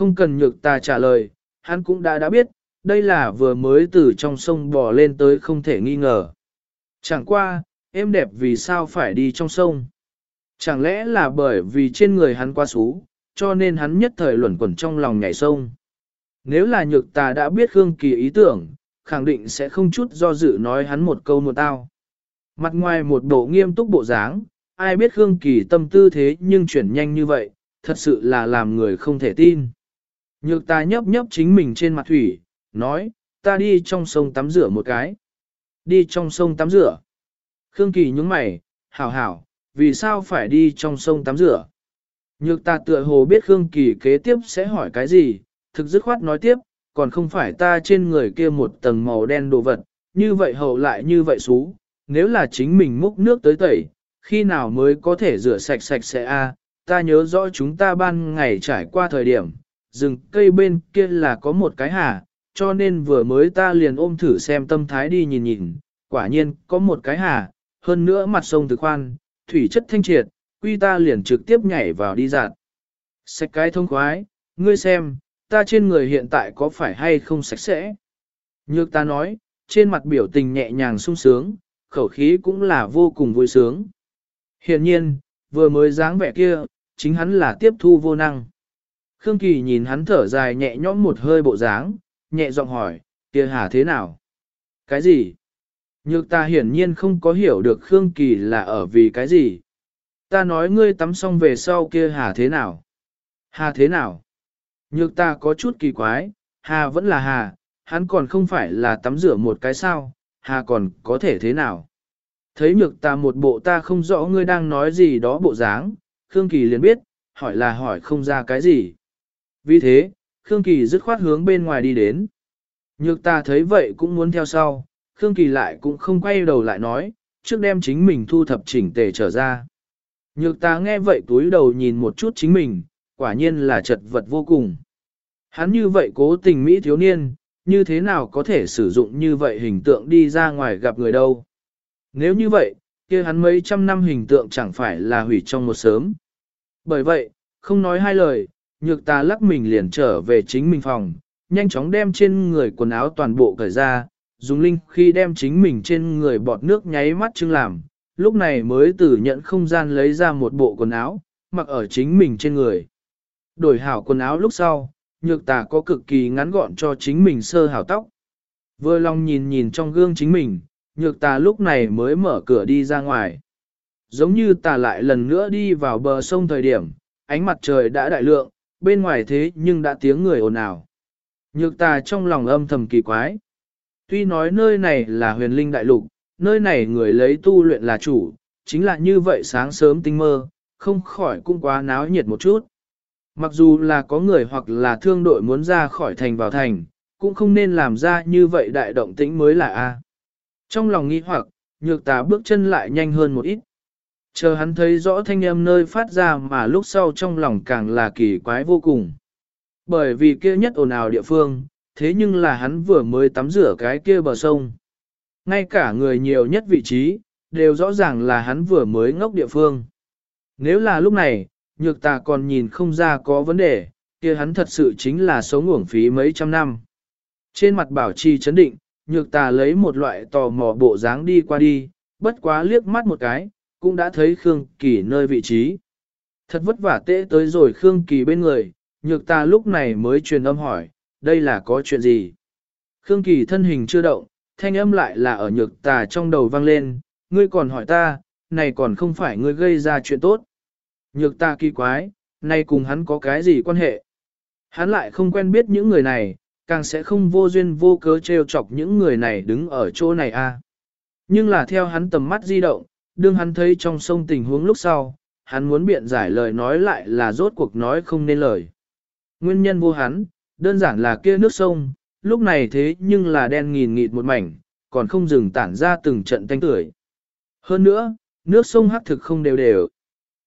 Không cần nhược ta trả lời, hắn cũng đã đã biết, đây là vừa mới từ trong sông bò lên tới không thể nghi ngờ. Chẳng qua, em đẹp vì sao phải đi trong sông? Chẳng lẽ là bởi vì trên người hắn quá xú, cho nên hắn nhất thời luẩn quẩn trong lòng nhảy sông. Nếu là nhược ta đã biết Khương Kỳ ý tưởng, khẳng định sẽ không chút do dự nói hắn một câu một tao. Mặt ngoài một bộ nghiêm túc bộ dáng, ai biết Khương Kỳ tâm tư thế nhưng chuyển nhanh như vậy, thật sự là làm người không thể tin. Nhược ta nhấp nhấp chính mình trên mặt thủy, nói, ta đi trong sông tắm rửa một cái. Đi trong sông tắm rửa. Khương Kỳ nhúng mày, hảo hảo, vì sao phải đi trong sông tắm rửa? Nhược ta tựa hồ biết Khương Kỳ kế tiếp sẽ hỏi cái gì, thực dứt khoát nói tiếp, còn không phải ta trên người kia một tầng màu đen đồ vật, như vậy hậu lại như vậy xú, nếu là chính mình múc nước tới tẩy, khi nào mới có thể rửa sạch sạch sẽ a? ta nhớ rõ chúng ta ban ngày trải qua thời điểm, rừng cây bên kia là có một cái hà, cho nên vừa mới ta liền ôm thử xem tâm thái đi nhìn nhìn, quả nhiên có một cái hà, hơn nữa mặt sông từ khoan, thủy chất thanh triệt, quy ta liền trực tiếp nhảy vào đi giặt. Sạch cái thông khoái, ngươi xem, ta trên người hiện tại có phải hay không sạch sẽ? Nhược ta nói, trên mặt biểu tình nhẹ nhàng sung sướng, khẩu khí cũng là vô cùng vui sướng. Hiện nhiên, vừa mới dáng vẻ kia, chính hắn là tiếp thu vô năng. Khương Kỳ nhìn hắn thở dài nhẹ nhõm một hơi bộ dáng, nhẹ giọng hỏi, kia hà thế nào? Cái gì? Nhược ta hiển nhiên không có hiểu được Khương Kỳ là ở vì cái gì. Ta nói ngươi tắm xong về sau kia hà thế nào? Hà thế nào? Nhược ta có chút kỳ quái, hà vẫn là hà, hắn còn không phải là tắm rửa một cái sao, hà còn có thể thế nào? Thấy nhược ta một bộ ta không rõ ngươi đang nói gì đó bộ dáng, Khương Kỳ liền biết, hỏi là hỏi không ra cái gì. Vì thế, Khương Kỳ dứt khoát hướng bên ngoài đi đến. Nhược ta thấy vậy cũng muốn theo sau, Khương Kỳ lại cũng không quay đầu lại nói, trước đem chính mình thu thập chỉnh tề trở ra. Nhược ta nghe vậy túi đầu nhìn một chút chính mình, quả nhiên là chật vật vô cùng. Hắn như vậy cố tình Mỹ thiếu niên, như thế nào có thể sử dụng như vậy hình tượng đi ra ngoài gặp người đâu. Nếu như vậy, kia hắn mấy trăm năm hình tượng chẳng phải là hủy trong một sớm. Bởi vậy, không nói hai lời, nhược ta lắc mình liền trở về chính mình phòng, nhanh chóng đem trên người quần áo toàn bộ cởi ra, dùng linh khi đem chính mình trên người bọt nước nháy mắt chưng làm, lúc này mới từ nhận không gian lấy ra một bộ quần áo, mặc ở chính mình trên người. Đổi hảo quần áo lúc sau, nhược tà có cực kỳ ngắn gọn cho chính mình sơ hảo tóc. Vừa lòng nhìn nhìn trong gương chính mình, nhược tà lúc này mới mở cửa đi ra ngoài. Giống như tà lại lần nữa đi vào bờ sông thời điểm, ánh mặt trời đã đại lượng, bên ngoài thế nhưng đã tiếng người ồn ào. Nhược tà trong lòng âm thầm kỳ quái. Tuy nói nơi này là huyền linh đại lục, nơi này người lấy tu luyện là chủ, chính là như vậy sáng sớm tinh mơ, không khỏi cũng quá náo nhiệt một chút. Mặc dù là có người hoặc là thương đội muốn ra khỏi thành vào thành, cũng không nên làm ra như vậy đại động tĩnh mới là A. Trong lòng nghi hoặc, nhược tà bước chân lại nhanh hơn một ít. Chờ hắn thấy rõ thanh âm nơi phát ra mà lúc sau trong lòng càng là kỳ quái vô cùng. Bởi vì kia nhất ồn ào địa phương, thế nhưng là hắn vừa mới tắm rửa cái kia bờ sông. Ngay cả người nhiều nhất vị trí, đều rõ ràng là hắn vừa mới ngốc địa phương. Nếu là lúc này, nhược tà còn nhìn không ra có vấn đề, kia hắn thật sự chính là sống uổng phí mấy trăm năm. Trên mặt bảo trì chấn định, nhược tà lấy một loại tò mò bộ dáng đi qua đi, bất quá liếc mắt một cái, cũng đã thấy Khương Kỳ nơi vị trí. Thật vất vả tệ tới rồi Khương Kỳ bên người, nhược ta lúc này mới truyền âm hỏi, đây là có chuyện gì? Khương Kỳ thân hình chưa động, thanh âm lại là ở nhược tà trong đầu vang lên, ngươi còn hỏi ta, này còn không phải ngươi gây ra chuyện tốt. Nhược ta kỳ quái, nay cùng hắn có cái gì quan hệ? Hắn lại không quen biết những người này, càng sẽ không vô duyên vô cớ trêu chọc những người này đứng ở chỗ này a. Nhưng là theo hắn tầm mắt di động, đương hắn thấy trong sông tình huống lúc sau, hắn muốn biện giải lời nói lại là rốt cuộc nói không nên lời. Nguyên nhân vô hắn, đơn giản là kia nước sông, lúc này thế nhưng là đen nghìn nghịt một mảnh, còn không dừng tản ra từng trận tanh tưởi. Hơn nữa, nước sông hắc thực không đều đều.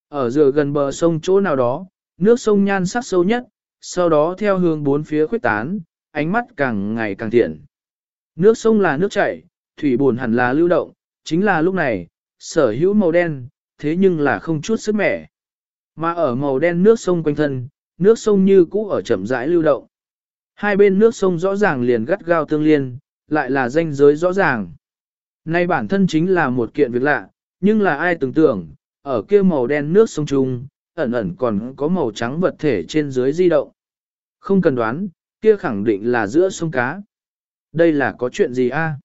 Ở giữa gần bờ sông chỗ nào đó, nước sông nhan sắc sâu nhất, sau đó theo hướng bốn phía khuyết tán, ánh mắt càng ngày càng thiện. Nước sông là nước chảy, thủy buồn hẳn là lưu động, chính là lúc này, sở hữu màu đen, thế nhưng là không chút sức mẻ. Mà ở màu đen nước sông quanh thân, nước sông như cũ ở chậm rãi lưu động. Hai bên nước sông rõ ràng liền gắt gao tương liên, lại là ranh giới rõ ràng. Nay bản thân chính là một kiện việc lạ, nhưng là ai tưởng tượng, ở kia màu đen nước sông trung, ẩn ẩn còn có màu trắng vật thể trên dưới di động. Không cần đoán, kia khẳng định là giữa sông cá. Đây là có chuyện gì a?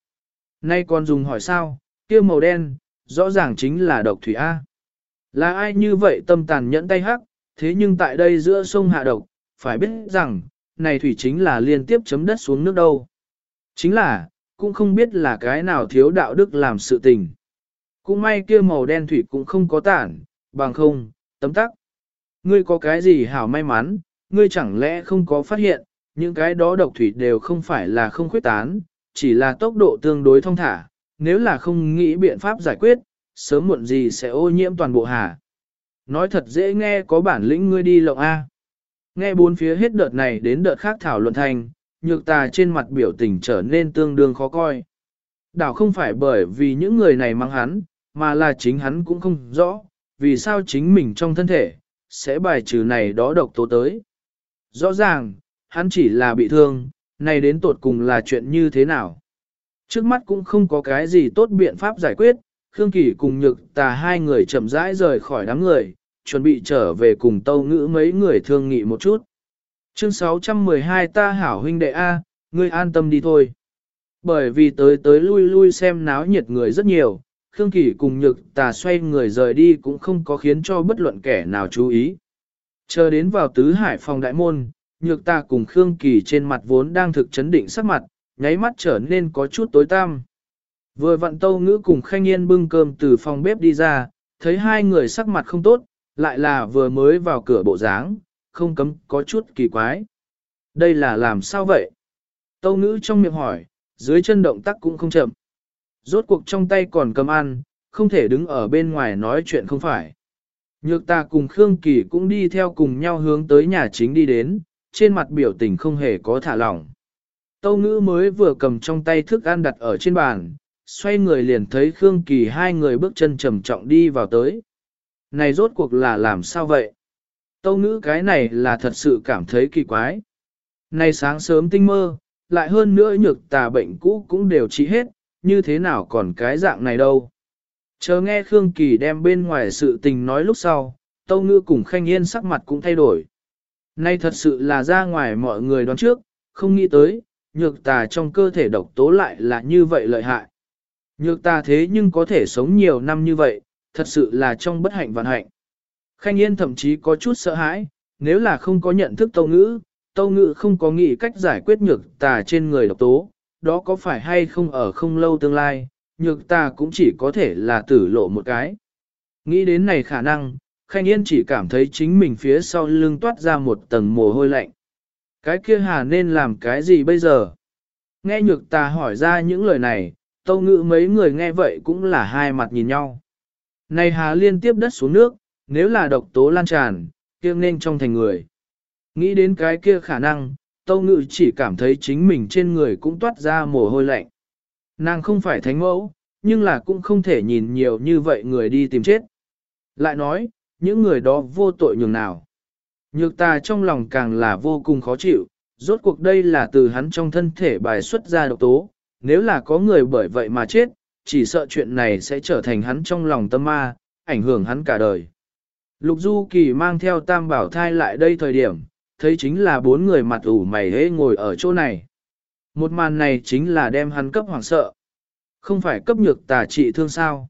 Nay còn dùng hỏi sao, kia màu đen, rõ ràng chính là độc thủy A. Là ai như vậy tâm tàn nhẫn tay hắc, thế nhưng tại đây giữa sông hạ độc, phải biết rằng, này thủy chính là liên tiếp chấm đất xuống nước đâu. Chính là, cũng không biết là cái nào thiếu đạo đức làm sự tình. Cũng may kia màu đen thủy cũng không có tản, bằng không, tấm tắc. Ngươi có cái gì hảo may mắn, ngươi chẳng lẽ không có phát hiện, những cái đó độc thủy đều không phải là không khuyết tán, chỉ là tốc độ tương đối thông thả, nếu là không nghĩ biện pháp giải quyết, sớm muộn gì sẽ ô nhiễm toàn bộ hà. Nói thật dễ nghe có bản lĩnh ngươi đi lộng A. Nghe bốn phía hết đợt này đến đợt khác thảo luận thành, nhược tà trên mặt biểu tình trở nên tương đương khó coi. Đảo không phải bởi vì những người này mang hắn, mà là chính hắn cũng không rõ, vì sao chính mình trong thân thể, sẽ bài trừ này đó độc tố tới. Rõ ràng, hắn chỉ là bị thương, này đến tột cùng là chuyện như thế nào. Trước mắt cũng không có cái gì tốt biện pháp giải quyết, Khương Kỳ cùng nhược tà hai người chậm rãi rời khỏi đám người, chuẩn bị trở về cùng tâu ngữ mấy người thương nghị một chút. Chương 612 ta hảo huynh đệ A, ngươi an tâm đi thôi. Bởi vì tới tới lui lui xem náo nhiệt người rất nhiều, Khương Kỳ cùng nhược tà xoay người rời đi cũng không có khiến cho bất luận kẻ nào chú ý. Chờ đến vào tứ hải phòng đại môn, nhược tà cùng Khương Kỳ trên mặt vốn đang thực chấn định sắc mặt, nháy mắt trở nên có chút tối tăm. Vừa vặn tâu ngữ cùng khanh yên bưng cơm từ phòng bếp đi ra, thấy hai người sắc mặt không tốt, lại là vừa mới vào cửa bộ dáng, không cấm có chút kỳ quái. Đây là làm sao vậy? Tâu ngữ trong miệng hỏi, dưới chân động tác cũng không chậm. Rốt cuộc trong tay còn cầm ăn, không thể đứng ở bên ngoài nói chuyện không phải. Nhược ta cùng Khương Kỳ cũng đi theo cùng nhau hướng tới nhà chính đi đến, trên mặt biểu tình không hề có thả lỏng. Tâu ngữ mới vừa cầm trong tay thức ăn đặt ở trên bàn, xoay người liền thấy Khương Kỳ hai người bước chân trầm trọng đi vào tới. Này rốt cuộc là làm sao vậy? Tâu ngữ cái này là thật sự cảm thấy kỳ quái. Này sáng sớm tinh mơ, lại hơn nữa nhược tà bệnh cũ cũng đều trị hết, như thế nào còn cái dạng này đâu. Chờ nghe Khương Kỳ đem bên ngoài sự tình nói lúc sau, Tâu Ngữ cùng Khanh Yên sắc mặt cũng thay đổi. Nay thật sự là ra ngoài mọi người đoán trước, không nghĩ tới, nhược tà trong cơ thể độc tố lại là như vậy lợi hại. Nhược tà thế nhưng có thể sống nhiều năm như vậy, thật sự là trong bất hạnh vạn hạnh. Khanh Yên thậm chí có chút sợ hãi, nếu là không có nhận thức tâu ngữ, tâu ngữ không có nghĩ cách giải quyết nhược tà trên người độc tố, đó có phải hay không ở không lâu tương lai, nhược tà cũng chỉ có thể là tử lộ một cái. Nghĩ đến này khả năng, Khanh Yên chỉ cảm thấy chính mình phía sau lưng toát ra một tầng mồ hôi lạnh. Cái kia hà nên làm cái gì bây giờ? Nghe nhược tà hỏi ra những lời này, tâu ngữ mấy người nghe vậy cũng là hai mặt nhìn nhau. Này hà liên tiếp đất xuống nước, nếu là độc tố lan tràn, kia nên trong thành người. Nghĩ đến cái kia khả năng, tâu ngữ chỉ cảm thấy chính mình trên người cũng toát ra mồ hôi lạnh. Nàng không phải thánh mẫu, nhưng là cũng không thể nhìn nhiều như vậy người đi tìm chết. Lại nói, những người đó vô tội nhường nào. Nhược ta trong lòng càng là vô cùng khó chịu, rốt cuộc đây là từ hắn trong thân thể bài xuất ra độc tố, nếu là có người bởi vậy mà chết, chỉ sợ chuyện này sẽ trở thành hắn trong lòng tâm ma, ảnh hưởng hắn cả đời. Lục Du Kỳ mang theo tam bảo thai lại đây thời điểm, thấy chính là bốn người mặt ủ mày hế ngồi ở chỗ này. Một màn này chính là đem hắn cấp hoảng sợ. Không phải cấp nhược tà trị thương sao.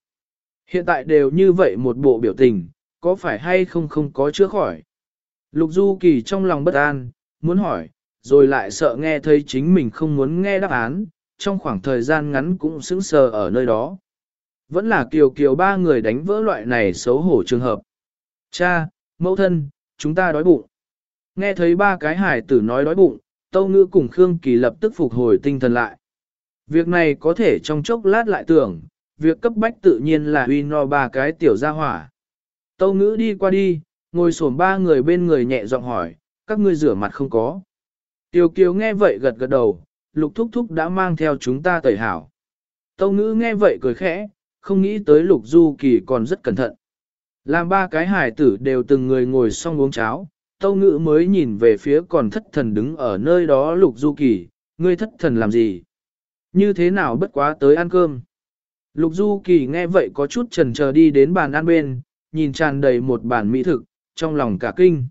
Hiện tại đều như vậy một bộ biểu tình, có phải hay không không có chữa khỏi. Lục Du Kỳ trong lòng bất an, muốn hỏi, rồi lại sợ nghe thấy chính mình không muốn nghe đáp án, trong khoảng thời gian ngắn cũng sững sờ ở nơi đó. Vẫn là kiều kiều ba người đánh vỡ loại này xấu hổ trường hợp. Cha, mẫu thân, chúng ta đói bụng. Nghe thấy ba cái hải tử nói đói bụng, Tâu Ngữ cùng Khương Kỳ lập tức phục hồi tinh thần lại. Việc này có thể trong chốc lát lại tưởng, việc cấp bách tự nhiên là huy no ba cái tiểu gia hỏa. Tâu Ngữ đi qua đi, ngồi xổm ba người bên người nhẹ giọng hỏi, các ngươi rửa mặt không có. Tiêu Kiều nghe vậy gật gật đầu, lục thúc thúc đã mang theo chúng ta tẩy hảo. Tâu ngữ nghe vậy cười khẽ, không nghĩ tới lục du kỳ còn rất cẩn thận. Làm ba cái hải tử đều từng người ngồi xong uống cháo, Tâu ngữ mới nhìn về phía còn thất thần đứng ở nơi đó lục du kỳ, ngươi thất thần làm gì? Như thế nào bất quá tới ăn cơm? Lục du kỳ nghe vậy có chút trần chờ đi đến bàn ăn bên, nhìn tràn đầy một bàn mỹ thực, trong lòng cả kinh.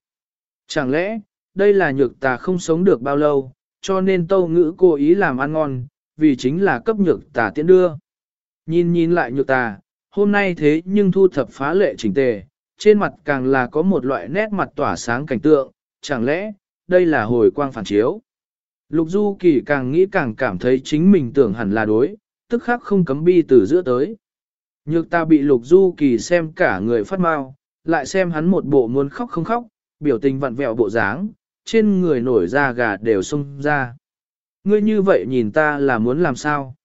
Chẳng lẽ, đây là nhược tà không sống được bao lâu, cho nên tâu ngữ cố ý làm ăn ngon, vì chính là cấp nhược tà tiễn đưa. Nhìn nhìn lại nhược tà, hôm nay thế nhưng thu thập phá lệ chỉnh tề, trên mặt càng là có một loại nét mặt tỏa sáng cảnh tượng, chẳng lẽ, đây là hồi quang phản chiếu. Lục Du Kỳ càng nghĩ càng cảm thấy chính mình tưởng hẳn là đối, tức khắc không cấm bi từ giữa tới. Nhược ta bị Lục Du Kỳ xem cả người phát mau, lại xem hắn một bộ muốn khóc không khóc, biểu tình vặn vẹo bộ dáng, trên người nổi da gà đều sung ra. Ngươi như vậy nhìn ta là muốn làm sao?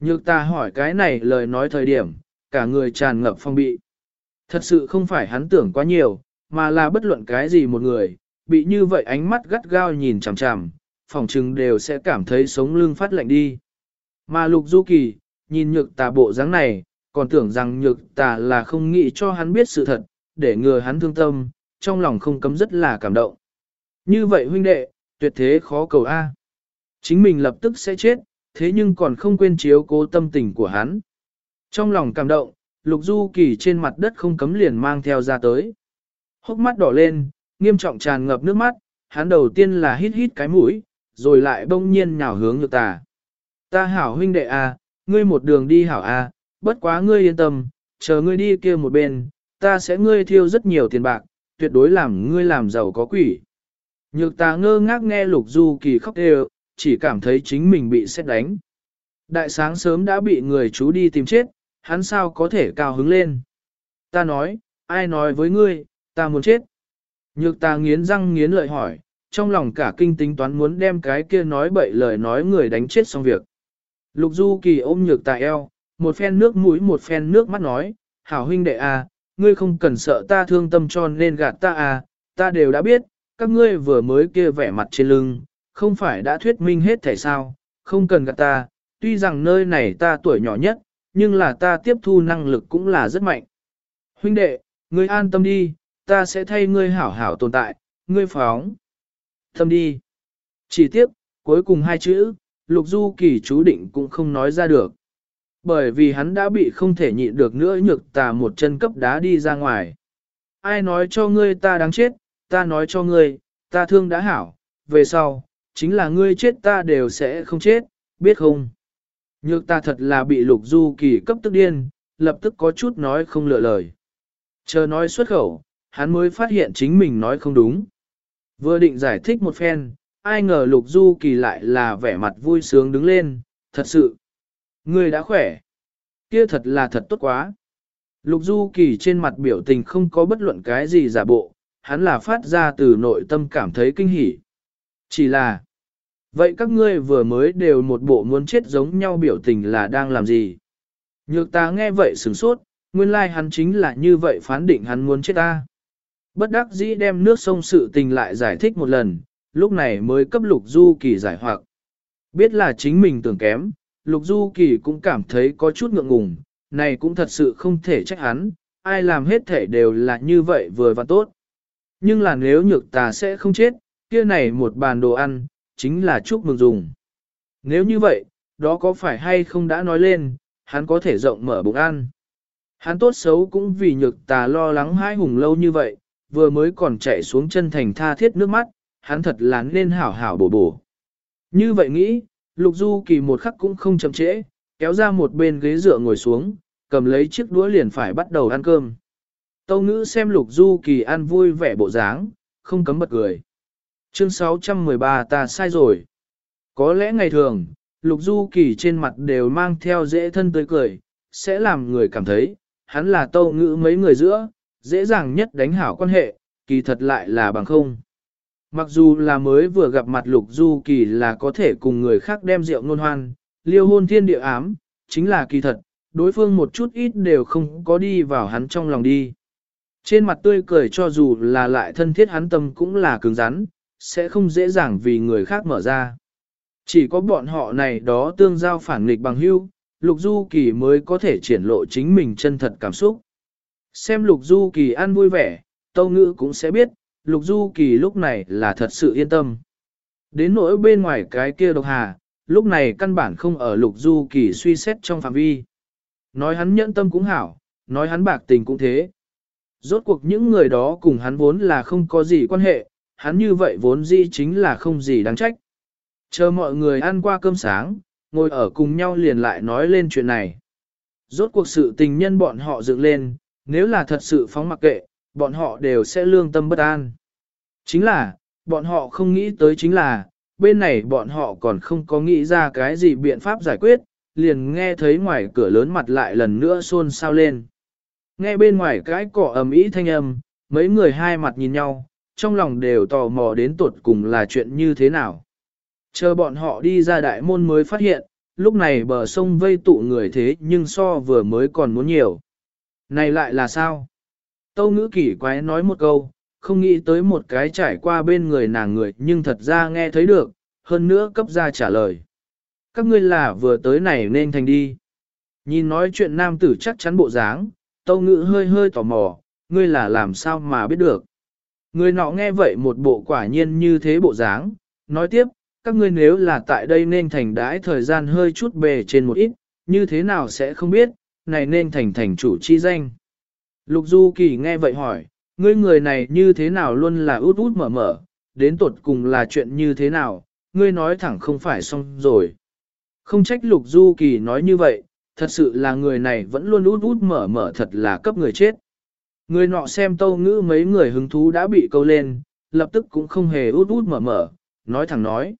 Nhược ta hỏi cái này lời nói thời điểm, cả người tràn ngập phong bị. Thật sự không phải hắn tưởng quá nhiều, mà là bất luận cái gì một người, bị như vậy ánh mắt gắt gao nhìn chằm chằm, phòng chừng đều sẽ cảm thấy sống lưng phát lạnh đi. Mà lục du kỳ, nhìn nhược tà bộ dáng này, còn tưởng rằng nhược tà là không nghĩ cho hắn biết sự thật, để ngừa hắn thương tâm, trong lòng không cấm rất là cảm động. Như vậy huynh đệ, tuyệt thế khó cầu A. Chính mình lập tức sẽ chết, thế nhưng còn không quên chiếu cố tâm tình của hắn. Trong lòng cảm động, lục du kỳ trên mặt đất không cấm liền mang theo ra tới. Hốc mắt đỏ lên, nghiêm trọng tràn ngập nước mắt, hắn đầu tiên là hít hít cái mũi, rồi lại bỗng nhiên nhào hướng nhược tà. Ta hảo huynh đệ a, ngươi một đường đi hảo a, bất quá ngươi yên tâm, chờ ngươi đi kia một bên, ta sẽ ngươi thiêu rất nhiều tiền bạc, tuyệt đối làm ngươi làm giàu có quỷ. Nhược ta ngơ ngác nghe lục du kỳ khóc đều, chỉ cảm thấy chính mình bị xét đánh. Đại sáng sớm đã bị người chú đi tìm chết, hắn sao có thể cao hứng lên. Ta nói, ai nói với ngươi, ta muốn chết. Nhược ta nghiến răng nghiến lợi hỏi, trong lòng cả kinh tính toán muốn đem cái kia nói bậy lời nói người đánh chết xong việc. Lục Du Kỳ ôm nhược ta eo, một phen nước mũi một phen nước mắt nói, hảo huynh đệ à, ngươi không cần sợ ta thương tâm cho nên gạt ta à, ta đều đã biết, các ngươi vừa mới kia vẻ mặt trên lưng, không phải đã thuyết minh hết thể sao, không cần gạt ta, tuy rằng nơi này ta tuổi nhỏ nhất, nhưng là ta tiếp thu năng lực cũng là rất mạnh. Huynh đệ, ngươi an tâm đi, ta sẽ thay ngươi hảo hảo tồn tại, ngươi phóng. Tâm đi. Chỉ tiếp, cuối cùng hai chữ, lục du kỳ chú định cũng không nói ra được. Bởi vì hắn đã bị không thể nhịn được nữa nhược tà một chân cấp đá đi ra ngoài. Ai nói cho ngươi ta đáng chết, ta nói cho ngươi, ta thương đã hảo, về sau, chính là ngươi chết ta đều sẽ không chết, biết không? Nhược ta thật là bị lục du kỳ cấp tức điên, lập tức có chút nói không lựa lời. Chờ nói xuất khẩu, hắn mới phát hiện chính mình nói không đúng. Vừa định giải thích một phen, ai ngờ lục du kỳ lại là vẻ mặt vui sướng đứng lên, thật sự. Người đã khỏe. Kia thật là thật tốt quá. Lục du kỳ trên mặt biểu tình không có bất luận cái gì giả bộ, hắn là phát ra từ nội tâm cảm thấy kinh hỉ. Chỉ là, Vậy các ngươi vừa mới đều một bộ muốn chết giống nhau biểu tình là đang làm gì? Nhược ta nghe vậy sửng sốt, nguyên lai like hắn chính là như vậy phán định hắn muốn chết ta. Bất đắc dĩ đem nước sông sự tình lại giải thích một lần, lúc này mới cấp lục du kỳ giải hoặc. Biết là chính mình tưởng kém, lục du kỳ cũng cảm thấy có chút ngượng ngùng, này cũng thật sự không thể trách hắn, ai làm hết thể đều là như vậy vừa và tốt. Nhưng là nếu nhược ta sẽ không chết, kia này một bàn đồ ăn, chính là chúc mừng dùng. Nếu như vậy, đó có phải hay không đã nói lên, hắn có thể rộng mở bụng ăn. Hắn tốt xấu cũng vì nhược tà lo lắng hai hùng lâu như vậy, vừa mới còn chạy xuống chân thành tha thiết nước mắt, hắn thật là nên hảo hảo bổ bổ. Như vậy nghĩ, Lục Du Kỳ một khắc cũng không chậm trễ, kéo ra một bên ghế dựa ngồi xuống, cầm lấy chiếc đũa liền phải bắt đầu ăn cơm. Tâu ngữ xem Lục Du Kỳ ăn vui vẻ bộ dáng, không cấm bật cười. Chương 613 ta sai rồi. Có lẽ ngày thường, Lục Du Kỳ trên mặt đều mang theo dễ thân tươi cười, sẽ làm người cảm thấy, hắn là tâu ngữ mấy người giữa, dễ dàng nhất đánh hảo quan hệ, kỳ thật lại là bằng không. Mặc dù là mới vừa gặp mặt Lục Du Kỳ là có thể cùng người khác đem rượu ngôn hoan, liêu hôn thiên địa ám, chính là kỳ thật, đối phương một chút ít đều không có đi vào hắn trong lòng đi. Trên mặt tươi cười cho dù là lại thân thiết hắn tâm cũng là cứng rắn, sẽ không dễ dàng vì người khác mở ra. Chỉ có bọn họ này đó tương giao phản nghịch bằng hưu, Lục Du Kỳ mới có thể triển lộ chính mình chân thật cảm xúc. Xem Lục Du Kỳ ăn vui vẻ, Tâu Ngữ cũng sẽ biết, Lục Du Kỳ lúc này là thật sự yên tâm. Đến nỗi bên ngoài cái kia độc hà, lúc này căn bản không ở Lục Du Kỳ suy xét trong phạm vi. Nói hắn nhẫn tâm cũng hảo, nói hắn bạc tình cũng thế. Rốt cuộc những người đó cùng hắn vốn là không có gì quan hệ, hắn như vậy vốn dĩ chính là không gì đáng trách. Chờ mọi người ăn qua cơm sáng, ngồi ở cùng nhau liền lại nói lên chuyện này. Rốt cuộc sự tình nhân bọn họ dựng lên, nếu là thật sự phóng mặc kệ, bọn họ đều sẽ lương tâm bất an. Chính là, bọn họ không nghĩ tới chính là, bên này bọn họ còn không có nghĩ ra cái gì biện pháp giải quyết, liền nghe thấy ngoài cửa lớn mặt lại lần nữa xôn xao lên. Nghe bên ngoài cái cỏ ầm ĩ thanh âm, mấy người hai mặt nhìn nhau, trong lòng đều tò mò đến tuột cùng là chuyện như thế nào. Chờ bọn họ đi ra đại môn mới phát hiện, lúc này bờ sông vây tụ người thế nhưng so vừa mới còn muốn nhiều. Này lại là sao? Tâu ngữ kỳ quái nói một câu, không nghĩ tới một cái trải qua bên người nàng người nhưng thật ra nghe thấy được, hơn nữa cấp ra trả lời. Các ngươi là vừa tới này nên thành đi. Nhìn nói chuyện nam tử chắc chắn bộ dáng, tâu ngữ hơi hơi tò mò, ngươi là làm sao mà biết được. Người nọ nghe vậy một bộ quả nhiên như thế bộ dáng, nói tiếp, các ngươi nếu là tại đây nên thành đãi thời gian hơi chút bề trên một ít, như thế nào sẽ không biết, này nên thành thành chủ chi danh. Lục Du Kỳ nghe vậy hỏi, ngươi người này như thế nào luôn là út út mở mở, đến tột cùng là chuyện như thế nào, ngươi nói thẳng không phải xong rồi. Không trách Lục Du Kỳ nói như vậy, thật sự là người này vẫn luôn út út mở mở thật là cấp người chết. Người nọ xem tâu ngữ mấy người hứng thú đã bị câu lên, lập tức cũng không hề út út mở mở, nói thẳng nói.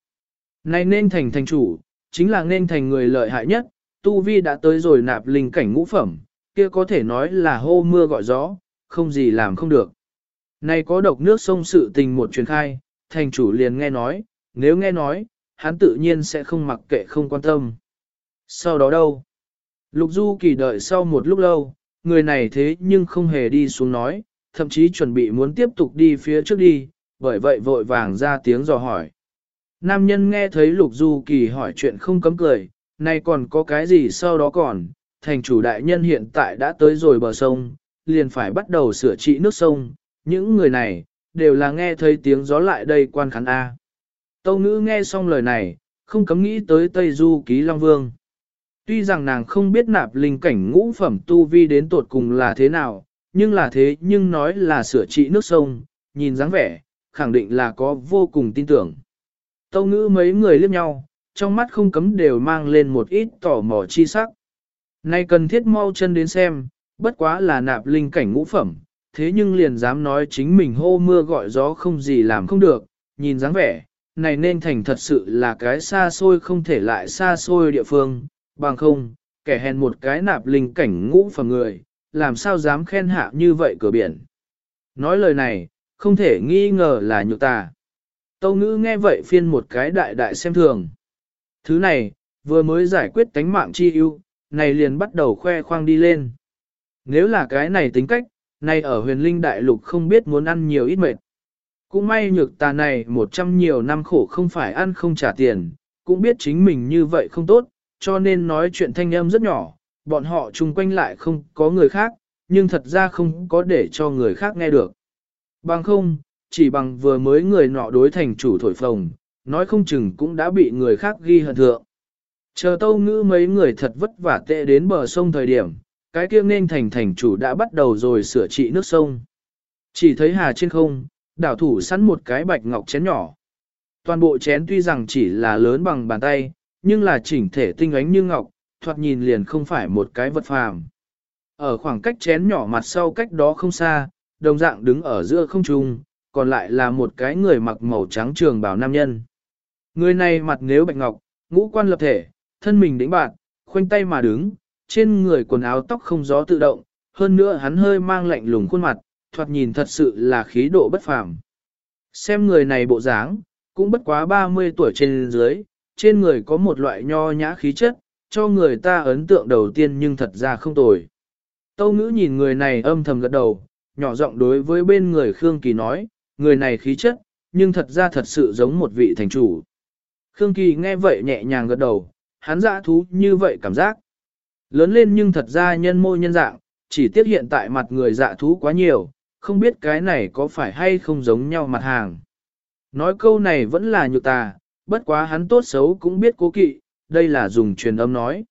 Này nên thành thành chủ, chính là nên thành người lợi hại nhất, Tu Vi đã tới rồi nạp linh cảnh ngũ phẩm, kia có thể nói là hô mưa gọi gió, không gì làm không được. Này có độc nước sông sự tình một truyền khai, thành chủ liền nghe nói, nếu nghe nói, hắn tự nhiên sẽ không mặc kệ không quan tâm. Sau đó đâu? Lục Du kỳ đợi sau một lúc lâu, người này thế nhưng không hề đi xuống nói, thậm chí chuẩn bị muốn tiếp tục đi phía trước đi, bởi vậy vội vàng ra tiếng dò hỏi. Nam nhân nghe thấy Lục Du Kỳ hỏi chuyện không cấm cười, này còn có cái gì sau đó còn, thành chủ đại nhân hiện tại đã tới rồi bờ sông, liền phải bắt đầu sửa trị nước sông, những người này, đều là nghe thấy tiếng gió lại đây quan khán A. Tâu ngữ nghe xong lời này, không cấm nghĩ tới Tây Du Ký Long Vương. Tuy rằng nàng không biết nạp linh cảnh ngũ phẩm tu vi đến tột cùng là thế nào, nhưng là thế nhưng nói là sửa trị nước sông, nhìn dáng vẻ, khẳng định là có vô cùng tin tưởng. Tâu ngữ mấy người liếc nhau, trong mắt không cấm đều mang lên một ít tỏ mò chi sắc. Nay cần thiết mau chân đến xem, bất quá là nạp linh cảnh ngũ phẩm, thế nhưng liền dám nói chính mình hô mưa gọi gió không gì làm không được, nhìn dáng vẻ, này nên thành thật sự là cái xa xôi không thể lại xa xôi địa phương, bằng không, kẻ hèn một cái nạp linh cảnh ngũ phẩm người, làm sao dám khen hạ như vậy cửa biển. Nói lời này, không thể nghi ngờ là nhục tà. Tâu ngữ nghe vậy phiên một cái đại đại xem thường. Thứ này, vừa mới giải quyết tánh mạng chi ưu, này liền bắt đầu khoe khoang đi lên. Nếu là cái này tính cách, này ở huyền linh đại lục không biết muốn ăn nhiều ít mệt. Cũng may nhược tà này một trăm nhiều năm khổ không phải ăn không trả tiền, cũng biết chính mình như vậy không tốt, cho nên nói chuyện thanh âm rất nhỏ, bọn họ chung quanh lại không có người khác, nhưng thật ra không có để cho người khác nghe được. Bằng không, chỉ bằng vừa mới người nọ đối thành chủ thổi phồng, nói không chừng cũng đã bị người khác ghi hận thượng. Chờ tâu ngữ mấy người thật vất vả tệ đến bờ sông thời điểm, cái kia nên thành thành chủ đã bắt đầu rồi sửa trị nước sông. Chỉ thấy hà trên không, đảo thủ sẵn một cái bạch ngọc chén nhỏ. Toàn bộ chén tuy rằng chỉ là lớn bằng bàn tay, nhưng là chỉnh thể tinh ánh như ngọc, thoạt nhìn liền không phải một cái vật phàm. Ở khoảng cách chén nhỏ mặt sau cách đó không xa, đồng dạng đứng ở giữa không trung, còn lại là một cái người mặc màu trắng trường bào nam nhân. Người này mặt nếu bạch ngọc, ngũ quan lập thể, thân mình đĩnh bạn, khoanh tay mà đứng, trên người quần áo tóc không gió tự động, hơn nữa hắn hơi mang lạnh lùng khuôn mặt, thoạt nhìn thật sự là khí độ bất phàm. Xem người này bộ dáng, cũng bất quá 30 tuổi trên dưới, trên người có một loại nho nhã khí chất, cho người ta ấn tượng đầu tiên nhưng thật ra không tồi. Tâu ngữ nhìn người này âm thầm gật đầu, nhỏ giọng đối với bên người Khương Kỳ nói, người này khí chất, nhưng thật ra thật sự giống một vị thành chủ. Khương Kỳ nghe vậy nhẹ nhàng gật đầu, hắn dã thú như vậy cảm giác. Lớn lên nhưng thật ra nhân mô nhân dạng, chỉ tiếc hiện tại mặt người dạ thú quá nhiều, không biết cái này có phải hay không giống nhau mặt hàng. Nói câu này vẫn là nhược tà, bất quá hắn tốt xấu cũng biết cố kỵ, đây là dùng truyền âm nói.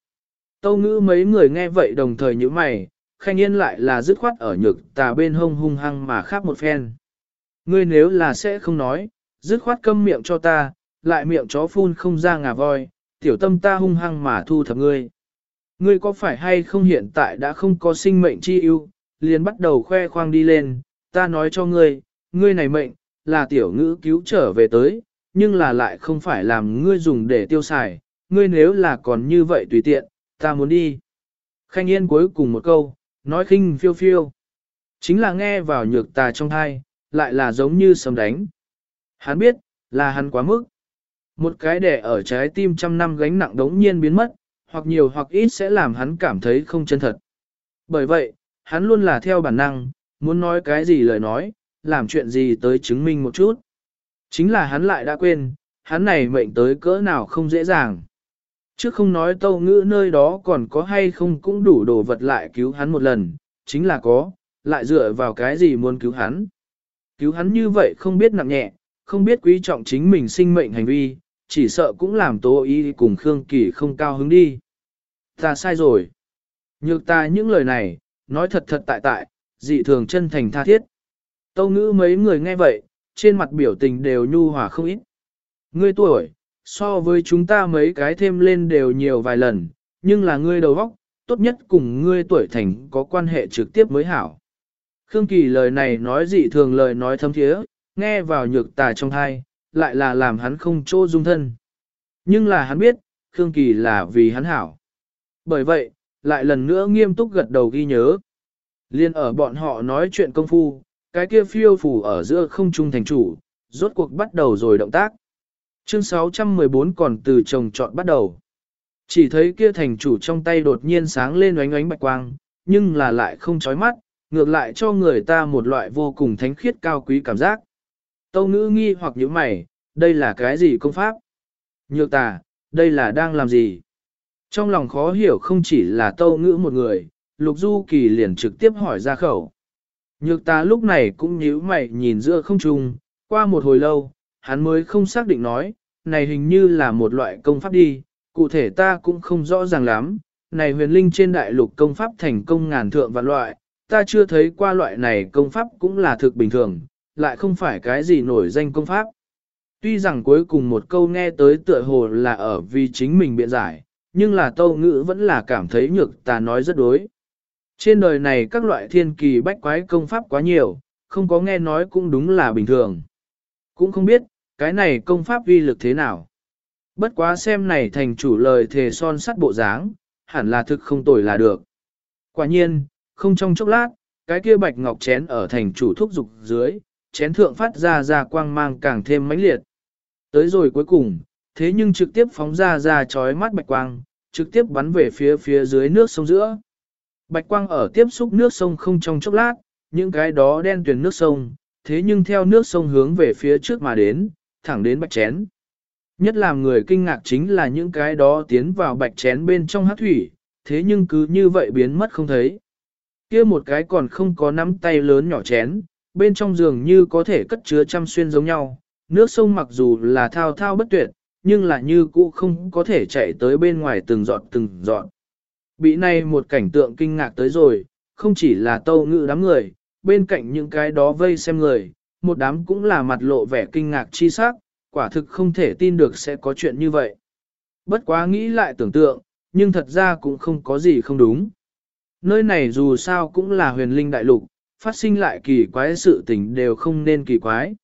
Tâu ngữ mấy người nghe vậy đồng thời như mày, khanh yên lại là dứt khoát ở nhược tà bên hông hung hăng mà khác một phen. Ngươi nếu là sẽ không nói, dứt khoát câm miệng cho ta, lại miệng chó phun không ra ngà voi, tiểu tâm ta hung hăng mà thu thập ngươi. Ngươi có phải hay không hiện tại đã không có sinh mệnh chi ưu, liền bắt đầu khoe khoang đi lên, ta nói cho ngươi, ngươi này mệnh, là tiểu ngữ cứu trở về tới, nhưng là lại không phải làm ngươi dùng để tiêu xài, ngươi nếu là còn như vậy tùy tiện, ta muốn đi. Khanh Yên cuối cùng một câu, nói khinh phiêu phiêu. Chính là nghe vào nhược tà trong thai, lại là giống như sấm đánh. Hắn biết, là hắn quá mức. Một cái đẻ ở trái tim trăm năm gánh nặng đống nhiên biến mất, hoặc nhiều hoặc ít sẽ làm hắn cảm thấy không chân thật. Bởi vậy, hắn luôn là theo bản năng, muốn nói cái gì lời nói, làm chuyện gì tới chứng minh một chút. Chính là hắn lại đã quên, hắn này mệnh tới cỡ nào không dễ dàng. Chứ không nói tâu ngữ nơi đó còn có hay không cũng đủ đồ vật lại cứu hắn một lần, chính là có, lại dựa vào cái gì muốn cứu hắn. Cứu hắn như vậy không biết nặng nhẹ, không biết quý trọng chính mình sinh mệnh hành vi, chỉ sợ cũng làm tố ý cùng Khương Kỳ không cao hứng đi. Ta sai rồi. Nhược ta những lời này, nói thật thật tại tại, dị thường chân thành tha thiết. Tâu ngữ mấy người nghe vậy, trên mặt biểu tình đều nhu hòa không ít. Ngươi tuổi, so với chúng ta mấy cái thêm lên đều nhiều vài lần, nhưng là ngươi đầu vóc tốt nhất cùng ngươi tuổi thành có quan hệ trực tiếp mới hảo. Khương Kỳ lời này nói dị thường lời nói thâm thiế, nghe vào nhược tà trong thai, lại là làm hắn không chỗ dung thân. Nhưng là hắn biết, Khương Kỳ là vì hắn hảo. Bởi vậy, lại lần nữa nghiêm túc gật đầu ghi nhớ. Liên ở bọn họ nói chuyện công phu, cái kia phiêu phủ ở giữa không trung thành chủ, rốt cuộc bắt đầu rồi động tác. Chương 614 còn từ chồng chọn bắt đầu. Chỉ thấy kia thành chủ trong tay đột nhiên sáng lên oánh oánh bạch quang, nhưng là lại không chói mắt, ngược lại cho người ta một loại vô cùng thánh khiết cao quý cảm giác. Tâu ngữ nghi hoặc những mày, đây là cái gì công pháp? Nhược tà, đây là đang làm gì? Trong lòng khó hiểu không chỉ là tâu ngữ một người, Lục Du Kỳ liền trực tiếp hỏi ra khẩu. Nhược ta lúc này cũng nhíu mày nhìn giữa không trung, qua một hồi lâu, hắn mới không xác định nói, này hình như là một loại công pháp đi, cụ thể ta cũng không rõ ràng lắm, này huyền linh trên đại lục công pháp thành công ngàn thượng vạn loại, ta chưa thấy qua loại này công pháp cũng là thực bình thường, lại không phải cái gì nổi danh công pháp. Tuy rằng cuối cùng một câu nghe tới tựa hồ là ở vì chính mình biện giải, nhưng là tâu ngữ vẫn là cảm thấy nhược ta nói rất đối. Trên đời này các loại thiên kỳ bách quái công pháp quá nhiều, không có nghe nói cũng đúng là bình thường. Cũng không biết, cái này công pháp vi lực thế nào. Bất quá xem này thành chủ lời thề son sắt bộ dáng, hẳn là thực không tồi là được. Quả nhiên, không trong chốc lát, cái kia bạch ngọc chén ở thành chủ thúc dục dưới, chén thượng phát ra ra quang mang càng thêm mãnh liệt. Tới rồi cuối cùng, thế nhưng trực tiếp phóng ra ra chói mắt bạch quang, trực tiếp bắn về phía phía dưới nước sông giữa. Bạch quang ở tiếp xúc nước sông không trong chốc lát, những cái đó đen tuyền nước sông, thế nhưng theo nước sông hướng về phía trước mà đến, thẳng đến bạch chén. Nhất làm người kinh ngạc chính là những cái đó tiến vào bạch chén bên trong hát thủy, thế nhưng cứ như vậy biến mất không thấy. kia một cái còn không có nắm tay lớn nhỏ chén, bên trong giường như có thể cất chứa trăm xuyên giống nhau, nước sông mặc dù là thao thao bất tuyệt, nhưng là như cũ không có thể chạy tới bên ngoài từng giọt từng giọt Bị này một cảnh tượng kinh ngạc tới rồi, không chỉ là tâu ngự đám người, bên cạnh những cái đó vây xem người, một đám cũng là mặt lộ vẻ kinh ngạc chi sắc, quả thực không thể tin được sẽ có chuyện như vậy. Bất quá nghĩ lại tưởng tượng, nhưng thật ra cũng không có gì không đúng. Nơi này dù sao cũng là huyền linh đại lục, phát sinh lại kỳ quái sự tình đều không nên kỳ quái.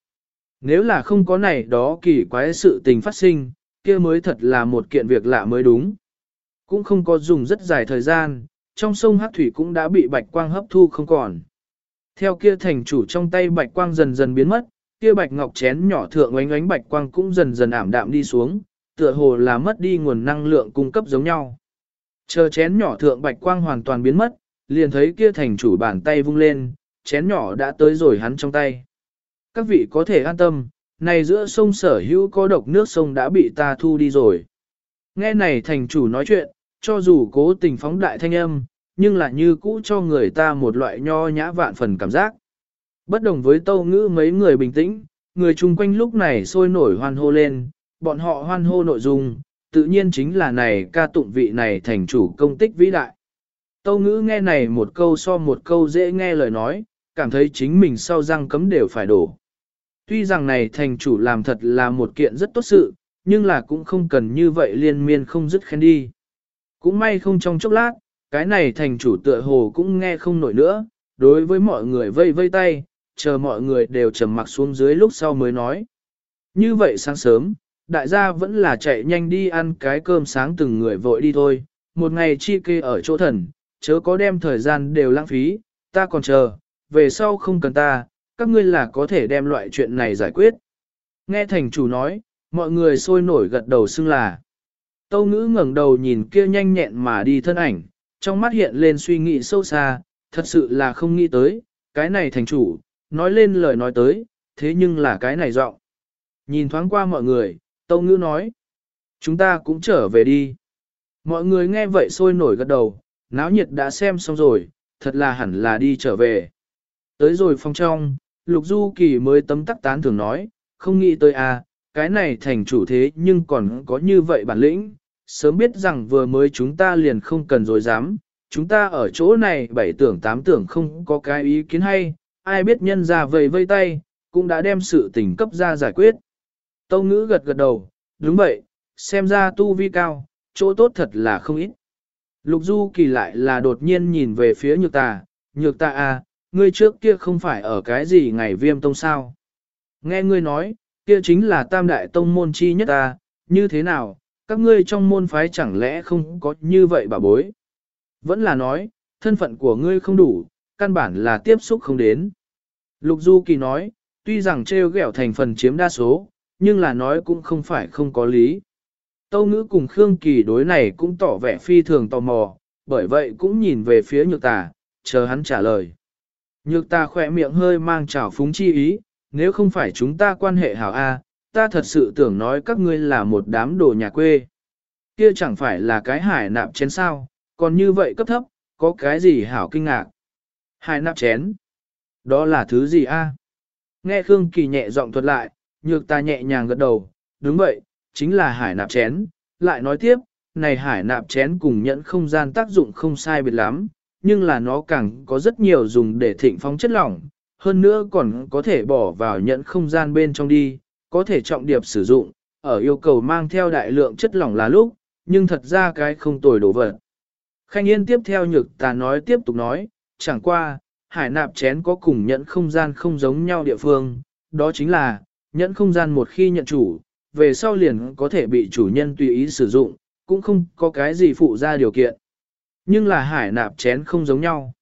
Nếu là không có này đó kỳ quái sự tình phát sinh, kia mới thật là một kiện việc lạ mới đúng cũng không có dùng rất dài thời gian, trong sông Hắc Thủy cũng đã bị bạch quang hấp thu không còn. Theo kia thành chủ trong tay bạch quang dần dần biến mất, kia bạch ngọc chén nhỏ thượng ánh ánh bạch quang cũng dần dần ảm đạm đi xuống, tựa hồ là mất đi nguồn năng lượng cung cấp giống nhau. Chờ chén nhỏ thượng bạch quang hoàn toàn biến mất, liền thấy kia thành chủ bàn tay vung lên, chén nhỏ đã tới rồi hắn trong tay. Các vị có thể an tâm, này giữa sông sở hữu có độc nước sông đã bị ta thu đi rồi. Nghe này thành chủ nói chuyện, cho dù cố tình phóng đại thanh âm, nhưng là như cũ cho người ta một loại nho nhã vạn phần cảm giác. Bất đồng với tâu ngữ mấy người bình tĩnh, người chung quanh lúc này sôi nổi hoan hô lên, bọn họ hoan hô nội dung, tự nhiên chính là này ca tụng vị này thành chủ công tích vĩ đại. Tâu ngữ nghe này một câu so một câu dễ nghe lời nói, cảm thấy chính mình sau răng cấm đều phải đổ. Tuy rằng này thành chủ làm thật là một kiện rất tốt sự, nhưng là cũng không cần như vậy liên miên không dứt khen đi. Cũng may không trong chốc lát, cái này thành chủ tựa hồ cũng nghe không nổi nữa, đối với mọi người vây vây tay, chờ mọi người đều trầm mặc xuống dưới lúc sau mới nói. Như vậy sáng sớm, đại gia vẫn là chạy nhanh đi ăn cái cơm sáng từng người vội đi thôi, một ngày chi kê ở chỗ thần, chớ có đem thời gian đều lãng phí, ta còn chờ, về sau không cần ta, các ngươi là có thể đem loại chuyện này giải quyết. Nghe thành chủ nói, mọi người sôi nổi gật đầu xưng là. Tâu ngữ ngẩng đầu nhìn kia nhanh nhẹn mà đi thân ảnh, trong mắt hiện lên suy nghĩ sâu xa, thật sự là không nghĩ tới, cái này thành chủ, nói lên lời nói tới, thế nhưng là cái này giọng. Nhìn thoáng qua mọi người, Tâu Ngữ nói, chúng ta cũng trở về đi. Mọi người nghe vậy sôi nổi gật đầu, náo nhiệt đã xem xong rồi, thật là hẳn là đi trở về. Tới rồi phòng trong, Lục Du Kỳ mới tấm tắc tán thường nói, không nghĩ tới à, cái này thành chủ thế nhưng còn có như vậy bản lĩnh, sớm biết rằng vừa mới chúng ta liền không cần rồi dám, chúng ta ở chỗ này bảy tưởng tám tưởng không có cái ý kiến hay, ai biết nhân ra vầy vây tay, cũng đã đem sự tình cấp ra giải quyết. Tâu ngữ gật gật đầu, đúng vậy, xem ra tu vi cao, chỗ tốt thật là không ít. Lục Du kỳ lại là đột nhiên nhìn về phía nhược tà, nhược tà à, ngươi trước kia không phải ở cái gì ngày viêm tông sao. Nghe ngươi nói, kia chính là tam đại tông môn chi nhất ta, như thế nào, các ngươi trong môn phái chẳng lẽ không có như vậy bà bối. Vẫn là nói, thân phận của ngươi không đủ, căn bản là tiếp xúc không đến. Lục Du Kỳ nói, tuy rằng treo gẻo thành phần chiếm đa số, nhưng là nói cũng không phải không có lý. Tâu ngữ cùng Khương Kỳ đối này cũng tỏ vẻ phi thường tò mò, bởi vậy cũng nhìn về phía nhược tà, chờ hắn trả lời. Nhược ta khỏe miệng hơi mang trào phúng chi ý, nếu không phải chúng ta quan hệ hảo A, ta thật sự tưởng nói các ngươi là một đám đồ nhà quê. Kia chẳng phải là cái hải nạp chén sao, còn như vậy cấp thấp, có cái gì hảo kinh ngạc. Hải nạp chén. Đó là thứ gì a? Nghe Khương Kỳ nhẹ giọng thuật lại, nhược ta nhẹ nhàng gật đầu, đúng vậy, chính là hải nạp chén. Lại nói tiếp, này hải nạp chén cùng nhẫn không gian tác dụng không sai biệt lắm, nhưng là nó càng có rất nhiều dùng để thịnh phóng chất lỏng, hơn nữa còn có thể bỏ vào nhẫn không gian bên trong đi, có thể trọng điệp sử dụng, ở yêu cầu mang theo đại lượng chất lỏng là lúc, nhưng thật ra cái không tồi đổ vật. Khanh Yên tiếp theo nhược ta nói tiếp tục nói, chẳng qua, hải nạp chén có cùng nhẫn không gian không giống nhau địa phương, đó chính là, nhẫn không gian một khi nhận chủ, về sau liền có thể bị chủ nhân tùy ý sử dụng, cũng không có cái gì phụ ra điều kiện. Nhưng là hải nạp chén không giống nhau.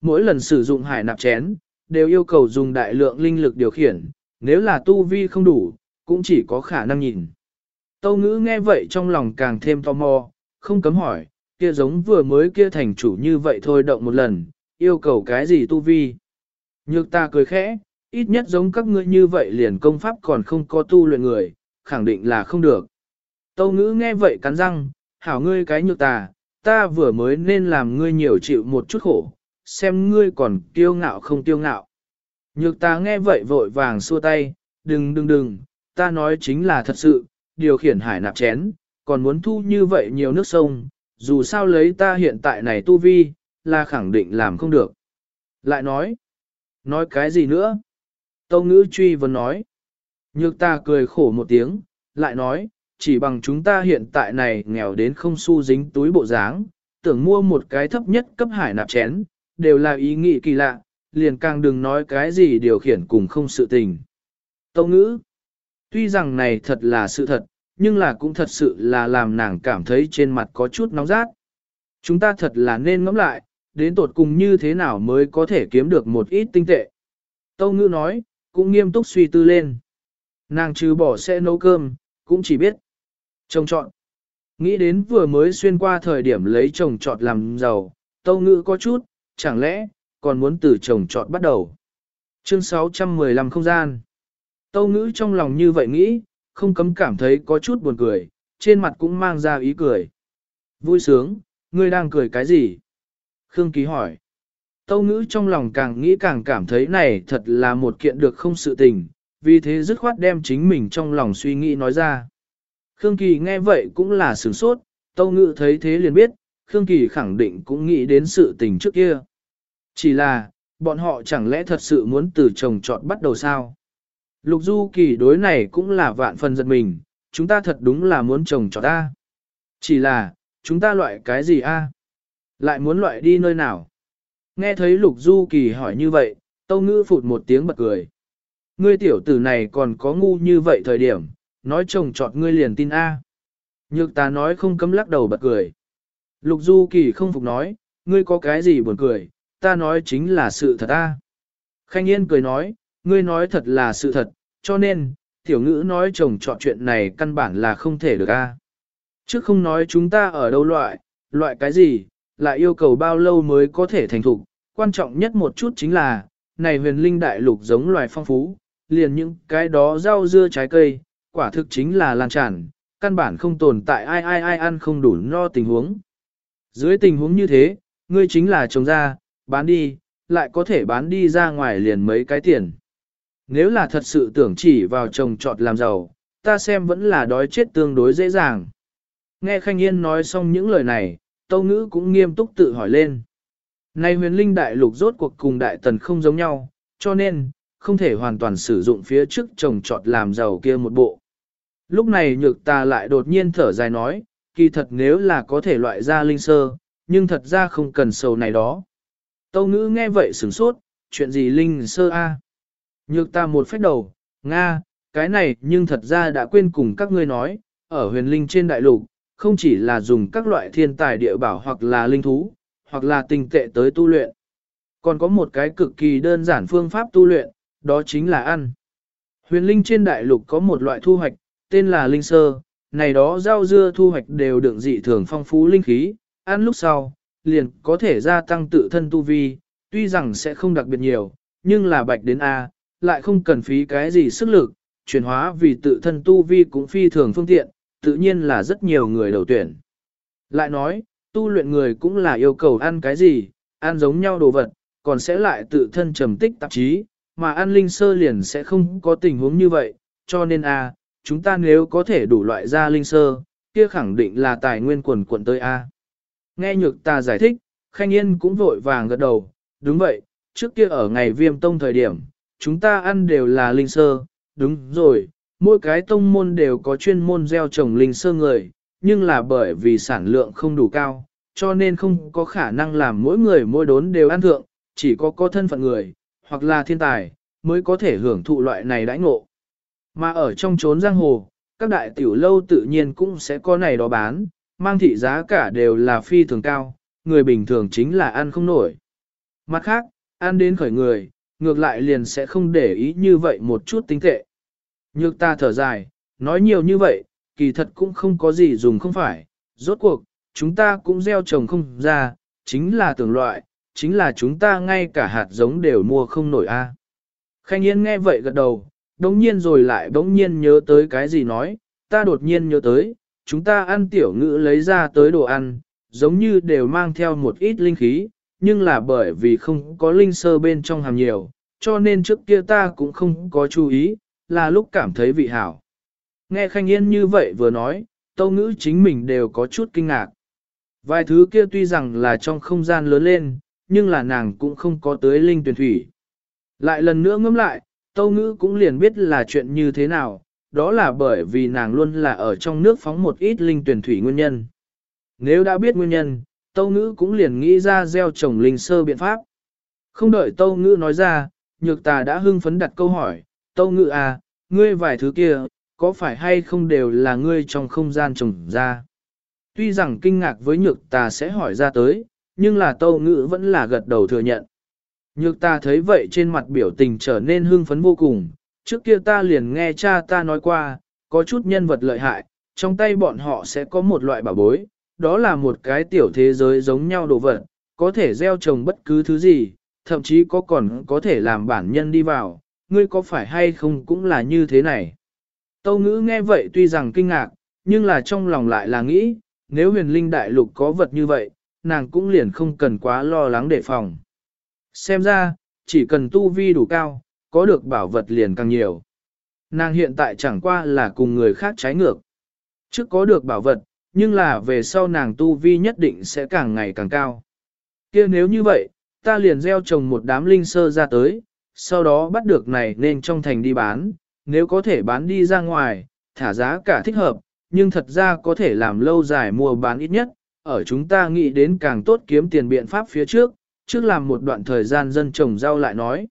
Mỗi lần sử dụng hải nạp chén, đều yêu cầu dùng đại lượng linh lực điều khiển, nếu là tu vi không đủ, cũng chỉ có khả năng nhìn. Tâu ngữ nghe vậy trong lòng càng thêm tò mò, không cấm hỏi, kia giống vừa mới kia thành chủ như vậy thôi động một lần, yêu cầu cái gì tu vi. Nhược ta cười khẽ, ít nhất giống các ngươi như vậy liền công pháp còn không có tu luyện người, khẳng định là không được. Tâu ngữ nghe vậy cắn răng, hảo ngươi cái nhược ta, ta vừa mới nên làm ngươi nhiều chịu một chút khổ, xem ngươi còn kiêu ngạo không kiêu ngạo. Nhược ta nghe vậy vội vàng xua tay, đừng đừng đừng, ta nói chính là thật sự, điều khiển hải nạp chén, còn muốn thu như vậy nhiều nước sông, dù sao lấy ta hiện tại này tu vi, là khẳng định làm không được. Lại nói, nói cái gì nữa? Tâu ngữ truy vấn nói. Nhược ta cười khổ một tiếng, lại nói, chỉ bằng chúng ta hiện tại này nghèo đến không xu dính túi bộ dáng, tưởng mua một cái thấp nhất cấp hải nạp chén, đều là ý nghĩ kỳ lạ, liền càng đừng nói cái gì điều khiển cùng không sự tình. Tâu ngữ, tuy rằng này thật là sự thật, nhưng là cũng thật sự là làm nàng cảm thấy trên mặt có chút nóng rát. Chúng ta thật là nên ngẫm lại, đến tột cùng như thế nào mới có thể kiếm được một ít tinh tệ. Tâu ngữ nói, cũng nghiêm túc suy tư lên. Nàng trừ bỏ sẽ nấu cơm, cũng chỉ biết trồng trọn. Nghĩ đến vừa mới xuyên qua thời điểm lấy trồng trọt làm giàu, tâu ngữ có chút, chẳng lẽ, còn muốn từ trồng trọt bắt đầu. Chương 615 không gian. Tâu ngữ trong lòng như vậy nghĩ, không cấm cảm thấy có chút buồn cười, trên mặt cũng mang ra ý cười. Vui sướng, ngươi đang cười cái gì? Khương Ký hỏi. Tâu ngữ trong lòng càng nghĩ càng cảm thấy này thật là một kiện được không sự tình, vì thế dứt khoát đem chính mình trong lòng suy nghĩ nói ra. Khương Kỳ nghe vậy cũng là sửng sốt, Tâu Ngự thấy thế liền biết, Khương Kỳ khẳng định cũng nghĩ đến sự tình trước kia. Chỉ là, bọn họ chẳng lẽ thật sự muốn từ chồng chọn bắt đầu sao? Lục Du Kỳ đối này cũng là vạn phần giật mình, chúng ta thật đúng là muốn chồng chọn ta. Chỉ là, chúng ta loại cái gì a? Lại muốn loại đi nơi nào? Nghe thấy Lục Du Kỳ hỏi như vậy, Tâu Ngữ phụt một tiếng bật cười. Ngươi tiểu tử này còn có ngu như vậy thời điểm, nói chồng chọt ngươi liền tin A. Nhược ta nói không cấm lắc đầu bật cười. Lục Du Kỳ không phục nói, ngươi có cái gì buồn cười, ta nói chính là sự thật A. Khanh Yên cười nói, ngươi nói thật là sự thật, cho nên, tiểu ngữ nói chồng chọn chuyện này căn bản là không thể được A. Trước không nói chúng ta ở đâu loại, loại cái gì, lại yêu cầu bao lâu mới có thể thành thục, quan trọng nhất một chút chính là, này huyền linh đại lục giống loài phong phú, liền những cái đó rau dưa trái cây, quả thực chính là lan tràn, căn bản không tồn tại ai ai ai ăn không đủ no tình huống. Dưới tình huống như thế, ngươi chính là trồng ra, bán đi, lại có thể bán đi ra ngoài liền mấy cái tiền. Nếu là thật sự tưởng chỉ vào trồng trọt làm giàu, ta xem vẫn là đói chết tương đối dễ dàng. Nghe Khanh Yên nói xong những lời này, Tâu Ngữ cũng nghiêm túc tự hỏi lên. Này huyền linh đại lục rốt cuộc cùng đại tần không giống nhau, cho nên, không thể hoàn toàn sử dụng phía trước trồng trọt làm giàu kia một bộ. Lúc này nhược ta lại đột nhiên thở dài nói, kỳ thật nếu là có thể loại ra linh sơ, nhưng thật ra không cần sầu này đó. Tâu ngữ nghe vậy sửng sốt, chuyện gì linh sơ a? Nhược ta một phép đầu, Nga, cái này nhưng thật ra đã quên cùng các ngươi nói, ở huyền linh trên đại lục, không chỉ là dùng các loại thiên tài địa bảo hoặc là linh thú, hoặc là tình tệ tới tu luyện. Còn có một cái cực kỳ đơn giản phương pháp tu luyện, đó chính là ăn. Huyền linh trên đại lục có một loại thu hoạch, tên là linh sơ, này đó rau dưa thu hoạch đều đựng dị thường phong phú linh khí, ăn lúc sau, liền có thể gia tăng tự thân tu vi, tuy rằng sẽ không đặc biệt nhiều, nhưng là bạch đến A, lại không cần phí cái gì sức lực, chuyển hóa vì tự thân tu vi cũng phi thường phương tiện, tự nhiên là rất nhiều người đầu tuyển. Lại nói, tu luyện người cũng là yêu cầu ăn cái gì, ăn giống nhau đồ vật, còn sẽ lại tự thân trầm tích tạp chí, mà ăn linh sơ liền sẽ không có tình huống như vậy, cho nên a, chúng ta nếu có thể đủ loại ra linh sơ, kia khẳng định là tài nguyên quần quận tới a. Nghe nhược ta giải thích, Khanh Yên cũng vội vàng gật đầu, đúng vậy, trước kia ở ngày viêm tông thời điểm, chúng ta ăn đều là linh sơ, đúng rồi, mỗi cái tông môn đều có chuyên môn gieo trồng linh sơ người, nhưng là bởi vì sản lượng không đủ cao, cho nên không có khả năng làm mỗi người mỗi đốn đều ăn thượng, chỉ có có thân phận người, hoặc là thiên tài, mới có thể hưởng thụ loại này đãi ngộ. Mà ở trong chốn giang hồ, các đại tiểu lâu tự nhiên cũng sẽ có này đó bán, mang thị giá cả đều là phi thường cao, người bình thường chính là ăn không nổi. Mặt khác, ăn đến khởi người, ngược lại liền sẽ không để ý như vậy một chút tính tệ. Nhược ta thở dài, nói nhiều như vậy, kỳ thật cũng không có gì dùng không phải, rốt cuộc, chúng ta cũng gieo trồng không ra, chính là tưởng loại, chính là chúng ta ngay cả hạt giống đều mua không nổi a. Khanh Yên nghe vậy gật đầu, đống nhiên rồi lại đống nhiên nhớ tới cái gì nói, ta đột nhiên nhớ tới, chúng ta ăn tiểu ngữ lấy ra tới đồ ăn, giống như đều mang theo một ít linh khí, nhưng là bởi vì không có linh sơ bên trong hàm nhiều, cho nên trước kia ta cũng không có chú ý, là lúc cảm thấy vị hảo. Nghe Khanh Yên như vậy vừa nói, tâu ngữ chính mình đều có chút kinh ngạc. Vài thứ kia tuy rằng là trong không gian lớn lên, nhưng là nàng cũng không có tới linh tuyển thủy. Lại lần nữa ngẫm lại, tâu ngữ cũng liền biết là chuyện như thế nào, đó là bởi vì nàng luôn là ở trong nước phóng một ít linh tuyển thủy nguyên nhân. Nếu đã biết nguyên nhân, tâu ngữ cũng liền nghĩ ra gieo trồng linh sơ biện pháp. Không đợi tâu ngữ nói ra, nhược tà đã hưng phấn đặt câu hỏi, tâu ngữ à, ngươi vài thứ kia, có phải hay không đều là ngươi trong không gian trồng ra? Tuy rằng kinh ngạc với nhược tà sẽ hỏi ra tới, nhưng là tâu ngữ vẫn là gật đầu thừa nhận. Nhược ta thấy vậy trên mặt biểu tình trở nên hưng phấn vô cùng, trước kia ta liền nghe cha ta nói qua, có chút nhân vật lợi hại, trong tay bọn họ sẽ có một loại bảo bối, đó là một cái tiểu thế giới giống nhau đồ vật, có thể gieo trồng bất cứ thứ gì, thậm chí có còn có thể làm bản nhân đi vào, ngươi có phải hay không cũng là như thế này. Tâu ngữ nghe vậy tuy rằng kinh ngạc, nhưng là trong lòng lại là nghĩ, nếu huyền linh đại lục có vật như vậy, nàng cũng liền không cần quá lo lắng đề phòng. Xem ra, chỉ cần tu vi đủ cao, có được bảo vật liền càng nhiều. Nàng hiện tại chẳng qua là cùng người khác trái ngược. Trước có được bảo vật, nhưng là về sau nàng tu vi nhất định sẽ càng ngày càng cao. kia nếu như vậy, ta liền gieo trồng một đám linh sơ ra tới, sau đó bắt được này nên trong thành đi bán, nếu có thể bán đi ra ngoài, thả giá cả thích hợp, nhưng thật ra có thể làm lâu dài mua bán ít nhất, ở chúng ta nghĩ đến càng tốt kiếm tiền biện pháp phía trước, trước làm một đoạn thời gian dân trồng rau lại nói.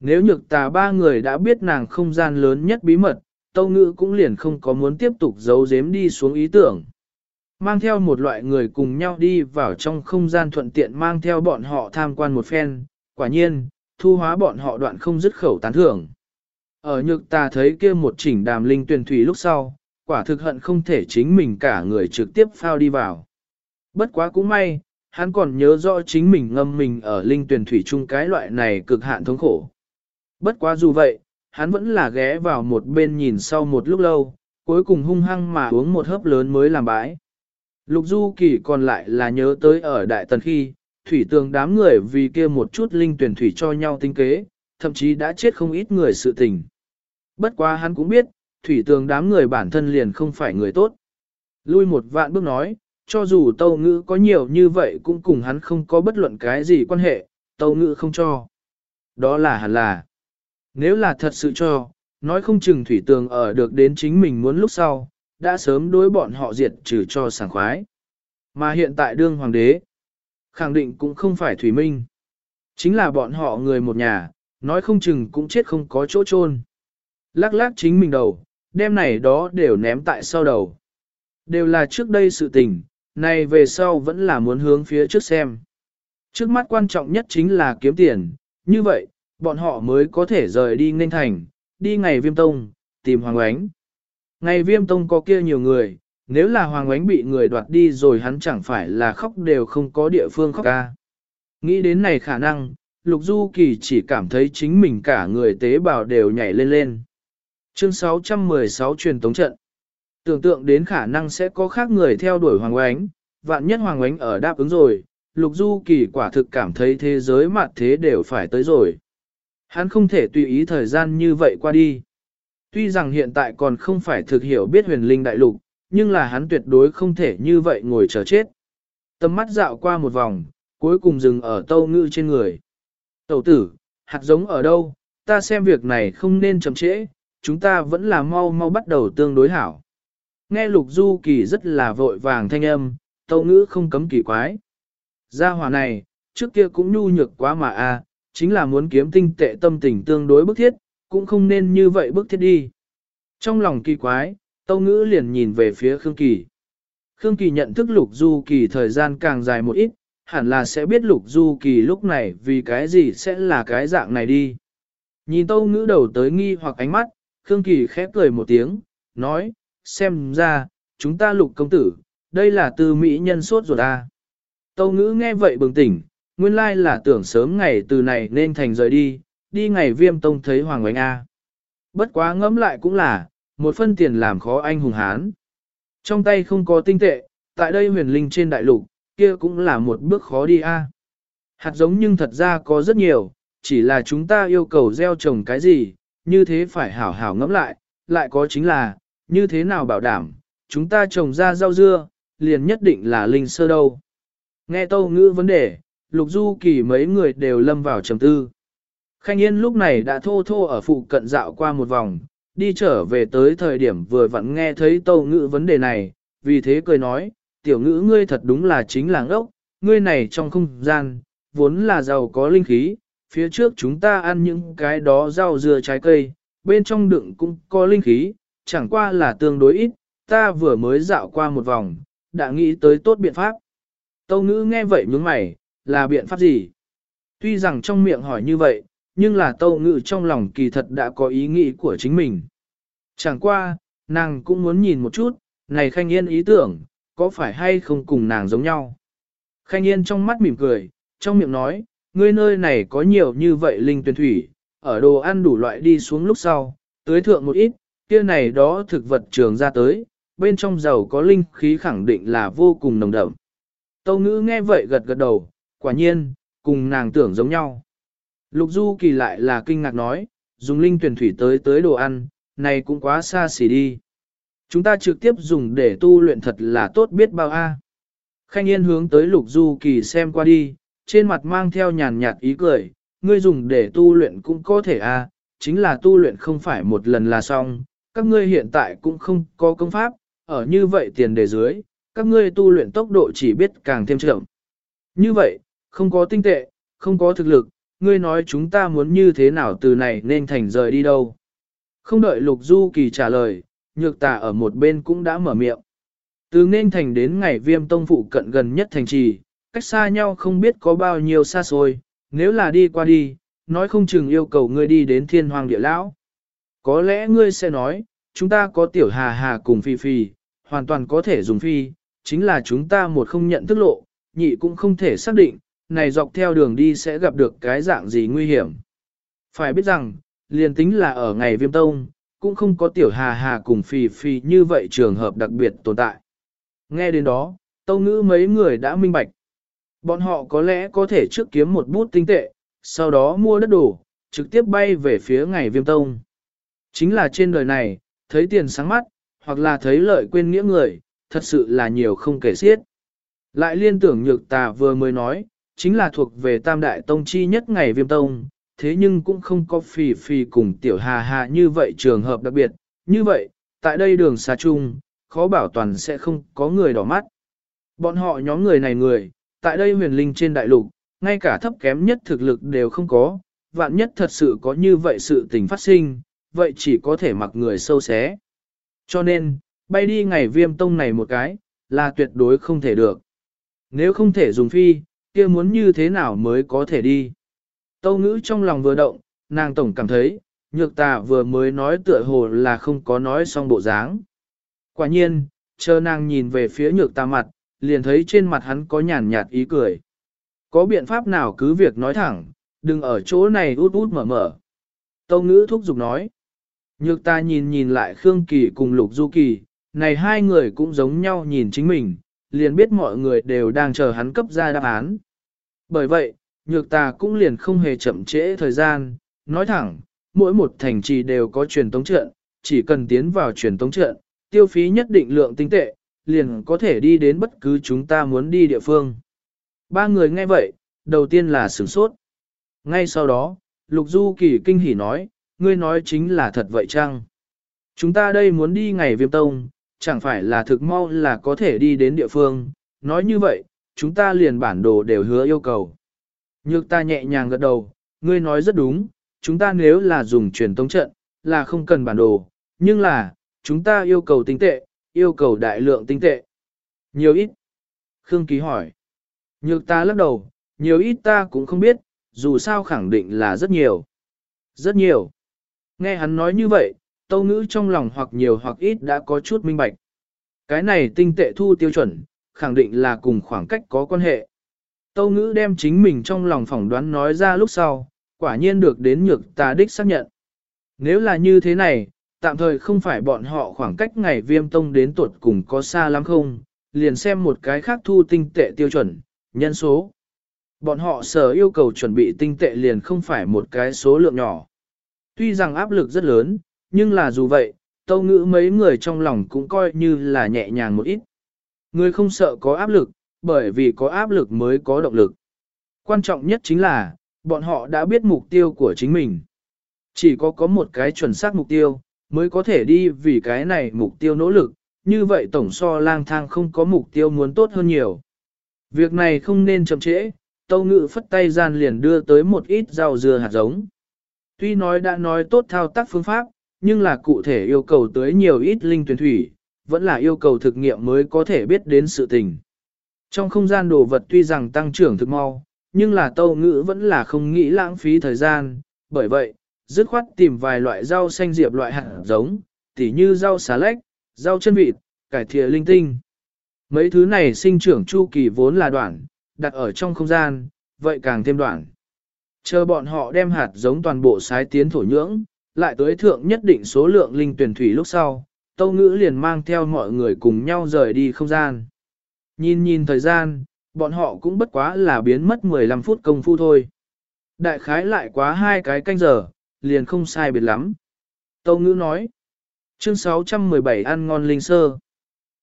Nếu nhược tà ba người đã biết nàng không gian lớn nhất bí mật, tâu ngữ cũng liền không có muốn tiếp tục giấu giếm đi xuống ý tưởng. Mang theo một loại người cùng nhau đi vào trong không gian thuận tiện mang theo bọn họ tham quan một phen, quả nhiên, thu hóa bọn họ đoạn không dứt khẩu tán thưởng. Ở nhược tà thấy kia một chỉnh đàm linh tuyển thủy lúc sau, quả thực hận không thể chính mình cả người trực tiếp phao đi vào. Bất quá cũng may, hắn còn nhớ rõ chính mình ngâm mình ở linh tuyển thủy chung cái loại này cực hạn thống khổ. Bất quá dù vậy, hắn vẫn là ghé vào một bên nhìn sau một lúc lâu, cuối cùng hung hăng mà uống một hớp lớn mới làm bãi. Lục Du Kỳ còn lại là nhớ tới ở Đại Tần khi, thủy tường đám người vì kia một chút linh tuyển thủy cho nhau tinh kế, thậm chí đã chết không ít người sự tình. Bất quá hắn cũng biết, thủy tường đám người bản thân liền không phải người tốt. Lui một vạn bước nói, cho dù tâu ngữ có nhiều như vậy cũng cùng hắn không có bất luận cái gì quan hệ, tâu ngữ không cho. Đó là hẳn là. Nếu là thật sự cho, nói không chừng thủy tường ở được đến chính mình muốn lúc sau, đã sớm đối bọn họ diệt trừ cho sảng khoái. Mà hiện tại đương hoàng đế, khẳng định cũng không phải thủy minh. Chính là bọn họ người một nhà, nói không chừng cũng chết không có chỗ chôn Lắc lắc chính mình đầu, đem này đó đều ném tại sau đầu. Đều là trước đây sự tình, này về sau vẫn là muốn hướng phía trước xem. Trước mắt quan trọng nhất chính là kiếm tiền, như vậy, bọn họ mới có thể rời đi nên thành, đi ngày viêm tông, tìm Hoàng Oánh. Ngày viêm tông có kia nhiều người, nếu là Hoàng Oánh bị người đoạt đi rồi hắn chẳng phải là khóc đều không có địa phương khóc ca. Nghĩ đến này khả năng, Lục Du Kỳ chỉ cảm thấy chính mình cả người tế bào đều nhảy lên lên. Chương 616 truyền tống trận. Tưởng tượng đến khả năng sẽ có khác người theo đuổi Hoàng Oánh, vạn nhất Hoàng Oánh ở đáp ứng rồi, Lục Du Kỳ quả thực cảm thấy thế giới mặt thế đều phải tới rồi. Hắn không thể tùy ý thời gian như vậy qua đi. Tuy rằng hiện tại còn không phải thực hiểu biết huyền linh đại lục, nhưng là hắn tuyệt đối không thể như vậy ngồi chờ chết. Tầm mắt dạo qua một vòng, cuối cùng dừng ở tâu ngữ trên người. Tẩu tử, hạt giống ở đâu, ta xem việc này không nên chậm trễ, chúng ta vẫn là mau mau bắt đầu tương đối hảo. Nghe lục du kỳ rất là vội vàng thanh âm, tâu ngữ không cấm kỳ quái. Gia hòa này, trước kia cũng nhu nhược quá mà a chính là muốn kiếm tinh tệ tâm tình tương đối bức thiết, cũng không nên như vậy bức thiết đi. Trong lòng kỳ quái, tâu ngữ liền nhìn về phía Khương Kỳ. Khương Kỳ nhận thức lục du kỳ thời gian càng dài một ít, hẳn là sẽ biết lục du kỳ lúc này vì cái gì sẽ là cái dạng này đi. Nhìn tâu ngữ đầu tới nghi hoặc ánh mắt, Khương Kỳ khép cười một tiếng, nói, xem ra, chúng ta lục công tử, đây là từ Mỹ nhân sốt ruột ta. Tâu ngữ nghe vậy bừng tỉnh, nguyên lai là tưởng sớm ngày từ này nên thành rời đi, đi ngày viêm tông thấy Hoàng Oánh A. Bất quá ngẫm lại cũng là, một phân tiền làm khó anh hùng hán. Trong tay không có tinh tệ, tại đây huyền linh trên đại lục, kia cũng là một bước khó đi A. Hạt giống nhưng thật ra có rất nhiều, chỉ là chúng ta yêu cầu gieo trồng cái gì, như thế phải hảo hảo ngẫm lại, lại có chính là, như thế nào bảo đảm, chúng ta trồng ra rau dưa, liền nhất định là linh sơ đâu. Nghe tâu ngữ vấn đề, lục du kỳ mấy người đều lâm vào trầm tư. Khanh Yên lúc này đã thô thô ở phụ cận dạo qua một vòng, đi trở về tới thời điểm vừa vặn nghe thấy tâu ngữ vấn đề này, vì thế cười nói, tiểu ngữ ngươi thật đúng là chính làng ốc, ngươi này trong không gian, vốn là giàu có linh khí, phía trước chúng ta ăn những cái đó rau dưa trái cây, bên trong đựng cũng có linh khí, chẳng qua là tương đối ít, ta vừa mới dạo qua một vòng, đã nghĩ tới tốt biện pháp. Tâu ngữ nghe vậy nhướng mày, là biện pháp gì? Tuy rằng trong miệng hỏi như vậy, nhưng là tâu ngữ trong lòng kỳ thật đã có ý nghĩ của chính mình. Chẳng qua, nàng cũng muốn nhìn một chút, này Khanh Yên ý tưởng, có phải hay không cùng nàng giống nhau? Khanh Yên trong mắt mỉm cười, trong miệng nói, ngươi nơi này có nhiều như vậy linh tuyển thủy, ở đồ ăn đủ loại đi xuống lúc sau, tưới thượng một ít, kia này đó thực vật trường ra tới, bên trong dầu có linh khí khẳng định là vô cùng nồng đậm. Tâu ngữ nghe vậy gật gật đầu, quả nhiên, cùng nàng tưởng giống nhau. Lục Du Kỳ lại là kinh ngạc nói, dùng linh tuyển thủy tới tới đồ ăn, này cũng quá xa xỉ đi. Chúng ta trực tiếp dùng để tu luyện thật là tốt biết bao a. Khanh Yên hướng tới Lục Du Kỳ xem qua đi, trên mặt mang theo nhàn nhạt ý cười, ngươi dùng để tu luyện cũng có thể a, chính là tu luyện không phải một lần là xong, các ngươi hiện tại cũng không có công pháp, ở như vậy tiền đề dưới, các ngươi tu luyện tốc độ chỉ biết càng thêm chậm. Như vậy, không có tinh tệ, không có thực lực, ngươi nói chúng ta muốn như thế nào từ này nên thành rời đi đâu. Không đợi Lục Du Kỳ trả lời, nhược tà ở một bên cũng đã mở miệng. Từ nên thành đến ngày viêm tông phụ cận gần nhất thành trì, cách xa nhau không biết có bao nhiêu xa xôi, nếu là đi qua đi, nói không chừng yêu cầu ngươi đi đến thiên hoàng địa lão. Có lẽ ngươi sẽ nói, chúng ta có tiểu hà hà cùng phi phi, hoàn toàn có thể dùng phi, chính là chúng ta một không nhận thức lộ, nhị cũng không thể xác định, này dọc theo đường đi sẽ gặp được cái dạng gì nguy hiểm. Phải biết rằng, liền tính là ở ngày viêm tông, cũng không có tiểu hà hà cùng phi phi như vậy trường hợp đặc biệt tồn tại. Nghe đến đó, tâu ngữ mấy người đã minh bạch. Bọn họ có lẽ có thể trước kiếm một bút tinh tệ, sau đó mua đất đồ, trực tiếp bay về phía ngày viêm tông. Chính là trên đời này, thấy tiền sáng mắt, hoặc là thấy lợi quên nghĩa người, thật sự là nhiều không kể xiết. Lại liên tưởng nhược tà vừa mới nói, chính là thuộc về tam đại tông chi nhất ngày viêm tông, thế nhưng cũng không có phì phì cùng tiểu hà hà như vậy trường hợp đặc biệt, như vậy, tại đây đường xa chung, khó bảo toàn sẽ không có người đỏ mắt. Bọn họ nhóm người này người, tại đây huyền linh trên đại lục, ngay cả thấp kém nhất thực lực đều không có, vạn nhất thật sự có như vậy sự tình phát sinh, vậy chỉ có thể mặc người sâu xé. Cho nên, bay đi ngày viêm tông này một cái, là tuyệt đối không thể được. Nếu không thể dùng phi, kia muốn như thế nào mới có thể đi. Tâu ngữ trong lòng vừa động, nàng tổng cảm thấy, nhược tà vừa mới nói tựa hồ là không có nói xong bộ dáng. Quả nhiên, chờ nàng nhìn về phía nhược tà mặt, liền thấy trên mặt hắn có nhàn nhạt ý cười. Có biện pháp nào cứ việc nói thẳng, đừng ở chỗ này út út mở mở. Tâu ngữ thúc giục nói. Nhược ta nhìn nhìn lại Khương Kỳ cùng Lục Du Kỳ, này hai người cũng giống nhau nhìn chính mình, liền biết mọi người đều đang chờ hắn cấp ra đáp án. Bởi vậy, nhược ta cũng liền không hề chậm trễ thời gian, nói thẳng, mỗi một thành trì đều có truyền tống trận, chỉ cần tiến vào truyền tống trận, tiêu phí nhất định lượng tinh tệ, liền có thể đi đến bất cứ chúng ta muốn đi địa phương. Ba người nghe vậy, đầu tiên là sửng sốt. Ngay sau đó, Lục Du Kỳ kinh hỉ nói, ngươi nói chính là thật vậy chăng? Chúng ta đây muốn đi ngày viêm tông, chẳng phải là thực mau là có thể đi đến địa phương, nói như vậy, chúng ta liền bản đồ đều hứa yêu cầu. Nhược ta nhẹ nhàng gật đầu, ngươi nói rất đúng, chúng ta nếu là dùng truyền tống trận, là không cần bản đồ, nhưng là, chúng ta yêu cầu tinh tệ, yêu cầu đại lượng tinh tệ. Nhiều ít? Khương Ký hỏi. Nhược ta lắc đầu, nhiều ít ta cũng không biết, dù sao khẳng định là rất nhiều. Rất nhiều. Nghe hắn nói như vậy, tâu ngữ trong lòng hoặc nhiều hoặc ít đã có chút minh bạch. Cái này tinh tệ thu tiêu chuẩn, khẳng định là cùng khoảng cách có quan hệ. Tâu ngữ đem chính mình trong lòng phỏng đoán nói ra lúc sau, quả nhiên được đến nhược tà đích xác nhận. Nếu là như thế này, tạm thời không phải bọn họ khoảng cách ngày viêm tông đến tuột cùng có xa lắm không, liền xem một cái khác thu tinh tệ tiêu chuẩn, nhân số. Bọn họ sở yêu cầu chuẩn bị tinh tệ liền không phải một cái số lượng nhỏ. Tuy rằng áp lực rất lớn, nhưng là dù vậy, tâu ngữ mấy người trong lòng cũng coi như là nhẹ nhàng một ít. Người không sợ có áp lực, bởi vì có áp lực mới có động lực. Quan trọng nhất chính là, bọn họ đã biết mục tiêu của chính mình. Chỉ có có một cái chuẩn xác mục tiêu, mới có thể đi vì cái này mục tiêu nỗ lực, như vậy tổng so lang thang không có mục tiêu muốn tốt hơn nhiều. Việc này không nên chậm trễ, tâu ngự phất tay gian liền đưa tới một ít rau dưa hạt giống. Tuy nói đã nói tốt thao tác phương pháp, nhưng là cụ thể yêu cầu tới nhiều ít linh tuyển thủy, vẫn là yêu cầu thực nghiệm mới có thể biết đến sự tình. Trong không gian đồ vật tuy rằng tăng trưởng thực mau, nhưng là tâu ngữ vẫn là không nghĩ lãng phí thời gian, bởi vậy, dứt khoát tìm vài loại rau xanh diệp loại hạt giống, tỉ như rau xà lách, rau chân vịt, cải thịa linh tinh. Mấy thứ này sinh trưởng chu kỳ vốn là đoạn, đặt ở trong không gian, vậy càng thêm đoạn. Chờ bọn họ đem hạt giống toàn bộ sái tiến thổ nhưỡng, lại tới thượng nhất định số lượng linh tuyển thủy lúc sau, Tâu Ngữ liền mang theo mọi người cùng nhau rời đi không gian. Nhìn nhìn thời gian, bọn họ cũng bất quá là biến mất 15 phút công phu thôi. Đại khái lại quá hai cái canh giờ, liền không sai biệt lắm. Tâu ngữ nói. Chương 617 ăn ngon linh sơ.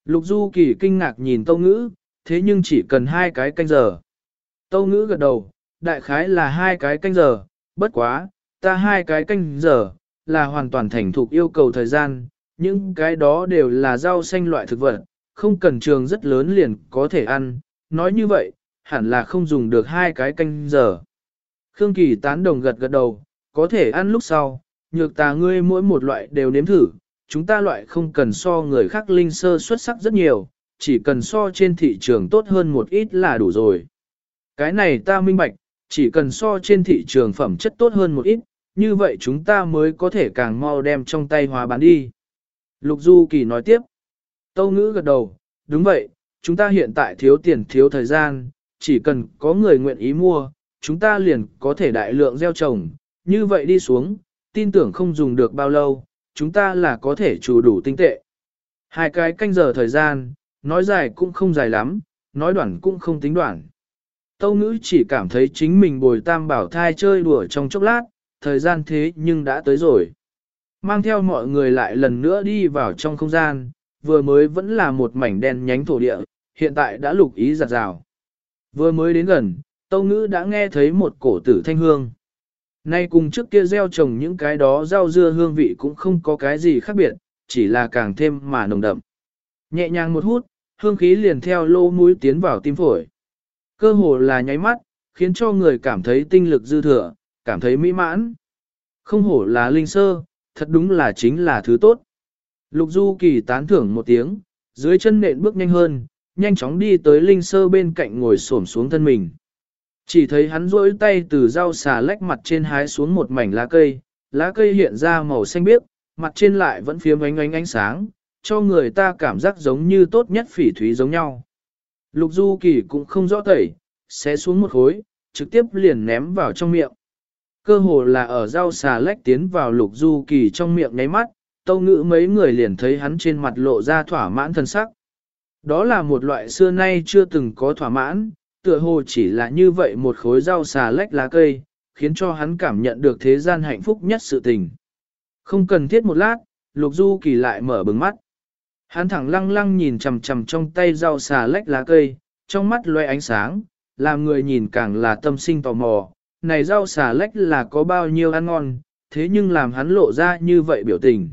Lục Du Kỳ kinh ngạc nhìn Tâu ngữ, thế nhưng chỉ cần hai cái canh giờ. Tâu ngữ gật đầu, đại khái là hai cái canh giờ, bất quá, ta hai cái canh giờ, là hoàn toàn thành thục yêu cầu thời gian, những cái đó đều là rau xanh loại thực vật, không cần trường rất lớn liền có thể ăn, nói như vậy, hẳn là không dùng được hai cái canh giờ. Khương Kỳ tán đồng gật gật đầu, có thể ăn lúc sau, nhược tà ngươi mỗi một loại đều nếm thử, chúng ta loại không cần so người khác linh sơ xuất sắc rất nhiều, chỉ cần so trên thị trường tốt hơn một ít là đủ rồi. Cái này ta minh bạch, chỉ cần so trên thị trường phẩm chất tốt hơn một ít, như vậy chúng ta mới có thể càng mau đem trong tay hóa bán đi. Lục Du Kỳ nói tiếp. Tâu ngữ gật đầu, đúng vậy, chúng ta hiện tại thiếu tiền thiếu thời gian, chỉ cần có người nguyện ý mua, chúng ta liền có thể đại lượng gieo trồng, như vậy đi xuống, tin tưởng không dùng được bao lâu, chúng ta là có thể chủ đủ tinh tệ. Hai cái canh giờ thời gian, nói dài cũng không dài lắm, nói đoạn cũng không tính đoạn. Tâu ngữ chỉ cảm thấy chính mình bồi tam bảo thai chơi đùa trong chốc lát, thời gian thế nhưng đã tới rồi. Mang theo mọi người lại lần nữa đi vào trong không gian, vừa mới vẫn là một mảnh đen nhánh thổ địa, hiện tại đã lục ý giặt rào. Vừa mới đến gần, Tâu Ngữ đã nghe thấy một cổ tử thanh hương. Nay cùng trước kia gieo trồng những cái đó rau dưa hương vị cũng không có cái gì khác biệt, chỉ là càng thêm mà nồng đậm. Nhẹ nhàng một hút, hương khí liền theo lô mũi tiến vào tim phổi. Cơ hồ là nháy mắt, khiến cho người cảm thấy tinh lực dư thừa, cảm thấy mỹ mãn. Không hổ là linh sơ, thật đúng là chính là thứ tốt. Lục Du Kỳ tán thưởng một tiếng, dưới chân nện bước nhanh hơn, nhanh chóng đi tới linh sơ bên cạnh ngồi xổm xuống thân mình. Chỉ thấy hắn rỗi tay từ rau xà lách mặt trên hái xuống một mảnh lá cây, lá cây hiện ra màu xanh biếc, mặt trên lại vẫn phiếm ánh ánh ánh sáng, cho người ta cảm giác giống như tốt nhất phỉ thúy giống nhau. Lục Du Kỳ cũng không rõ tẩy, xé xuống một khối, trực tiếp liền ném vào trong miệng. Cơ hồ là ở rau xà lách tiến vào Lục Du Kỳ trong miệng nháy mắt, tâu ngữ mấy người liền thấy hắn trên mặt lộ ra thỏa mãn thân sắc. Đó là một loại xưa nay chưa từng có thỏa mãn, tựa hồ chỉ là như vậy một khối rau xà lách lá cây, khiến cho hắn cảm nhận được thế gian hạnh phúc nhất sự tình. Không cần thiết một lát, Lục Du Kỳ lại mở bừng mắt. Hắn thẳng lăng lăng nhìn chầm chầm trong tay rau xà lách lá cây, trong mắt loe ánh sáng, làm người nhìn càng là tâm sinh tò mò. Này rau xà lách là có bao nhiêu ăn ngon, thế nhưng làm hắn lộ ra như vậy biểu tình.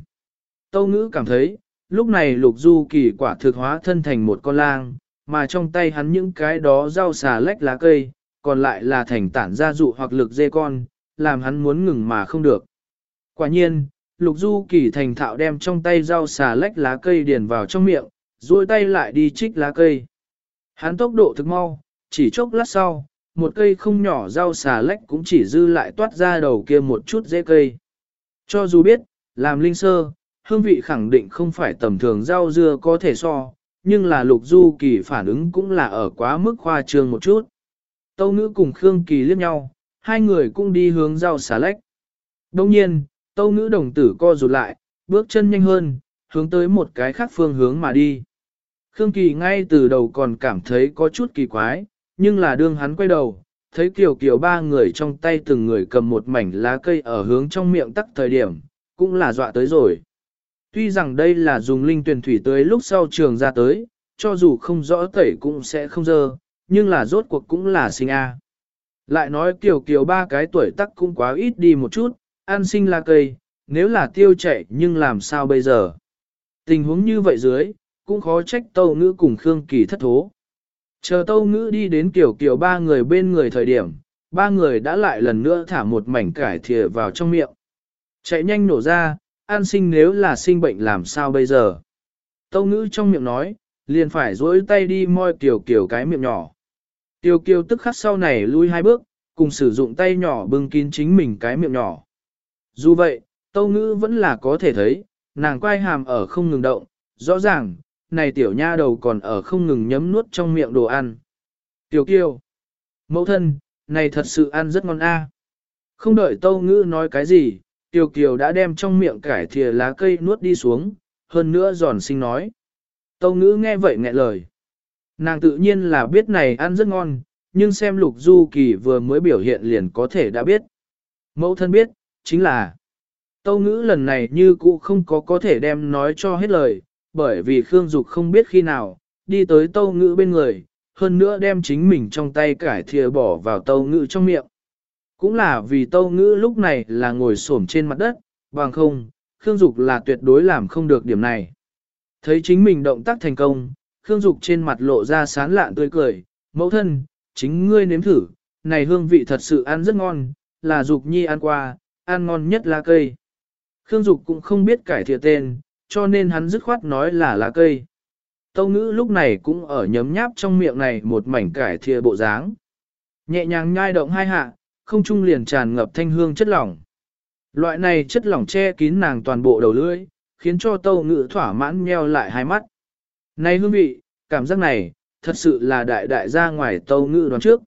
Tâu ngữ cảm thấy, lúc này lục du kỳ quả thực hóa thân thành một con lang, mà trong tay hắn những cái đó rau xà lách lá cây, còn lại là thành tản gia dụ hoặc lực dê con, làm hắn muốn ngừng mà không được. Quả nhiên, lục du kỳ thành thạo đem trong tay rau xà lách lá cây điền vào trong miệng, duỗi tay lại đi trích lá cây. Hắn tốc độ thực mau, chỉ chốc lát sau, một cây không nhỏ rau xà lách cũng chỉ dư lại toát ra đầu kia một chút dễ cây. Cho dù biết, làm linh sơ, hương vị khẳng định không phải tầm thường rau dưa có thể so, nhưng là lục du kỳ phản ứng cũng là ở quá mức khoa trương một chút. Tâu ngữ cùng Khương Kỳ liếc nhau, hai người cũng đi hướng rau xà lách. Đồng nhiên, tâu ngữ đồng tử co rụt lại, bước chân nhanh hơn, hướng tới một cái khác phương hướng mà đi. Khương Kỳ ngay từ đầu còn cảm thấy có chút kỳ quái, nhưng là đương hắn quay đầu, thấy kiều kiều ba người trong tay từng người cầm một mảnh lá cây ở hướng trong miệng tắc thời điểm, cũng là dọa tới rồi. Tuy rằng đây là dùng linh tuyển thủy tới lúc sau trường ra tới, cho dù không rõ tẩy cũng sẽ không dơ, nhưng là rốt cuộc cũng là sinh A. Lại nói kiều kiều ba cái tuổi tắc cũng quá ít đi một chút, an sinh là cây, nếu là tiêu chạy nhưng làm sao bây giờ? Tình huống như vậy dưới, cũng khó trách tâu ngữ cùng Khương Kỳ thất thố. Chờ tâu ngữ đi đến kiểu kiểu ba người bên người thời điểm, ba người đã lại lần nữa thả một mảnh cải thìa vào trong miệng. Chạy nhanh nổ ra, an sinh nếu là sinh bệnh làm sao bây giờ. Tâu ngữ trong miệng nói, liền phải dối tay đi moi kiểu kiểu cái miệng nhỏ. Tiêu kiều tức khắc sau này lui hai bước, cùng sử dụng tay nhỏ bưng kín chính mình cái miệng nhỏ. Dù vậy, tâu ngữ vẫn là có thể thấy, nàng quay hàm ở không ngừng động, rõ ràng, này tiểu nha đầu còn ở không ngừng nhấm nuốt trong miệng đồ ăn. Tiểu kiều, mẫu thân, này thật sự ăn rất ngon a. Không đợi tâu ngữ nói cái gì, tiểu kiều đã đem trong miệng cải thìa lá cây nuốt đi xuống, hơn nữa giòn xinh nói. Tâu ngữ nghe vậy nghẹn lời. Nàng tự nhiên là biết này ăn rất ngon, nhưng xem lục du kỳ vừa mới biểu hiện liền có thể đã biết. Mẫu thân biết, chính là Tâu ngữ lần này như cũ không có có thể đem nói cho hết lời, bởi vì Khương Dục không biết khi nào, đi tới tâu ngữ bên người, hơn nữa đem chính mình trong tay cải thìa bỏ vào tâu ngữ trong miệng. Cũng là vì tâu ngữ lúc này là ngồi xổm trên mặt đất, bằng không, Khương Dục là tuyệt đối làm không được điểm này. Thấy chính mình động tác thành công, Khương Dục trên mặt lộ ra sán lạn tươi cười, mẫu thân, chính ngươi nếm thử, này hương vị thật sự ăn rất ngon, là Dục nhi ăn qua, ăn ngon nhất là cây. Khương Dục cũng không biết cải thiện tên, cho nên hắn dứt khoát nói là lá cây. Tâu ngữ lúc này cũng ở nhấm nháp trong miệng này một mảnh cải thìa bộ dáng. Nhẹ nhàng nhai động hai hạ, không trung liền tràn ngập thanh hương chất lỏng. Loại này chất lỏng che kín nàng toàn bộ đầu lưỡi, khiến cho tâu ngữ thỏa mãn nheo lại hai mắt. Này hương vị, cảm giác này, thật sự là đại đại ra ngoài tâu ngữ đoán trước.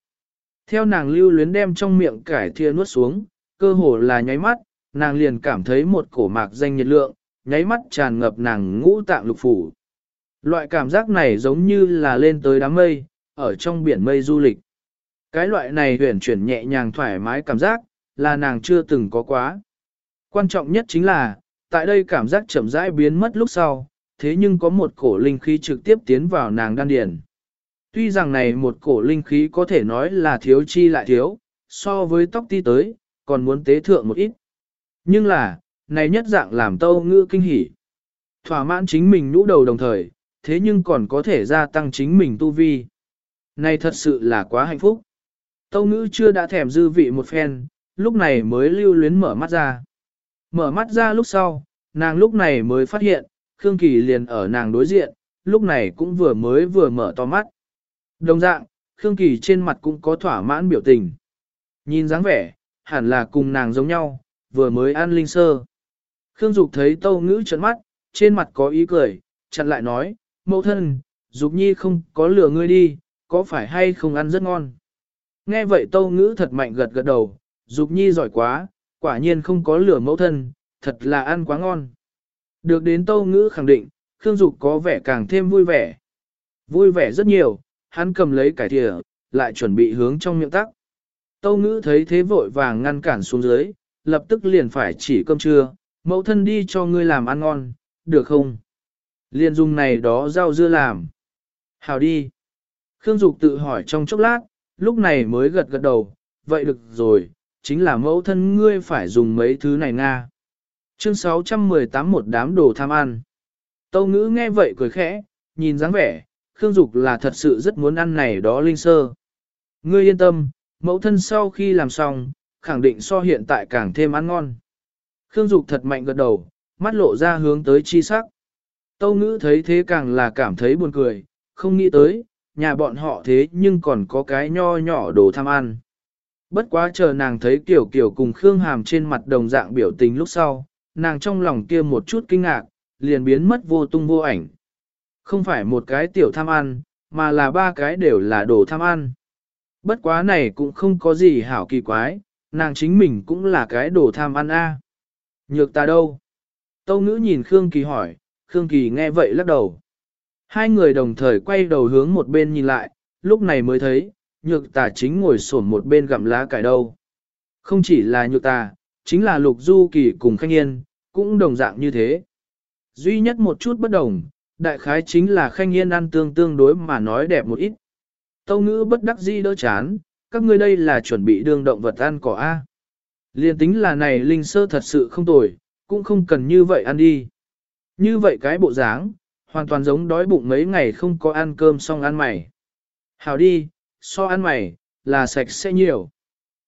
Theo nàng lưu luyến đem trong miệng cải thìa nuốt xuống, cơ hồ là nháy mắt, nàng liền cảm thấy một cổ mạc danh nhiệt lượng, nháy mắt tràn ngập nàng ngũ tạng lục phủ. Loại cảm giác này giống như là lên tới đám mây, ở trong biển mây du lịch. Cái loại này huyền chuyển nhẹ nhàng thoải mái cảm giác, là nàng chưa từng có quá. Quan trọng nhất chính là, tại đây cảm giác chậm rãi biến mất lúc sau, thế nhưng có một cổ linh khí trực tiếp tiến vào nàng đan điền. Tuy rằng này một cổ linh khí có thể nói là thiếu chi lại thiếu, so với tóc ti tới, còn muốn tế thượng một ít. Nhưng là, này nhất dạng làm tâu ngữ kinh hỉ. Thỏa mãn chính mình nhũ đầu đồng thời, thế nhưng còn có thể gia tăng chính mình tu vi. Này thật sự là quá hạnh phúc. Tâu ngữ chưa đã thèm dư vị một phen, lúc này mới lưu luyến mở mắt ra. Mở mắt ra lúc sau, nàng lúc này mới phát hiện, Khương Kỳ liền ở nàng đối diện, lúc này cũng vừa mới vừa mở to mắt. Đồng dạng, Khương Kỳ trên mặt cũng có thỏa mãn biểu tình. Nhìn dáng vẻ, hẳn là cùng nàng giống nhau, vừa mới ăn linh sơ. Khương Dục thấy Tâu Ngữ trợn mắt, trên mặt có ý cười, chặn lại nói, mẫu thân, Dục Nhi không có lừa ngươi đi, có phải hay không ăn rất ngon. Nghe vậy Tâu Ngữ thật mạnh gật gật đầu, Dục Nhi giỏi quá, quả nhiên không có lừa mẫu thân, thật là ăn quá ngon. Được đến Tâu Ngữ khẳng định, Khương Dục có vẻ càng thêm vui vẻ. Vui vẻ rất nhiều, hắn cầm lấy cải thìa, lại chuẩn bị hướng trong miệng tắc. Tâu Ngữ thấy thế vội vàng ngăn cản xuống dưới, lập tức liền phải chỉ cơm trưa, mẫu thân đi cho ngươi làm ăn ngon, được không? Liền dùng này đó rau dưa làm. Hào đi. Khương Dục tự hỏi trong chốc lát, lúc này mới gật gật đầu, vậy được rồi, chính là mẫu thân ngươi phải dùng mấy thứ này nga. Chương 618 một đám đồ tham ăn. Tâu ngữ nghe vậy cười khẽ, nhìn dáng vẻ, Khương Dục là thật sự rất muốn ăn này đó linh sơ. Ngươi yên tâm, mẫu thân sau khi làm xong, khẳng định so hiện tại càng thêm ăn ngon. Khương Dục thật mạnh gật đầu, mắt lộ ra hướng tới chi sắc. Tâu ngữ thấy thế càng là cảm thấy buồn cười, không nghĩ tới, nhà bọn họ thế nhưng còn có cái nho nhỏ đồ tham ăn. Bất quá chờ nàng thấy kiểu kiểu cùng Khương Hàm trên mặt đồng dạng biểu tình lúc sau, nàng trong lòng kia một chút kinh ngạc, liền biến mất vô tung vô ảnh. Không phải một cái tiểu tham ăn, mà là ba cái đều là đồ tham ăn. Bất quá này cũng không có gì hảo kỳ quái, nàng chính mình cũng là cái đồ tham ăn a. Nhược ta đâu? Tâu ngữ nhìn Khương Kỳ hỏi, Khương Kỳ nghe vậy lắc đầu. Hai người đồng thời quay đầu hướng một bên nhìn lại, lúc này mới thấy, nhược tà chính ngồi sổn một bên gặm lá cải đâu. Không chỉ là nhược tà, chính là lục du kỳ cùng khanh yên, cũng đồng dạng như thế. Duy nhất một chút bất đồng, đại khái chính là khanh yên ăn tương tương đối mà nói đẹp một ít. Tâu ngữ bất đắc di đỡ chán, các ngươi đây là chuẩn bị đương động vật ăn cỏ A. Liên tính là này linh sơ thật sự không tồi, cũng không cần như vậy ăn đi. Như vậy cái bộ dáng, hoàn toàn giống đói bụng mấy ngày không có ăn cơm xong ăn mày. Hảo đi, so ăn mày, là sạch sẽ nhiều.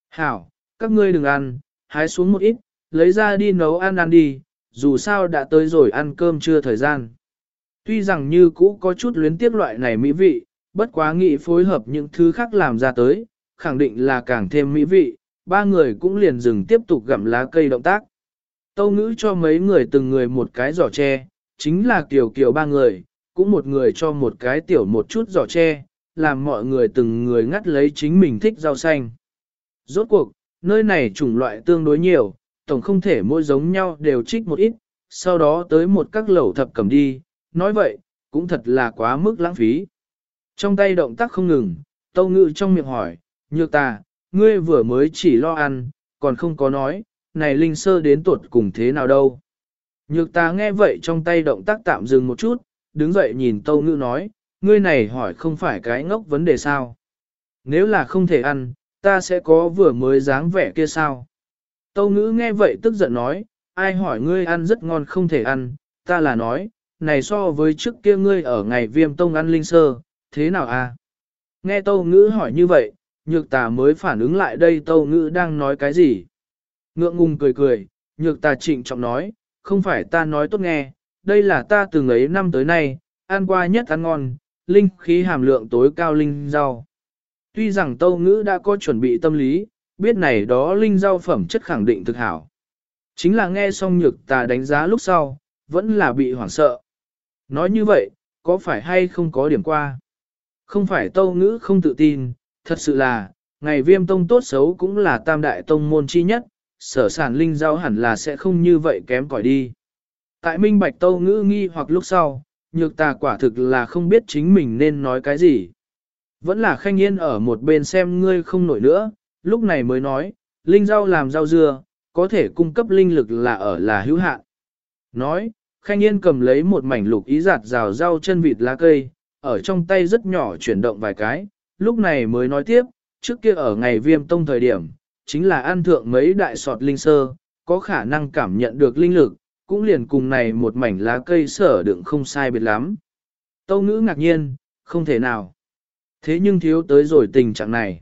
Hảo, các ngươi đừng ăn, hái xuống một ít, lấy ra đi nấu ăn ăn đi, dù sao đã tới rồi ăn cơm chưa thời gian. Tuy rằng như cũ có chút luyến tiếp loại này mỹ vị, bất quá nghĩ phối hợp những thứ khác làm ra tới, khẳng định là càng thêm mỹ vị, ba người cũng liền dừng tiếp tục gặm lá cây động tác. Tâu ngữ cho mấy người từng người một cái giỏ tre, chính là kiểu kiểu ba người, cũng một người cho một cái tiểu một chút giỏ tre, làm mọi người từng người ngắt lấy chính mình thích rau xanh. Rốt cuộc, nơi này chủng loại tương đối nhiều, tổng không thể mỗi giống nhau đều trích một ít, sau đó tới một các lẩu thập cầm đi, nói vậy, cũng thật là quá mức lãng phí. Trong tay động tác không ngừng, Tâu ngự trong miệng hỏi, nhược ta, ngươi vừa mới chỉ lo ăn, còn không có nói, này linh sơ đến tuột cùng thế nào đâu. Nhược ta nghe vậy trong tay động tác tạm dừng một chút, đứng dậy nhìn tâu ngữ nói, ngươi này hỏi không phải cái ngốc vấn đề sao. Nếu là không thể ăn, ta sẽ có vừa mới dáng vẻ kia sao. Tâu ngữ nghe vậy tức giận nói, ai hỏi ngươi ăn rất ngon không thể ăn, ta là nói, này so với trước kia ngươi ở ngày viêm tông ăn linh sơ, thế nào à? Nghe tâu ngữ hỏi như vậy, nhược tà mới phản ứng lại đây tâu ngữ đang nói cái gì. Ngượng ngùng cười cười, nhược tà trịnh trọng nói, không phải ta nói tốt nghe, đây là ta từng ấy năm tới nay, ăn qua nhất ăn ngon, linh khí hàm lượng tối cao linh rau. Tuy rằng tâu ngữ đã có chuẩn bị tâm lý, biết này đó linh rau phẩm chất khẳng định thực hảo. Chính là nghe xong nhược tà đánh giá lúc sau, vẫn là bị hoảng sợ. Nói như vậy, có phải hay không có điểm qua? Không phải tâu ngữ không tự tin, thật sự là, ngày viêm tông tốt xấu cũng là tam đại tông môn chi nhất, sở sản linh rau hẳn là sẽ không như vậy kém cỏi đi. Tại minh bạch tâu ngữ nghi hoặc lúc sau, nhược tà quả thực là không biết chính mình nên nói cái gì. Vẫn là khanh yên ở một bên xem ngươi không nổi nữa, lúc này mới nói, linh rau làm rau dưa, có thể cung cấp linh lực là ở là hữu hạn. Nói, khanh yên cầm lấy một mảnh lục ý giạt rào rau chân vịt lá cây, ở trong tay rất nhỏ chuyển động vài cái, lúc này mới nói tiếp, trước kia ở ngày viêm tông thời điểm, chính là ăn thượng mấy đại sọt linh sơ, có khả năng cảm nhận được linh lực, cũng liền cùng này một mảnh lá cây sở đựng không sai biệt lắm. Tâu ngữ ngạc nhiên, không thể nào. Thế nhưng thiếu tới rồi tình trạng này.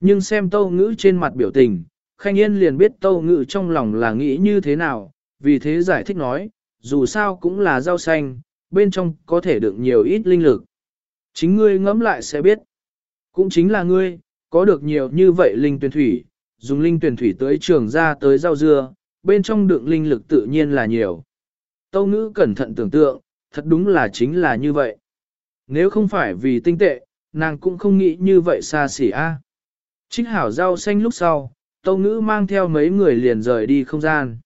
Nhưng xem tâu ngữ trên mặt biểu tình, Khanh Yên liền biết tâu ngữ trong lòng là nghĩ như thế nào, vì thế giải thích nói, dù sao cũng là rau xanh, bên trong có thể đựng nhiều ít linh lực. Chính ngươi ngẫm lại sẽ biết. Cũng chính là ngươi, có được nhiều như vậy linh tuyển thủy, dùng linh tuyển thủy tới trường ra tới rau dưa, bên trong đựng linh lực tự nhiên là nhiều. Tâu ngữ cẩn thận tưởng tượng, thật đúng là chính là như vậy. Nếu không phải vì tinh tệ, nàng cũng không nghĩ như vậy xa xỉ a. Trích hảo rau xanh lúc sau, tâu ngữ mang theo mấy người liền rời đi không gian.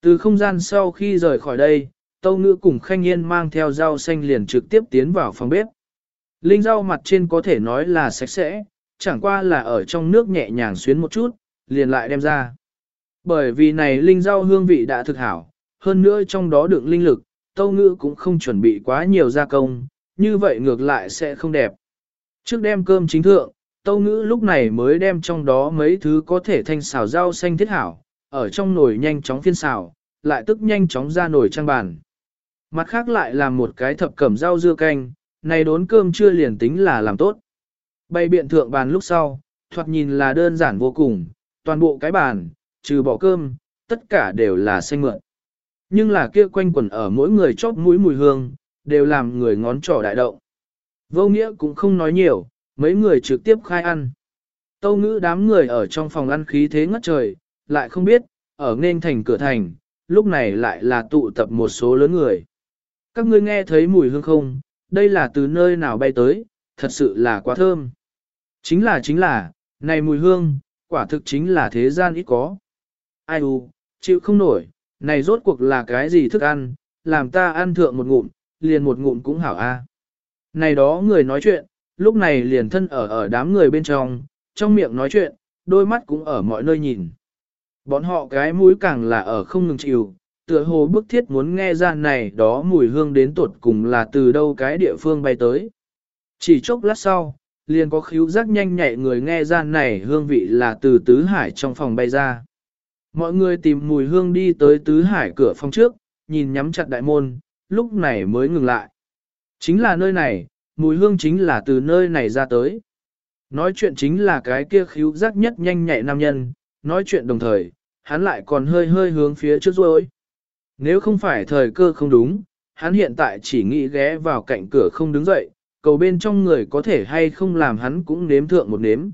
Từ không gian sau khi rời khỏi đây, tâu ngữ cùng khanh yên mang theo rau xanh liền trực tiếp tiến vào phòng bếp. Linh rau mặt trên có thể nói là sạch sẽ, chẳng qua là ở trong nước nhẹ nhàng xuyến một chút, liền lại đem ra. Bởi vì này linh rau hương vị đã thực hảo, hơn nữa trong đó đựng linh lực, tâu ngữ cũng không chuẩn bị quá nhiều gia công, như vậy ngược lại sẽ không đẹp. Trước đem cơm chính thượng, tâu ngữ lúc này mới đem trong đó mấy thứ có thể thanh xào rau xanh thiết hảo, ở trong nồi nhanh chóng phiên xào, lại tức nhanh chóng ra nồi trang bàn. Mặt khác lại làm một cái thập cẩm rau dưa canh, này đốn cơm chưa liền tính là làm tốt. Bày biện thượng bàn lúc sau, thoạt nhìn là đơn giản vô cùng, toàn bộ cái bàn, trừ bỏ cơm, tất cả đều là xanh mượn. Nhưng là kia quanh quẩn ở mỗi người chóp mũi mùi hương, đều làm người ngón trỏ đại động. Vô nghĩa cũng không nói nhiều, mấy người trực tiếp khai ăn. Tâu ngữ đám người ở trong phòng ăn khí thế ngất trời, lại không biết, ở nên thành cửa thành, lúc này lại là tụ tập một số lớn người. Các ngươi nghe thấy mùi hương không, đây là từ nơi nào bay tới, thật sự là quá thơm. Chính là chính là, này mùi hương, quả thực chính là thế gian ít có. Ai u, chịu không nổi, này rốt cuộc là cái gì thức ăn, làm ta ăn thượng một ngụm, liền một ngụm cũng hảo a. Này đó người nói chuyện, lúc này liền thân ở ở đám người bên trong, trong miệng nói chuyện, đôi mắt cũng ở mọi nơi nhìn. Bọn họ cái mũi càng là ở không ngừng chịu, tựa hồ bức thiết muốn nghe ra này đó mùi hương đến tuột cùng là từ đâu cái địa phương bay tới. Chỉ chốc lát sau, liền có khíu giác nhanh nhạy người nghe ra này hương vị là từ tứ hải trong phòng bay ra. Mọi người tìm mùi hương đi tới tứ hải cửa phòng trước, nhìn nhắm chặt đại môn, lúc này mới ngừng lại. Chính là nơi này, mùi hương chính là từ nơi này ra tới. Nói chuyện chính là cái kia khíu giác nhất nhanh nhạy nam nhân, nói chuyện đồng thời, hắn lại còn hơi hơi hướng phía trước rồi. Nếu không phải thời cơ không đúng, hắn hiện tại chỉ nghĩ ghé vào cạnh cửa không đứng dậy, cầu bên trong người có thể hay không làm hắn cũng nếm thượng một nếm.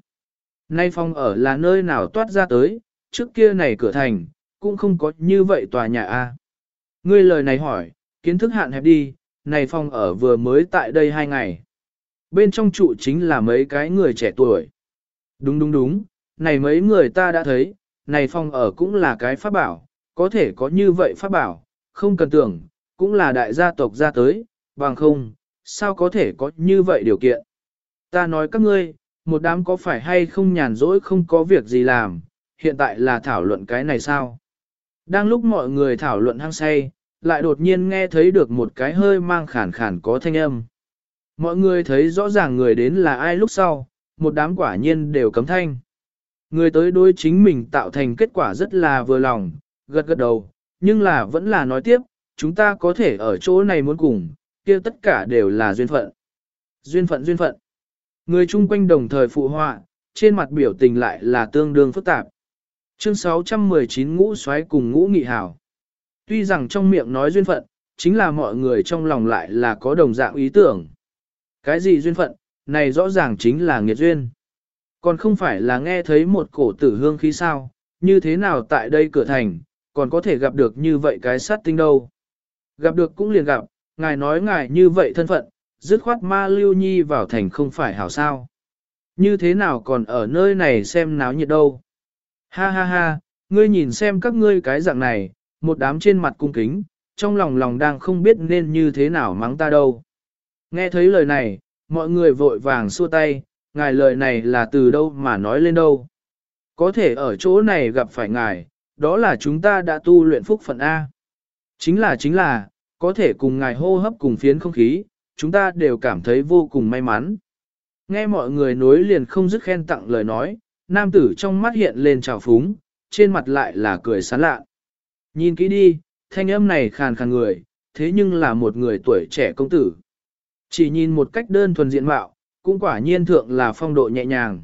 Nay phong ở là nơi nào toát ra tới, trước kia này cửa thành, cũng không có như vậy tòa nhà A. Ngươi lời này hỏi, kiến thức hạn hẹp đi, này phong ở vừa mới tại đây hai ngày. Bên trong trụ chính là mấy cái người trẻ tuổi. Đúng đúng đúng, này mấy người ta đã thấy, này phong ở cũng là cái pháp bảo, có thể có như vậy pháp bảo, không cần tưởng, cũng là đại gia tộc ra tới, bằng không, sao có thể có như vậy điều kiện. Ta nói các ngươi, một đám có phải hay không nhàn rỗi không có việc gì làm, hiện tại là thảo luận cái này sao? Đang lúc mọi người thảo luận hăng say, lại đột nhiên nghe thấy được một cái hơi mang khản khản có thanh âm. Mọi người thấy rõ ràng người đến là ai lúc sau, một đám quả nhiên đều cấm thanh. Người tới đối chính mình tạo thành kết quả rất là vừa lòng, gật gật đầu, nhưng là vẫn là nói tiếp, chúng ta có thể ở chỗ này muốn cùng, kia tất cả đều là duyên phận. Duyên phận duyên phận. Người chung quanh đồng thời phụ họa, trên mặt biểu tình lại là tương đương phức tạp. Chương 619 ngũ xoáy cùng ngũ nghị hảo. Tuy rằng trong miệng nói duyên phận, chính là mọi người trong lòng lại là có đồng dạng ý tưởng. Cái gì duyên phận, này rõ ràng chính là nghiệt duyên. Còn không phải là nghe thấy một cổ tử hương khí sao, như thế nào tại đây cửa thành, còn có thể gặp được như vậy cái sát tinh đâu. Gặp được cũng liền gặp, ngài nói ngài như vậy thân phận, dứt khoát ma lưu nhi vào thành không phải hảo sao. Như thế nào còn ở nơi này xem náo nhiệt đâu. Ha ha ha, ngươi nhìn xem các ngươi cái dạng này, một đám trên mặt cung kính, trong lòng lòng đang không biết nên như thế nào mắng ta đâu. Nghe thấy lời này, mọi người vội vàng xua tay, ngài lời này là từ đâu mà nói lên đâu. Có thể ở chỗ này gặp phải ngài, đó là chúng ta đã tu luyện phúc phận A. Chính là chính là, có thể cùng ngài hô hấp cùng phiến không khí, chúng ta đều cảm thấy vô cùng may mắn. Nghe mọi người nối liền không dứt khen tặng lời nói, nam tử trong mắt hiện lên trào phúng, trên mặt lại là cười sán lạ. Nhìn kỹ đi, thanh âm này khàn khàn người, thế nhưng là một người tuổi trẻ công tử. Chỉ nhìn một cách đơn thuần diện mạo, cũng quả nhiên thượng là phong độ nhẹ nhàng.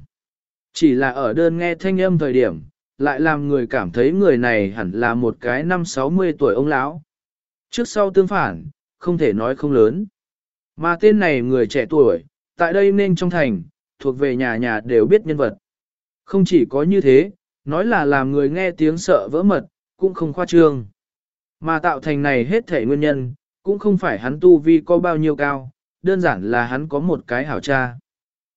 Chỉ là ở đơn nghe thanh âm thời điểm, lại làm người cảm thấy người này hẳn là một cái năm 60 tuổi ông lão. Trước sau tương phản, không thể nói không lớn. Mà tên này người trẻ tuổi, tại đây nên trong thành, thuộc về nhà nhà đều biết nhân vật. Không chỉ có như thế, nói là làm người nghe tiếng sợ vỡ mật, cũng không khoa trương. Mà tạo thành này hết thể nguyên nhân, cũng không phải hắn tu vi có bao nhiêu cao, đơn giản là hắn có một cái hảo cha.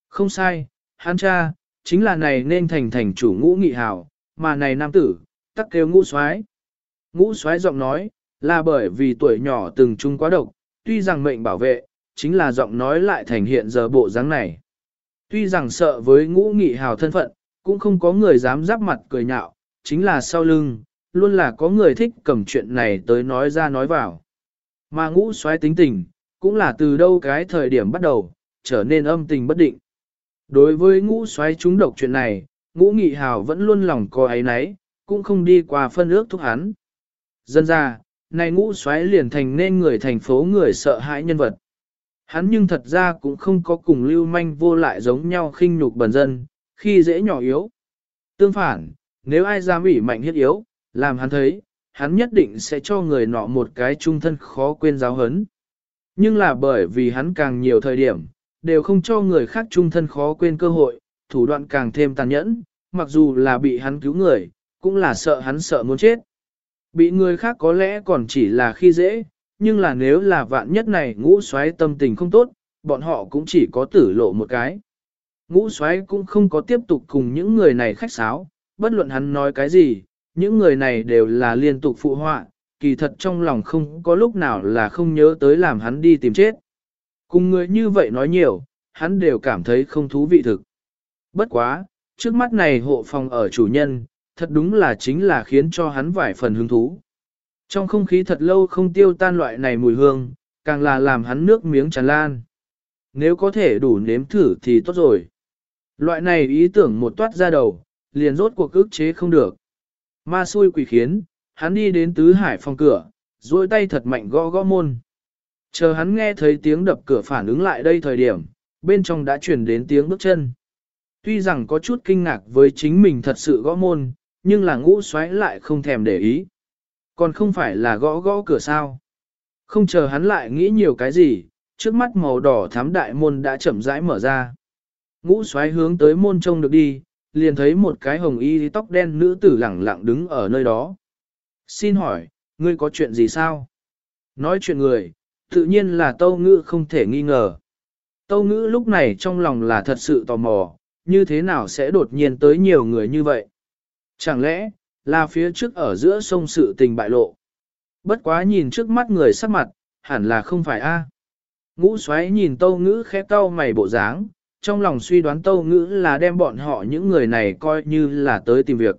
Không sai, hắn cha, chính là này nên thành thành chủ ngũ nghị hảo, mà này nam tử, tắc kêu ngũ soái. Ngũ soái giọng nói, là bởi vì tuổi nhỏ từng chung quá độc, tuy rằng mệnh bảo vệ, chính là giọng nói lại thành hiện giờ bộ dáng này. Tuy rằng sợ với ngũ nghị hào thân phận, cũng không có người dám giáp mặt cười nhạo, chính là sau lưng, luôn là có người thích cầm chuyện này tới nói ra nói vào. Mà ngũ xoáy tính tình, cũng là từ đâu cái thời điểm bắt đầu, trở nên âm tình bất định. Đối với ngũ xoáy trúng độc chuyện này, ngũ nghị hào vẫn luôn lòng có ấy nấy, cũng không đi qua phân ước thúc hắn. Dân ra, này ngũ xoáy liền thành nên người thành phố người sợ hãi nhân vật. Hắn nhưng thật ra cũng không có cùng lưu manh vô lại giống nhau khinh nhục bần dân, khi dễ nhỏ yếu. Tương phản, nếu ai dám ủy mạnh hiết yếu, làm hắn thấy, hắn nhất định sẽ cho người nọ một cái trung thân khó quên giáo hấn. Nhưng là bởi vì hắn càng nhiều thời điểm, đều không cho người khác trung thân khó quên cơ hội, thủ đoạn càng thêm tàn nhẫn, mặc dù là bị hắn cứu người, cũng là sợ hắn sợ muốn chết. Bị người khác có lẽ còn chỉ là khi dễ, nhưng là nếu là vạn nhất này ngũ xoáy tâm tình không tốt, bọn họ cũng chỉ có tử lộ một cái. Ngũ xoáy cũng không có tiếp tục cùng những người này khách sáo, bất luận hắn nói cái gì, những người này đều là liên tục phụ họa, kỳ thật trong lòng không có lúc nào là không nhớ tới làm hắn đi tìm chết. Cùng người như vậy nói nhiều, hắn đều cảm thấy không thú vị thực. Bất quá, trước mắt này hộ phòng ở chủ nhân, thật đúng là chính là khiến cho hắn vài phần hứng thú. Trong không khí thật lâu không tiêu tan loại này mùi hương, càng là làm hắn nước miếng tràn lan. Nếu có thể đủ nếm thử thì tốt rồi. Loại này ý tưởng một toát ra đầu, liền rốt cuộc ức chế không được. Ma xui quỷ khiến, hắn đi đến tứ hải phòng cửa, duỗi tay thật mạnh gõ gõ môn. Chờ hắn nghe thấy tiếng đập cửa phản ứng lại đây thời điểm, bên trong đã chuyển đến tiếng bước chân. Tuy rằng có chút kinh ngạc với chính mình thật sự gõ môn, nhưng là ngũ xoáy lại không thèm để ý. Còn không phải là gõ gõ cửa sao. Không chờ hắn lại nghĩ nhiều cái gì, trước mắt màu đỏ thám đại môn đã chậm rãi mở ra. Ngũ xoáy hướng tới môn trông được đi, liền thấy một cái hồng y tóc đen nữ tử lẳng lặng đứng ở nơi đó. Xin hỏi, ngươi có chuyện gì sao? Nói chuyện người, tự nhiên là tâu ngữ không thể nghi ngờ. Tâu ngữ lúc này trong lòng là thật sự tò mò, như thế nào sẽ đột nhiên tới nhiều người như vậy? Chẳng lẽ, là phía trước ở giữa sông sự tình bại lộ? Bất quá nhìn trước mắt người sắc mặt, hẳn là không phải a. Ngũ xoáy nhìn tâu ngữ khẽ cau mày bộ dáng, trong lòng suy đoán tâu ngữ là đem bọn họ những người này coi như là tới tìm việc.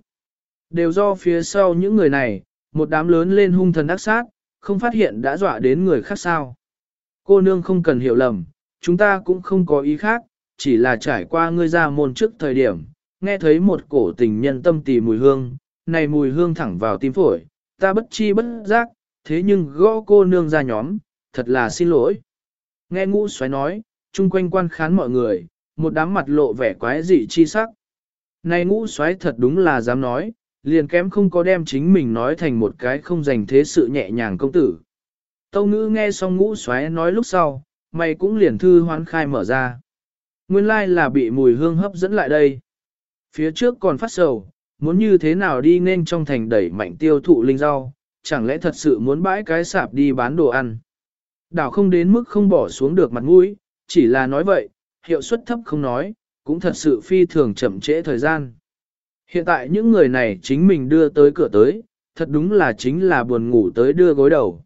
Đều do phía sau những người này, một đám lớn lên hung thần ác sát, không phát hiện đã dọa đến người khác sao. Cô nương không cần hiểu lầm, chúng ta cũng không có ý khác, chỉ là trải qua ngươi ra môn trước thời điểm, nghe thấy một cổ tình nhân tâm tì mùi hương, này mùi hương thẳng vào tim phổi, ta bất chi bất giác, thế nhưng gõ cô nương ra nhóm, thật là xin lỗi. Nghe ngũ xoáy nói, chung quanh quan khán mọi người, một đám mặt lộ vẻ quái dị chi sắc. Này ngũ xoáy thật đúng là dám nói, liền kém không có đem chính mình nói thành một cái không dành thế sự nhẹ nhàng công tử. Tâu ngữ nghe xong ngũ xoáy nói lúc sau, mày cũng liền thư hoán khai mở ra. Nguyên lai là bị mùi hương hấp dẫn lại đây. Phía trước còn phát sầu, muốn như thế nào đi nên trong thành đẩy mạnh tiêu thụ linh rau, chẳng lẽ thật sự muốn bãi cái sạp đi bán đồ ăn. Đảo không đến mức không bỏ xuống được mặt mũi, chỉ là nói vậy, hiệu suất thấp không nói, cũng thật sự phi thường chậm trễ thời gian. Hiện tại những người này chính mình đưa tới cửa tới, thật đúng là chính là buồn ngủ tới đưa gối đầu.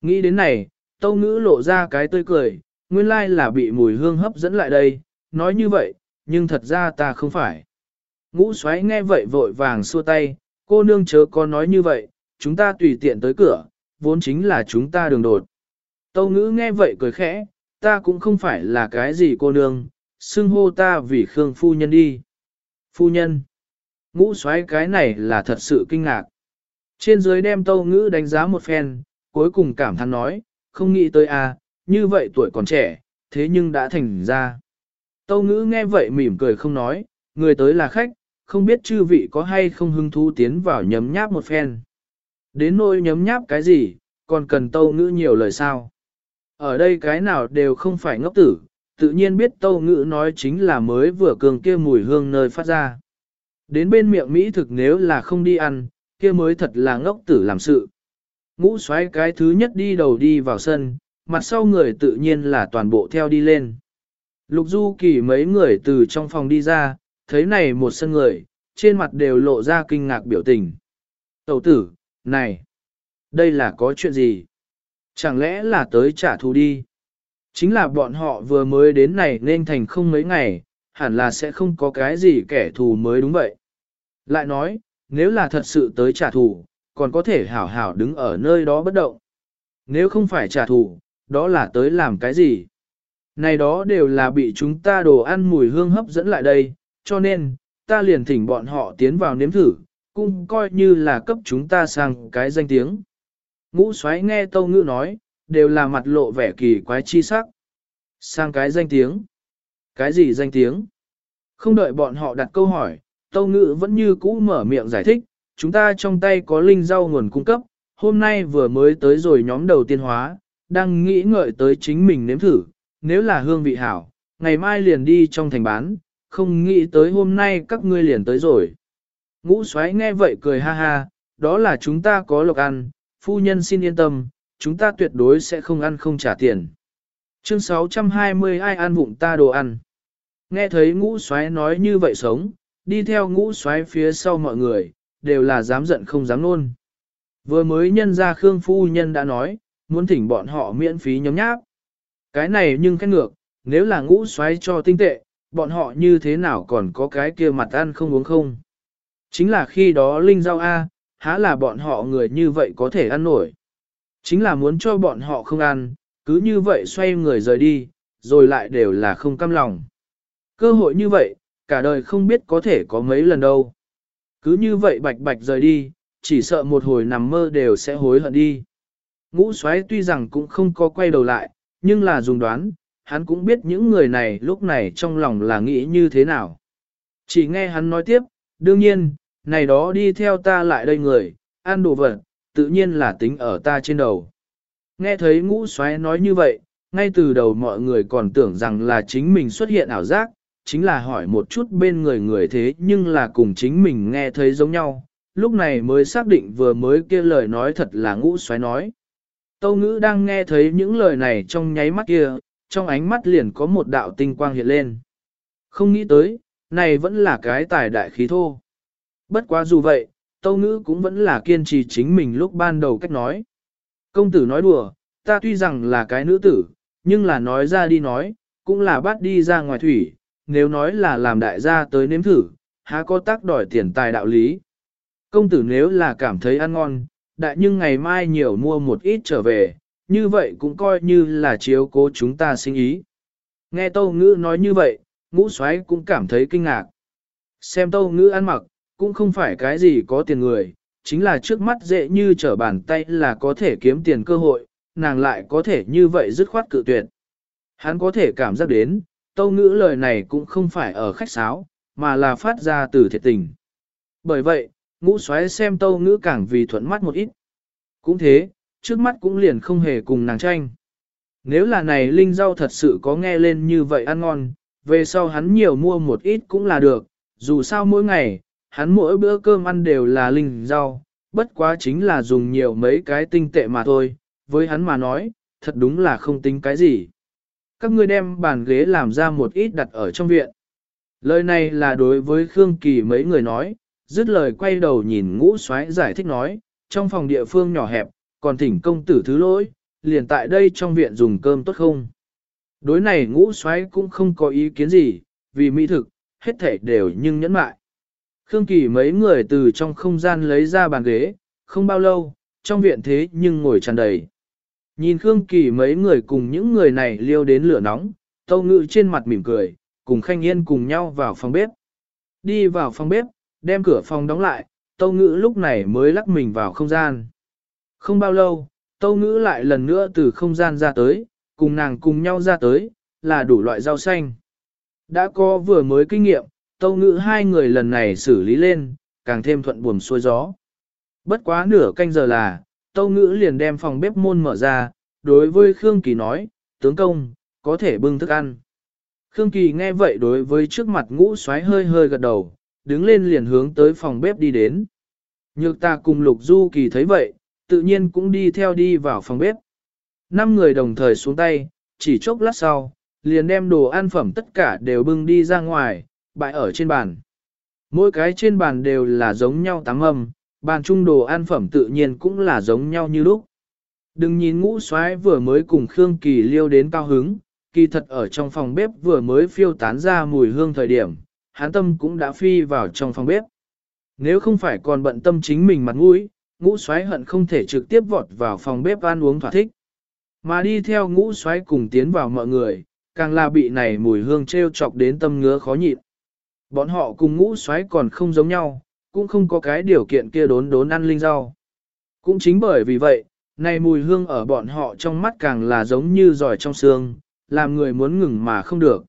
Nghĩ đến này, tâu ngữ lộ ra cái tươi cười, nguyên lai là bị mùi hương hấp dẫn lại đây, nói như vậy, nhưng thật ra ta không phải. Ngũ xoáy nghe vậy vội vàng xua tay, cô nương chớ có nói như vậy, chúng ta tùy tiện tới cửa, vốn chính là chúng ta đường đột. Tâu ngữ nghe vậy cười khẽ, ta cũng không phải là cái gì cô nương, xưng hô ta vì Khương phu nhân đi. Phu nhân. Ngũ xoáy cái này là thật sự kinh ngạc. Trên dưới đem tâu ngữ đánh giá một phen, cuối cùng cảm thắn nói, không nghĩ tới à, như vậy tuổi còn trẻ, thế nhưng đã thành ra. Tâu ngữ nghe vậy mỉm cười không nói, người tới là khách, không biết chư vị có hay không hứng thú tiến vào nhấm nháp một phen. Đến nỗi nhấm nháp cái gì, còn cần tâu ngữ nhiều lời sao. Ở đây cái nào đều không phải ngốc tử, tự nhiên biết tâu ngữ nói chính là mới vừa cường kia mùi hương nơi phát ra. Đến bên miệng Mỹ thực nếu là không đi ăn, kia mới thật là ngốc tử làm sự. Ngũ xoáy cái thứ nhất đi đầu đi vào sân, mặt sau người tự nhiên là toàn bộ theo đi lên. Lục Du Kỳ mấy người từ trong phòng đi ra, thấy này một sân người, trên mặt đều lộ ra kinh ngạc biểu tình. Tẩu tử, này, đây là có chuyện gì? Chẳng lẽ là tới trả thù đi? Chính là bọn họ vừa mới đến này nên thành không mấy ngày, hẳn là sẽ không có cái gì kẻ thù mới đúng vậy. Lại nói, nếu là thật sự tới trả thù, còn có thể hảo hảo đứng ở nơi đó bất động. Nếu không phải trả thù, đó là tới làm cái gì? Này đó đều là bị chúng ta đồ ăn mùi hương hấp dẫn lại đây, cho nên, ta liền thỉnh bọn họ tiến vào nếm thử, cũng coi như là cấp chúng ta sang cái danh tiếng. Ngũ xoáy nghe tâu ngữ nói, đều là mặt lộ vẻ kỳ quái chi sắc. Sang cái danh tiếng. Cái gì danh tiếng? Không đợi bọn họ đặt câu hỏi, tâu ngữ vẫn như cũ mở miệng giải thích, chúng ta trong tay có linh rau nguồn cung cấp, hôm nay vừa mới tới rồi nhóm đầu tiên hóa, đang nghĩ ngợi tới chính mình nếm thử, nếu là hương vị hảo, ngày mai liền đi trong thành bán, không nghĩ tới hôm nay các ngươi liền tới rồi. Ngũ xoáy nghe vậy cười ha ha, đó là chúng ta có lộc ăn, phu nhân xin yên tâm, chúng ta tuyệt đối sẽ không ăn không trả tiền. Chương 620 ai ăn vụng ta đồ ăn. Nghe thấy ngũ xoáy nói như vậy sống, đi theo ngũ xoáy phía sau mọi người, đều là dám giận không dám nôn. Vừa mới nhân ra Khương Phu Nhân đã nói, muốn thỉnh bọn họ miễn phí nhóm nháp. Cái này nhưng khét ngược, nếu là ngũ xoáy cho tinh tệ, bọn họ như thế nào còn có cái kia mặt ăn không uống không. Chính là khi đó Linh rau A, há là bọn họ người như vậy có thể ăn nổi. Chính là muốn cho bọn họ không ăn, cứ như vậy xoay người rời đi, rồi lại đều là không căm lòng. Cơ hội như vậy, cả đời không biết có thể có mấy lần đâu. Cứ như vậy bạch bạch rời đi, chỉ sợ một hồi nằm mơ đều sẽ hối hận đi. Ngũ xoáy tuy rằng cũng không có quay đầu lại, nhưng là dùng đoán, hắn cũng biết những người này lúc này trong lòng là nghĩ như thế nào. Chỉ nghe hắn nói tiếp, đương nhiên, này đó đi theo ta lại đây người, ăn đồ vật, tự nhiên là tính ở ta trên đầu. Nghe thấy ngũ xoáy nói như vậy, ngay từ đầu mọi người còn tưởng rằng là chính mình xuất hiện ảo giác, chính là hỏi một chút bên người người thế nhưng là cùng chính mình nghe thấy giống nhau, lúc này mới xác định vừa mới kia lời nói thật là ngũ xoáy nói. Tâu ngữ đang nghe thấy những lời này trong nháy mắt kia, trong ánh mắt liền có một đạo tinh quang hiện lên. Không nghĩ tới, này vẫn là cái tài đại khí thô. Bất quá dù vậy, tâu ngữ cũng vẫn là kiên trì chính mình lúc ban đầu cách nói. Công tử nói đùa, ta tuy rằng là cái nữ tử, nhưng là nói ra đi nói, cũng là bắt đi ra ngoài thủy, nếu nói là làm đại gia tới nếm thử, há có tác đòi tiền tài đạo lý. Công tử nếu là cảm thấy ăn ngon, đại nhưng ngày mai nhiều mua một ít trở về, như vậy cũng coi như là chiếu cố chúng ta sinh ý. Nghe Tâu Ngữ nói như vậy, ngũ xoáy cũng cảm thấy kinh ngạc. Xem Tâu Ngữ ăn mặc, cũng không phải cái gì có tiền người, chính là trước mắt dễ như trở bàn tay là có thể kiếm tiền cơ hội, nàng lại có thể như vậy dứt khoát cự tuyệt. Hắn có thể cảm giác đến, Tâu Ngữ lời này cũng không phải ở khách sáo, mà là phát ra từ thiệt tình. Bởi vậy, ngũ xoáy xem Tâu Ngữ càng vì thuận mắt một ít. Cũng thế, trước mắt cũng liền không hề cùng nàng tranh. Nếu là này linh rau thật sự có nghe lên như vậy ăn ngon, về sau hắn nhiều mua một ít cũng là được, dù sao mỗi ngày, hắn mỗi bữa cơm ăn đều là linh rau, bất quá chính là dùng nhiều mấy cái tinh tệ mà thôi, với hắn mà nói, thật đúng là không tính cái gì. Các ngươi đem bàn ghế làm ra một ít đặt ở trong viện. Lời này là đối với Khương Kỳ mấy người nói, dứt lời quay đầu nhìn ngũ soái giải thích nói, trong phòng địa phương nhỏ hẹp, còn thỉnh công tử thứ lỗi, liền tại đây trong viện dùng cơm tốt không. Đối này ngũ soái cũng không có ý kiến gì, vì mỹ thực, hết thể đều nhưng nhẫn mại. Khương Kỳ mấy người từ trong không gian lấy ra bàn ghế, không bao lâu, trong viện thế nhưng ngồi tràn đầy. Nhìn Khương Kỳ mấy người cùng những người này liêu đến lửa nóng, Tâu Ngự trên mặt mỉm cười, cùng Khanh Yên cùng nhau vào phòng bếp. Đi vào phòng bếp, đem cửa phòng đóng lại, Tâu Ngữ lúc này mới lắc mình vào không gian. Không bao lâu, Tâu Ngữ lại lần nữa từ không gian ra tới, cùng nàng cùng nhau ra tới, là đủ loại rau xanh. Đã có vừa mới kinh nghiệm, Tâu Ngữ hai người lần này xử lý lên, càng thêm thuận buồm xuôi gió. Bất quá nửa canh giờ là, Tâu Ngữ liền đem phòng bếp môn mở ra, đối với Khương Kỳ nói, tướng công, có thể bưng thức ăn. Khương Kỳ nghe vậy đối với trước mặt ngũ xoáy hơi hơi gật đầu, đứng lên liền hướng tới phòng bếp đi đến. Nhược ta cùng Lục Du Kỳ thấy vậy, tự nhiên cũng đi theo đi vào phòng bếp. Năm người đồng thời xuống tay, chỉ chốc lát sau, liền đem đồ ăn phẩm tất cả đều bưng đi ra ngoài, bại ở trên bàn. Mỗi cái trên bàn đều là giống nhau tám âm, bàn chung đồ ăn phẩm tự nhiên cũng là giống nhau như lúc. Đừng nhìn ngũ xoái vừa mới cùng Khương Kỳ liêu đến cao hứng, kỳ thật ở trong phòng bếp vừa mới phiêu tán ra mùi hương thời điểm, hán tâm cũng đã phi vào trong phòng bếp. Nếu không phải còn bận tâm chính mình mặt mũi, ngũ xoáy hận không thể trực tiếp vọt vào phòng bếp ăn uống thỏa thích. Mà đi theo ngũ xoáy cùng tiến vào mọi người, càng là bị này mùi hương treo chọc đến tâm ngứa khó nhịn. Bọn họ cùng ngũ xoáy còn không giống nhau, cũng không có cái điều kiện kia đốn đốn ăn linh rau. Cũng chính bởi vì vậy, này mùi hương ở bọn họ trong mắt càng là giống như giỏi trong xương, làm người muốn ngừng mà không được.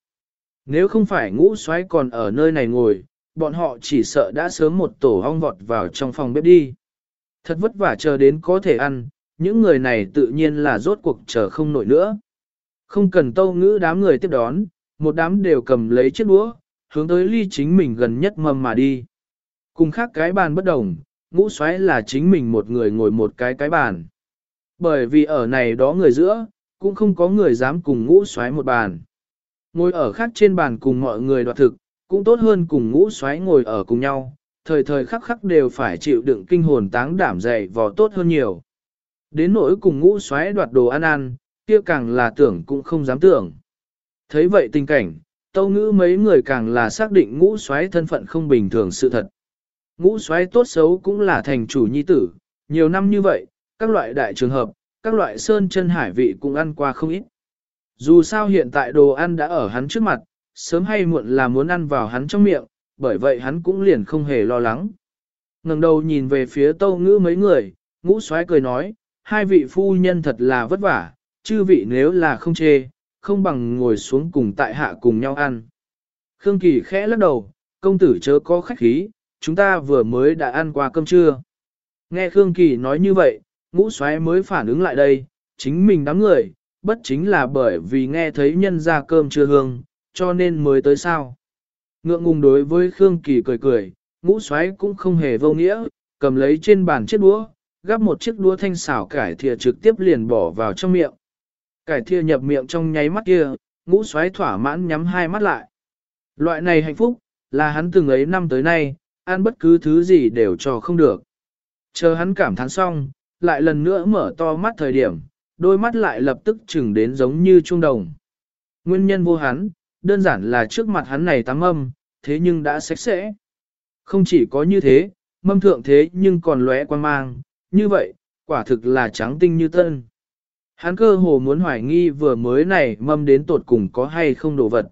Nếu không phải ngũ xoáy còn ở nơi này ngồi, bọn họ chỉ sợ đã sớm một tổ hong vọt vào trong phòng bếp đi. Thật vất vả chờ đến có thể ăn, những người này tự nhiên là rốt cuộc chờ không nổi nữa. Không cần tâu ngữ đám người tiếp đón, một đám đều cầm lấy chiếc đũa, hướng tới ly chính mình gần nhất mầm mà đi. Cùng khác cái bàn bất đồng, ngũ xoáy là chính mình một người ngồi một cái cái bàn. Bởi vì ở này đó người giữa, cũng không có người dám cùng ngũ xoáy một bàn. Ngồi ở khác trên bàn cùng mọi người đoạt thực, cũng tốt hơn cùng ngũ xoáy ngồi ở cùng nhau, thời thời khắc khắc đều phải chịu đựng kinh hồn táng đảm dày vò tốt hơn nhiều. Đến nỗi cùng ngũ xoáy đoạt đồ ăn ăn, kia càng là tưởng cũng không dám tưởng. Thấy vậy tình cảnh, tâu ngữ mấy người càng là xác định ngũ xoáy thân phận không bình thường sự thật. Ngũ xoáy tốt xấu cũng là thành chủ nhi tử, nhiều năm như vậy, các loại đại trường hợp, các loại sơn chân hải vị cũng ăn qua không ít. Dù sao hiện tại đồ ăn đã ở hắn trước mặt, sớm hay muộn là muốn ăn vào hắn trong miệng, bởi vậy hắn cũng liền không hề lo lắng. ngẩng đầu nhìn về phía tâu ngữ mấy người, ngũ xoáy cười nói, hai vị phu nhân thật là vất vả, chư vị nếu là không chê, không bằng ngồi xuống cùng tại hạ cùng nhau ăn. Khương Kỳ khẽ lắc đầu, công tử chớ có khách khí, chúng ta vừa mới đã ăn qua cơm trưa. Nghe Khương Kỳ nói như vậy, ngũ xoáy mới phản ứng lại đây, chính mình đám người, bất chính là bởi vì nghe thấy nhân ra cơm chưa hương, cho nên mới tới sao. Ngượng ngùng đối với Khương Kỳ cười cười, ngũ xoáy cũng không hề vô nghĩa, cầm lấy trên bàn chiếc đũa, gắp một chiếc đũa thanh xảo cải thìa trực tiếp liền bỏ vào trong miệng. Cải thìa nhập miệng trong nháy mắt kia, ngũ xoáy thỏa mãn nhắm hai mắt lại. Loại này hạnh phúc, là hắn từng ấy năm tới nay, ăn bất cứ thứ gì đều cho không được. Chờ hắn cảm thán xong, lại lần nữa mở to mắt thời điểm, đôi mắt lại lập tức chừng đến giống như trung đồng. Nguyên nhân vô hắn, đơn giản là trước mặt hắn này tắm âm, thế nhưng đã sạch sẽ. Không chỉ có như thế, mâm thượng thế nhưng còn lóe quan mang, như vậy, quả thực là trắng tinh như tân. Hắn cơ hồ muốn hoài nghi vừa mới này mâm đến tột cùng có hay không đồ vật.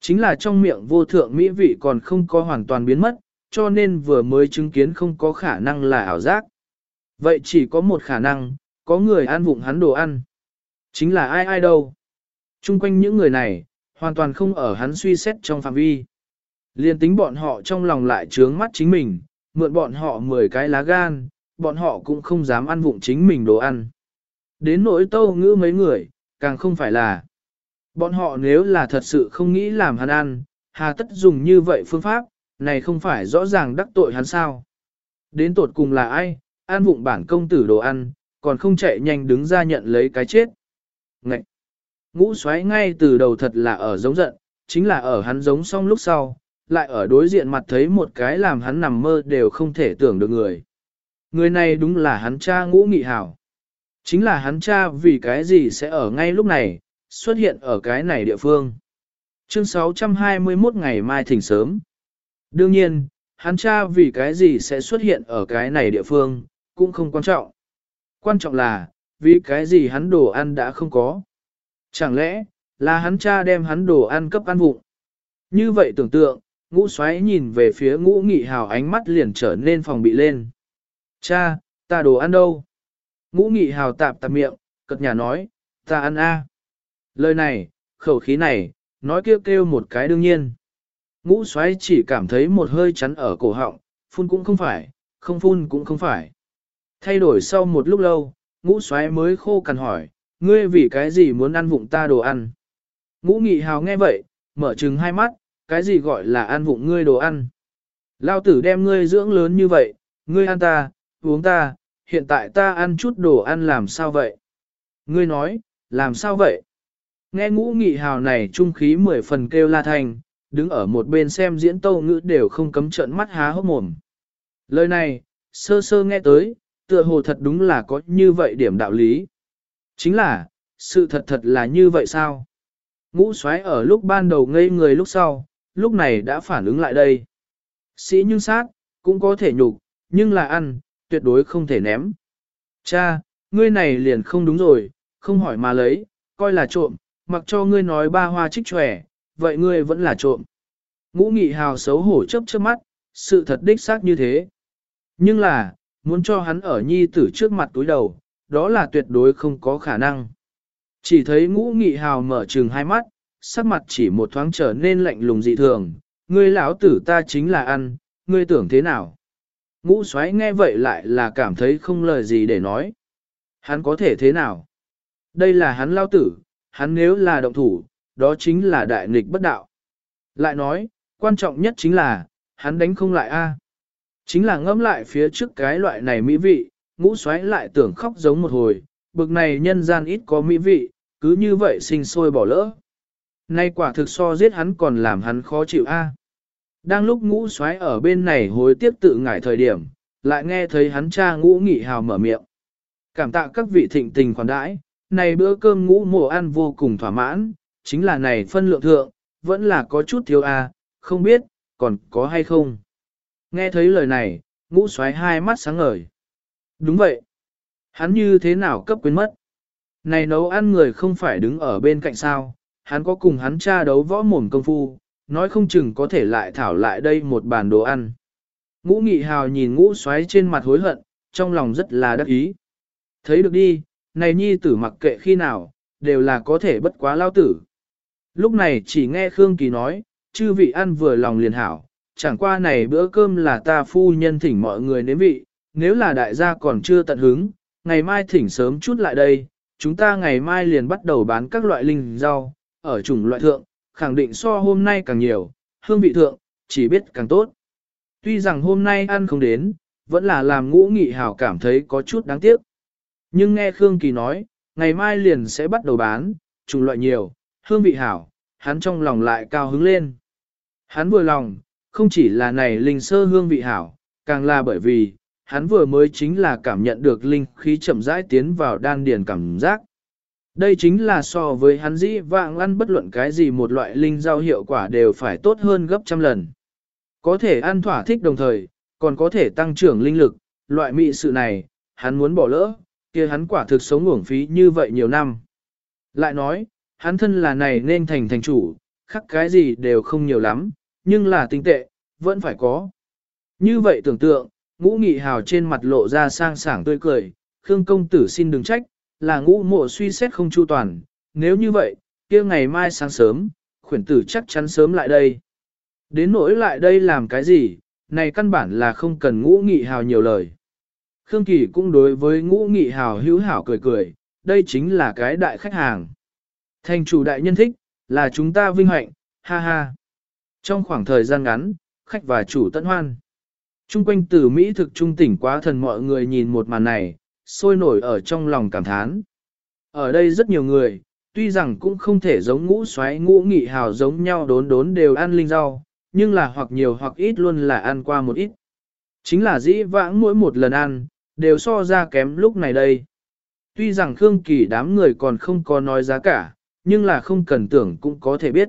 Chính là trong miệng vô thượng mỹ vị còn không có hoàn toàn biến mất, cho nên vừa mới chứng kiến không có khả năng là ảo giác. Vậy chỉ có một khả năng, có người ăn vụng hắn đồ ăn. Chính là ai ai đâu. Trung quanh những người này, hoàn toàn không ở hắn suy xét trong phạm vi. Liên tính bọn họ trong lòng lại trướng mắt chính mình, mượn bọn họ 10 cái lá gan, bọn họ cũng không dám ăn vụng chính mình đồ ăn. Đến nỗi tâu ngữ mấy người, càng không phải là. Bọn họ nếu là thật sự không nghĩ làm hắn ăn, hà tất dùng như vậy phương pháp, này không phải rõ ràng đắc tội hắn sao. Đến tột cùng là ai, ăn vụng bản công tử đồ ăn, còn không chạy nhanh đứng ra nhận lấy cái chết. Ngậy! Ngũ xoáy ngay từ đầu thật là ở giống giận, chính là ở hắn giống xong lúc sau, lại ở đối diện mặt thấy một cái làm hắn nằm mơ đều không thể tưởng được người. Người này đúng là hắn cha ngũ nghị hảo. Chính là hắn cha vì cái gì sẽ ở ngay lúc này, xuất hiện ở cái này địa phương. Chương 621 ngày mai thỉnh sớm. Đương nhiên, hắn cha vì cái gì sẽ xuất hiện ở cái này địa phương, cũng không quan trọng. Quan trọng là, vì cái gì hắn đồ ăn đã không có. Chẳng lẽ, là hắn cha đem hắn đồ ăn cấp ăn vụng. Như vậy tưởng tượng, ngũ xoáy nhìn về phía ngũ nghị hào ánh mắt liền trở nên phòng bị lên. Cha, ta đồ ăn đâu? Ngũ nghị hào tạp tạp miệng, cật nhà nói, ta ăn a. Lời này, khẩu khí này, nói kêu kêu một cái đương nhiên. Ngũ xoáy chỉ cảm thấy một hơi chắn ở cổ họng, phun cũng không phải, không phun cũng không phải. Thay đổi sau một lúc lâu, ngũ xoáy mới khô cằn hỏi, ngươi vì cái gì muốn ăn vụng ta đồ ăn? Ngũ nghị hào nghe vậy, mở trừng hai mắt, cái gì gọi là ăn vụng ngươi đồ ăn? Lao tử đem ngươi dưỡng lớn như vậy, ngươi ăn ta, uống ta, hiện tại ta ăn chút đồ ăn làm sao vậy? Ngươi nói, làm sao vậy? Nghe ngũ nghị hào này trung khí mười phần kêu la thành, đứng ở một bên xem diễn tâu ngữ đều không cấm trận mắt há hốc mồm. Lời này, sơ sơ nghe tới, tựa hồ thật đúng là có như vậy điểm đạo lý. Chính là, sự thật thật là như vậy sao? Ngũ xoáy ở lúc ban đầu ngây người lúc sau, lúc này đã phản ứng lại đây. Sĩ nhưng sát, cũng có thể nhục, nhưng là ăn, tuyệt đối không thể ném. Cha, ngươi này liền không đúng rồi, không hỏi mà lấy, coi là trộm, mặc cho ngươi nói ba hoa trích tròe, vậy ngươi vẫn là trộm. Ngũ nghị hào xấu hổ chấp trước mắt, sự thật đích xác như thế. Nhưng là, muốn cho hắn ở nhi tử trước mặt túi đầu, đó là tuyệt đối không có khả năng. Chỉ thấy ngũ nghị hào mở trừng hai mắt, sắc mặt chỉ một thoáng trở nên lạnh lùng dị thường, ngươi lão tử ta chính là ăn, ngươi tưởng thế nào? Ngũ xoáy nghe vậy lại là cảm thấy không lời gì để nói. Hắn có thể thế nào? Đây là hắn lao tử, hắn nếu là động thủ, đó chính là đại nghịch bất đạo. Lại nói, quan trọng nhất chính là, hắn đánh không lại a. Chính là ngẫm lại phía trước cái loại này mỹ vị, ngũ xoáy lại tưởng khóc giống một hồi, bực này nhân gian ít có mỹ vị, cứ như vậy sinh sôi bỏ lỡ. Nay quả thực so giết hắn còn làm hắn khó chịu a. Đang lúc ngũ xoáy ở bên này hối tiếc tự ngải thời điểm, lại nghe thấy hắn cha ngũ nghị hào mở miệng. Cảm tạ các vị thịnh tình khoản đãi, này bữa cơm ngũ mùa ăn vô cùng thỏa mãn, chính là này phân lượng thượng, vẫn là có chút thiếu a, không biết, còn có hay không. Nghe thấy lời này, ngũ xoáy hai mắt sáng ngời. Đúng vậy. Hắn như thế nào cấp quyến mất? Này nấu ăn người không phải đứng ở bên cạnh sao, hắn có cùng hắn cha đấu võ mồm công phu, nói không chừng có thể lại thảo lại đây một bàn đồ ăn. Ngũ nghị hào nhìn ngũ xoáy trên mặt hối hận, trong lòng rất là đắc ý. Thấy được đi, này nhi tử mặc kệ khi nào, đều là có thể bất quá lao tử. Lúc này chỉ nghe Khương Kỳ nói, chư vị ăn vừa lòng liền hảo, chẳng qua này bữa cơm là ta phu nhân thỉnh mọi người nếm vị, nếu là đại gia còn chưa tận hứng, ngày mai thỉnh sớm chút lại đây, chúng ta ngày mai liền bắt đầu bán các loại linh rau, ở chủng loại thượng, khẳng định so hôm nay càng nhiều, hương vị thượng, chỉ biết càng tốt. Tuy rằng hôm nay ăn không đến, vẫn là làm ngũ nghị hảo cảm thấy có chút đáng tiếc. Nhưng nghe Khương Kỳ nói, ngày mai liền sẽ bắt đầu bán, chủng loại nhiều, hương vị hảo, hắn trong lòng lại cao hứng lên. Hắn vừa lòng, không chỉ là này linh sơ hương vị hảo, càng là bởi vì, hắn vừa mới chính là cảm nhận được linh khí chậm rãi tiến vào đan điền cảm giác. Đây chính là so với hắn dĩ vạng ăn bất luận cái gì một loại linh rau hiệu quả đều phải tốt hơn gấp trăm lần. Có thể ăn thỏa thích đồng thời, còn có thể tăng trưởng linh lực, loại mị sự này, hắn muốn bỏ lỡ, kia hắn quả thực sống uổng phí như vậy nhiều năm. Lại nói, hắn thân là này nên thành thành chủ, khắc cái gì đều không nhiều lắm, nhưng là tinh tệ, vẫn phải có. Như vậy tưởng tượng, ngũ nghị hào trên mặt lộ ra sang sảng tươi cười, Khương công tử xin đừng trách, là ngũ mộ suy xét không chu toàn, nếu như vậy, kia ngày mai sáng sớm, khuyển tử chắc chắn sớm lại đây. Đến nỗi lại đây làm cái gì, này căn bản là không cần ngũ nghị hào nhiều lời. Khương Kỳ cũng đối với ngũ nghị hào hữu hảo cười cười, đây chính là cái đại khách hàng. Thành chủ đại nhân thích, là chúng ta vinh hạnh, ha ha. Trong khoảng thời gian ngắn, khách và chủ tận hoan. Trung quanh từ Mỹ thực trung tỉnh quá thần mọi người nhìn một màn này, sôi nổi ở trong lòng cảm thán. Ở đây rất nhiều người, tuy rằng cũng không thể giống ngũ xoáy ngũ nghị hào giống nhau đốn đốn đều ăn linh rau, nhưng là hoặc nhiều hoặc ít luôn là ăn qua một ít. Chính là dĩ vãng mỗi một lần ăn, đều so ra kém lúc này đây. Tuy rằng Khương Kỳ đám người còn không có nói giá cả, nhưng là không cần tưởng cũng có thể biết.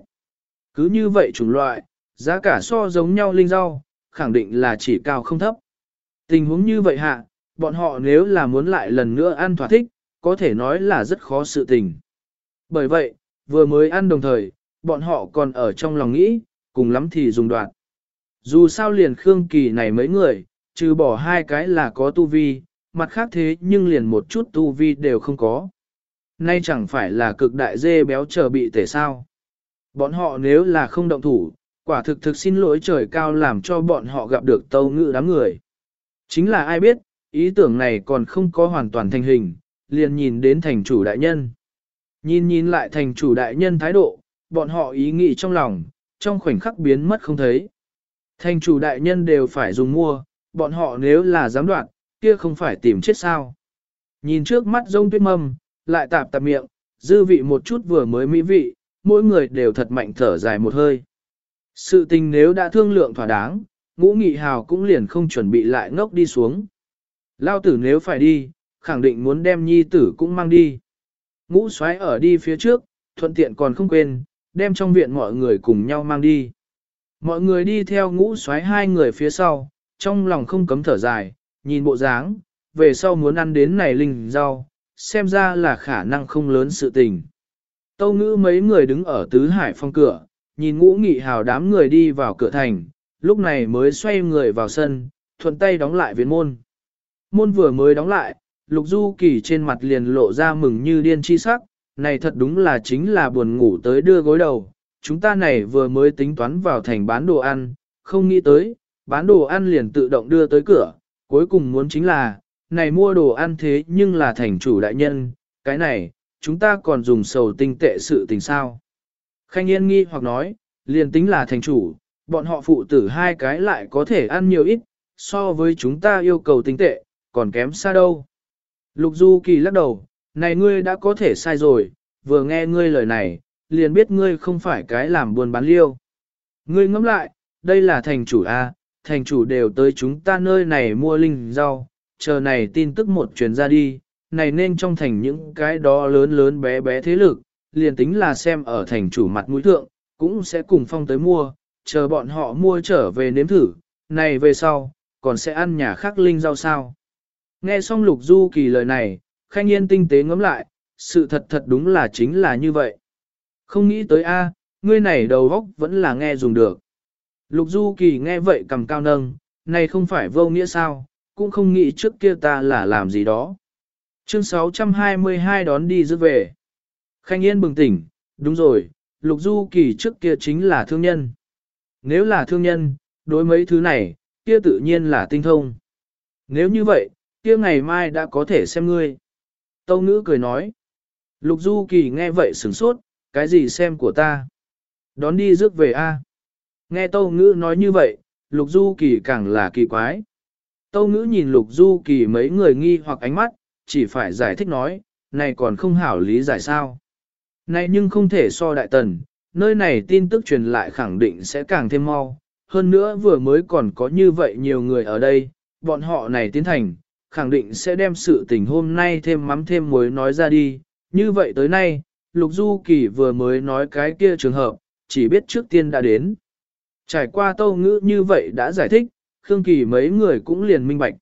Cứ như vậy chủng loại, giá cả so giống nhau linh rau, khẳng định là chỉ cao không thấp. Tình huống như vậy hạ, bọn họ nếu là muốn lại lần nữa ăn thỏa thích, có thể nói là rất khó sự tình. Bởi vậy, vừa mới ăn đồng thời, bọn họ còn ở trong lòng nghĩ, cùng lắm thì dùng đoạn. Dù sao liền Khương Kỳ này mấy người, trừ bỏ hai cái là có tu vi, mặt khác thế nhưng liền một chút tu vi đều không có. Nay chẳng phải là cực đại dê béo chờ bị tể sao. Bọn họ nếu là không động thủ, quả thực thực xin lỗi trời cao làm cho bọn họ gặp được tâu ngự đám người. Chính là ai biết, ý tưởng này còn không có hoàn toàn thành hình, liền nhìn đến thành chủ đại nhân. Nhìn nhìn lại thành chủ đại nhân thái độ, bọn họ ý nghĩ trong lòng, trong khoảnh khắc biến mất không thấy. Thành chủ đại nhân đều phải dùng mua, bọn họ nếu là dám đoạn, kia không phải tìm chết sao. Nhìn trước mắt rông tuyết mâm, lại tạp tạp miệng, dư vị một chút vừa mới mỹ vị, mỗi người đều thật mạnh thở dài một hơi. Sự tình nếu đã thương lượng thỏa đáng, ngũ nghị hào cũng liền không chuẩn bị lại ngốc đi xuống. Lao tử nếu phải đi, khẳng định muốn đem nhi tử cũng mang đi. Ngũ xoáy ở đi phía trước, thuận tiện còn không quên, đem trong viện mọi người cùng nhau mang đi. Mọi người đi theo ngũ xoáy hai người phía sau, trong lòng không cấm thở dài, nhìn bộ dáng, về sau muốn ăn đến này linh rau, xem ra là khả năng không lớn sự tình. Tâu ngữ mấy người đứng ở tứ hải phong cửa, nhìn ngũ nghị hào đám người đi vào cửa thành, lúc này mới xoay người vào sân, thuận tay đóng lại viện môn. Môn vừa mới đóng lại, lục du kỳ trên mặt liền lộ ra mừng như điên chi sắc, này thật đúng là chính là buồn ngủ tới đưa gối đầu. Chúng ta này vừa mới tính toán vào thành bán đồ ăn, không nghĩ tới, bán đồ ăn liền tự động đưa tới cửa, cuối cùng muốn chính là, này mua đồ ăn thế nhưng là thành chủ đại nhân, cái này, chúng ta còn dùng sầu tinh tệ sự tình sao. Khanh Yên nghi hoặc nói, liền tính là thành chủ, bọn họ phụ tử hai cái lại có thể ăn nhiều ít, so với chúng ta yêu cầu tinh tệ, còn kém xa đâu. Lục Du Kỳ lắc đầu, này ngươi đã có thể sai rồi, vừa nghe ngươi lời này, liền biết ngươi không phải cái làm buồn bán liêu. Ngươi ngẫm lại, đây là thành chủ A, thành chủ đều tới chúng ta nơi này mua linh rau, chờ này tin tức một truyền ra đi, này nên trong thành những cái đó lớn lớn bé bé thế lực, liền tính là xem ở thành chủ mặt mũi thượng, cũng sẽ cùng phong tới mua, chờ bọn họ mua trở về nếm thử, này về sau, còn sẽ ăn nhà khác linh rau sao. Nghe xong lục du kỳ lời này, khanh yên tinh tế ngẫm lại, sự thật thật đúng là chính là như vậy. Không nghĩ tới a, ngươi này đầu góc vẫn là nghe dùng được. Lục du kỳ nghe vậy cầm cao nâng, này không phải vô nghĩa sao, cũng không nghĩ trước kia ta là làm gì đó. Chương 622 đón đi rước về. Khanh Yên bừng tỉnh, đúng rồi, Lục Du Kỳ trước kia chính là thương nhân. Nếu là thương nhân, đối mấy thứ này, kia tự nhiên là tinh thông. Nếu như vậy, kia ngày mai đã có thể xem ngươi. Tâu ngữ cười nói. Lục Du Kỳ nghe vậy sửng sốt, cái gì xem của ta? Đón đi rước về a Nghe Tâu ngữ nói như vậy, Lục Du Kỳ càng là kỳ quái. Tâu ngữ nhìn Lục Du Kỳ mấy người nghi hoặc ánh mắt, chỉ phải giải thích nói, này còn không hảo lý giải sao. Này nhưng không thể so đại tần, nơi này tin tức truyền lại khẳng định sẽ càng thêm mau. Hơn nữa vừa mới còn có như vậy nhiều người ở đây, bọn họ này tiến thành, khẳng định sẽ đem sự tình hôm nay thêm mắm thêm muối nói ra đi, như vậy tới nay, Lục Du Kỳ vừa mới nói cái kia trường hợp, chỉ biết trước tiên đã đến. Trải qua tâu ngữ như vậy đã giải thích, Khương Kỳ mấy người cũng liền minh bạch.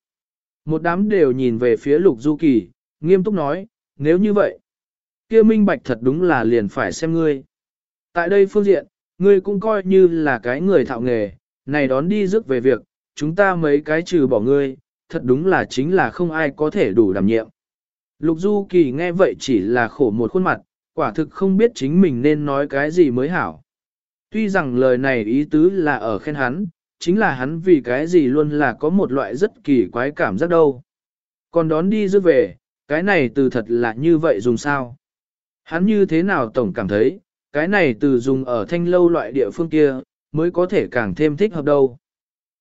Một đám đều nhìn về phía Lục Du Kỳ, nghiêm túc nói, nếu như vậy, kia minh bạch thật đúng là liền phải xem ngươi. Tại đây phương diện, ngươi cũng coi như là cái người thạo nghề, này đón đi rước về việc, chúng ta mấy cái trừ bỏ ngươi, thật đúng là chính là không ai có thể đủ đảm nhiệm. Lục Du Kỳ nghe vậy chỉ là khổ một khuôn mặt, quả thực không biết chính mình nên nói cái gì mới hảo. Tuy rằng lời này ý tứ là ở khen hắn, chính là hắn vì cái gì luôn là có một loại rất kỳ quái cảm giác đâu. Còn đón đi rước về, cái này từ thật là như vậy dùng sao? Hắn như thế nào tổng cảm thấy, cái này từ dùng ở thanh lâu loại địa phương kia, mới có thể càng thêm thích hợp đâu.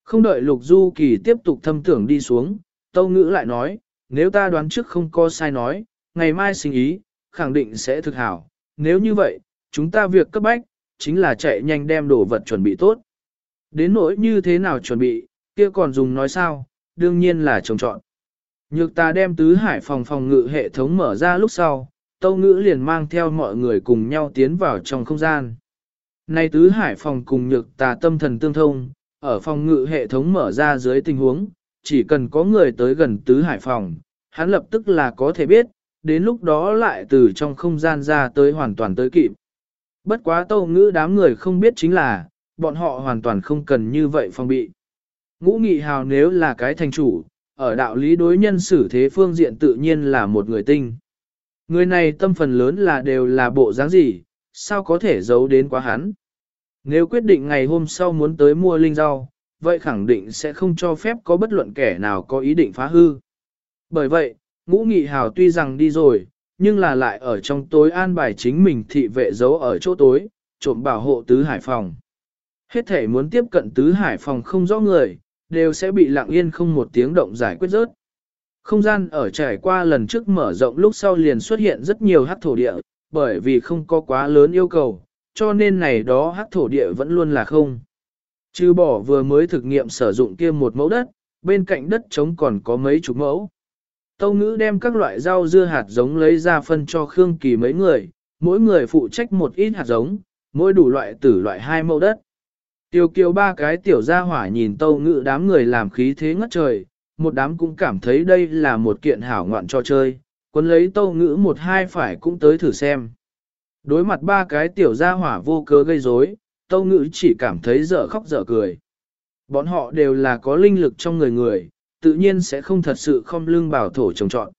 Không đợi Lục Du Kỳ tiếp tục thâm tưởng đi xuống, Tâu Ngữ lại nói, nếu ta đoán trước không có sai nói, ngày mai sinh ý, khẳng định sẽ thực hảo. Nếu như vậy, chúng ta việc cấp bách, chính là chạy nhanh đem đồ vật chuẩn bị tốt. Đến nỗi như thế nào chuẩn bị, kia còn dùng nói sao, đương nhiên là trồng trọn. Nhược ta đem tứ hải phòng phòng ngự hệ thống mở ra lúc sau, Tâu Ngữ liền mang theo mọi người cùng nhau tiến vào trong không gian. Này tứ hải phòng cùng nhược tà tâm thần tương thông, ở phòng ngự hệ thống mở ra dưới tình huống, chỉ cần có người tới gần tứ hải phòng, hắn lập tức là có thể biết, đến lúc đó lại từ trong không gian ra tới hoàn toàn tới kịp. Bất quá tâu ngữ đám người không biết chính là, bọn họ hoàn toàn không cần như vậy phòng bị. Ngũ nghị hào nếu là cái thành chủ, ở đạo lý đối nhân xử thế phương diện tự nhiên là một người tinh. Người này tâm phần lớn là đều là bộ dáng gì, sao có thể giấu đến quá hắn. Nếu quyết định ngày hôm sau muốn tới mua linh rau, vậy khẳng định sẽ không cho phép có bất luận kẻ nào có ý định phá hư. Bởi vậy, ngũ nghị hào tuy rằng đi rồi, nhưng là lại ở trong tối an bài chính mình thị vệ giấu ở chỗ tối, trộm bảo hộ tứ hải phòng. Hết thể muốn tiếp cận tứ hải phòng không rõ người, đều sẽ bị lặng yên không một tiếng động giải quyết rớt. Không gian ở trải qua lần trước mở rộng lúc sau liền xuất hiện rất nhiều hắc thổ địa, bởi vì không có quá lớn yêu cầu, cho nên này đó hắc thổ địa vẫn luôn là không. Trừ bỏ vừa mới thực nghiệm sử dụng kia một mẫu đất, bên cạnh đất trống còn có mấy chục mẫu. Tâu ngữ đem các loại rau dưa hạt giống lấy ra phân cho Khương Kỳ mấy người, mỗi người phụ trách một ít hạt giống, mỗi đủ loại tử loại hai mẫu đất. Tiêu kiều ba cái tiểu gia hỏa nhìn tâu ngự đám người làm khí thế ngất trời, một đám cũng cảm thấy đây là một kiện hảo ngoạn cho chơi, quân lấy tâu ngữ một hai phải cũng tới thử xem. Đối mặt ba cái tiểu gia hỏa vô cớ gây rối, tâu ngữ chỉ cảm thấy dở khóc dở cười. Bọn họ đều là có linh lực trong người người, tự nhiên sẽ không thật sự không lương bảo thổ trồng trọn.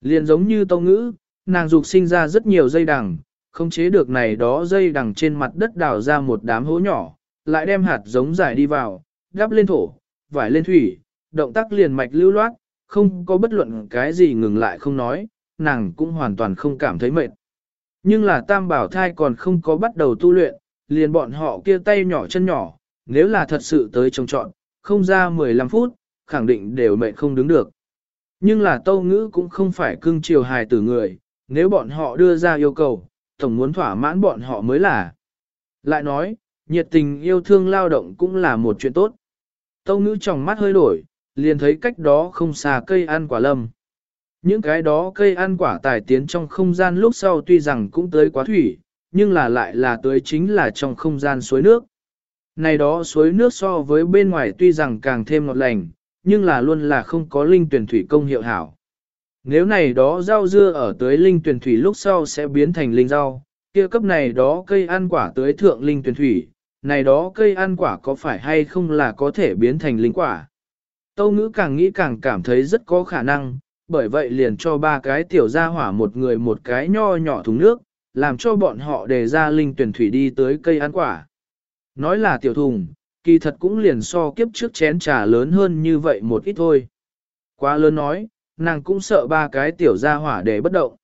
Liền giống như tâu ngữ, nàng dục sinh ra rất nhiều dây đằng, không chế được này đó dây đằng trên mặt đất đào ra một đám hố nhỏ, lại đem hạt giống dài đi vào, đắp lên thổ, vải lên thủy, động tác liền mạch lưu loát, không có bất luận cái gì ngừng lại không nói, nàng cũng hoàn toàn không cảm thấy mệt. Nhưng là tam bảo thai còn không có bắt đầu tu luyện, liền bọn họ kia tay nhỏ chân nhỏ, nếu là thật sự tới trông trọn, không ra 15 phút, khẳng định đều mệt không đứng được. Nhưng là tâu ngữ cũng không phải cưng chiều hài tử người, nếu bọn họ đưa ra yêu cầu, tổng muốn thỏa mãn bọn họ mới là. Lại nói, nhiệt tình yêu thương lao động cũng là một chuyện tốt. Tâu ngữ trong mắt hơi đổi, liền thấy cách đó không xa cây ăn quả lâm. Những cái đó cây ăn quả tài tiến trong không gian lúc sau tuy rằng cũng tới quá thủy, nhưng là lại là tới chính là trong không gian suối nước. Này đó suối nước so với bên ngoài tuy rằng càng thêm ngọt lành, nhưng là luôn là không có linh tuyển thủy công hiệu hảo. Nếu này đó rau dưa ở tới linh tuyển thủy lúc sau sẽ biến thành linh rau, kia cấp này đó cây ăn quả tới thượng linh tuyển thủy, này đó cây ăn quả có phải hay không là có thể biến thành linh quả. Tâu ngữ càng nghĩ càng cảm thấy rất có khả năng, bởi vậy liền cho ba cái tiểu gia hỏa một người một cái nho nhỏ thùng nước, làm cho bọn họ đề ra linh tuyển thủy đi tới cây ăn quả. Nói là tiểu thùng, kỳ thật cũng liền so kiếp trước chén trà lớn hơn như vậy một ít thôi. Quá lớn nói, nàng cũng sợ ba cái tiểu gia hỏa để bất động.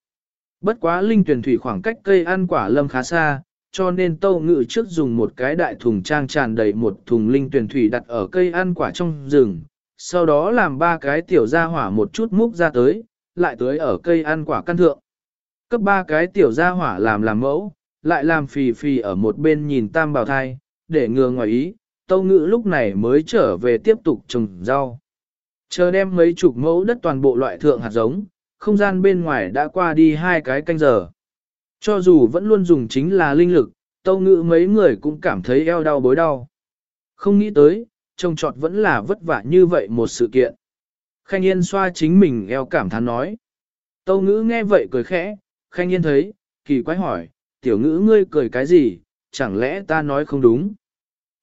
Bất quá linh tuyển thủy khoảng cách cây ăn quả lâm khá xa, cho nên tâu ngự trước dùng một cái đại thùng trang tràn đầy một thùng linh tuyển thủy đặt ở cây ăn quả trong rừng, sau đó làm ba cái tiểu gia hỏa một chút múc ra tới, lại tới ở cây ăn quả căn thượng. Cấp ba cái tiểu gia hỏa làm làm mẫu, lại làm phì phì ở một bên nhìn tam bào thai, để ngừa ngoài ý, tâu Ngự lúc này mới trở về tiếp tục trồng rau. Chờ đem mấy chục mẫu đất toàn bộ loại thượng hạt giống, không gian bên ngoài đã qua đi hai cái canh giờ. Cho dù vẫn luôn dùng chính là linh lực, tâu ngữ mấy người cũng cảm thấy eo đau bối đau. Không nghĩ tới, trông trọt vẫn là vất vả như vậy một sự kiện. Khanh Yên xoa chính mình eo cảm thán nói. Tâu ngữ nghe vậy cười khẽ, Khanh Yên thấy, kỳ quái hỏi, tiểu ngữ ngươi cười cái gì, chẳng lẽ ta nói không đúng.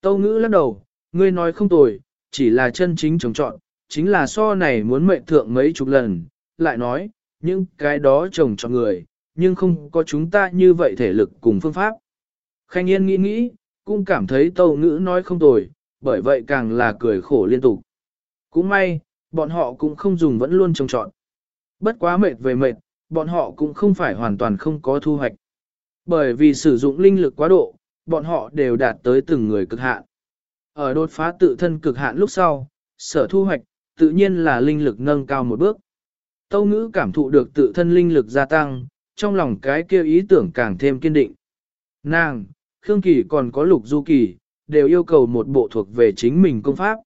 Tâu ngữ lắc đầu, ngươi nói không tồi, chỉ là chân chính trồng trọn, chính là so này muốn mệnh thượng mấy chục lần, lại nói, những cái đó trồng trọt người, nhưng không có chúng ta như vậy thể lực cùng phương pháp. Khanh Yên nghĩ nghĩ, cũng cảm thấy tâu ngữ nói không tồi, bởi vậy càng là cười khổ liên tục. Cũng may, bọn họ cũng không dùng vẫn luôn trồng trọn. Bất quá mệt về mệt, bọn họ cũng không phải hoàn toàn không có thu hoạch. Bởi vì sử dụng linh lực quá độ, bọn họ đều đạt tới từng người cực hạn. Ở đột phá tự thân cực hạn lúc sau, sở thu hoạch, tự nhiên là linh lực nâng cao một bước. Tâu ngữ cảm thụ được tự thân linh lực gia tăng, trong lòng cái kia ý tưởng càng thêm kiên định. Nàng, Khương Kỳ còn có Lục Du Kỳ, đều yêu cầu một bộ thuộc về chính mình công pháp.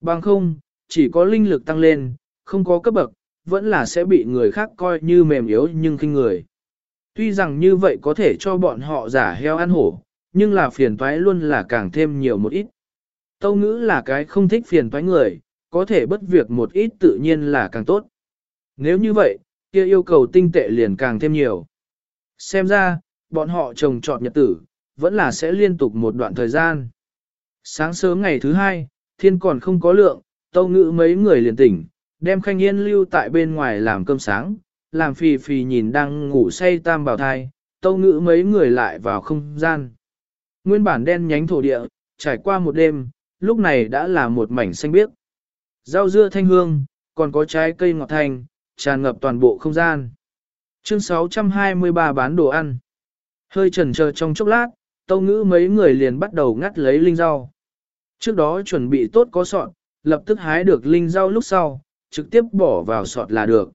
Bằng không, chỉ có linh lực tăng lên, không có cấp bậc, vẫn là sẽ bị người khác coi như mềm yếu nhưng khinh người. Tuy rằng như vậy có thể cho bọn họ giả heo ăn hổ, nhưng là phiền toái luôn là càng thêm nhiều một ít. Tâu ngữ là cái không thích phiền toái người, có thể bất việc một ít tự nhiên là càng tốt. Nếu như vậy, kia yêu cầu tinh tệ liền càng thêm nhiều. Xem ra, bọn họ trồng trọt nhật tử, vẫn là sẽ liên tục một đoạn thời gian. Sáng sớm ngày thứ hai, thiên còn không có lượng, tâu ngữ mấy người liền tỉnh, đem khanh yên lưu tại bên ngoài làm cơm sáng, làm phì phì nhìn đang ngủ say tam bảo thai, tâu ngữ mấy người lại vào không gian. Nguyên bản đen nhánh thổ địa, trải qua một đêm, lúc này đã là một mảnh xanh biếc. Rau dưa thanh hương, còn có trái cây ngọt thanh, tràn ngập toàn bộ không gian. Chương 623 bán đồ ăn. Hơi chần chờ trong chốc lát, tâu ngữ mấy người liền bắt đầu ngắt lấy linh rau. Trước đó chuẩn bị tốt có sọt, lập tức hái được linh rau lúc sau, trực tiếp bỏ vào sọt là được.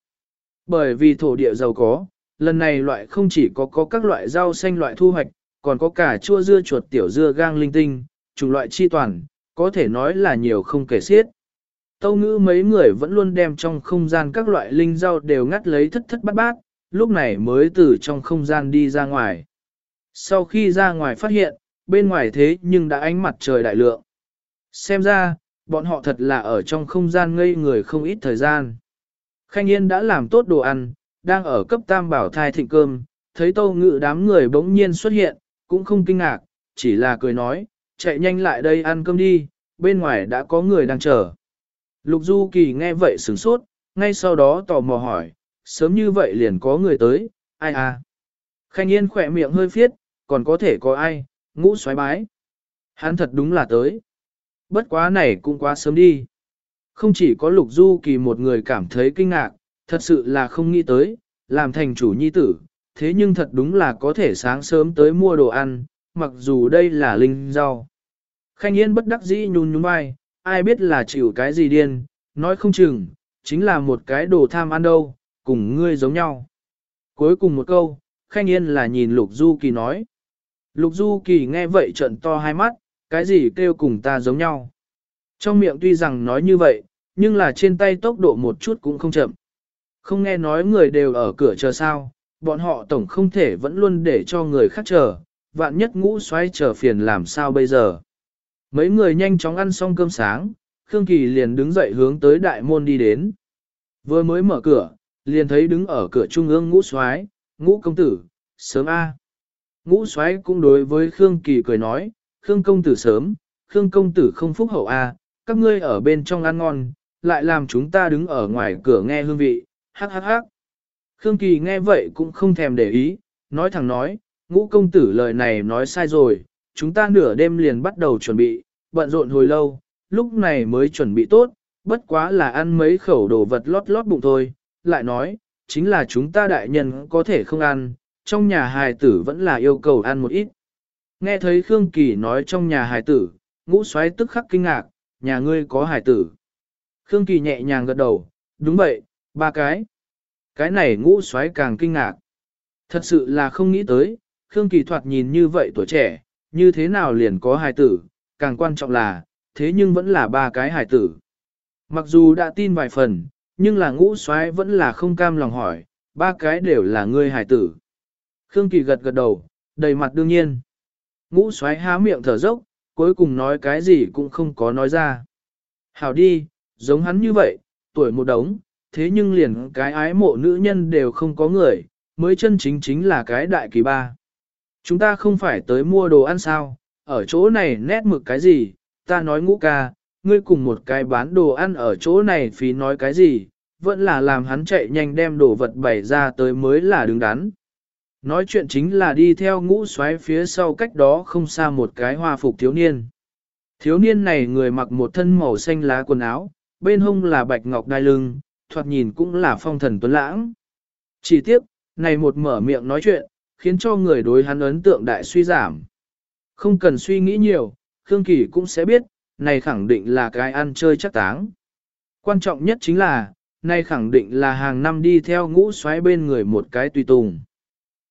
Bởi vì thổ địa giàu có, lần này loại không chỉ có có các loại rau xanh loại thu hoạch, còn có cả chua dưa chuột tiểu dưa gang linh tinh, chủng loại chi toàn, có thể nói là nhiều không kể xiết. Tâu ngữ mấy người vẫn luôn đem trong không gian các loại linh rau đều ngắt lấy thất thất bát bát, lúc này mới từ trong không gian đi ra ngoài. Sau khi ra ngoài phát hiện, bên ngoài thế nhưng đã ánh mặt trời đại lượng. Xem ra, bọn họ thật là ở trong không gian ngây người không ít thời gian. Khanh Yên đã làm tốt đồ ăn, đang ở cấp tam bảo thai thịnh cơm, thấy tâu ngự đám người bỗng nhiên xuất hiện, cũng không kinh ngạc, chỉ là cười nói, chạy nhanh lại đây ăn cơm đi, bên ngoài đã có người đang chờ. Lục Du Kỳ nghe vậy sửng sốt, ngay sau đó tò mò hỏi, sớm như vậy liền có người tới, ai à? Khanh Yên khỏe miệng hơi phiết, còn có thể có ai, ngũ xoáy bái. Hắn thật đúng là tới. Bất quá này cũng quá sớm đi. Không chỉ có Lục Du Kỳ một người cảm thấy kinh ngạc, thật sự là không nghĩ tới, làm thành chủ nhi tử, thế nhưng thật đúng là có thể sáng sớm tới mua đồ ăn, mặc dù đây là linh rau. Khanh Yên bất đắc dĩ nhún nhún vai, ai biết là chịu cái gì điên, nói không chừng, chính là một cái đồ tham ăn đâu, cùng ngươi giống nhau. Cuối cùng một câu, Khanh Yên là nhìn Lục Du Kỳ nói. Lục Du Kỳ nghe vậy trận to hai mắt, cái gì kêu cùng ta giống nhau. Trong miệng tuy rằng nói như vậy, nhưng là trên tay tốc độ một chút cũng không chậm. Không nghe nói người đều ở cửa chờ sao, bọn họ tổng không thể vẫn luôn để cho người khác chờ, vạn nhất ngũ xoay chờ phiền làm sao bây giờ. Mấy người nhanh chóng ăn xong cơm sáng, Khương Kỳ liền đứng dậy hướng tới đại môn đi đến. Vừa mới mở cửa, liền thấy đứng ở cửa trung ương ngũ soái, ngũ công tử, sớm A. Ngũ soái cũng đối với Khương Kỳ cười nói, Khương công tử sớm, Khương công tử không phúc hậu A, các ngươi ở bên trong ăn ngon, lại làm chúng ta đứng ở ngoài cửa nghe hương vị, hắc hắc hắc. Khương Kỳ nghe vậy cũng không thèm để ý, nói thẳng nói, ngũ công tử lời này nói sai rồi, chúng ta nửa đêm liền bắt đầu chuẩn bị, bận rộn hồi lâu, lúc này mới chuẩn bị tốt, bất quá là ăn mấy khẩu đồ vật lót lót bụng thôi, lại nói, chính là chúng ta đại nhân có thể không ăn, trong nhà hài tử vẫn là yêu cầu ăn một ít. Nghe thấy Khương Kỳ nói trong nhà hài tử, ngũ xoáy tức khắc kinh ngạc, nhà ngươi có hài tử. Khương Kỳ nhẹ nhàng gật đầu, đúng vậy, ba cái. Cái này ngũ xoáy càng kinh ngạc. Thật sự là không nghĩ tới, Khương Kỳ thoạt nhìn như vậy tuổi trẻ, như thế nào liền có hài tử, càng quan trọng là, thế nhưng vẫn là ba cái hải tử. Mặc dù đã tin vài phần, nhưng là ngũ soái vẫn là không cam lòng hỏi, ba cái đều là ngươi hải tử. Khương Kỳ gật gật đầu, đầy mặt đương nhiên. Ngũ soái há miệng thở dốc, cuối cùng nói cái gì cũng không có nói ra. Hảo đi, giống hắn như vậy, tuổi một đống, thế nhưng liền cái ái mộ nữ nhân đều không có người, mới chân chính chính là cái đại kỳ ba. Chúng ta không phải tới mua đồ ăn sao, ở chỗ này nét mực cái gì, ta nói ngũ ca, ngươi cùng một cái bán đồ ăn ở chỗ này phí nói cái gì, vẫn là làm hắn chạy nhanh đem đồ vật bày ra tới mới là đứng đắn. Nói chuyện chính là đi theo ngũ xoáy phía sau cách đó không xa một cái hoa phục thiếu niên. Thiếu niên này người mặc một thân màu xanh lá quần áo, bên hông là bạch ngọc đai lưng, thoạt nhìn cũng là phong thần tuấn lãng. Chỉ tiếc, này một mở miệng nói chuyện, khiến cho người đối hắn ấn tượng đại suy giảm. Không cần suy nghĩ nhiều, Khương Kỳ cũng sẽ biết, này khẳng định là cái ăn chơi chắc táng. Quan trọng nhất chính là, này khẳng định là hàng năm đi theo ngũ xoáy bên người một cái tùy tùng.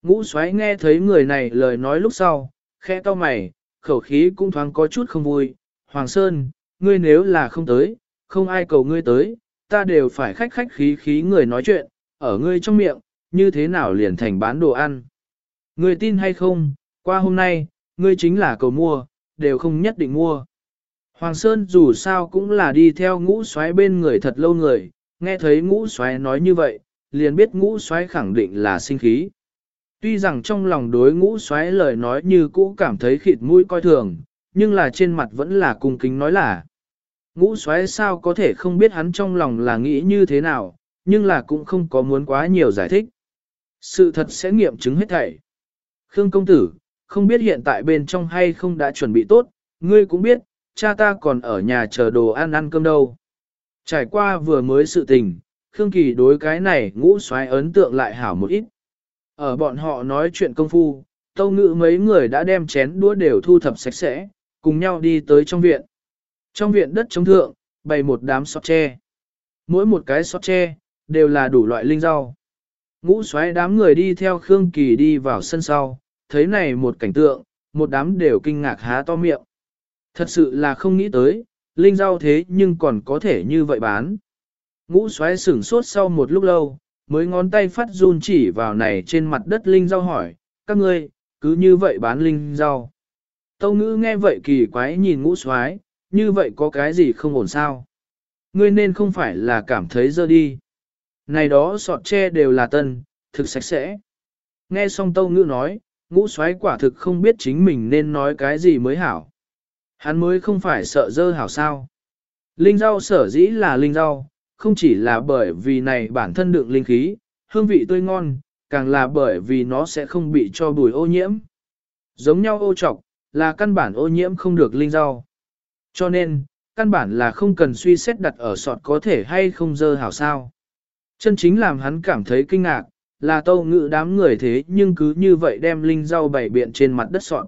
Ngũ xoáy nghe thấy người này lời nói lúc sau, khẽ to mày, khẩu khí cũng thoáng có chút không vui. Hoàng Sơn, ngươi nếu là không tới, không ai cầu ngươi tới, ta đều phải khách khách khí khí người nói chuyện, ở ngươi trong miệng, như thế nào liền thành bán đồ ăn. Ngươi tin hay không, qua hôm nay, ngươi chính là cầu mua, đều không nhất định mua. Hoàng Sơn dù sao cũng là đi theo ngũ xoáy bên người thật lâu người, nghe thấy ngũ xoáy nói như vậy, liền biết ngũ xoáy khẳng định là sinh khí. Tuy rằng trong lòng đối ngũ xoáy lời nói như cũ cảm thấy khịt mũi coi thường, nhưng là trên mặt vẫn là cung kính nói là. Ngũ xoáy sao có thể không biết hắn trong lòng là nghĩ như thế nào, nhưng là cũng không có muốn quá nhiều giải thích. Sự thật sẽ nghiệm chứng hết thảy. Khương công tử, không biết hiện tại bên trong hay không đã chuẩn bị tốt, ngươi cũng biết, cha ta còn ở nhà chờ đồ ăn ăn cơm đâu. Trải qua vừa mới sự tình, Khương Kỳ đối cái này ngũ xoáy ấn tượng lại hảo một ít. Ở bọn họ nói chuyện công phu, tâu ngự mấy người đã đem chén đũa đều thu thập sạch sẽ, cùng nhau đi tới trong viện. Trong viện đất chống thượng, bày một đám sọt tre. Mỗi một cái sọt tre, đều là đủ loại linh rau. Ngũ xoáy đám người đi theo Khương Kỳ đi vào sân sau, thấy này một cảnh tượng, một đám đều kinh ngạc há to miệng. Thật sự là không nghĩ tới, linh rau thế nhưng còn có thể như vậy bán. Ngũ xoáy sửng sốt sau một lúc lâu, mới ngón tay phát run chỉ vào này trên mặt đất linh rau hỏi, các ngươi, cứ như vậy bán linh rau. Tâu ngữ nghe vậy kỳ quái nhìn ngũ xoáy, như vậy có cái gì không ổn sao? Ngươi nên không phải là cảm thấy dơ đi. Này đó sọt tre đều là tân, thực sạch sẽ. Nghe xong tâu ngữ nói, ngũ xoáy quả thực không biết chính mình nên nói cái gì mới hảo. Hắn mới không phải sợ dơ hảo sao. Linh rau sở dĩ là linh rau, không chỉ là bởi vì này bản thân đựng linh khí, hương vị tươi ngon, càng là bởi vì nó sẽ không bị cho bùi ô nhiễm. Giống nhau ô trọc, là căn bản ô nhiễm không được linh rau. Cho nên, căn bản là không cần suy xét đặt ở sọt có thể hay không dơ hảo sao. Chân chính làm hắn cảm thấy kinh ngạc, là tâu ngự đám người thế nhưng cứ như vậy đem linh rau bảy biện trên mặt đất soạn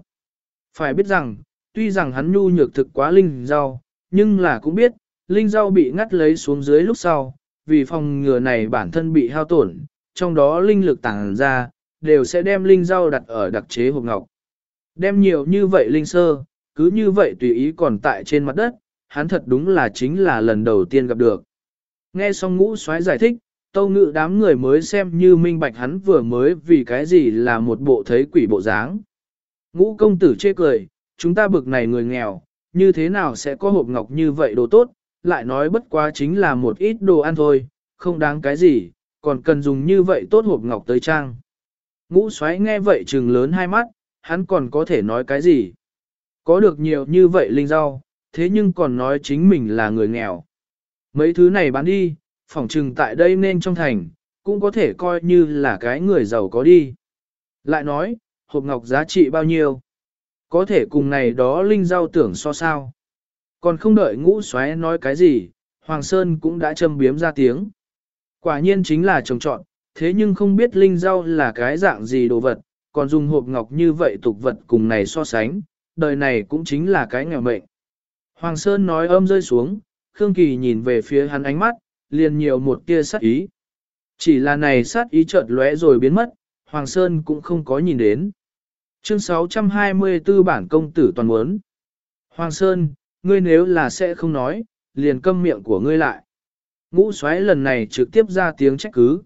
Phải biết rằng, tuy rằng hắn nhu nhược thực quá linh rau, nhưng là cũng biết, linh rau bị ngắt lấy xuống dưới lúc sau, vì phòng ngừa này bản thân bị hao tổn, trong đó linh lực tàng ra, đều sẽ đem linh rau đặt ở đặc chế hộp ngọc. Đem nhiều như vậy linh sơ, cứ như vậy tùy ý còn tại trên mặt đất, hắn thật đúng là chính là lần đầu tiên gặp được. Nghe xong ngũ xoáy giải thích, tâu ngự đám người mới xem như minh bạch hắn vừa mới vì cái gì là một bộ thấy quỷ bộ dáng. Ngũ công tử chê cười, chúng ta bực này người nghèo, như thế nào sẽ có hộp ngọc như vậy đồ tốt, lại nói bất quá chính là một ít đồ ăn thôi, không đáng cái gì, còn cần dùng như vậy tốt hộp ngọc tới trang. Ngũ xoáy nghe vậy trừng lớn hai mắt, hắn còn có thể nói cái gì? Có được nhiều như vậy linh rau, thế nhưng còn nói chính mình là người nghèo. Mấy thứ này bán đi, phỏng trừng tại đây nên trong thành, cũng có thể coi như là cái người giàu có đi. Lại nói, hộp ngọc giá trị bao nhiêu? Có thể cùng này đó linh giao tưởng so sao. Còn không đợi ngũ xoáy nói cái gì, Hoàng Sơn cũng đã châm biếm ra tiếng. Quả nhiên chính là trồng trọn, thế nhưng không biết linh rau là cái dạng gì đồ vật, còn dùng hộp ngọc như vậy tục vật cùng này so sánh, đời này cũng chính là cái nghèo mệnh. Hoàng Sơn nói âm rơi xuống, Khương Kỳ nhìn về phía hắn ánh mắt, liền nhiều một tia sát ý. Chỉ là này sát ý chợt lóe rồi biến mất, Hoàng Sơn cũng không có nhìn đến. Chương 624 bản công tử toàn muốn. Hoàng Sơn, ngươi nếu là sẽ không nói, liền câm miệng của ngươi lại. Ngũ xoáy lần này trực tiếp ra tiếng trách cứ.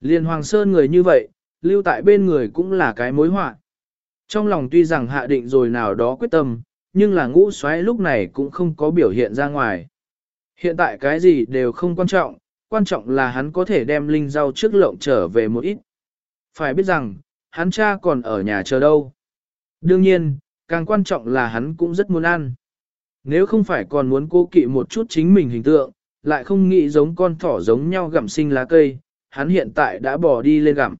Liên Hoàng Sơn người như vậy, lưu tại bên người cũng là cái mối họa. Trong lòng tuy rằng hạ định rồi nào đó quyết tâm, nhưng là ngũ xoáy lúc này cũng không có biểu hiện ra ngoài. Hiện tại cái gì đều không quan trọng, quan trọng là hắn có thể đem linh rau trước lộng trở về một ít. Phải biết rằng, hắn cha còn ở nhà chờ đâu. Đương nhiên, càng quan trọng là hắn cũng rất muốn ăn. Nếu không phải còn muốn cố kỵ một chút chính mình hình tượng, lại không nghĩ giống con thỏ giống nhau gặm sinh lá cây, hắn hiện tại đã bỏ đi lên gặm.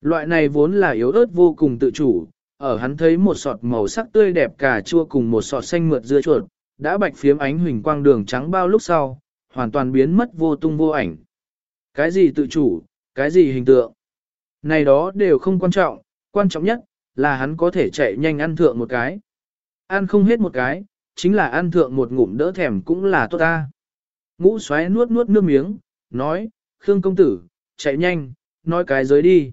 Loại này vốn là yếu ớt vô cùng tự chủ, ở hắn thấy một sọt màu sắc tươi đẹp cà chua cùng một sọt xanh mượt dưa chuột, đã bạch phiếm ánh huỳnh quang đường trắng bao lúc sau, hoàn toàn biến mất vô tung vô ảnh. Cái gì tự chủ, cái gì hình tượng, này đó đều không quan trọng, quan trọng nhất là hắn có thể chạy nhanh ăn thượng một cái. Ăn không hết một cái, chính là ăn thượng một ngụm đỡ thèm cũng là tốt ta. Ngũ xoáy nuốt nuốt nước miếng, nói, Khương công tử, chạy nhanh, nói cái giới đi.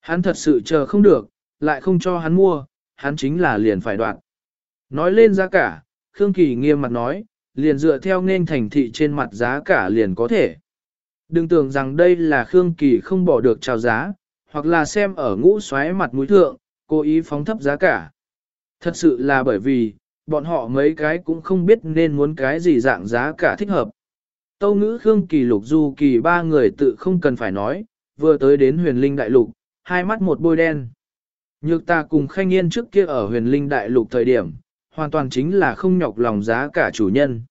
Hắn thật sự chờ không được, lại không cho hắn mua, hắn chính là liền phải đoạn. Nói lên giá cả, Khương Kỳ nghiêm mặt nói, liền dựa theo nên thành thị trên mặt giá cả liền có thể. Đừng tưởng rằng đây là Khương Kỳ không bỏ được chào giá, hoặc là xem ở ngũ xoáy mặt mũi thượng, cố ý phóng thấp giá cả. Thật sự là bởi vì, bọn họ mấy cái cũng không biết nên muốn cái gì dạng giá cả thích hợp. Tâu ngữ Khương Kỳ Lục Du Kỳ ba người tự không cần phải nói, vừa tới đến huyền linh đại lục, hai mắt một bôi đen. Nhược ta cùng khanh yên trước kia ở huyền linh đại lục thời điểm, hoàn toàn chính là không nhọc lòng giá cả chủ nhân.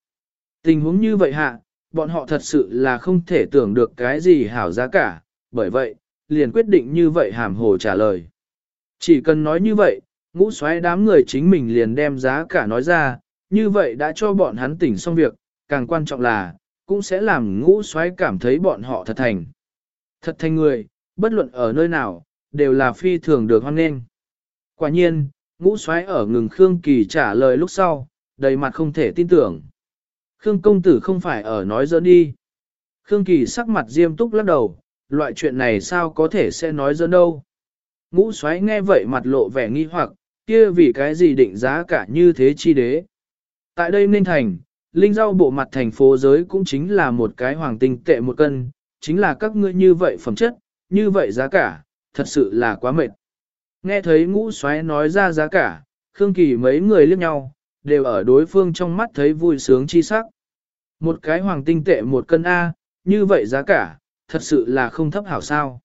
Tình huống như vậy hạ, bọn họ thật sự là không thể tưởng được cái gì hảo giá cả, bởi vậy, liền quyết định như vậy hàm hồ trả lời. Chỉ cần nói như vậy, ngũ xoáy đám người chính mình liền đem giá cả nói ra, như vậy đã cho bọn hắn tỉnh xong việc, càng quan trọng là, cũng sẽ làm ngũ xoáy cảm thấy bọn họ thật thành. Thật thành người, bất luận ở nơi nào, đều là phi thường được hoan nghênh. Quả nhiên, ngũ xoáy ở ngừng Khương Kỳ trả lời lúc sau, đầy mặt không thể tin tưởng. Khương công tử không phải ở nói dỡn đi. Khương Kỳ sắc mặt diêm túc lắc đầu, loại chuyện này sao có thể sẽ nói dỡn đâu. Ngũ xoáy nghe vậy mặt lộ vẻ nghi hoặc, kia vì cái gì định giá cả như thế chi đế. Tại đây nên thành, linh rau bộ mặt thành phố giới cũng chính là một cái hoàng tinh tệ một cân, chính là các ngươi như vậy phẩm chất, như vậy giá cả, thật sự là quá mệt. Nghe thấy ngũ xoáy nói ra giá cả, Khương Kỳ mấy người liếc nhau, đều ở đối phương trong mắt thấy vui sướng chi sắc. Một cái hoàng tinh tệ một cân A, như vậy giá cả, thật sự là không thấp hảo sao.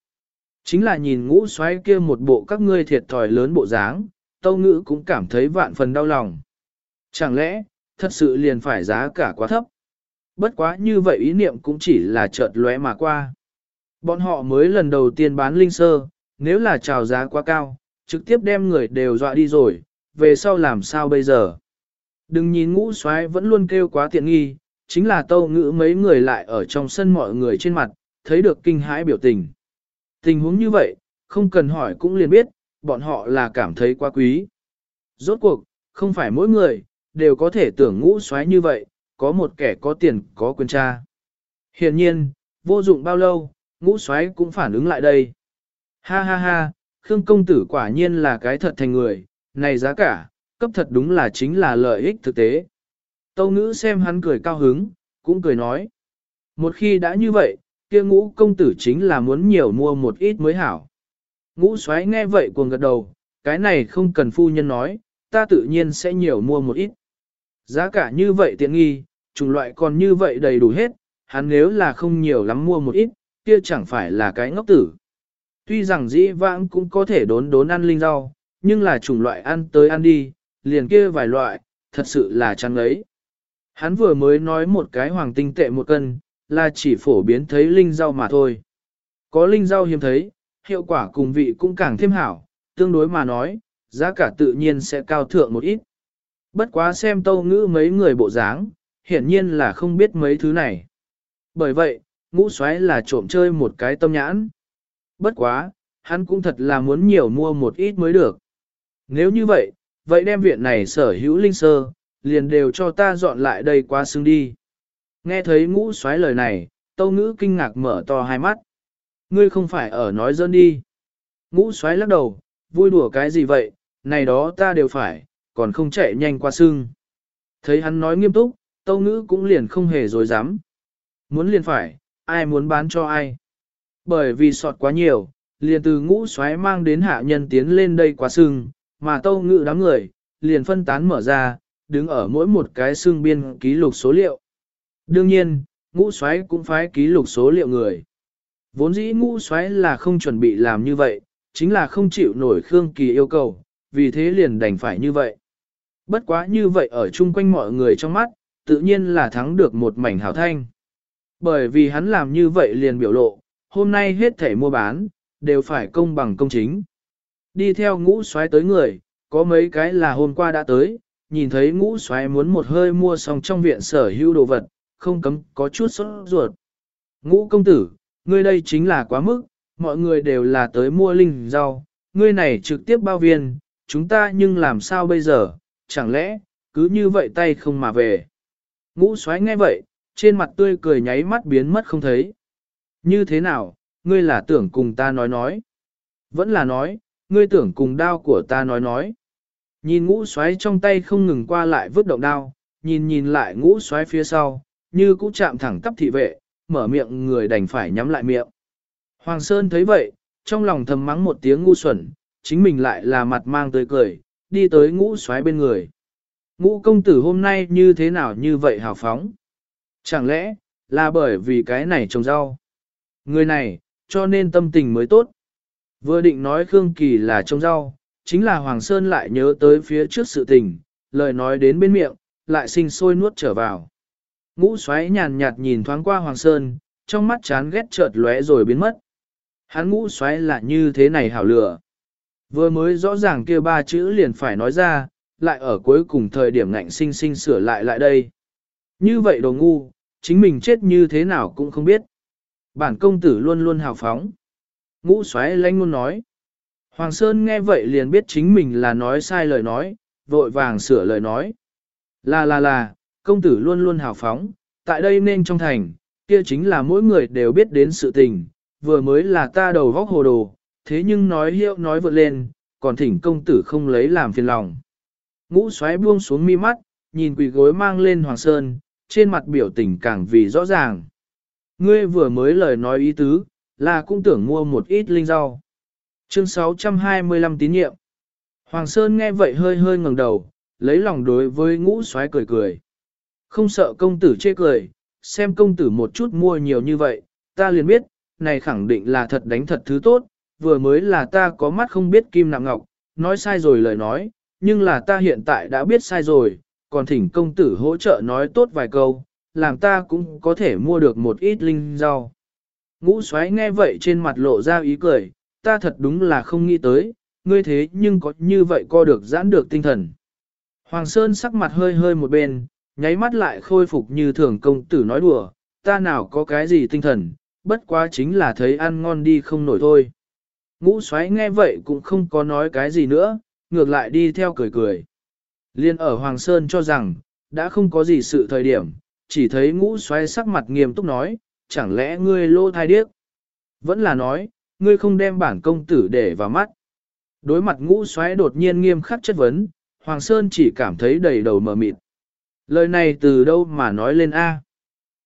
Chính là nhìn ngũ xoáy kia một bộ các ngươi thiệt thòi lớn bộ dáng, tâu ngữ cũng cảm thấy vạn phần đau lòng. Chẳng lẽ, thật sự liền phải giá cả quá thấp? Bất quá như vậy ý niệm cũng chỉ là chợt lóe mà qua. Bọn họ mới lần đầu tiên bán linh sơ, nếu là chào giá quá cao, trực tiếp đem người đều dọa đi rồi, về sau làm sao bây giờ? Đừng nhìn ngũ xoáy vẫn luôn kêu quá tiện nghi, chính là tâu ngữ mấy người lại ở trong sân mọi người trên mặt, thấy được kinh hãi biểu tình. Tình huống như vậy, không cần hỏi cũng liền biết, bọn họ là cảm thấy quá quý. Rốt cuộc, không phải mỗi người, đều có thể tưởng ngũ xoáy như vậy, có một kẻ có tiền có quyền tra. hiển nhiên, vô dụng bao lâu, ngũ xoáy cũng phản ứng lại đây. Ha ha ha, Khương công tử quả nhiên là cái thật thành người, này giá cả, cấp thật đúng là chính là lợi ích thực tế. Tâu ngữ xem hắn cười cao hứng, cũng cười nói. Một khi đã như vậy, kia ngũ công tử chính là muốn nhiều mua một ít mới hảo. Ngũ xoáy nghe vậy cuồng gật đầu, cái này không cần phu nhân nói, ta tự nhiên sẽ nhiều mua một ít. Giá cả như vậy tiện nghi, chủng loại còn như vậy đầy đủ hết, hắn nếu là không nhiều lắm mua một ít, kia chẳng phải là cái ngốc tử. Tuy rằng dĩ vãng cũng có thể đốn đốn ăn linh rau, nhưng là chủng loại ăn tới ăn đi, liền kia vài loại, thật sự là chăn ấy. Hắn vừa mới nói một cái hoàng tinh tệ một cân, là chỉ phổ biến thấy linh rau mà thôi. Có linh rau hiếm thấy, hiệu quả cùng vị cũng càng thêm hảo, tương đối mà nói, giá cả tự nhiên sẽ cao thượng một ít. Bất quá xem tâu ngữ mấy người bộ dáng, hiển nhiên là không biết mấy thứ này. Bởi vậy, ngũ xoáy là trộm chơi một cái tâm nhãn. Bất quá, hắn cũng thật là muốn nhiều mua một ít mới được. Nếu như vậy, vậy đem viện này sở hữu linh sơ, liền đều cho ta dọn lại đây qua xương đi. Nghe thấy ngũ xoáy lời này, tâu ngữ kinh ngạc mở to hai mắt. Ngươi không phải ở nói dân đi. Ngũ xoáy lắc đầu, vui đùa cái gì vậy, này đó ta đều phải, còn không chạy nhanh qua xương. Thấy hắn nói nghiêm túc, tâu ngữ cũng liền không hề dối dám. Muốn liền phải, ai muốn bán cho ai. Bởi vì sọt quá nhiều, liền từ ngũ xoáy mang đến hạ nhân tiến lên đây quá sưng, mà tâu ngự đám người, liền phân tán mở ra, đứng ở mỗi một cái xương biên ký lục số liệu. Đương nhiên, ngũ xoáy cũng phải ký lục số liệu người. Vốn dĩ ngũ xoáy là không chuẩn bị làm như vậy, chính là không chịu nổi Khương Kỳ yêu cầu, vì thế liền đành phải như vậy. Bất quá như vậy ở chung quanh mọi người trong mắt, tự nhiên là thắng được một mảnh hảo thanh. Bởi vì hắn làm như vậy liền biểu lộ, hôm nay hết thể mua bán, đều phải công bằng công chính. Đi theo ngũ xoáy tới người, có mấy cái là hôm qua đã tới, nhìn thấy ngũ xoáy muốn một hơi mua xong trong viện sở hữu đồ vật, không cấm có chút sốt ruột. Ngũ công tử, ngươi đây chính là quá mức, mọi người đều là tới mua linh rau, ngươi này trực tiếp bao viên, chúng ta nhưng làm sao bây giờ, chẳng lẽ, cứ như vậy tay không mà về. Ngũ xoáy nghe vậy, trên mặt tươi cười nháy mắt biến mất không thấy. Như thế nào, ngươi là tưởng cùng ta nói nói. Vẫn là nói, ngươi tưởng cùng đao của ta nói nói. Nhìn ngũ xoáy trong tay không ngừng qua lại vứt động đao, nhìn nhìn lại ngũ xoáy phía sau, như cũ chạm thẳng tắp thị vệ, mở miệng người đành phải nhắm lại miệng. Hoàng Sơn thấy vậy, trong lòng thầm mắng một tiếng ngu xuẩn, chính mình lại là mặt mang tươi cười, đi tới ngũ xoáy bên người. Ngũ công tử hôm nay như thế nào như vậy hào phóng? Chẳng lẽ, là bởi vì cái này trồng rau? Người này, cho nên tâm tình mới tốt. Vừa định nói Khương Kỳ là trông rau, chính là Hoàng Sơn lại nhớ tới phía trước sự tình, lời nói đến bên miệng, lại sinh sôi nuốt trở vào. Ngũ xoáy nhàn nhạt nhìn thoáng qua Hoàng Sơn, trong mắt chán ghét chợt lóe rồi biến mất. Hắn ngũ xoáy là như thế này hảo lửa. Vừa mới rõ ràng kia ba chữ liền phải nói ra, lại ở cuối cùng thời điểm ngạnh sinh sinh sửa lại lại đây. Như vậy đồ ngu, chính mình chết như thế nào cũng không biết. Bản công tử luôn luôn hào phóng. Ngũ xoáy lanh luôn nói. Hoàng Sơn nghe vậy liền biết chính mình là nói sai lời nói, vội vàng sửa lời nói. Là là là, công tử luôn luôn hào phóng, tại đây nên trong thành, kia chính là mỗi người đều biết đến sự tình, vừa mới là ta đầu góc hồ đồ, thế nhưng nói hiệu nói vượt lên, còn thỉnh công tử không lấy làm phiền lòng. Ngũ xoáy buông xuống mi mắt, nhìn quỷ gối mang lên Hoàng Sơn, trên mặt biểu tình càng vì rõ ràng. Ngươi vừa mới lời nói ý tứ, là cũng tưởng mua một ít linh rau. Chương 625 tín nhiệm. Hoàng Sơn nghe vậy hơi hơi ngẩng đầu, lấy lòng đối với ngũ xoáy cười cười. Không sợ công tử chê cười, xem công tử một chút mua nhiều như vậy, ta liền biết, này khẳng định là thật đánh thật thứ tốt, vừa mới là ta có mắt không biết kim nặng ngọc, nói sai rồi lời nói, nhưng là ta hiện tại đã biết sai rồi, còn thỉnh công tử hỗ trợ nói tốt vài câu, làm ta cũng có thể mua được một ít linh rau. Ngũ xoáy nghe vậy trên mặt lộ ra ý cười, ta thật đúng là không nghĩ tới, ngươi thế nhưng có như vậy co được giãn được tinh thần. Hoàng Sơn sắc mặt hơi hơi một bên, nháy mắt lại khôi phục như thường công tử nói đùa, ta nào có cái gì tinh thần, bất quá chính là thấy ăn ngon đi không nổi thôi. Ngũ xoáy nghe vậy cũng không có nói cái gì nữa, ngược lại đi theo cười cười. Liên ở Hoàng Sơn cho rằng, đã không có gì sự thời điểm, chỉ thấy ngũ xoáy sắc mặt nghiêm túc nói, chẳng lẽ ngươi lô thai điếc? Vẫn là nói, ngươi không đem bản công tử để vào mắt. Đối mặt ngũ xoáy đột nhiên nghiêm khắc chất vấn, Hoàng Sơn chỉ cảm thấy đầy đầu mờ mịt. Lời này từ đâu mà nói lên A?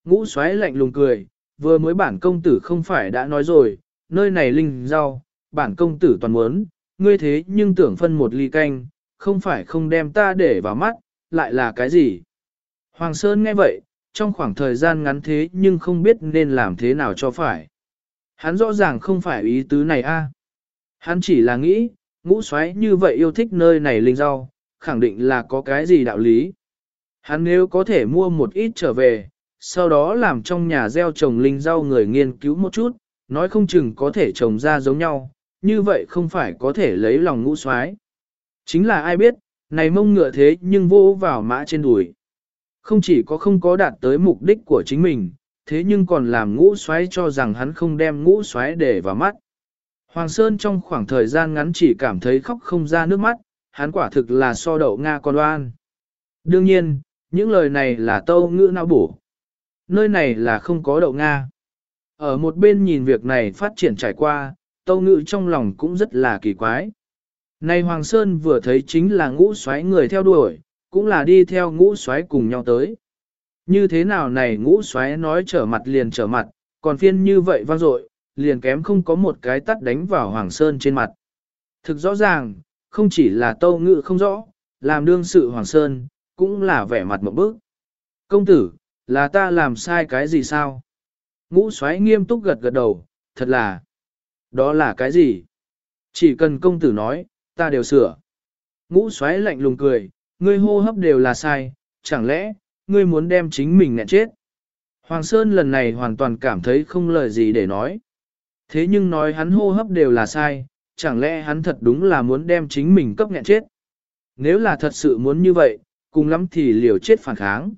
Ngũ xoáy lạnh lùng cười, vừa mới bản công tử không phải đã nói rồi, nơi này linh rau, bản công tử toàn muốn, ngươi thế nhưng tưởng phân một ly canh, không phải không đem ta để vào mắt, lại là cái gì? Hoàng Sơn nghe vậy, trong khoảng thời gian ngắn thế nhưng không biết nên làm thế nào cho phải. Hắn rõ ràng không phải ý tứ này a. Hắn chỉ là nghĩ, ngũ xoáy như vậy yêu thích nơi này linh rau, khẳng định là có cái gì đạo lý. Hắn nếu có thể mua một ít trở về, sau đó làm trong nhà gieo trồng linh rau người nghiên cứu một chút, nói không chừng có thể trồng ra giống nhau, như vậy không phải có thể lấy lòng ngũ xoáy Chính là ai biết, này mông ngựa thế nhưng vô vào mã trên đùi. Không chỉ có không có đạt tới mục đích của chính mình, thế nhưng còn làm ngũ xoáy cho rằng hắn không đem ngũ xoáy để vào mắt. Hoàng Sơn trong khoảng thời gian ngắn chỉ cảm thấy khóc không ra nước mắt, hắn quả thực là so đậu Nga con đoan. Đương nhiên, những lời này là tâu ngữ não bổ. Nơi này là không có đậu Nga. Ở một bên nhìn việc này phát triển trải qua, tâu ngữ trong lòng cũng rất là kỳ quái. Này Hoàng Sơn vừa thấy chính là ngũ xoáy người theo đuổi, cũng là đi theo ngũ xoáy cùng nhau tới. Như thế nào này ngũ xoáy nói trở mặt liền trở mặt, còn phiên như vậy vang dội, liền kém không có một cái tắt đánh vào Hoàng Sơn trên mặt. Thực rõ ràng, không chỉ là tâu ngự không rõ, làm đương sự Hoàng Sơn, cũng là vẻ mặt một bước. Công tử, là ta làm sai cái gì sao? Ngũ xoáy nghiêm túc gật gật đầu, thật là. Đó là cái gì? Chỉ cần công tử nói, ta đều sửa. Ngũ xoáy lạnh lùng cười, ngươi hô hấp đều là sai, chẳng lẽ, ngươi muốn đem chính mình nẹ chết? Hoàng Sơn lần này hoàn toàn cảm thấy không lời gì để nói. Thế nhưng nói hắn hô hấp đều là sai, chẳng lẽ hắn thật đúng là muốn đem chính mình cấp nghẹn chết? Nếu là thật sự muốn như vậy, cùng lắm thì liều chết phản kháng.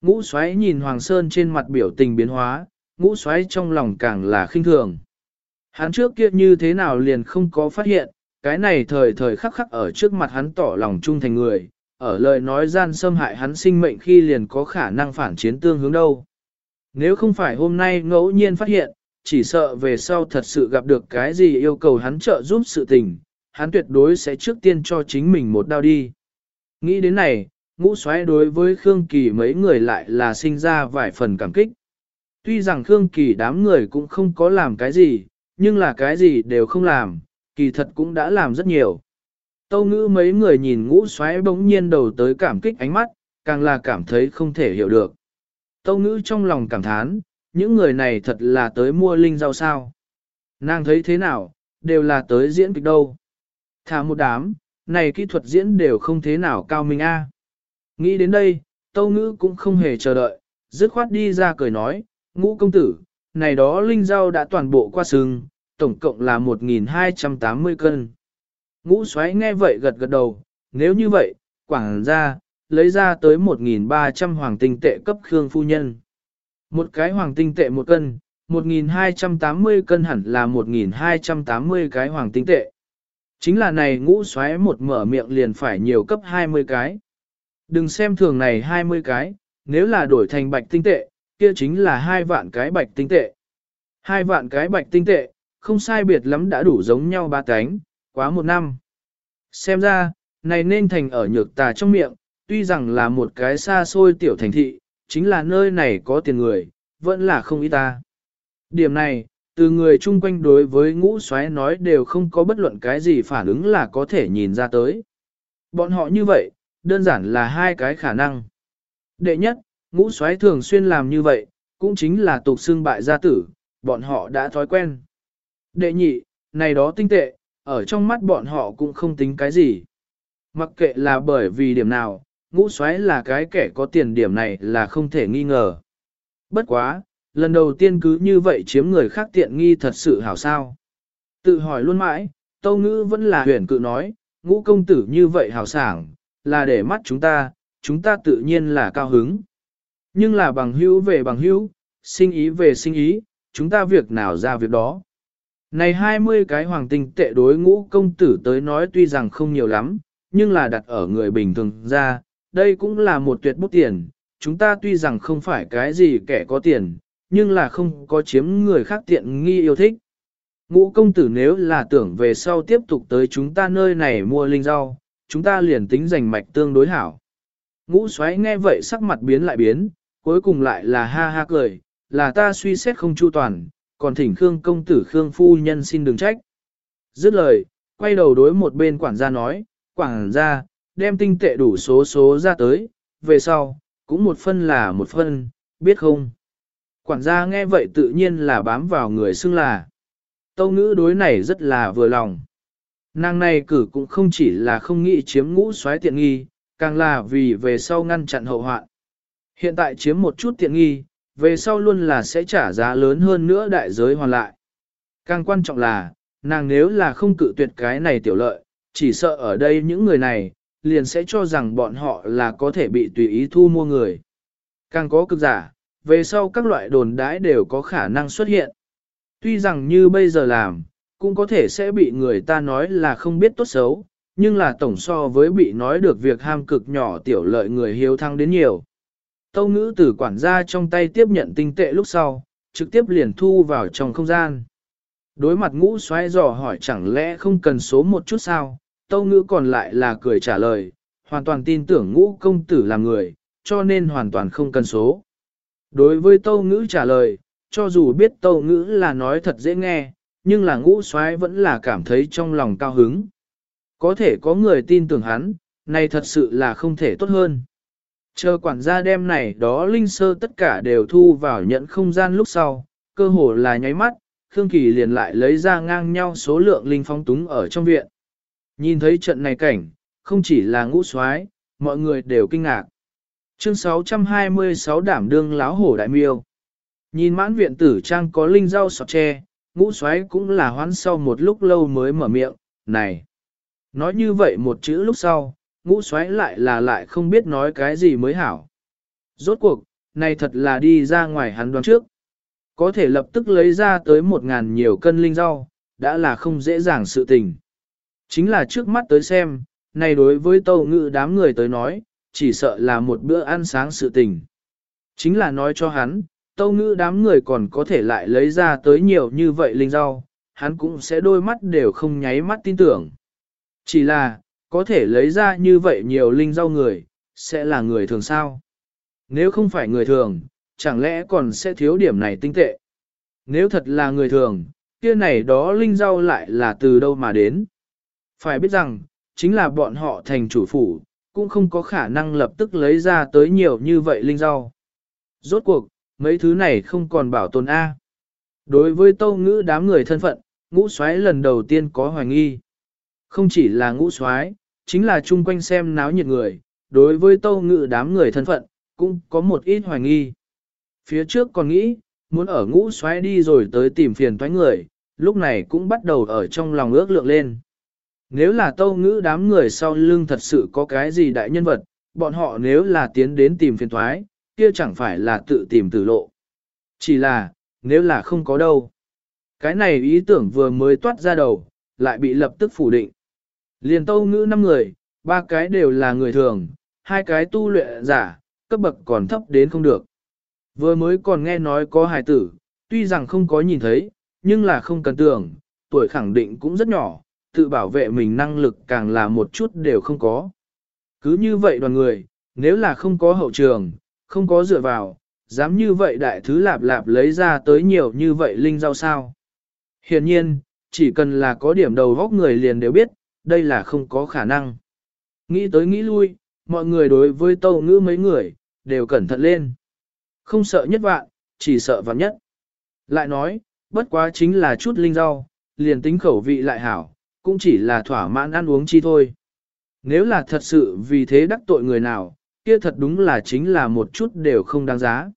Ngũ xoáy nhìn Hoàng Sơn trên mặt biểu tình biến hóa, ngũ xoáy trong lòng càng là khinh thường. Hắn trước kia như thế nào liền không có phát hiện, cái này thời thời khắc khắc ở trước mặt hắn tỏ lòng trung thành người, ở lời nói gian xâm hại hắn sinh mệnh khi liền có khả năng phản chiến tương hướng đâu. Nếu không phải hôm nay ngẫu nhiên phát hiện, chỉ sợ về sau thật sự gặp được cái gì yêu cầu hắn trợ giúp sự tình, hắn tuyệt đối sẽ trước tiên cho chính mình một đao đi. Nghĩ đến này, ngũ xoáy đối với Khương Kỳ mấy người lại là sinh ra vài phần cảm kích. Tuy rằng Khương Kỳ đám người cũng không có làm cái gì, nhưng là cái gì đều không làm, kỳ thật cũng đã làm rất nhiều. Tâu ngữ mấy người nhìn ngũ xoáy bỗng nhiên đầu tới cảm kích ánh mắt, càng là cảm thấy không thể hiểu được. Tâu ngữ trong lòng cảm thán, những người này thật là tới mua linh rau sao. Nàng thấy thế nào, đều là tới diễn kịch đâu. Thả một đám, này kỹ thuật diễn đều không thế nào cao minh a. Nghĩ đến đây, tâu ngữ cũng không hề chờ đợi, dứt khoát đi ra cười nói, ngũ công tử, này đó linh rau đã toàn bộ qua sừng, tổng cộng là 1.280 cân. Ngũ xoáy nghe vậy gật gật đầu, nếu như vậy, quảng ra, lấy ra tới 1.300 hoàng tinh tệ cấp Khương phu nhân. Một cái hoàng tinh tệ một cân, 1.280 cân hẳn là 1.280 cái hoàng tinh tệ. Chính là này ngũ xoáy một mở miệng liền phải nhiều cấp 20 cái. Đừng xem thường này 20 cái, nếu là đổi thành bạch tinh tệ, kia chính là hai vạn cái bạch tinh tệ. Hai vạn cái bạch tinh tệ, không sai biệt lắm đã đủ giống nhau ba cánh, quá một năm. Xem ra, này nên thành ở nhược tà trong miệng, tuy rằng là một cái xa xôi tiểu thành thị, chính là nơi này có tiền người, vẫn là không ý ta. Điểm này, từ người chung quanh đối với ngũ xoáy nói đều không có bất luận cái gì phản ứng là có thể nhìn ra tới. Bọn họ như vậy, đơn giản là hai cái khả năng. Đệ nhất, ngũ xoáy thường xuyên làm như vậy, cũng chính là tục xương bại gia tử, bọn họ đã thói quen. Đệ nhị, này đó tinh tệ, ở trong mắt bọn họ cũng không tính cái gì. Mặc kệ là bởi vì điểm nào, ngũ xoáy là cái kẻ có tiền điểm này là không thể nghi ngờ. Bất quá, lần đầu tiên cứ như vậy chiếm người khác tiện nghi thật sự hảo sao. Tự hỏi luôn mãi, tâu ngữ vẫn là huyền cự nói, ngũ công tử như vậy hảo sảng, là để mắt chúng ta, chúng ta tự nhiên là cao hứng. Nhưng là bằng hữu về bằng hữu, sinh ý về sinh ý, chúng ta việc nào ra việc đó. Này 20 cái hoàng tinh tệ đối ngũ công tử tới nói tuy rằng không nhiều lắm, nhưng là đặt ở người bình thường ra, đây cũng là một tuyệt bút tiền. Chúng ta tuy rằng không phải cái gì kẻ có tiền, nhưng là không có chiếm người khác tiện nghi yêu thích. Ngũ công tử nếu là tưởng về sau tiếp tục tới chúng ta nơi này mua linh rau, chúng ta liền tính giành mạch tương đối hảo. Ngũ xoáy nghe vậy sắc mặt biến lại biến, cuối cùng lại là ha ha cười, là ta suy xét không chu toàn, còn thỉnh Khương công tử Khương phu nhân xin đừng trách. Dứt lời, quay đầu đối một bên quản gia nói, quản gia, đem tinh tệ đủ số số ra tới, về sau, cũng một phân là một phân, biết không? Quản gia nghe vậy tự nhiên là bám vào người xưng là. Tâu ngữ đối này rất là vừa lòng. Nàng này cử cũng không chỉ là không nghĩ chiếm ngũ xoáy tiện nghi, càng là vì về sau ngăn chặn hậu hoạn. Hiện tại chiếm một chút tiện nghi, về sau luôn là sẽ trả giá lớn hơn nữa đại giới hoàn lại. Càng quan trọng là, nàng nếu là không cự tuyệt cái này tiểu lợi, chỉ sợ ở đây những người này, liền sẽ cho rằng bọn họ là có thể bị tùy ý thu mua người. Càng có cực giả, về sau các loại đồn đãi đều có khả năng xuất hiện. Tuy rằng như bây giờ làm, cũng có thể sẽ bị người ta nói là không biết tốt xấu, nhưng là tổng so với bị nói được việc ham cực nhỏ tiểu lợi người hiếu thăng đến nhiều. Tâu ngữ từ quản gia trong tay tiếp nhận tinh tệ lúc sau, trực tiếp liền thu vào trong không gian. Đối mặt ngũ xoay dò hỏi chẳng lẽ không cần số một chút sao, tâu ngữ còn lại là cười trả lời, hoàn toàn tin tưởng ngũ công tử là người, cho nên hoàn toàn không cần số. Đối với tâu ngữ trả lời, cho dù biết tâu ngữ là nói thật dễ nghe, nhưng là ngũ soái vẫn là cảm thấy trong lòng cao hứng. Có thể có người tin tưởng hắn, này thật sự là không thể tốt hơn. Chờ quản gia đem này đó linh sơ tất cả đều thu vào nhận không gian lúc sau, cơ hồ là nháy mắt, Khương Kỳ liền lại lấy ra ngang nhau số lượng linh phong túng ở trong viện. Nhìn thấy trận này cảnh, không chỉ là ngũ soái, mọi người đều kinh ngạc. Chương 626 đảm đương láo hổ đại miêu. Nhìn mãn viện tử trang có linh rau sọt tre, ngũ soái cũng là hoán sau một lúc lâu mới mở miệng, này. Nói như vậy một chữ lúc sau, ngũ xoáy lại là lại không biết nói cái gì mới hảo. Rốt cuộc, này thật là đi ra ngoài hắn đoán trước. Có thể lập tức lấy ra tới một ngàn nhiều cân linh rau, đã là không dễ dàng sự tình. Chính là trước mắt tới xem, này đối với tâu ngự đám người tới nói, chỉ sợ là một bữa ăn sáng sự tình. Chính là nói cho hắn, tâu ngữ đám người còn có thể lại lấy ra tới nhiều như vậy linh rau, hắn cũng sẽ đôi mắt đều không nháy mắt tin tưởng. Chỉ là, có thể lấy ra như vậy nhiều linh rau người, sẽ là người thường sao? Nếu không phải người thường, chẳng lẽ còn sẽ thiếu điểm này tinh tệ? Nếu thật là người thường, kia này đó linh rau lại là từ đâu mà đến? Phải biết rằng, chính là bọn họ thành chủ phủ, cũng không có khả năng lập tức lấy ra tới nhiều như vậy linh rau. Rốt cuộc, mấy thứ này không còn bảo tồn A. Đối với tâu ngữ đám người thân phận, ngũ xoáy lần đầu tiên có hoài nghi. Không chỉ là ngũ soái, chính là chung quanh xem náo nhiệt người, đối với tâu ngữ đám người thân phận, cũng có một ít hoài nghi. Phía trước còn nghĩ, muốn ở ngũ soái đi rồi tới tìm phiền toái người, lúc này cũng bắt đầu ở trong lòng ước lượng lên. Nếu là tâu ngữ đám người sau lưng thật sự có cái gì đại nhân vật, bọn họ nếu là tiến đến tìm phiền thoái, kia chẳng phải là tự tìm tử lộ. Chỉ là, nếu là không có đâu. Cái này ý tưởng vừa mới toát ra đầu, lại bị lập tức phủ định. Liền tâu ngữ năm người, ba cái đều là người thường, hai cái tu luyện giả, cấp bậc còn thấp đến không được. Vừa mới còn nghe nói có hài tử, tuy rằng không có nhìn thấy, nhưng là không cần tưởng, tuổi khẳng định cũng rất nhỏ, tự bảo vệ mình năng lực càng là một chút đều không có. Cứ như vậy đoàn người, nếu là không có hậu trường, không có dựa vào, dám như vậy đại thứ lạp lạp lấy ra tới nhiều như vậy linh rau sao. Hiển nhiên, chỉ cần là có điểm đầu góc người liền đều biết, đây là không có khả năng. Nghĩ tới nghĩ lui, mọi người đối với tâu ngữ mấy người, đều cẩn thận lên. Không sợ nhất vạn, chỉ sợ vạn nhất. Lại nói, bất quá chính là chút linh rau, liền tính khẩu vị lại hảo, cũng chỉ là thỏa mãn ăn uống chi thôi. Nếu là thật sự vì thế đắc tội người nào, kia thật đúng là chính là một chút đều không đáng giá.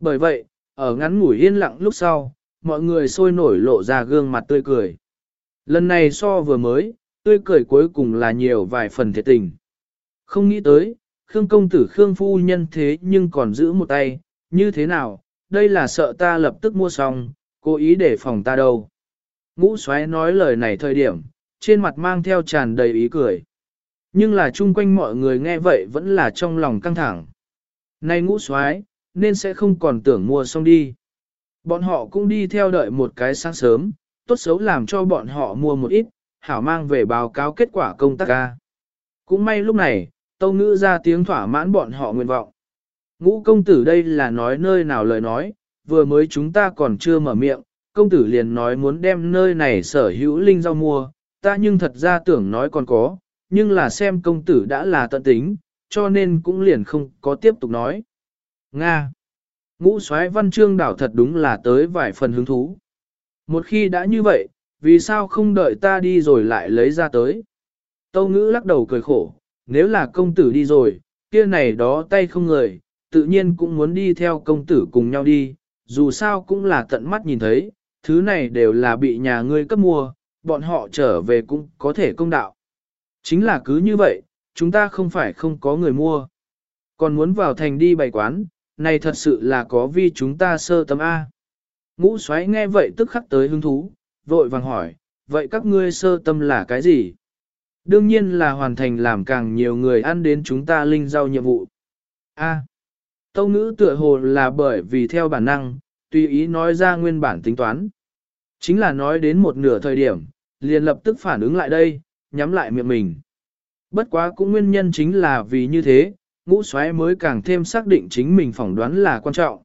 Bởi vậy, ở ngắn ngủi yên lặng lúc sau, mọi người sôi nổi lộ ra gương mặt tươi cười. Lần này so vừa mới, tươi cười cuối cùng là nhiều vài phần thiệt tình. Không nghĩ tới, Khương công tử Khương phu nhân thế nhưng còn giữ một tay, như thế nào, đây là sợ ta lập tức mua xong, cố ý để phòng ta đâu. Ngũ xoáy nói lời này thời điểm, trên mặt mang theo tràn đầy ý cười. Nhưng là chung quanh mọi người nghe vậy vẫn là trong lòng căng thẳng. Này ngũ xoáy nên sẽ không còn tưởng mua xong đi. Bọn họ cũng đi theo đợi một cái sáng sớm, tốt xấu làm cho bọn họ mua một ít, hảo mang về báo cáo kết quả công tác ca. Cũng may lúc này, tâu ngữ ra tiếng thỏa mãn bọn họ nguyện vọng. Ngũ công tử đây là nói nơi nào lời nói, vừa mới chúng ta còn chưa mở miệng, công tử liền nói muốn đem nơi này sở hữu linh rau mua, ta nhưng thật ra tưởng nói còn có, nhưng là xem công tử đã là tận tính, cho nên cũng liền không có tiếp tục nói. Nga Ngũ soái văn chương đảo thật đúng là tới vài phần hứng thú. Một khi đã như vậy, vì sao không đợi ta đi rồi lại lấy ra tới? Tâu ngữ lắc đầu cười khổ, nếu là công tử đi rồi, kia này đó tay không người, tự nhiên cũng muốn đi theo công tử cùng nhau đi, dù sao cũng là tận mắt nhìn thấy, thứ này đều là bị nhà ngươi cấp mua, bọn họ trở về cũng có thể công đạo. Chính là cứ như vậy, chúng ta không phải không có người mua. Còn muốn vào thành đi bày quán, này thật sự là có vi chúng ta sơ tâm A. Ngũ xoáy nghe vậy tức khắc tới hứng thú, vội vàng hỏi, vậy các ngươi sơ tâm là cái gì? Đương nhiên là hoàn thành làm càng nhiều người ăn đến chúng ta linh giao nhiệm vụ. A. Tâu ngữ tựa hồ là bởi vì theo bản năng, tùy ý nói ra nguyên bản tính toán. Chính là nói đến một nửa thời điểm, liền lập tức phản ứng lại đây, nhắm lại miệng mình. Bất quá cũng nguyên nhân chính là vì như thế, ngũ xoáy mới càng thêm xác định chính mình phỏng đoán là quan trọng.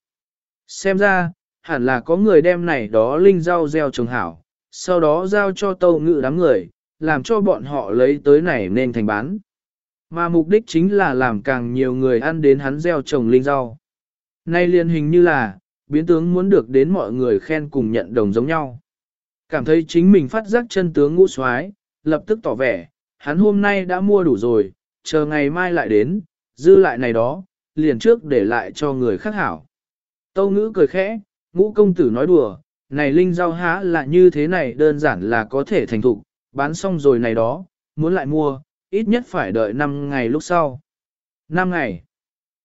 Xem ra, hẳn là có người đem này đó linh rau gieo trồng hảo, sau đó giao cho tâu ngự đám người, làm cho bọn họ lấy tới này nên thành bán. Mà mục đích chính là làm càng nhiều người ăn đến hắn gieo trồng linh rau. Nay liên hình như là, biến tướng muốn được đến mọi người khen cùng nhận đồng giống nhau. Cảm thấy chính mình phát giác chân tướng ngũ soái lập tức tỏ vẻ, hắn hôm nay đã mua đủ rồi, chờ ngày mai lại đến, dư lại này đó, liền trước để lại cho người khác hảo. Tâu ngữ cười khẽ, ngũ công tử nói đùa, này linh rau há là như thế này đơn giản là có thể thành thục, bán xong rồi này đó, muốn lại mua, ít nhất phải đợi 5 ngày lúc sau. 5 ngày.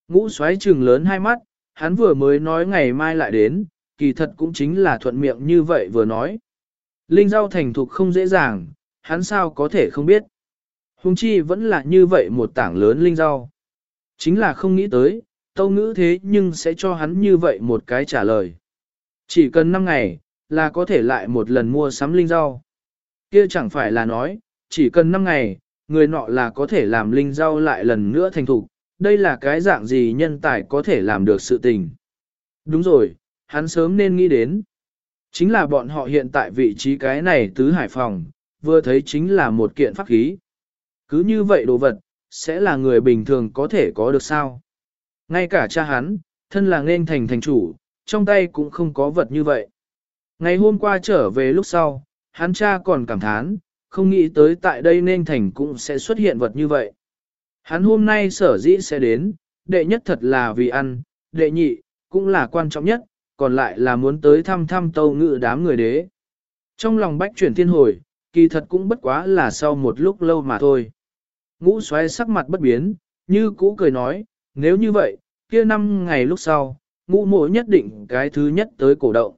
Ngũ xoáy trừng lớn hai mắt, hắn vừa mới nói ngày mai lại đến, kỳ thật cũng chính là thuận miệng như vậy vừa nói. Linh rau thành thục không dễ dàng, hắn sao có thể không biết. Hùng chi vẫn là như vậy một tảng lớn linh rau. Chính là không nghĩ tới, tâu ngữ thế nhưng sẽ cho hắn như vậy một cái trả lời. Chỉ cần 5 ngày, là có thể lại một lần mua sắm linh rau. Kia chẳng phải là nói, chỉ cần 5 ngày, người nọ là có thể làm linh rau lại lần nữa thành thục, đây là cái dạng gì nhân tài có thể làm được sự tình. Đúng rồi, hắn sớm nên nghĩ đến. Chính là bọn họ hiện tại vị trí cái này tứ hải phòng, vừa thấy chính là một kiện pháp khí. Cứ như vậy đồ vật, sẽ là người bình thường có thể có được sao. Ngay cả cha hắn, thân là nên thành thành chủ, trong tay cũng không có vật như vậy. Ngày hôm qua trở về lúc sau, hắn cha còn cảm thán, không nghĩ tới tại đây nên thành cũng sẽ xuất hiện vật như vậy. Hắn hôm nay sở dĩ sẽ đến, đệ nhất thật là vì ăn, đệ nhị, cũng là quan trọng nhất, còn lại là muốn tới thăm thăm tâu ngự đám người đế. Trong lòng bách chuyển thiên hồi, kỳ thật cũng bất quá là sau một lúc lâu mà thôi. Ngũ xoáy sắc mặt bất biến, như cũ cười nói, nếu như vậy, kia năm ngày lúc sau, ngũ mộ nhất định cái thứ nhất tới cổ động.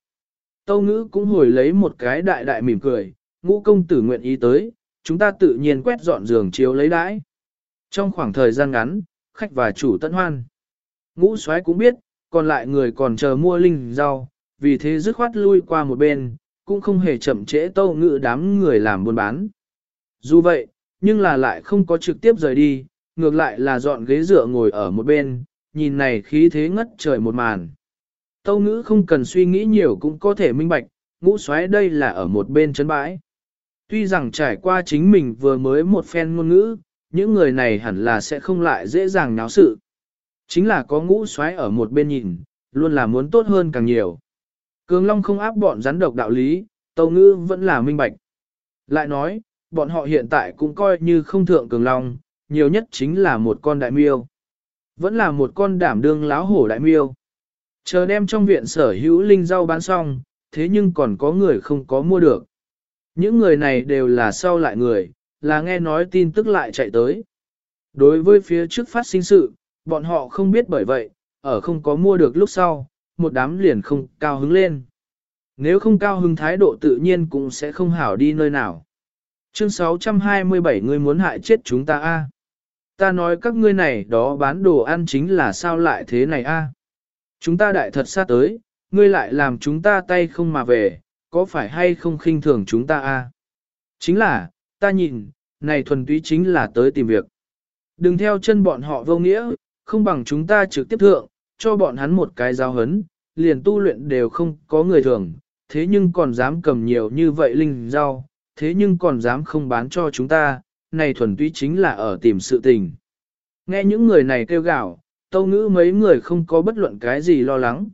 Tâu ngữ cũng hồi lấy một cái đại đại mỉm cười, ngũ công tử nguyện ý tới, chúng ta tự nhiên quét dọn giường chiếu lấy đãi. Trong khoảng thời gian ngắn, khách và chủ tận hoan. Ngũ soái cũng biết, còn lại người còn chờ mua linh rau, vì thế dứt khoát lui qua một bên, cũng không hề chậm trễ tâu ngữ đám người làm buôn bán. Dù vậy, nhưng là lại không có trực tiếp rời đi, ngược lại là dọn ghế dựa ngồi ở một bên, nhìn này khí thế ngất trời một màn. Tâu ngữ không cần suy nghĩ nhiều cũng có thể minh bạch, ngũ xoáy đây là ở một bên chấn bãi. Tuy rằng trải qua chính mình vừa mới một phen ngôn ngữ, những người này hẳn là sẽ không lại dễ dàng náo sự. Chính là có ngũ xoáy ở một bên nhìn, luôn là muốn tốt hơn càng nhiều. Cường Long không áp bọn rắn độc đạo lý, Tâu Ngữ vẫn là minh bạch. Lại nói, bọn họ hiện tại cũng coi như không thượng Cường Long, nhiều nhất chính là một con đại miêu. Vẫn là một con đảm đương láo hổ đại miêu. Chờ đem trong viện sở hữu linh rau bán xong, thế nhưng còn có người không có mua được. Những người này đều là sau lại người, là nghe nói tin tức lại chạy tới. Đối với phía trước phát sinh sự, bọn họ không biết bởi vậy, ở không có mua được lúc sau, một đám liền không cao hứng lên. Nếu không cao hứng thái độ tự nhiên cũng sẽ không hảo đi nơi nào. Chương 627 người muốn hại chết chúng ta a Ta nói các ngươi này đó bán đồ ăn chính là sao lại thế này a Chúng ta đại thật sát tới, ngươi lại làm chúng ta tay không mà về, có phải hay không khinh thường chúng ta a Chính là, ta nhìn, này thuần túy chính là tới tìm việc. Đừng theo chân bọn họ vô nghĩa, không bằng chúng ta trực tiếp thượng, cho bọn hắn một cái giáo hấn, liền tu luyện đều không có người thường, thế nhưng còn dám cầm nhiều như vậy linh rau, thế nhưng còn dám không bán cho chúng ta, này thuần túy chính là ở tìm sự tình. Nghe những người này kêu gào, tâu ngữ mấy người không có bất luận cái gì lo lắng.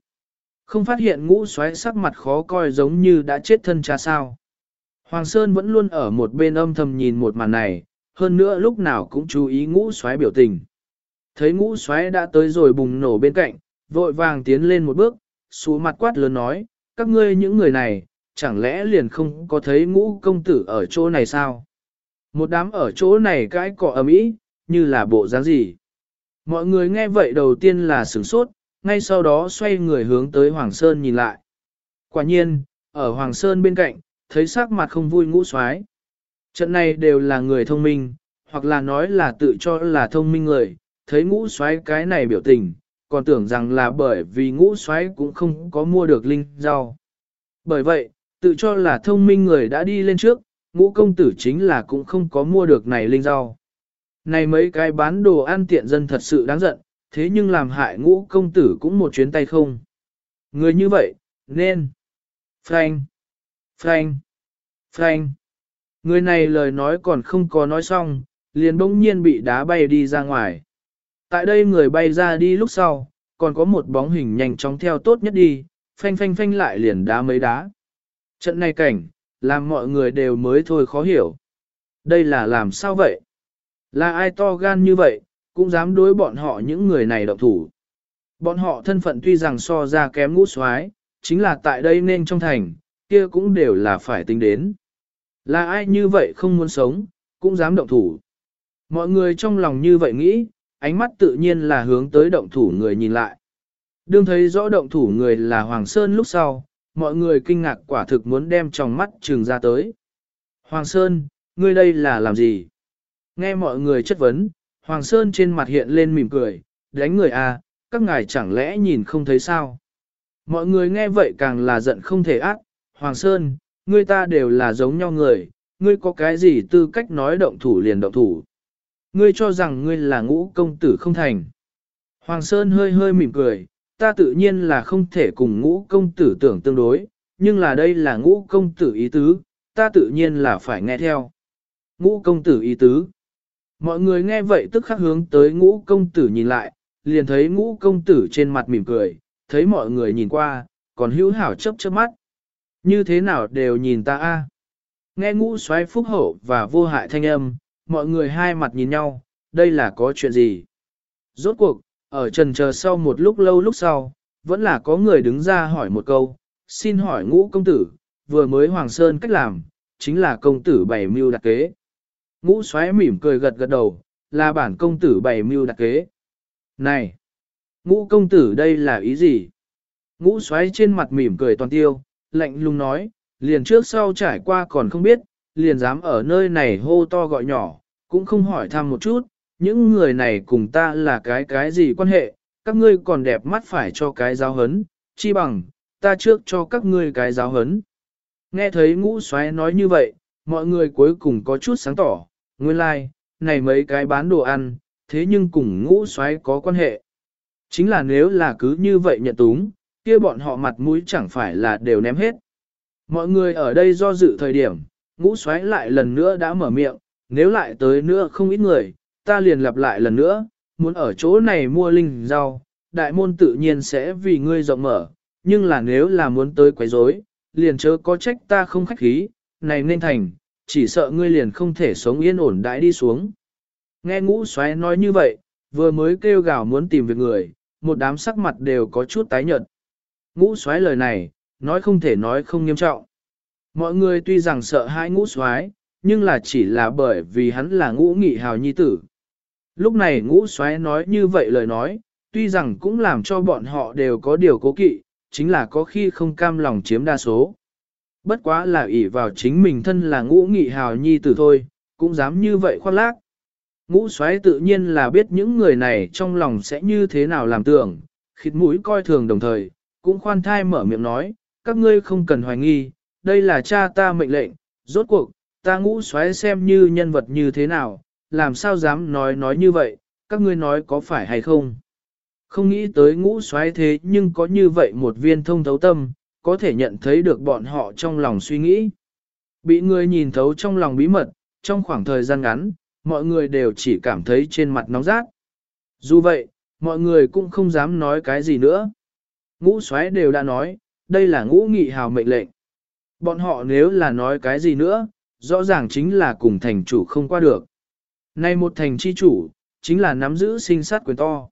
Không phát hiện ngũ xoáy sắc mặt khó coi giống như đã chết thân cha sao. Hoàng Sơn vẫn luôn ở một bên âm thầm nhìn một màn này, hơn nữa lúc nào cũng chú ý ngũ xoáy biểu tình. Thấy ngũ xoáy đã tới rồi bùng nổ bên cạnh, vội vàng tiến lên một bước, xú mặt quát lớn nói, các ngươi những người này, chẳng lẽ liền không có thấy ngũ công tử ở chỗ này sao? Một đám ở chỗ này cãi cọ ầm ĩ, như là bộ dáng gì? Mọi người nghe vậy đầu tiên là sửng sốt, ngay sau đó xoay người hướng tới Hoàng Sơn nhìn lại. Quả nhiên, ở Hoàng Sơn bên cạnh, thấy sắc mặt không vui ngũ soái Trận này đều là người thông minh, hoặc là nói là tự cho là thông minh người, thấy ngũ soái cái này biểu tình, còn tưởng rằng là bởi vì ngũ soái cũng không có mua được linh rau. Bởi vậy, tự cho là thông minh người đã đi lên trước, ngũ công tử chính là cũng không có mua được này linh rau. Này mấy cái bán đồ ăn tiện dân thật sự đáng giận, thế nhưng làm hại ngũ công tử cũng một chuyến tay không. Người như vậy, nên. Frank, Frank, Frank. Người này lời nói còn không có nói xong, liền bỗng nhiên bị đá bay đi ra ngoài. Tại đây người bay ra đi lúc sau, còn có một bóng hình nhanh chóng theo tốt nhất đi, phanh phanh phanh lại liền đá mấy đá. Trận này cảnh, làm mọi người đều mới thôi khó hiểu. Đây là làm sao vậy? Là ai to gan như vậy, cũng dám đối bọn họ những người này động thủ. Bọn họ thân phận tuy rằng so ra kém ngũ soái, chính là tại đây nên trong thành, kia cũng đều là phải tính đến. Là ai như vậy không muốn sống, cũng dám động thủ. Mọi người trong lòng như vậy nghĩ, ánh mắt tự nhiên là hướng tới động thủ người nhìn lại. Đương thấy rõ động thủ người là Hoàng Sơn lúc sau, mọi người kinh ngạc quả thực muốn đem trong mắt trừng ra tới. Hoàng Sơn, ngươi đây là làm gì? Nghe mọi người chất vấn, Hoàng Sơn trên mặt hiện lên mỉm cười, đánh người à, các ngài chẳng lẽ nhìn không thấy sao? Mọi người nghe vậy càng là giận không thể ác, Hoàng Sơn, ngươi ta đều là giống nhau người, ngươi có cái gì tư cách nói động thủ liền động thủ? Ngươi cho rằng ngươi là ngũ công tử không thành. Hoàng Sơn hơi hơi mỉm cười, ta tự nhiên là không thể cùng ngũ công tử tưởng tương đối, nhưng là đây là ngũ công tử ý tứ, ta tự nhiên là phải nghe theo. Ngũ công tử ý tứ. Mọi người nghe vậy tức khắc hướng tới ngũ công tử nhìn lại, liền thấy ngũ công tử trên mặt mỉm cười, thấy mọi người nhìn qua, còn hữu hảo chấp chớp mắt. Như thế nào đều nhìn ta a. Nghe ngũ xoáy phúc hậu và vô hại thanh âm, mọi người hai mặt nhìn nhau, đây là có chuyện gì? Rốt cuộc, ở trần chờ sau một lúc lâu lúc sau, vẫn là có người đứng ra hỏi một câu, xin hỏi ngũ công tử, vừa mới Hoàng Sơn cách làm, chính là công tử bày mưu đặc kế. Ngũ xoáy mỉm cười gật gật đầu, là bản công tử bày mưu đặc kế. Này! Ngũ công tử đây là ý gì? Ngũ xoáy trên mặt mỉm cười toàn tiêu, lạnh lùng nói, liền trước sau trải qua còn không biết, liền dám ở nơi này hô to gọi nhỏ, cũng không hỏi thăm một chút, những người này cùng ta là cái cái gì quan hệ, các ngươi còn đẹp mắt phải cho cái giáo hấn, chi bằng, ta trước cho các ngươi cái giáo hấn. Nghe thấy ngũ xoáy nói như vậy, mọi người cuối cùng có chút sáng tỏ, nguyên lai, like, này mấy cái bán đồ ăn, thế nhưng cùng ngũ xoáy có quan hệ. Chính là nếu là cứ như vậy nhận túng, kia bọn họ mặt mũi chẳng phải là đều ném hết. Mọi người ở đây do dự thời điểm, ngũ xoáy lại lần nữa đã mở miệng, nếu lại tới nữa không ít người, ta liền lặp lại lần nữa, muốn ở chỗ này mua linh rau, đại môn tự nhiên sẽ vì ngươi rộng mở, nhưng là nếu là muốn tới quấy rối, liền chớ có trách ta không khách khí, này nên thành, chỉ sợ ngươi liền không thể sống yên ổn đãi đi xuống. Nghe ngũ xoáy nói như vậy, vừa mới kêu gào muốn tìm việc người, một đám sắc mặt đều có chút tái nhợt. Ngũ xoáy lời này, nói không thể nói không nghiêm trọng. Mọi người tuy rằng sợ hãi ngũ xoáy, nhưng là chỉ là bởi vì hắn là ngũ nghị hào nhi tử. Lúc này ngũ xoáy nói như vậy lời nói, tuy rằng cũng làm cho bọn họ đều có điều cố kỵ, chính là có khi không cam lòng chiếm đa số. Bất quá là ỷ vào chính mình thân là ngũ nghị hào nhi tử thôi, cũng dám như vậy khoác lác. Ngũ xoáy tự nhiên là biết những người này trong lòng sẽ như thế nào làm tưởng, khịt mũi coi thường đồng thời, cũng khoan thai mở miệng nói, các ngươi không cần hoài nghi, đây là cha ta mệnh lệnh, rốt cuộc, ta ngũ xoáy xem như nhân vật như thế nào, làm sao dám nói nói như vậy, các ngươi nói có phải hay không. Không nghĩ tới ngũ xoáy thế nhưng có như vậy một viên thông thấu tâm, có thể nhận thấy được bọn họ trong lòng suy nghĩ. Bị người nhìn thấu trong lòng bí mật, trong khoảng thời gian ngắn, mọi người đều chỉ cảm thấy trên mặt nóng rát. Dù vậy, mọi người cũng không dám nói cái gì nữa. Ngũ xoáy đều đã nói, đây là ngũ nghị hào mệnh lệnh. Bọn họ nếu là nói cái gì nữa, rõ ràng chính là cùng thành chủ không qua được. Nay một thành chi chủ, chính là nắm giữ sinh sát quyền to.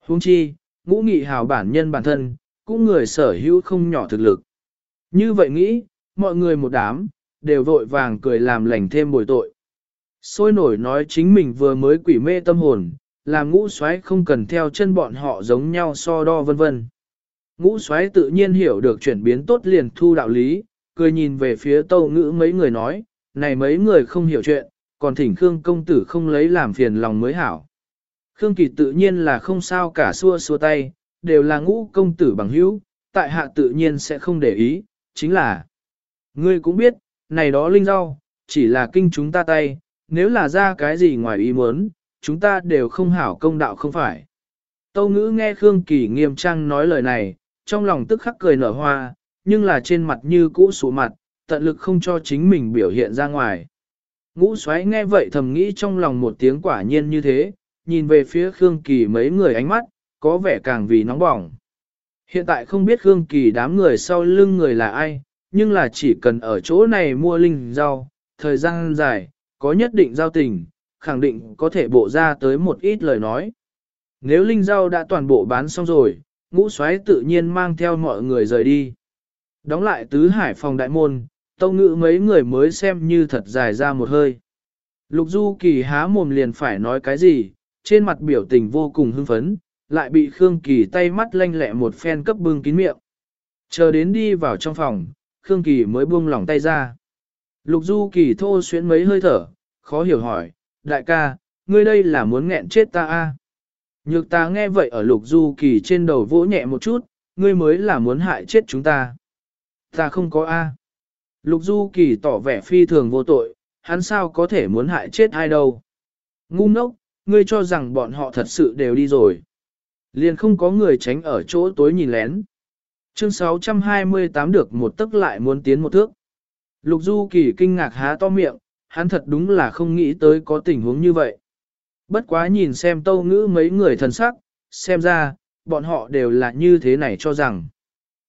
Huống chi, ngũ nghị hào bản nhân bản thân, cũng người sở hữu không nhỏ thực lực. Như vậy nghĩ, mọi người một đám, đều vội vàng cười làm lành thêm bồi tội. Sôi nổi nói chính mình vừa mới quỷ mê tâm hồn, làm ngũ xoáy không cần theo chân bọn họ giống nhau so đo vân vân. Ngũ xoáy tự nhiên hiểu được chuyển biến tốt liền thu đạo lý, cười nhìn về phía tâu ngữ mấy người nói, này mấy người không hiểu chuyện, còn thỉnh Khương công tử không lấy làm phiền lòng mới hảo. Khương Kỳ tự nhiên là không sao cả xua xua tay, đều là ngũ công tử bằng hữu, tại hạ tự nhiên sẽ không để ý, chính là Ngươi cũng biết, này đó linh rau, chỉ là kinh chúng ta tay, nếu là ra cái gì ngoài ý muốn, chúng ta đều không hảo công đạo không phải. Tâu ngữ nghe Khương Kỳ nghiêm trang nói lời này, trong lòng tức khắc cười nở hoa, nhưng là trên mặt như cũ sủ mặt, tận lực không cho chính mình biểu hiện ra ngoài. Ngũ xoáy nghe vậy thầm nghĩ trong lòng một tiếng quả nhiên như thế, nhìn về phía Khương Kỳ mấy người ánh mắt, có vẻ càng vì nóng bỏng. Hiện tại không biết Khương Kỳ đám người sau lưng người là ai, nhưng là chỉ cần ở chỗ này mua linh rau, thời gian dài, có nhất định giao tình, khẳng định có thể bộ ra tới một ít lời nói. Nếu linh rau đã toàn bộ bán xong rồi, ngũ xoáy tự nhiên mang theo mọi người rời đi. Đóng lại tứ hải phòng đại môn, tâu ngữ mấy người mới xem như thật dài ra một hơi. Lục Du Kỳ há mồm liền phải nói cái gì, trên mặt biểu tình vô cùng hưng phấn, lại bị Khương Kỳ tay mắt lanh lẹ một phen cấp bưng kín miệng. Chờ đến đi vào trong phòng, Khương Kỳ mới buông lỏng tay ra. Lục Du Kỳ thô xuyến mấy hơi thở, khó hiểu hỏi, đại ca, ngươi đây là muốn nghẹn chết ta a? À? Nhược ta nghe vậy ở Lục Du Kỳ trên đầu vỗ nhẹ một chút, ngươi mới là muốn hại chết chúng ta. Ta không có a. Lục Du Kỳ tỏ vẻ phi thường vô tội, hắn sao có thể muốn hại chết ai đâu. Ngu ngốc, ngươi cho rằng bọn họ thật sự đều đi rồi. Liền không có người tránh ở chỗ tối nhìn lén. Chương 628 được một tức lại muốn tiến một thước. Lục Du Kỳ kinh ngạc há to miệng, hắn thật đúng là không nghĩ tới có tình huống như vậy. Bất quá nhìn xem tâu ngữ mấy người thần sắc, xem ra, bọn họ đều là như thế này cho rằng.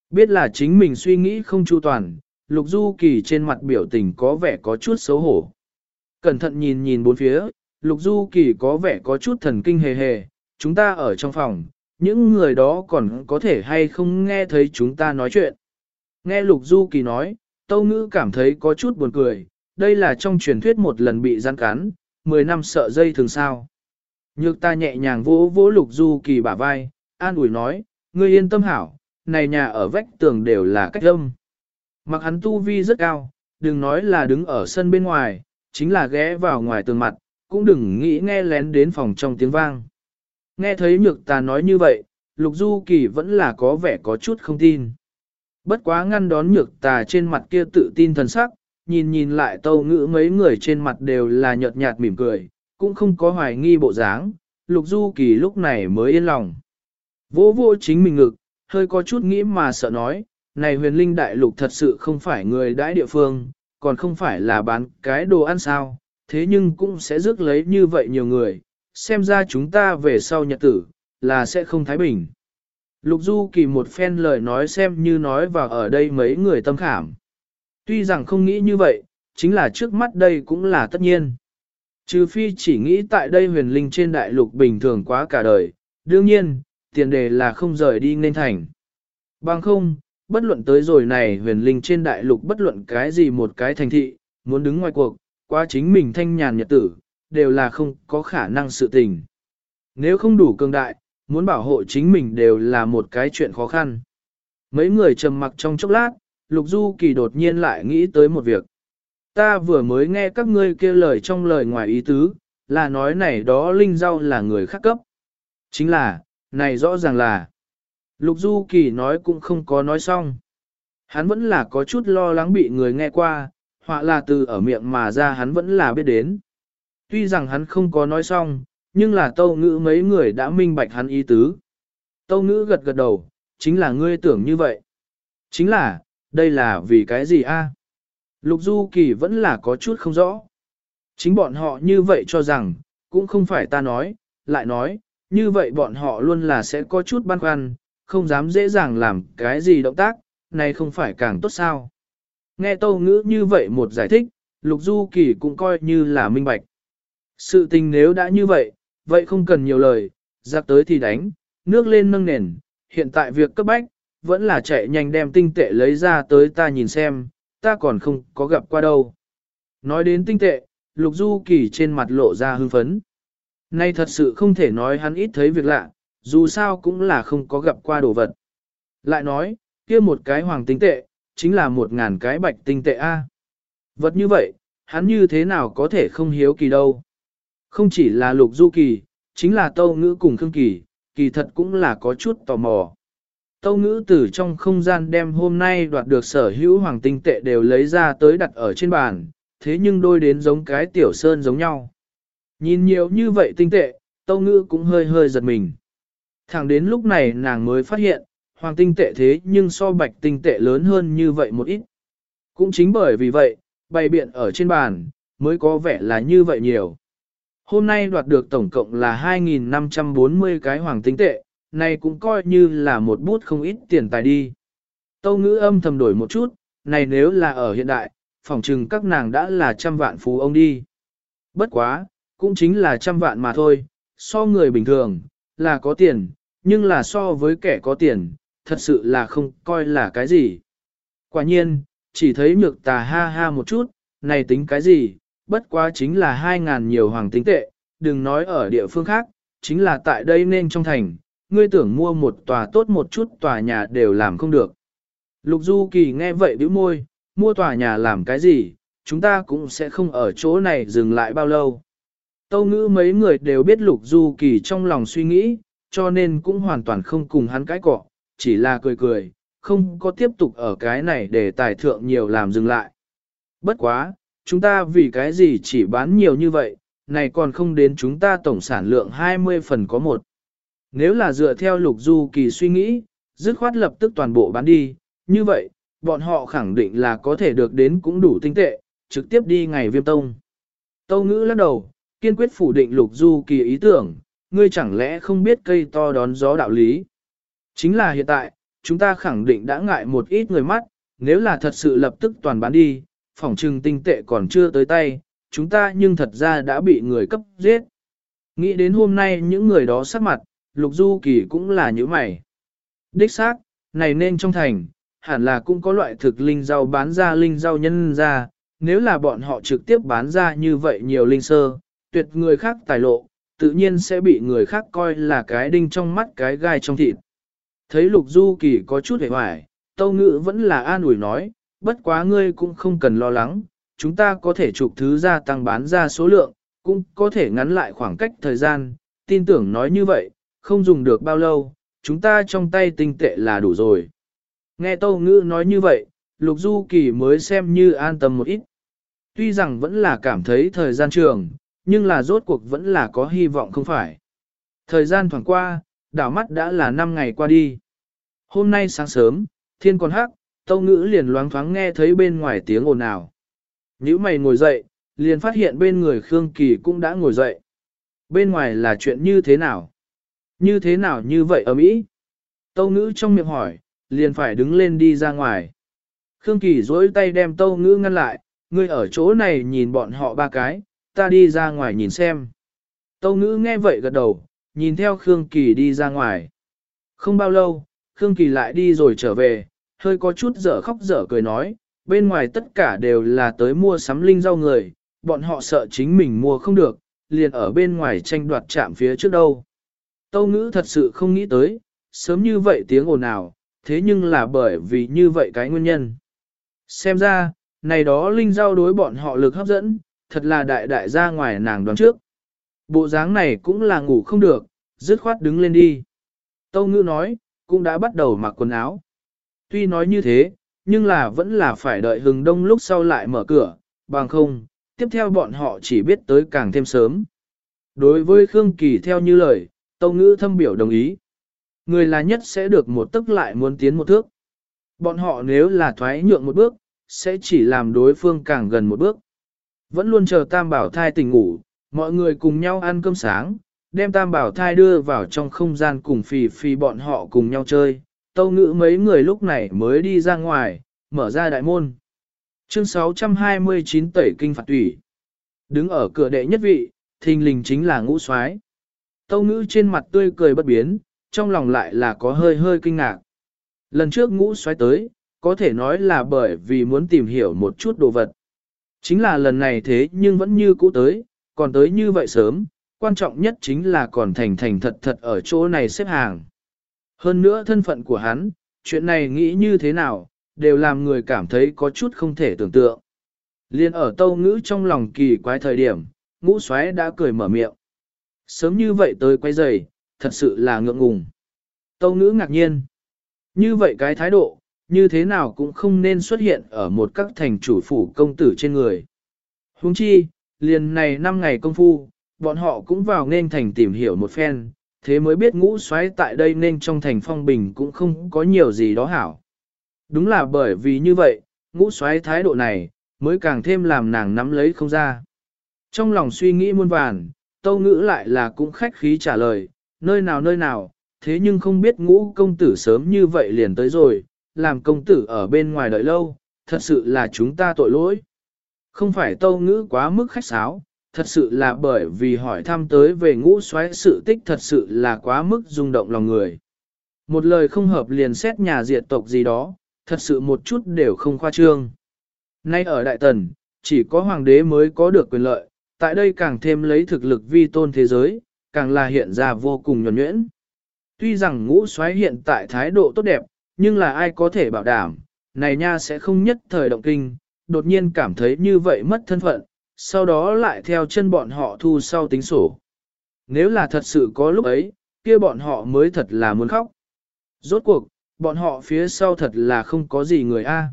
Biết là chính mình suy nghĩ không chu toàn, Lục Du Kỳ trên mặt biểu tình có vẻ có chút xấu hổ. Cẩn thận nhìn nhìn bốn phía, Lục Du Kỳ có vẻ có chút thần kinh hề hề, chúng ta ở trong phòng, những người đó còn có thể hay không nghe thấy chúng ta nói chuyện. Nghe Lục Du Kỳ nói, Tâu Ngữ cảm thấy có chút buồn cười, đây là trong truyền thuyết một lần bị gian cắn, 10 năm sợ dây thường sao. Nhược ta nhẹ nhàng vỗ vỗ Lục Du Kỳ bả vai, an ủi nói, ngươi yên tâm hảo, này nhà ở vách tường đều là cách âm. Mặc hắn tu vi rất cao, đừng nói là đứng ở sân bên ngoài, chính là ghé vào ngoài tường mặt, cũng đừng nghĩ nghe lén đến phòng trong tiếng vang. Nghe thấy nhược ta nói như vậy, Lục Du Kỳ vẫn là có vẻ có chút không tin. Bất quá ngăn đón nhược tà trên mặt kia tự tin thần sắc, nhìn nhìn lại tâu ngữ mấy người trên mặt đều là nhợt nhạt mỉm cười, cũng không có hoài nghi bộ dáng, Lục Du Kỳ lúc này mới yên lòng. Vô vô chính mình ngực, hơi có chút nghĩ mà sợ nói, này huyền linh đại lục thật sự không phải người đãi địa phương, còn không phải là bán cái đồ ăn sao, thế nhưng cũng sẽ rước lấy như vậy nhiều người, xem ra chúng ta về sau nhật tử, là sẽ không thái bình. Lục Du Kỳ một phen lời nói xem như nói vào ở đây mấy người tâm khảm. Tuy rằng không nghĩ như vậy, chính là trước mắt đây cũng là tất nhiên. Trừ phi chỉ nghĩ tại đây huyền linh trên đại lục bình thường quá cả đời, đương nhiên, tiền đề là không rời đi nên thành. Bằng không, bất luận tới rồi này huyền linh trên đại lục bất luận cái gì một cái thành thị, muốn đứng ngoài cuộc, qua chính mình thanh nhàn nhật tử, đều là không có khả năng sự tình. Nếu không đủ cường đại, muốn bảo hộ chính mình đều là một cái chuyện khó khăn. Mấy người trầm mặc trong chốc lát, Lục Du Kỳ đột nhiên lại nghĩ tới một việc. Ta vừa mới nghe các ngươi kêu lời trong lời ngoài ý tứ, là nói này đó Linh rau là người khác cấp. Chính là, này rõ ràng là. Lục Du Kỳ nói cũng không có nói xong. Hắn vẫn là có chút lo lắng bị người nghe qua, họa là từ ở miệng mà ra hắn vẫn là biết đến. Tuy rằng hắn không có nói xong, nhưng là tâu ngữ mấy người đã minh bạch hắn ý tứ. Tâu ngữ gật gật đầu, chính là ngươi tưởng như vậy. Chính là, đây là vì cái gì a? Lục Du Kỳ vẫn là có chút không rõ. Chính bọn họ như vậy cho rằng, cũng không phải ta nói, lại nói, như vậy bọn họ luôn là sẽ có chút băn khoăn, không dám dễ dàng làm cái gì động tác, này không phải càng tốt sao. Nghe tâu ngữ như vậy một giải thích, Lục Du Kỳ cũng coi như là minh bạch. Sự tình nếu đã như vậy, vậy không cần nhiều lời, giặc tới thì đánh, nước lên nâng nền, hiện tại việc cấp bách, vẫn là chạy nhanh đem tinh tệ lấy ra tới ta nhìn xem, ta còn không có gặp qua đâu. Nói đến tinh tệ, Lục Du Kỳ trên mặt lộ ra hưng phấn. Nay thật sự không thể nói hắn ít thấy việc lạ, dù sao cũng là không có gặp qua đồ vật. Lại nói, kia một cái hoàng tinh tệ, chính là một ngàn cái bạch tinh tệ A. Vật như vậy, hắn như thế nào có thể không hiếu kỳ đâu. Không chỉ là lục du kỳ, chính là tâu ngữ cùng khương kỳ, kỳ thật cũng là có chút tò mò. Tâu ngữ từ trong không gian đem hôm nay đoạt được sở hữu hoàng tinh tệ đều lấy ra tới đặt ở trên bàn, thế nhưng đôi đến giống cái tiểu sơn giống nhau. Nhìn nhiều như vậy tinh tệ, tâu ngữ cũng hơi hơi giật mình. Thẳng đến lúc này nàng mới phát hiện, hoàng tinh tệ thế nhưng so bạch tinh tệ lớn hơn như vậy một ít. Cũng chính bởi vì vậy, bày biện ở trên bàn, mới có vẻ là như vậy nhiều. Hôm nay đoạt được tổng cộng là 2.540 cái hoàng tinh tệ, này cũng coi như là một bút không ít tiền tài đi. Tâu ngữ âm thầm đổi một chút, này nếu là ở hiện đại, phỏng chừng các nàng đã là trăm vạn phú ông đi. Bất quá, cũng chính là trăm vạn mà thôi, so người bình thường, là có tiền, nhưng là so với kẻ có tiền, thật sự là không coi là cái gì. Quả nhiên, chỉ thấy nhược tà ha ha một chút, này tính cái gì, bất quá chính là hai ngàn nhiều hoàng tính tệ, đừng nói ở địa phương khác, chính là tại đây nên trong thành, ngươi tưởng mua một tòa tốt một chút tòa nhà đều làm không được. Lục Du Kỳ nghe vậy bĩu môi, mua tòa nhà làm cái gì, chúng ta cũng sẽ không ở chỗ này dừng lại bao lâu. Tâu ngữ mấy người đều biết Lục Du Kỳ trong lòng suy nghĩ, cho nên cũng hoàn toàn không cùng hắn cãi cọ, chỉ là cười cười, không có tiếp tục ở cái này để tài thượng nhiều làm dừng lại. Bất quá, chúng ta vì cái gì chỉ bán nhiều như vậy, này còn không đến chúng ta tổng sản lượng 20 phần có một. Nếu là dựa theo lục du kỳ suy nghĩ, dứt khoát lập tức toàn bộ bán đi, như vậy, bọn họ khẳng định là có thể được đến cũng đủ tinh tệ, trực tiếp đi ngày viêm tông. Tâu ngữ lắc đầu, kiên quyết phủ định lục du kỳ ý tưởng, ngươi chẳng lẽ không biết cây to đón gió đạo lý. Chính là hiện tại, chúng ta khẳng định đã ngại một ít người mắt, nếu là thật sự lập tức toàn bán đi, phỏng trừng tinh tệ còn chưa tới tay, chúng ta nhưng thật ra đã bị người cấp giết. Nghĩ đến hôm nay những người đó sắc mặt, Lục Du Kỳ cũng là như mày. Đích xác, này nên trong thành, hẳn là cũng có loại thực linh rau bán ra linh rau nhân ra, nếu là bọn họ trực tiếp bán ra như vậy nhiều linh sơ, tuyệt người khác tài lộ, tự nhiên sẽ bị người khác coi là cái đinh trong mắt cái gai trong thịt. Thấy Lục Du Kỳ có chút hề hoài, Tâu Ngữ vẫn là an ủi nói, bất quá ngươi cũng không cần lo lắng, chúng ta có thể chụp thứ ra tăng bán ra số lượng, cũng có thể ngắn lại khoảng cách thời gian, tin tưởng nói như vậy, không dùng được bao lâu, chúng ta trong tay tinh tệ là đủ rồi. Nghe Tâu Ngữ nói như vậy, Lục Du Kỳ mới xem như an tâm một ít. Tuy rằng vẫn là cảm thấy thời gian trường, nhưng là rốt cuộc vẫn là có hy vọng không phải. Thời gian thoảng qua, đảo mắt đã là 5 ngày qua đi. Hôm nay sáng sớm, thiên còn hắc, tâu ngữ liền loáng thoáng nghe thấy bên ngoài tiếng ồn ào. Nhữ mày ngồi dậy, liền phát hiện bên người Khương Kỳ cũng đã ngồi dậy. Bên ngoài là chuyện như thế nào? Như thế nào như vậy ở Mỹ? Tâu ngữ trong miệng hỏi, liền phải đứng lên đi ra ngoài. Khương Kỳ dối tay đem tâu ngữ ngăn lại, ngươi ở chỗ này nhìn bọn họ ba cái, ta đi ra ngoài nhìn xem. Tâu ngữ nghe vậy gật đầu, nhìn theo Khương Kỳ đi ra ngoài. Không bao lâu, Khương Kỳ lại đi rồi trở về, hơi có chút dở khóc dở cười nói, bên ngoài tất cả đều là tới mua sắm linh rau người, bọn họ sợ chính mình mua không được, liền ở bên ngoài tranh đoạt chạm phía trước đâu. Tâu ngữ thật sự không nghĩ tới, sớm như vậy tiếng ồn ào, thế nhưng là bởi vì như vậy cái nguyên nhân. Xem ra, này đó linh rau đối bọn họ lực hấp dẫn, thật là đại đại ra ngoài nàng đoán trước. Bộ dáng này cũng là ngủ không được, dứt khoát đứng lên đi. Tâu ngữ nói, cũng đã bắt đầu mặc quần áo. Tuy nói như thế, nhưng là vẫn là phải đợi hừng đông lúc sau lại mở cửa, bằng không, tiếp theo bọn họ chỉ biết tới càng thêm sớm. Đối với Khương Kỳ theo như lời, Tâu Ngữ thâm biểu đồng ý. Người là nhất sẽ được một tức lại muốn tiến một thước. Bọn họ nếu là thoái nhượng một bước, sẽ chỉ làm đối phương càng gần một bước. Vẫn luôn chờ tam bảo thai tỉnh ngủ, mọi người cùng nhau ăn cơm sáng, đem tam bảo thai đưa vào trong không gian cùng phì phì bọn họ cùng nhau chơi. Tâu ngữ mấy người lúc này mới đi ra ngoài, mở ra đại môn. Chương 629 tẩy kinh phạt tủy. Đứng ở cửa đệ nhất vị, thình lình chính là ngũ soái Tâu ngữ trên mặt tươi cười bất biến, trong lòng lại là có hơi hơi kinh ngạc. Lần trước ngũ xoáy tới, có thể nói là bởi vì muốn tìm hiểu một chút đồ vật. Chính là lần này thế nhưng vẫn như cũ tới, còn tới như vậy sớm, quan trọng nhất chính là còn thành thành thật thật ở chỗ này xếp hàng. Hơn nữa thân phận của hắn, chuyện này nghĩ như thế nào, đều làm người cảm thấy có chút không thể tưởng tượng. Liên ở tâu ngữ trong lòng kỳ quái thời điểm, ngũ xoáy đã cười mở miệng. Sớm như vậy tới quay giày, thật sự là ngượng ngùng. Tâu ngữ ngạc nhiên. Như vậy cái thái độ, như thế nào cũng không nên xuất hiện ở một các thành chủ phủ công tử trên người. Huống chi, liền này 5 ngày công phu, bọn họ cũng vào nên thành tìm hiểu một phen, thế mới biết ngũ xoáy tại đây nên trong thành phong bình cũng không có nhiều gì đó hảo. Đúng là bởi vì như vậy, ngũ xoáy thái độ này, mới càng thêm làm nàng nắm lấy không ra. Trong lòng suy nghĩ muôn vàn, tâu ngữ lại là cũng khách khí trả lời, nơi nào nơi nào, thế nhưng không biết ngũ công tử sớm như vậy liền tới rồi, làm công tử ở bên ngoài đợi lâu, thật sự là chúng ta tội lỗi. Không phải tâu ngữ quá mức khách sáo, thật sự là bởi vì hỏi thăm tới về ngũ xoáy sự tích thật sự là quá mức rung động lòng người. Một lời không hợp liền xét nhà diệt tộc gì đó, thật sự một chút đều không khoa trương. Nay ở Đại Tần, chỉ có hoàng đế mới có được quyền lợi, tại đây càng thêm lấy thực lực vi tôn thế giới, càng là hiện ra vô cùng nhuẩn nhuyễn. Tuy rằng ngũ xoáy hiện tại thái độ tốt đẹp, nhưng là ai có thể bảo đảm, này nha sẽ không nhất thời động kinh, đột nhiên cảm thấy như vậy mất thân phận, sau đó lại theo chân bọn họ thu sau tính sổ. Nếu là thật sự có lúc ấy, kia bọn họ mới thật là muốn khóc. Rốt cuộc, bọn họ phía sau thật là không có gì người a.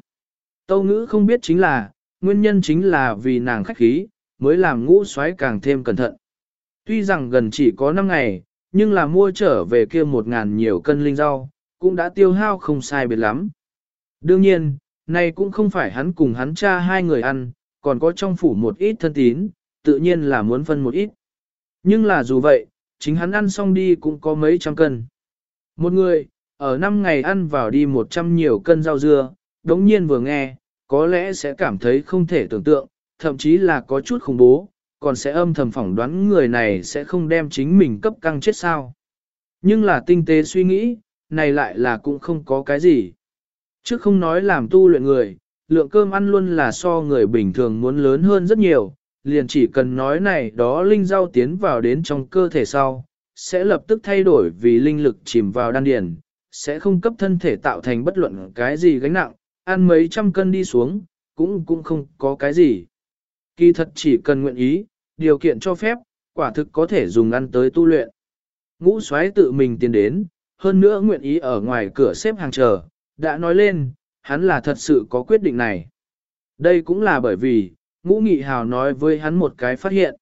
Tâu ngữ không biết chính là, nguyên nhân chính là vì nàng khách khí, mới làm ngũ xoáy càng thêm cẩn thận. Tuy rằng gần chỉ có 5 ngày, nhưng là mua trở về kia một ngàn nhiều cân linh rau, cũng đã tiêu hao không sai biệt lắm. Đương nhiên, này cũng không phải hắn cùng hắn cha hai người ăn, còn có trong phủ một ít thân tín, tự nhiên là muốn phân một ít. Nhưng là dù vậy, chính hắn ăn xong đi cũng có mấy trăm cân. Một người, ở năm ngày ăn vào đi một trăm nhiều cân rau dưa, đống nhiên vừa nghe, có lẽ sẽ cảm thấy không thể tưởng tượng, thậm chí là có chút khủng bố, còn sẽ âm thầm phỏng đoán người này sẽ không đem chính mình cấp căng chết sao. Nhưng là tinh tế suy nghĩ, này lại là cũng không có cái gì. Trước không nói làm tu luyện người, lượng cơm ăn luôn là so người bình thường muốn lớn hơn rất nhiều, liền chỉ cần nói này đó linh rau tiến vào đến trong cơ thể sau, sẽ lập tức thay đổi vì linh lực chìm vào đan điền, sẽ không cấp thân thể tạo thành bất luận cái gì gánh nặng, ăn mấy trăm cân đi xuống, cũng cũng không có cái gì. Kỳ thật chỉ cần nguyện ý, điều kiện cho phép, quả thực có thể dùng ăn tới tu luyện. Ngũ xoáy tự mình tiến đến, hơn nữa nguyện ý ở ngoài cửa xếp hàng chờ, đã nói lên, hắn là thật sự có quyết định này. Đây cũng là bởi vì, ngũ nghị hào nói với hắn một cái phát hiện.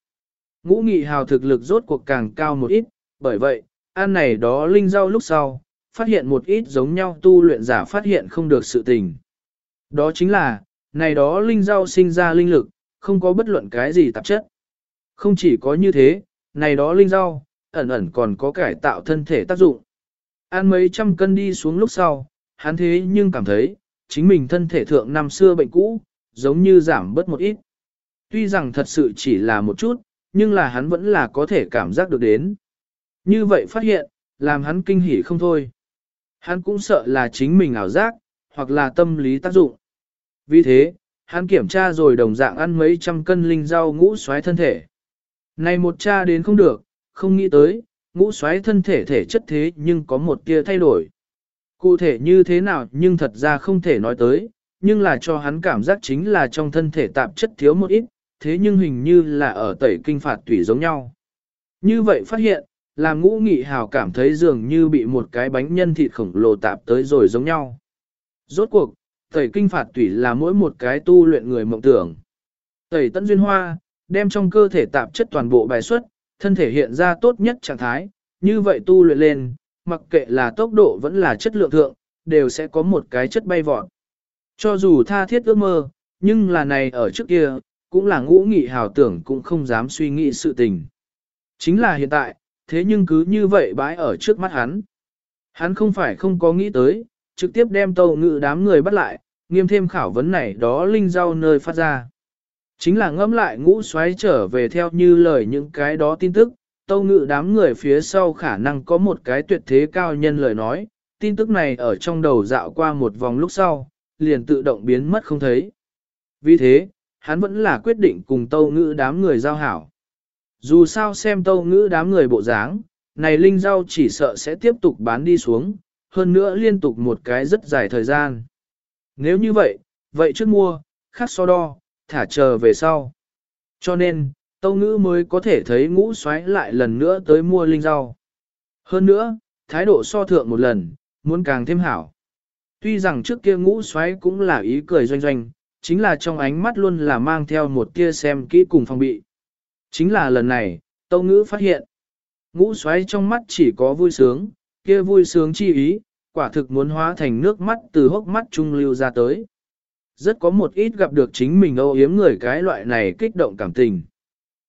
Ngũ nghị hào thực lực rốt cuộc càng cao một ít, bởi vậy, ăn này đó linh rau lúc sau, phát hiện một ít giống nhau tu luyện giả phát hiện không được sự tình. Đó chính là, này đó linh rau sinh ra linh lực, không có bất luận cái gì tạp chất. Không chỉ có như thế, này đó linh rau, ẩn ẩn còn có cải tạo thân thể tác dụng. Ăn mấy trăm cân đi xuống lúc sau, hắn thế nhưng cảm thấy, chính mình thân thể thượng năm xưa bệnh cũ, giống như giảm bớt một ít. Tuy rằng thật sự chỉ là một chút, nhưng là hắn vẫn là có thể cảm giác được đến. Như vậy phát hiện, làm hắn kinh hỉ không thôi. Hắn cũng sợ là chính mình ảo giác, hoặc là tâm lý tác dụng. Vì thế, hắn kiểm tra rồi đồng dạng ăn mấy trăm cân linh rau ngũ xoáy thân thể. Này một cha đến không được, không nghĩ tới, ngũ xoáy thân thể thể chất thế nhưng có một tia thay đổi. Cụ thể như thế nào nhưng thật ra không thể nói tới, nhưng là cho hắn cảm giác chính là trong thân thể tạp chất thiếu một ít, thế nhưng hình như là ở tẩy kinh phạt tủy giống nhau. Như vậy phát hiện, làm ngũ nghị hào cảm thấy dường như bị một cái bánh nhân thịt khổng lồ tạp tới rồi giống nhau. Rốt cuộc, tẩy kinh phạt tủy là mỗi một cái tu luyện người mộng tưởng. Tẩy tận duyên hoa, đem trong cơ thể tạp chất toàn bộ bài xuất, thân thể hiện ra tốt nhất trạng thái, như vậy tu luyện lên, mặc kệ là tốc độ vẫn là chất lượng thượng, đều sẽ có một cái chất bay vọt. Cho dù tha thiết ước mơ, nhưng là này ở trước kia, cũng là ngũ nghị hào tưởng cũng không dám suy nghĩ sự tình. Chính là hiện tại, thế nhưng cứ như vậy bãi ở trước mắt hắn. Hắn không phải không có nghĩ tới, trực tiếp đem tàu ngự đám người bắt lại, nghiêm thêm khảo vấn này đó linh rau nơi phát ra. Chính là ngẫm lại ngũ xoáy trở về theo như lời những cái đó tin tức, tâu ngự đám người phía sau khả năng có một cái tuyệt thế cao nhân lời nói, tin tức này ở trong đầu dạo qua một vòng lúc sau, liền tự động biến mất không thấy. Vì thế, hắn vẫn là quyết định cùng tâu ngữ đám người giao hảo. Dù sao xem tâu ngữ đám người bộ dáng, này linh rau chỉ sợ sẽ tiếp tục bán đi xuống, hơn nữa liên tục một cái rất dài thời gian. Nếu như vậy, vậy trước mua, khác so đo, thả chờ về sau. Cho nên, tâu ngữ mới có thể thấy ngũ xoáy lại lần nữa tới mua linh rau. Hơn nữa, thái độ so thượng một lần, muốn càng thêm hảo. Tuy rằng trước kia ngũ xoáy cũng là ý cười doanh doanh, chính là trong ánh mắt luôn là mang theo một tia xem kỹ cùng phòng bị. Chính là lần này, Tâu Ngữ phát hiện. Ngũ xoáy trong mắt chỉ có vui sướng, kia vui sướng chi ý, quả thực muốn hóa thành nước mắt từ hốc mắt trung lưu ra tới. Rất có một ít gặp được chính mình âu yếm người cái loại này kích động cảm tình.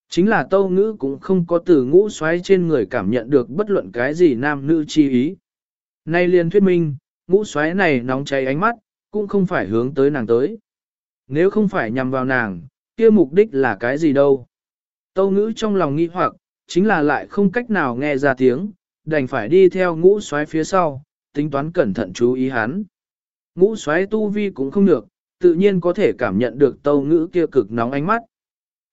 Chính là tâu ngữ cũng không có từ ngũ xoáy trên người cảm nhận được bất luận cái gì nam nữ chi ý. Nay liền thuyết minh, ngũ xoáy này nóng cháy ánh mắt, cũng không phải hướng tới nàng tới. Nếu không phải nhằm vào nàng, kia mục đích là cái gì đâu. Tâu ngữ trong lòng nghi hoặc, chính là lại không cách nào nghe ra tiếng, đành phải đi theo ngũ xoáy phía sau, tính toán cẩn thận chú ý hắn. Ngũ xoáy tu vi cũng không được, tự nhiên có thể cảm nhận được tâu ngữ kia cực nóng ánh mắt.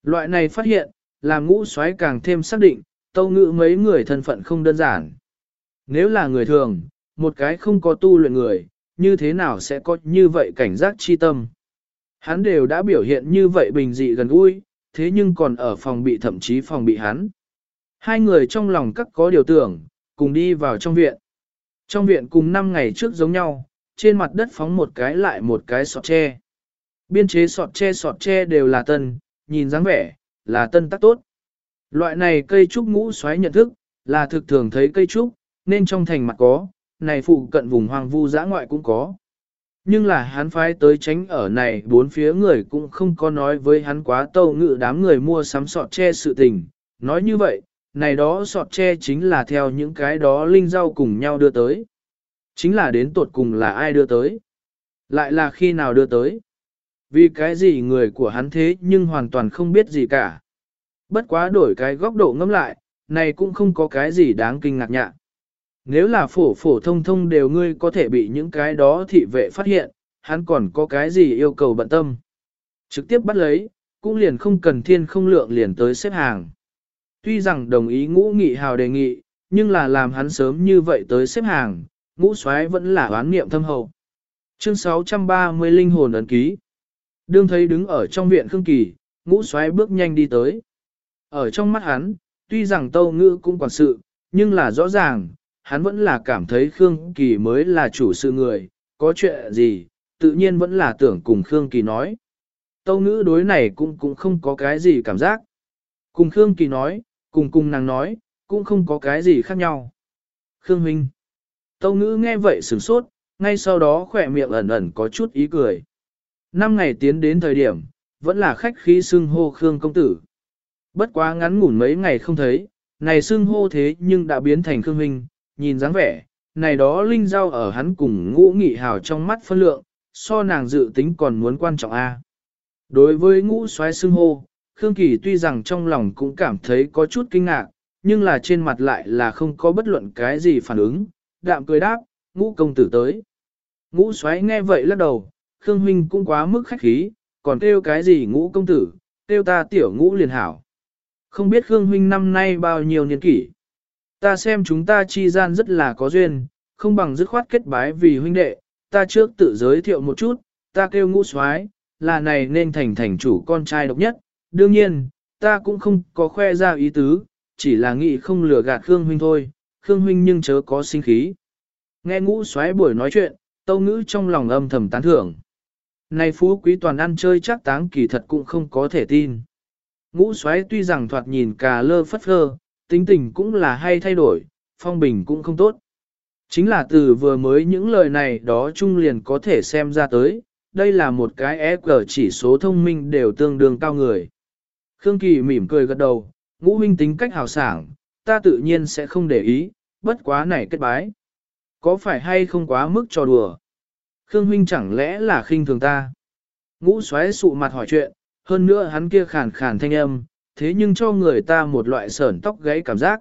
Loại này phát hiện, làm ngũ xoáy càng thêm xác định, tâu ngữ mấy người thân phận không đơn giản. Nếu là người thường, một cái không có tu luyện người, như thế nào sẽ có như vậy cảnh giác chi tâm. Hắn đều đã biểu hiện như vậy bình dị gần gũi, thế nhưng còn ở phòng bị thậm chí phòng bị hắn. Hai người trong lòng các có điều tưởng, cùng đi vào trong viện. Trong viện cùng 5 ngày trước giống nhau, trên mặt đất phóng một cái lại một cái sọt tre. Biên chế sọt tre sọt tre đều là tân, nhìn dáng vẻ, là tân tác tốt. Loại này cây trúc ngũ xoáy nhận thức, là thực thường thấy cây trúc, nên trong thành mặt có, này phụ cận vùng hoang vu dã ngoại cũng có. Nhưng là hắn phái tới tránh ở này bốn phía người cũng không có nói với hắn quá tâu ngự đám người mua sắm sọt tre sự tình. Nói như vậy, này đó sọt tre chính là theo những cái đó linh rau cùng nhau đưa tới. Chính là đến tột cùng là ai đưa tới. Lại là khi nào đưa tới. Vì cái gì người của hắn thế nhưng hoàn toàn không biết gì cả. Bất quá đổi cái góc độ ngẫm lại, này cũng không có cái gì đáng kinh ngạc nhạc. Nếu là phổ phổ thông thông đều ngươi có thể bị những cái đó thị vệ phát hiện, hắn còn có cái gì yêu cầu bận tâm. Trực tiếp bắt lấy, cũng liền không cần thiên không lượng liền tới xếp hàng. Tuy rằng đồng ý ngũ nghị hào đề nghị, nhưng là làm hắn sớm như vậy tới xếp hàng, ngũ soái vẫn là oán niệm thâm hậu. Chương 630 Linh hồn ấn ký Đương thấy đứng ở trong viện Khương Kỳ, ngũ soái bước nhanh đi tới. Ở trong mắt hắn, tuy rằng tâu ngữ cũng quản sự, nhưng là rõ ràng, hắn vẫn là cảm thấy Khương Kỳ mới là chủ sự người, có chuyện gì, tự nhiên vẫn là tưởng cùng Khương Kỳ nói. Tâu ngữ đối này cũng cũng không có cái gì cảm giác. Cùng Khương Kỳ nói, cùng cùng nàng nói, cũng không có cái gì khác nhau. Khương Huynh. Tâu ngữ nghe vậy sửng sốt, ngay sau đó khỏe miệng ẩn ẩn có chút ý cười. Năm ngày tiến đến thời điểm, vẫn là khách khí xưng hô Khương công tử. Bất quá ngắn ngủn mấy ngày không thấy, này xưng hô thế nhưng đã biến thành Khương Huynh, nhìn dáng vẻ, này đó linh giao ở hắn cùng ngũ nghị hào trong mắt phân lượng, so nàng dự tính còn muốn quan trọng a. Đối với ngũ xoáy xưng hô, Khương Kỳ tuy rằng trong lòng cũng cảm thấy có chút kinh ngạc, nhưng là trên mặt lại là không có bất luận cái gì phản ứng, đạm cười đáp, ngũ công tử tới. Ngũ xoáy nghe vậy lắc đầu, Khương Huynh cũng quá mức khách khí, còn kêu cái gì ngũ công tử, kêu ta tiểu ngũ liền hảo. Không biết Khương Huynh năm nay bao nhiêu niên kỷ. Ta xem chúng ta chi gian rất là có duyên, không bằng dứt khoát kết bái vì huynh đệ, ta trước tự giới thiệu một chút, ta kêu ngũ soái là này nên thành thành chủ con trai độc nhất, đương nhiên, ta cũng không có khoe ra ý tứ, chỉ là nghĩ không lừa gạt Khương Huynh thôi, Khương Huynh nhưng chớ có sinh khí. Nghe ngũ xoáy buổi nói chuyện, tâu ngữ trong lòng âm thầm tán thưởng. Này phú quý toàn ăn chơi chắc táng kỳ thật cũng không có thể tin. Ngũ xoáy tuy rằng thoạt nhìn cà lơ phất lơ, tính tình cũng là hay thay đổi, phong bình cũng không tốt. Chính là từ vừa mới những lời này đó chung liền có thể xem ra tới, đây là một cái EQ chỉ số thông minh đều tương đương cao người. Khương Kỳ mỉm cười gật đầu, ngũ huynh tính cách hào sảng, ta tự nhiên sẽ không để ý, bất quá này kết bái. Có phải hay không quá mức trò đùa? Khương huynh chẳng lẽ là khinh thường ta? Ngũ xoáy sụ mặt hỏi chuyện, hơn nữa hắn kia khàn khàn thanh âm, thế nhưng cho người ta một loại sởn tóc gáy cảm giác.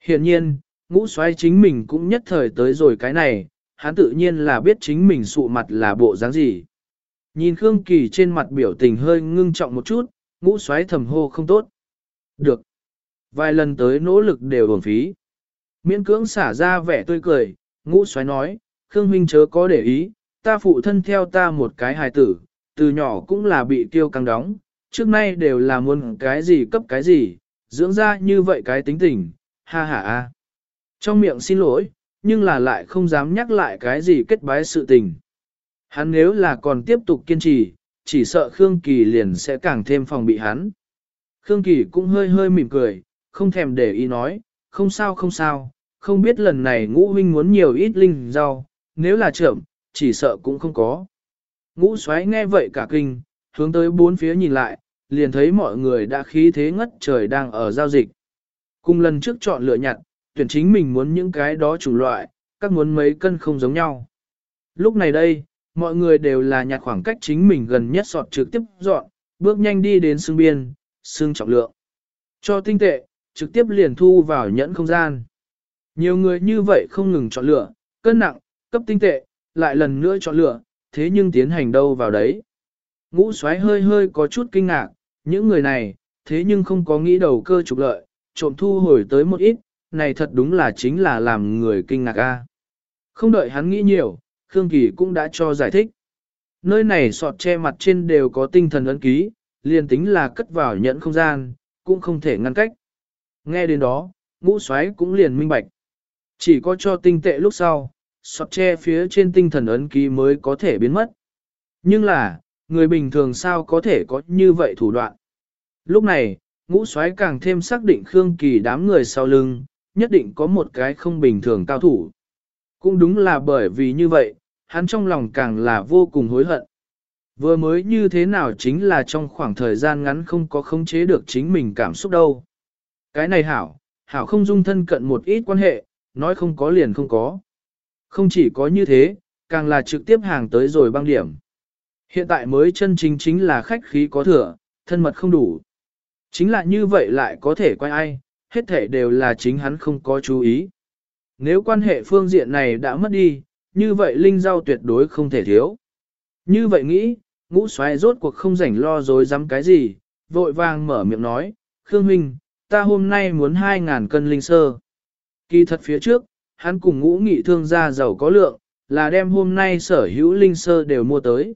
Hiện nhiên, ngũ xoáy chính mình cũng nhất thời tới rồi cái này, hắn tự nhiên là biết chính mình sụ mặt là bộ dáng gì. Nhìn Khương Kỳ trên mặt biểu tình hơi ngưng trọng một chút, ngũ xoáy thầm hô không tốt. Được. Vài lần tới nỗ lực đều uổng phí. Miễn cưỡng xả ra vẻ tươi cười, ngũ xoáy nói, Khương huynh chớ có để ý, ta phụ thân theo ta một cái hài tử, từ nhỏ cũng là bị tiêu căng đóng, trước nay đều là muốn cái gì cấp cái gì, dưỡng ra như vậy cái tính tình, ha ha a. Trong miệng xin lỗi, nhưng là lại không dám nhắc lại cái gì kết bái sự tình. Hắn nếu là còn tiếp tục kiên trì, chỉ sợ Khương Kỳ liền sẽ càng thêm phòng bị hắn. Khương Kỳ cũng hơi hơi mỉm cười, không thèm để ý nói, không sao không sao, không biết lần này ngũ huynh muốn nhiều ít linh rau, nếu là trưởng, chỉ sợ cũng không có. Ngũ xoáy nghe vậy cả kinh, hướng tới bốn phía nhìn lại, liền thấy mọi người đã khí thế ngất trời đang ở giao dịch. Cùng lần trước chọn lựa nhặt, tuyển chính mình muốn những cái đó chủng loại, các muốn mấy cân không giống nhau. Lúc này đây, mọi người đều là nhặt khoảng cách chính mình gần nhất sọt trực tiếp dọn, bước nhanh đi đến xương biên, xương trọng lượng. Cho tinh tệ, trực tiếp liền thu vào nhẫn không gian. Nhiều người như vậy không ngừng chọn lựa, cân nặng, cấp tinh tệ, lại lần nữa chọn lựa, thế nhưng tiến hành đâu vào đấy. Ngũ xoáy hơi hơi có chút kinh ngạc, những người này, thế nhưng không có nghĩ đầu cơ trục lợi, trộm thu hồi tới một ít, này thật đúng là chính là làm người kinh ngạc a. Không đợi hắn nghĩ nhiều, Khương Kỳ cũng đã cho giải thích. Nơi này sọt che mặt trên đều có tinh thần ấn ký, liền tính là cất vào nhẫn không gian, cũng không thể ngăn cách. Nghe đến đó, ngũ xoáy cũng liền minh bạch. Chỉ có cho tinh tệ lúc sau, sọt che phía trên tinh thần ấn ký mới có thể biến mất. Nhưng là, người bình thường sao có thể có như vậy thủ đoạn. Lúc này, ngũ xoáy càng thêm xác định Khương Kỳ đám người sau lưng, nhất định có một cái không bình thường cao thủ. Cũng đúng là bởi vì như vậy, hắn trong lòng càng là vô cùng hối hận. Vừa mới như thế nào chính là trong khoảng thời gian ngắn không có khống chế được chính mình cảm xúc đâu. Cái này hảo, hảo không dung thân cận một ít quan hệ, nói không có liền không có. Không chỉ có như thế, càng là trực tiếp hàng tới rồi băng điểm. Hiện tại mới chân chính chính là khách khí có thừa, thân mật không đủ. Chính là như vậy lại có thể quay ai, hết thể đều là chính hắn không có chú ý. Nếu quan hệ phương diện này đã mất đi, như vậy linh giao tuyệt đối không thể thiếu. Như vậy nghĩ, ngũ xoáy rốt cuộc không rảnh lo dối dám cái gì, vội vàng mở miệng nói, Khương Huynh, ta hôm nay muốn 2.000 cân linh sơ. Kỳ thật phía trước, hắn cùng ngũ nghị thương gia giàu có lượng, là đem hôm nay sở hữu linh sơ đều mua tới.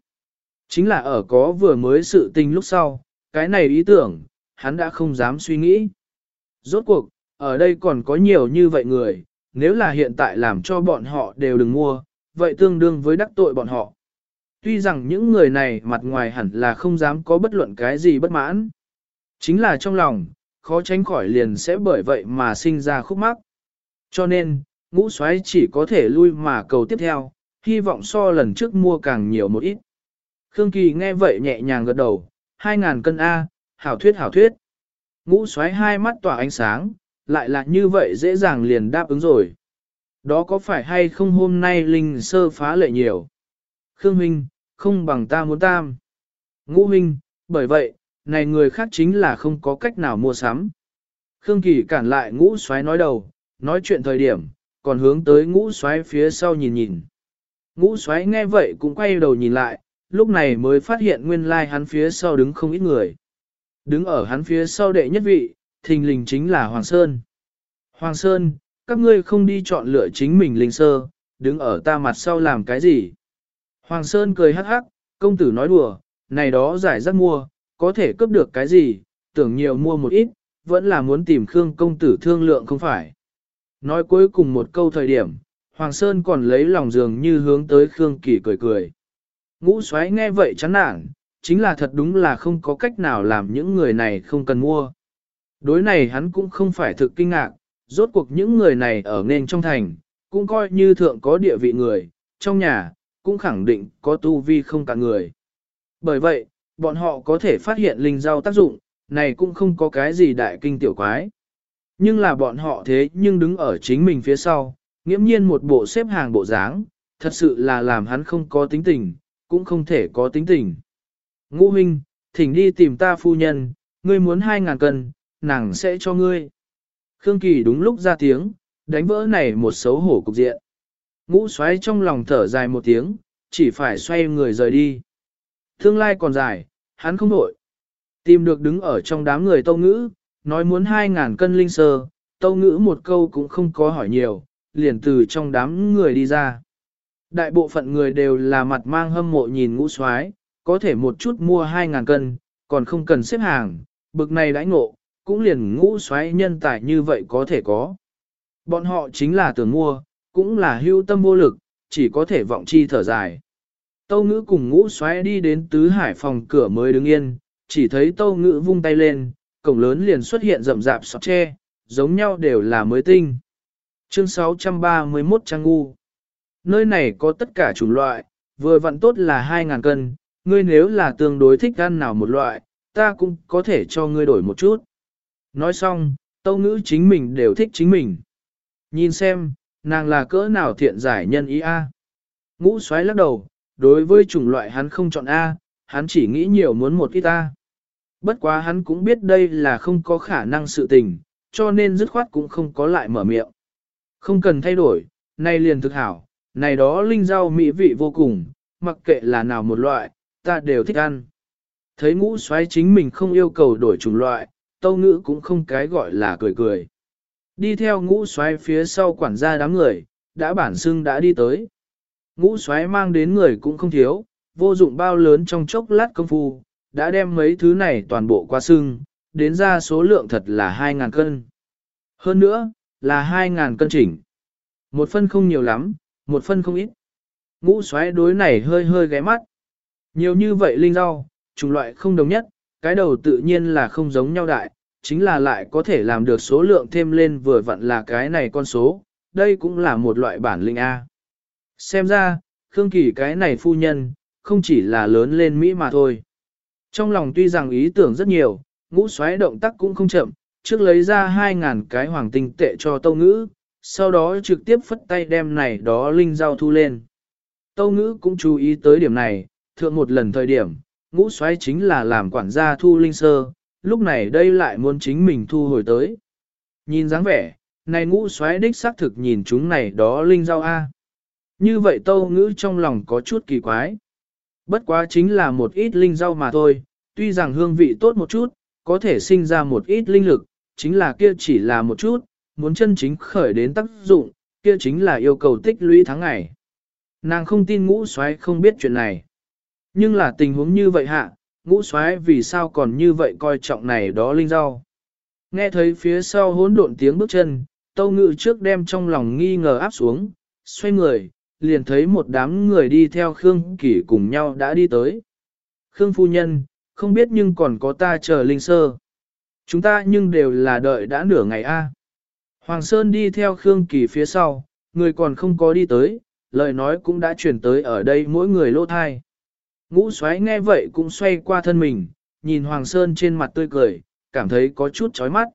Chính là ở có vừa mới sự tình lúc sau, cái này ý tưởng, hắn đã không dám suy nghĩ. Rốt cuộc, ở đây còn có nhiều như vậy người, nếu là hiện tại làm cho bọn họ đều đừng mua, vậy tương đương với đắc tội bọn họ. Tuy rằng những người này mặt ngoài hẳn là không dám có bất luận cái gì bất mãn. Chính là trong lòng, khó tránh khỏi liền sẽ bởi vậy mà sinh ra khúc mắc. Cho nên, ngũ xoáy chỉ có thể lui mà cầu tiếp theo, hy vọng so lần trước mua càng nhiều một ít. Khương Kỳ nghe vậy nhẹ nhàng gật đầu, 2.000 cân A, hảo thuyết hảo thuyết. Ngũ xoáy hai mắt tỏa ánh sáng, lại là như vậy dễ dàng liền đáp ứng rồi. Đó có phải hay không hôm nay linh sơ phá lệ nhiều? Khương Huynh, không bằng ta muốn tam. Ngũ Huynh, bởi vậy, này người khác chính là không có cách nào mua sắm. Khương Kỳ cản lại ngũ xoáy nói đầu, nói chuyện thời điểm, còn hướng tới ngũ xoáy phía sau nhìn nhìn. Ngũ xoáy nghe vậy cũng quay đầu nhìn lại, lúc này mới phát hiện nguyên lai like hắn phía sau đứng không ít người. Đứng ở hắn phía sau đệ nhất vị, thình lình chính là Hoàng Sơn. Hoàng Sơn, các ngươi không đi chọn lựa chính mình linh sơ, đứng ở ta mặt sau làm cái gì? Hoàng Sơn cười hắc hắc, công tử nói đùa, này đó giải rất mua, có thể cướp được cái gì, tưởng nhiều mua một ít, vẫn là muốn tìm Khương công tử thương lượng không phải. Nói cuối cùng một câu thời điểm, Hoàng Sơn còn lấy lòng dường như hướng tới Khương Kỳ cười cười. Ngũ xoáy nghe vậy chán nản, chính là thật đúng là không có cách nào làm những người này không cần mua. Đối này hắn cũng không phải thực kinh ngạc, rốt cuộc những người này ở nên trong thành, cũng coi như thượng có địa vị người, trong nhà, cũng khẳng định có tu vi không cả người. Bởi vậy, bọn họ có thể phát hiện linh rau tác dụng, này cũng không có cái gì đại kinh tiểu quái. Nhưng là bọn họ thế nhưng đứng ở chính mình phía sau, nghiễm nhiên một bộ xếp hàng bộ dáng, thật sự là làm hắn không có tính tình, cũng không thể có tính tình. Ngũ huynh, thỉnh đi tìm ta phu nhân, ngươi muốn hai ngàn cân, nàng sẽ cho ngươi. Khương Kỳ đúng lúc ra tiếng, đánh vỡ này một xấu hổ cục diện. Ngũ xoáy trong lòng thở dài một tiếng, chỉ phải xoay người rời đi. Tương lai còn dài, hắn không nổi. Tìm được đứng ở trong đám người tâu ngữ, nói muốn 2 ngàn cân linh sơ, tâu ngữ một câu cũng không có hỏi nhiều, liền từ trong đám người đi ra. Đại bộ phận người đều là mặt mang hâm mộ nhìn ngũ xoái, có thể một chút mua 2.000 cân, còn không cần xếp hàng, bực này đãi ngộ, cũng liền ngũ xoáy nhân tài như vậy có thể có. Bọn họ chính là tưởng mua, cũng là hưu tâm vô lực, chỉ có thể vọng chi thở dài. Tâu ngữ cùng ngũ xoáy đi đến tứ hải phòng cửa mới đứng yên, chỉ thấy tâu ngữ vung tay lên, cổng lớn liền xuất hiện rậm rạp sọt tre, giống nhau đều là mới tinh. Chương 631 Trang Ngu Nơi này có tất cả chủng loại, vừa vặn tốt là 2.000 cân, ngươi nếu là tương đối thích ăn nào một loại, ta cũng có thể cho ngươi đổi một chút. Nói xong, tâu ngữ chính mình đều thích chính mình. Nhìn xem, nàng là cỡ nào thiện giải nhân ý A. Ngũ xoáy lắc đầu, đối với chủng loại hắn không chọn A, hắn chỉ nghĩ nhiều muốn một ít A. Bất quá hắn cũng biết đây là không có khả năng sự tình, cho nên dứt khoát cũng không có lại mở miệng. Không cần thay đổi, nay liền thực hảo, này đó linh rau mỹ vị vô cùng, mặc kệ là nào một loại, ta đều thích ăn. Thấy ngũ xoáy chính mình không yêu cầu đổi chủng loại, tâu ngữ cũng không cái gọi là cười cười. Đi theo ngũ xoáy phía sau quản gia đám người, đã bản xưng đã đi tới. Ngũ xoáy mang đến người cũng không thiếu, vô dụng bao lớn trong chốc lát công phu, đã đem mấy thứ này toàn bộ qua sưng, đến ra số lượng thật là 2.000 cân. Hơn nữa, là 2.000 cân chỉnh. Một phân không nhiều lắm, một phân không ít. Ngũ xoáy đối này hơi hơi ghé mắt. Nhiều như vậy linh rau, chủng loại không đồng nhất, cái đầu tự nhiên là không giống nhau đại, chính là lại có thể làm được số lượng thêm lên vừa vặn là cái này con số, đây cũng là một loại bản linh A. Xem ra, Khương Kỳ cái này phu nhân, không chỉ là lớn lên Mỹ mà thôi. Trong lòng tuy rằng ý tưởng rất nhiều, ngũ xoáy động tác cũng không chậm, trước lấy ra 2.000 cái hoàng tinh tệ cho tâu ngữ, sau đó trực tiếp phất tay đem này đó linh giao thu lên. Tâu ngữ cũng chú ý tới điểm này, thượng một lần thời điểm, ngũ xoáy chính là làm quản gia thu linh sơ, lúc này đây lại muốn chính mình thu hồi tới. Nhìn dáng vẻ, này ngũ xoáy đích xác thực nhìn chúng này đó linh giao A. Như vậy tâu ngữ trong lòng có chút kỳ quái. Bất quá chính là một ít linh rau mà thôi, tuy rằng hương vị tốt một chút, có thể sinh ra một ít linh lực, chính là kia chỉ là một chút, muốn chân chính khởi đến tác dụng, kia chính là yêu cầu tích lũy tháng ngày. Nàng không tin ngũ xoáy không biết chuyện này. Nhưng là tình huống như vậy hạ, ngũ xoáy vì sao còn như vậy coi trọng này đó linh rau. Nghe thấy phía sau hỗn độn tiếng bước chân, tâu ngự trước đem trong lòng nghi ngờ áp xuống, xoay người, liền thấy một đám người đi theo Khương Kỳ cùng nhau đã đi tới. Khương phu nhân, không biết nhưng còn có ta chờ linh sơ. Chúng ta nhưng đều là đợi đã nửa ngày a. Hoàng Sơn đi theo Khương Kỳ phía sau, người còn không có đi tới, lời nói cũng đã chuyển tới ở đây mỗi người lỗ thai. Ngũ xoáy nghe vậy cũng xoay qua thân mình, nhìn Hoàng Sơn trên mặt tươi cười, cảm thấy có chút chói mắt.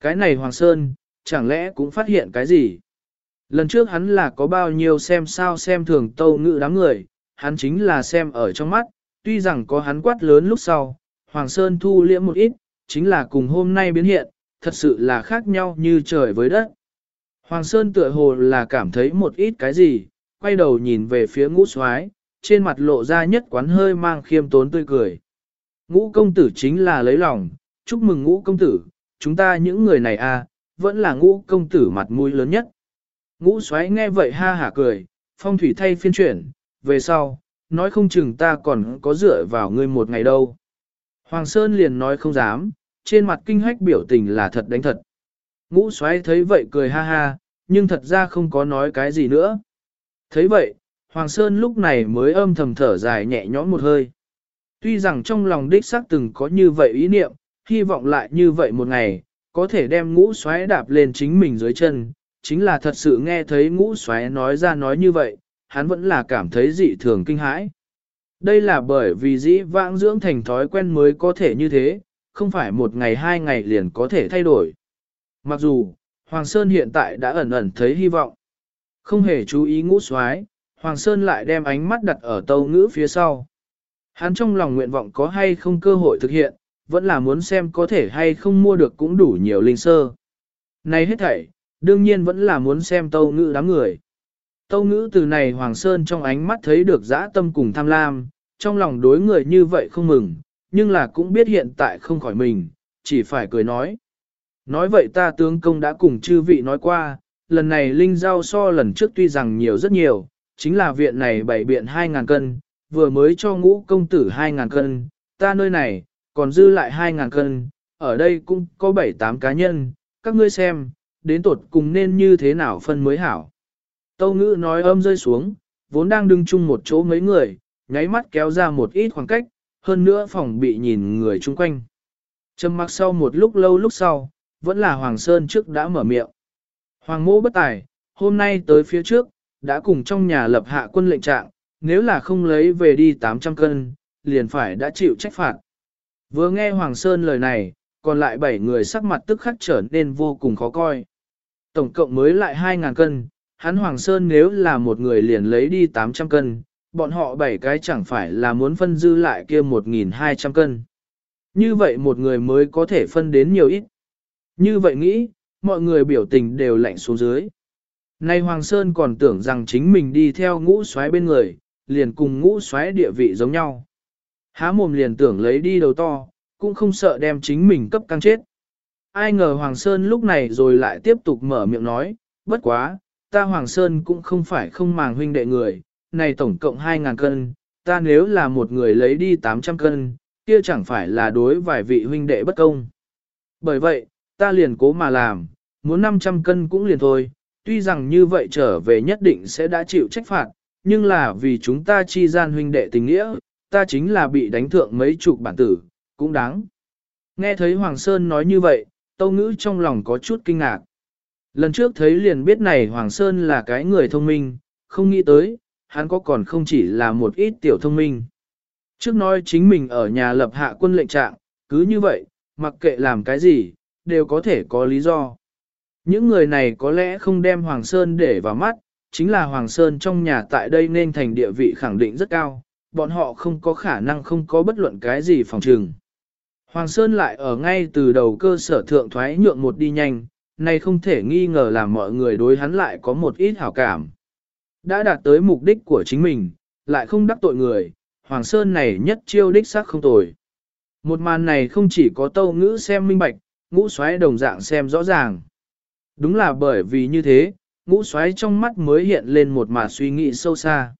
Cái này Hoàng Sơn, chẳng lẽ cũng phát hiện cái gì? Lần trước hắn là có bao nhiêu xem sao xem thường tâu ngự đám người, hắn chính là xem ở trong mắt, tuy rằng có hắn quát lớn lúc sau, Hoàng Sơn thu liễm một ít, chính là cùng hôm nay biến hiện, thật sự là khác nhau như trời với đất. Hoàng Sơn tựa hồ là cảm thấy một ít cái gì, quay đầu nhìn về phía ngũ soái trên mặt lộ ra nhất quán hơi mang khiêm tốn tươi cười. Ngũ công tử chính là lấy lòng, chúc mừng ngũ công tử, chúng ta những người này à, vẫn là ngũ công tử mặt mũi lớn nhất. Ngũ xoáy nghe vậy ha hả cười, phong thủy thay phiên chuyển, về sau, nói không chừng ta còn có dựa vào ngươi một ngày đâu. Hoàng Sơn liền nói không dám, trên mặt kinh hách biểu tình là thật đánh thật. Ngũ xoáy thấy vậy cười ha ha, nhưng thật ra không có nói cái gì nữa. Thấy vậy, Hoàng Sơn lúc này mới âm thầm thở dài nhẹ nhõm một hơi. Tuy rằng trong lòng đích xác từng có như vậy ý niệm, hy vọng lại như vậy một ngày, có thể đem ngũ xoáy đạp lên chính mình dưới chân, chính là thật sự nghe thấy ngũ xoáy nói ra nói như vậy, hắn vẫn là cảm thấy dị thường kinh hãi. Đây là bởi vì dĩ vãng dưỡng thành thói quen mới có thể như thế, không phải một ngày hai ngày liền có thể thay đổi. Mặc dù, Hoàng Sơn hiện tại đã ẩn ẩn thấy hy vọng. Không hề chú ý ngũ xoáy, Hoàng Sơn lại đem ánh mắt đặt ở tâu ngữ phía sau. Hắn trong lòng nguyện vọng có hay không cơ hội thực hiện, vẫn là muốn xem có thể hay không mua được cũng đủ nhiều linh sơ. Này hết thảy, đương nhiên vẫn là muốn xem tâu ngữ đám người. Tâu ngữ từ này Hoàng Sơn trong ánh mắt thấy được dã tâm cùng tham lam, trong lòng đối người như vậy không mừng, nhưng là cũng biết hiện tại không khỏi mình, chỉ phải cười nói. Nói vậy ta tướng công đã cùng chư vị nói qua, lần này linh giao so lần trước tuy rằng nhiều rất nhiều, chính là viện này bảy biện 2.000 cân, vừa mới cho ngũ công tử 2.000 cân, ta nơi này, còn dư lại 2.000 cân, ở đây cũng có 7-8 cá nhân, các ngươi xem, đến tột cùng nên như thế nào phân mới hảo. Tâu ngữ nói âm rơi xuống, vốn đang đứng chung một chỗ mấy người, nháy mắt kéo ra một ít khoảng cách, hơn nữa phòng bị nhìn người chung quanh. Trầm mặc sau một lúc lâu lúc sau, vẫn là Hoàng Sơn trước đã mở miệng. Hoàng mô bất tài, hôm nay tới phía trước, đã cùng trong nhà lập hạ quân lệnh trạng, nếu là không lấy về đi 800 cân, liền phải đã chịu trách phạt. Vừa nghe Hoàng Sơn lời này, còn lại 7 người sắc mặt tức khắc trở nên vô cùng khó coi. Tổng cộng mới lại 2.000 cân, hắn Hoàng Sơn nếu là một người liền lấy đi 800 cân, bọn họ 7 cái chẳng phải là muốn phân dư lại kia 1.200 cân. Như vậy một người mới có thể phân đến nhiều ít. Như vậy nghĩ, mọi người biểu tình đều lạnh xuống dưới. Nay Hoàng Sơn còn tưởng rằng chính mình đi theo ngũ xoáy bên người, liền cùng ngũ xoáy địa vị giống nhau. Há mồm liền tưởng lấy đi đầu to, cũng không sợ đem chính mình cấp căng chết. Ai ngờ Hoàng Sơn lúc này rồi lại tiếp tục mở miệng nói, bất quá, ta Hoàng Sơn cũng không phải không màng huynh đệ người, này tổng cộng 2.000 cân, ta nếu là một người lấy đi 800 cân, kia chẳng phải là đối vài vị huynh đệ bất công. Bởi vậy, ta liền cố mà làm, muốn 500 cân cũng liền thôi, tuy rằng như vậy trở về nhất định sẽ đã chịu trách phạt, nhưng là vì chúng ta chi gian huynh đệ tình nghĩa, ta chính là bị đánh thượng mấy chục bản tử, cũng đáng. Nghe thấy Hoàng Sơn nói như vậy, Tâu Ngữ trong lòng có chút kinh ngạc. Lần trước thấy liền biết này Hoàng Sơn là cái người thông minh, không nghĩ tới, hắn có còn không chỉ là một ít tiểu thông minh. Trước nói chính mình ở nhà lập hạ quân lệnh trạng, cứ như vậy, mặc kệ làm cái gì, đều có thể có lý do. Những người này có lẽ không đem Hoàng Sơn để vào mắt, chính là Hoàng Sơn trong nhà tại đây nên thành địa vị khẳng định rất cao, bọn họ không có khả năng không có bất luận cái gì phòng trừng. Hoàng Sơn lại ở ngay từ đầu cơ sở thượng thoái nhượng một đi nhanh, này không thể nghi ngờ là mọi người đối hắn lại có một ít hảo cảm. Đã đạt tới mục đích của chính mình, lại không đắc tội người, Hoàng Sơn này nhất chiêu đích xác không tồi. Một màn này không chỉ có tâu ngữ xem minh bạch, ngũ xoáy đồng dạng xem rõ ràng. Đúng là bởi vì như thế, ngũ xoáy trong mắt mới hiện lên một mà suy nghĩ sâu xa.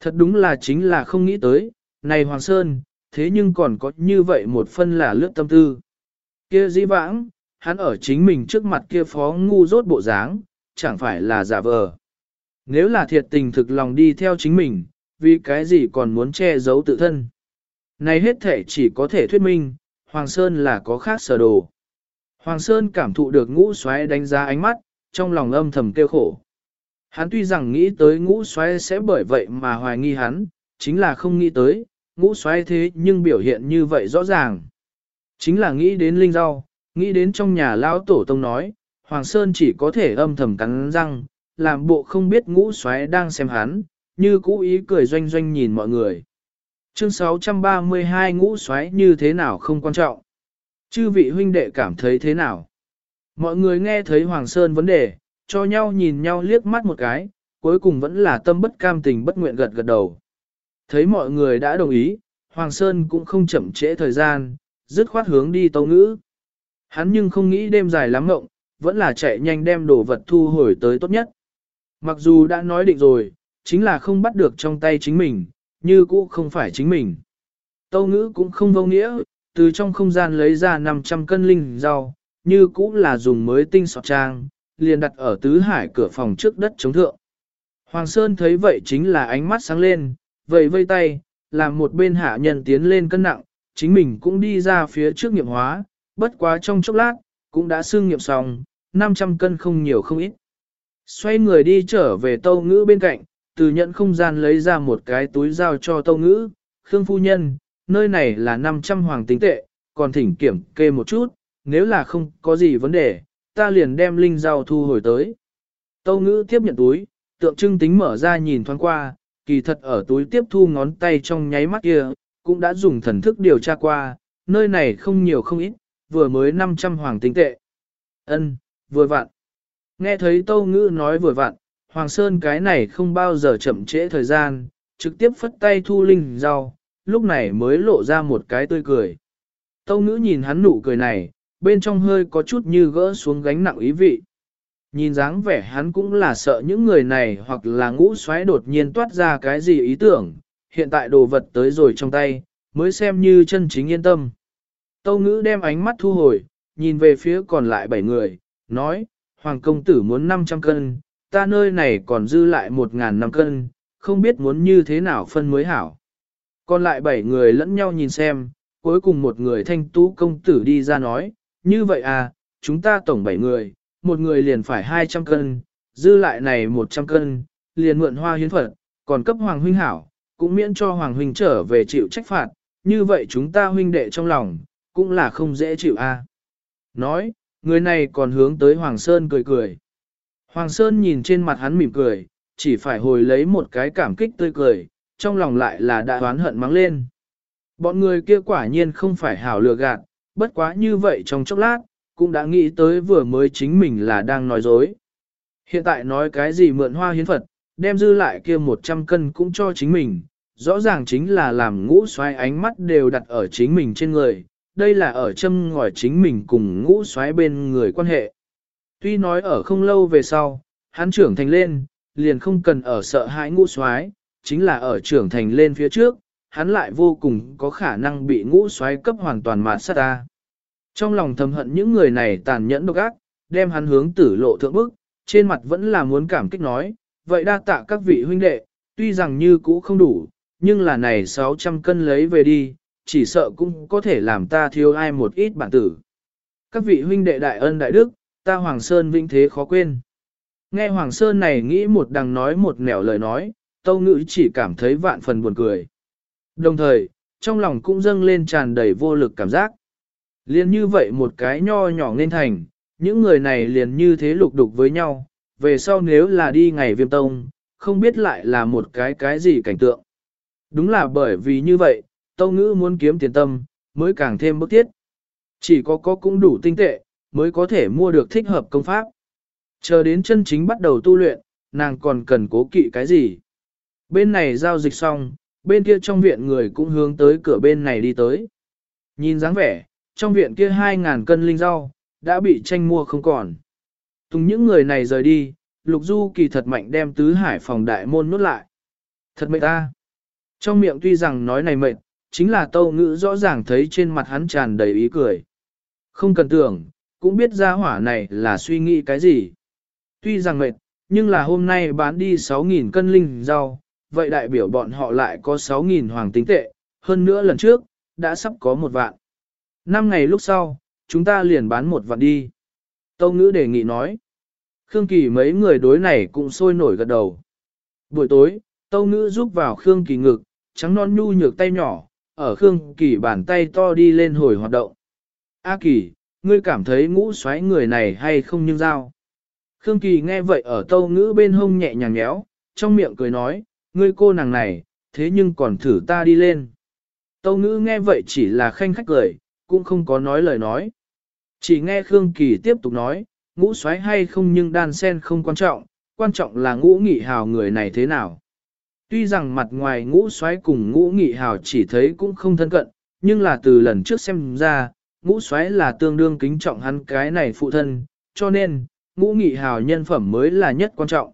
Thật đúng là chính là không nghĩ tới, này Hoàng Sơn, thế nhưng còn có như vậy một phân là lướt tâm tư. Kia dĩ vãng, hắn ở chính mình trước mặt kia phó ngu rốt bộ dáng, chẳng phải là giả vờ. Nếu là thiệt tình thực lòng đi theo chính mình, vì cái gì còn muốn che giấu tự thân. Này hết thể chỉ có thể thuyết minh, Hoàng Sơn là có khác sở đồ. Hoàng Sơn cảm thụ được ngũ xoáy đánh giá ánh mắt, trong lòng âm thầm kêu khổ. Hắn tuy rằng nghĩ tới ngũ xoáy sẽ bởi vậy mà hoài nghi hắn, chính là không nghĩ tới, ngũ xoáy thế nhưng biểu hiện như vậy rõ ràng. Chính là nghĩ đến Linh Rau, nghĩ đến trong nhà lão tổ tông nói, Hoàng Sơn chỉ có thể âm thầm cắn răng, làm bộ không biết ngũ xoáy đang xem hắn, như cũ ý cười doanh doanh nhìn mọi người. Chương 632 ngũ xoáy như thế nào không quan trọng. Chư vị huynh đệ cảm thấy thế nào? Mọi người nghe thấy Hoàng Sơn vấn đề, cho nhau nhìn nhau liếc mắt một cái, cuối cùng vẫn là tâm bất cam tình bất nguyện gật gật đầu. Thấy mọi người đã đồng ý, Hoàng Sơn cũng không chậm trễ thời gian, dứt khoát hướng đi tâu ngữ. Hắn nhưng không nghĩ đêm dài lắm ngộng, vẫn là chạy nhanh đem đồ vật thu hồi tới tốt nhất. Mặc dù đã nói định rồi, chính là không bắt được trong tay chính mình, như cũ không phải chính mình. Tâu ngữ cũng không vô nghĩa, từ trong không gian lấy ra 500 cân linh rau, như cũ là dùng mới tinh sọt trang, liền đặt ở tứ hải cửa phòng trước đất chống thượng. Hoàng Sơn thấy vậy chính là ánh mắt sáng lên, vậy vây tay, làm một bên hạ nhân tiến lên cân nặng, chính mình cũng đi ra phía trước nghiệm hóa, bất quá trong chốc lát, cũng đã xương nghiệm xong, 500 cân không nhiều không ít. Xoay người đi trở về tâu ngữ bên cạnh, từ nhận không gian lấy ra một cái túi giao cho tâu ngữ, Khương Phu Nhân, nơi này là 500 hoàng tính tệ, còn thỉnh kiểm kê một chút, nếu là không có gì vấn đề, ta liền đem linh giao thu hồi tới. Tâu ngữ tiếp nhận túi, tượng trưng tính mở ra nhìn thoáng qua, kỳ thật ở túi tiếp thu ngón tay trong nháy mắt kia, cũng đã dùng thần thức điều tra qua, nơi này không nhiều không ít, vừa mới 500 hoàng tinh tệ. ân vừa vặn. Nghe thấy Tâu Ngữ nói vừa vặn, Hoàng Sơn cái này không bao giờ chậm trễ thời gian, trực tiếp phất tay thu linh rau, lúc này mới lộ ra một cái tươi cười. Tâu Ngữ nhìn hắn nụ cười này, bên trong hơi có chút như gỡ xuống gánh nặng ý vị. Nhìn dáng vẻ hắn cũng là sợ những người này hoặc là ngũ xoáy đột nhiên toát ra cái gì ý tưởng, hiện tại đồ vật tới rồi trong tay, mới xem như chân chính yên tâm. Tâu ngữ đem ánh mắt thu hồi, nhìn về phía còn lại bảy người, nói, Hoàng công tử muốn 500 cân, ta nơi này còn dư lại 1.000 năm cân, không biết muốn như thế nào phân mới hảo. Còn lại bảy người lẫn nhau nhìn xem, cuối cùng một người thanh tú công tử đi ra nói, như vậy à, chúng ta tổng bảy người, một người liền phải 200 cân, dư lại này 100 cân, liền mượn hoa hiến phật, còn cấp hoàng huynh hảo, cũng miễn cho hoàng huynh trở về chịu trách phạt, như vậy chúng ta huynh đệ trong lòng, cũng là không dễ chịu a. À. Nói, người này còn hướng tới Hoàng Sơn cười cười. Hoàng Sơn nhìn trên mặt hắn mỉm cười, chỉ phải hồi lấy một cái cảm kích tươi cười, trong lòng lại là đã oán hận mắng lên. Bọn người kia quả nhiên không phải hảo lừa gạt, bất quá như vậy trong chốc lát, cũng đã nghĩ tới vừa mới chính mình là đang nói dối. Hiện tại nói cái gì mượn hoa hiến Phật, đem dư lại kia 100 cân cũng cho chính mình, rõ ràng chính là làm ngũ xoáy ánh mắt đều đặt ở chính mình trên người, đây là ở châm ngòi chính mình cùng ngũ xoáy bên người quan hệ. Tuy nói ở không lâu về sau, hắn trưởng thành lên, liền không cần ở sợ hãi ngũ xoáy, chính là ở trưởng thành lên phía trước, hắn lại vô cùng có khả năng bị ngũ xoáy cấp hoàn toàn mạt sát ta. Trong lòng thầm hận những người này tàn nhẫn độc ác, đem hắn hướng tử lộ thượng bức, trên mặt vẫn là muốn cảm kích nói, vậy đa tạ các vị huynh đệ, tuy rằng như cũ không đủ, nhưng là này 600 cân lấy về đi, chỉ sợ cũng có thể làm ta thiếu ai một ít bản tử. Các vị huynh đệ đại ân đại đức, ta Hoàng Sơn vinh thế khó quên. Nghe Hoàng Sơn này nghĩ một đằng nói một nẻo lời nói, tâu ngữ chỉ cảm thấy vạn phần buồn cười. Đồng thời, trong lòng cũng dâng lên tràn đầy vô lực cảm giác. Liên như vậy một cái nho nhỏ nên thành, những người này liền như thế lục đục với nhau, về sau nếu là đi ngày viêm tông, không biết lại là một cái cái gì cảnh tượng. Đúng là bởi vì như vậy, tâu ngữ muốn kiếm tiền tâm, mới càng thêm bức thiết. Chỉ có có cũng đủ tinh tệ, mới có thể mua được thích hợp công pháp. Chờ đến chân chính bắt đầu tu luyện, nàng còn cần cố kỵ cái gì. Bên này giao dịch xong, bên kia trong viện người cũng hướng tới cửa bên này đi tới. Nhìn dáng vẻ, trong viện kia 2.000 cân linh rau, đã bị tranh mua không còn. Tùng những người này rời đi, Lục Du kỳ thật mạnh đem tứ hải phòng đại môn nút lại. Thật mệt ta. Trong miệng tuy rằng nói này mệt, chính là tâu ngữ rõ ràng thấy trên mặt hắn tràn đầy ý cười. Không cần tưởng, cũng biết ra hỏa này là suy nghĩ cái gì. Tuy rằng mệt, nhưng là hôm nay bán đi 6.000 cân linh rau, vậy đại biểu bọn họ lại có 6.000 hoàng tính tệ, hơn nữa lần trước, đã sắp có một vạn. Năm ngày lúc sau, chúng ta liền bán một vạn đi. Tâu ngữ đề nghị nói. Khương Kỳ mấy người đối này cũng sôi nổi gật đầu. Buổi tối, Tâu ngữ giúp vào Khương Kỳ ngực, trắng non nhu nhược tay nhỏ, ở Khương Kỳ bàn tay to đi lên hồi hoạt động. A Kỳ, ngươi cảm thấy ngũ xoáy người này hay không nhưng dao? Khương Kỳ nghe vậy ở tâu ngữ bên hông nhẹ nhàng nhéo, trong miệng cười nói, ngươi cô nàng này, thế nhưng còn thử ta đi lên. Tâu ngữ nghe vậy chỉ là khanh khách cười, cũng không có nói lời nói. Chỉ nghe Khương Kỳ tiếp tục nói, ngũ xoáy hay không nhưng đan sen không quan trọng, quan trọng là ngũ nghị hào người này thế nào. Tuy rằng mặt ngoài ngũ xoáy cùng ngũ nghị hào chỉ thấy cũng không thân cận, nhưng là từ lần trước xem ra, ngũ xoáy là tương đương kính trọng hắn cái này phụ thân, cho nên, ngũ nghị hào nhân phẩm mới là nhất quan trọng.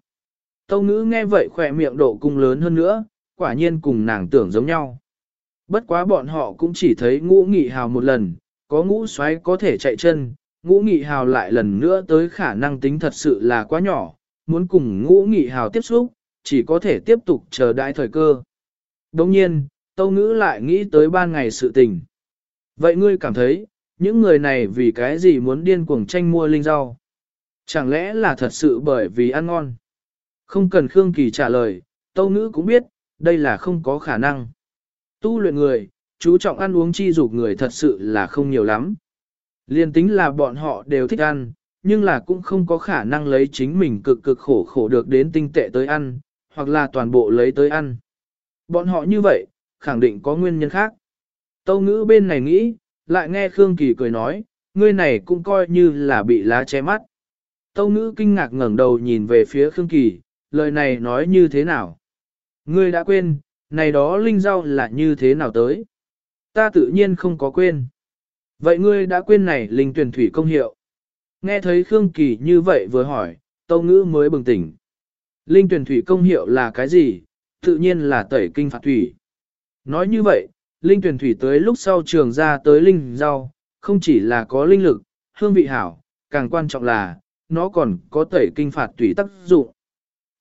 Tâu ngữ nghe vậy khỏe miệng độ cung lớn hơn nữa, quả nhiên cùng nàng tưởng giống nhau. Bất quá bọn họ cũng chỉ thấy ngũ nghị hào một lần, có ngũ xoáy có thể chạy chân, ngũ nghị hào lại lần nữa tới khả năng tính thật sự là quá nhỏ, muốn cùng ngũ nghị hào tiếp xúc, chỉ có thể tiếp tục chờ đại thời cơ. Đồng nhiên, tâu ngữ lại nghĩ tới ban ngày sự tình. Vậy ngươi cảm thấy, những người này vì cái gì muốn điên cuồng tranh mua linh rau? Chẳng lẽ là thật sự bởi vì ăn ngon? Không cần Khương Kỳ trả lời, tâu ngữ cũng biết, đây là không có khả năng. Tu luyện người, chú trọng ăn uống chi dục người thật sự là không nhiều lắm. Liên tính là bọn họ đều thích ăn, nhưng là cũng không có khả năng lấy chính mình cực cực khổ khổ được đến tinh tệ tới ăn, hoặc là toàn bộ lấy tới ăn. Bọn họ như vậy, khẳng định có nguyên nhân khác. Tâu ngữ bên này nghĩ, lại nghe Khương Kỳ cười nói, ngươi này cũng coi như là bị lá che mắt. Tâu ngữ kinh ngạc ngẩng đầu nhìn về phía Khương Kỳ, lời này nói như thế nào? Ngươi đã quên, này đó linh rau là như thế nào tới? Ta tự nhiên không có quên. Vậy ngươi đã quên này linh tuyển thủy công hiệu? Nghe thấy Khương Kỳ như vậy vừa hỏi, Tâu Ngữ mới bừng tỉnh. Linh tuyển thủy công hiệu là cái gì? Tự nhiên là tẩy kinh phạt thủy. Nói như vậy, linh tuyển thủy tới lúc sau trường ra tới linh rau, không chỉ là có linh lực, hương vị hảo, càng quan trọng là, nó còn có tẩy kinh phạt thủy tác dụng.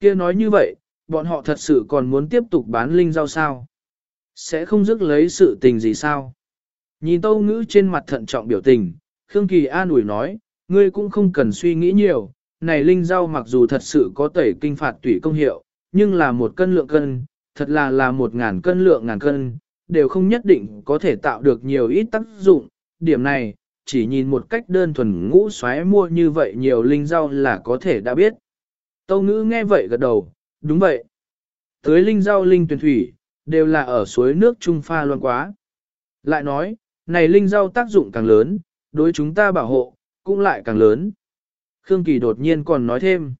kia nói như vậy, bọn họ thật sự còn muốn tiếp tục bán linh rau sao? Sẽ không dứt lấy sự tình gì sao? Nhìn tâu ngữ trên mặt thận trọng biểu tình, Khương Kỳ an ủi nói, ngươi cũng không cần suy nghĩ nhiều, này linh rau mặc dù thật sự có tẩy kinh phạt tủy công hiệu, nhưng là một cân lượng cân, thật là là một ngàn cân lượng ngàn cân, đều không nhất định có thể tạo được nhiều ít tác dụng. Điểm này, chỉ nhìn một cách đơn thuần ngũ xoáy mua như vậy nhiều linh rau là có thể đã biết. Tâu ngữ nghe vậy gật đầu, đúng vậy. Tới linh rau linh tuyển thủy, đều là ở suối nước trung pha loan quá. Lại nói, này linh rau tác dụng càng lớn, đối chúng ta bảo hộ, cũng lại càng lớn. Khương Kỳ đột nhiên còn nói thêm.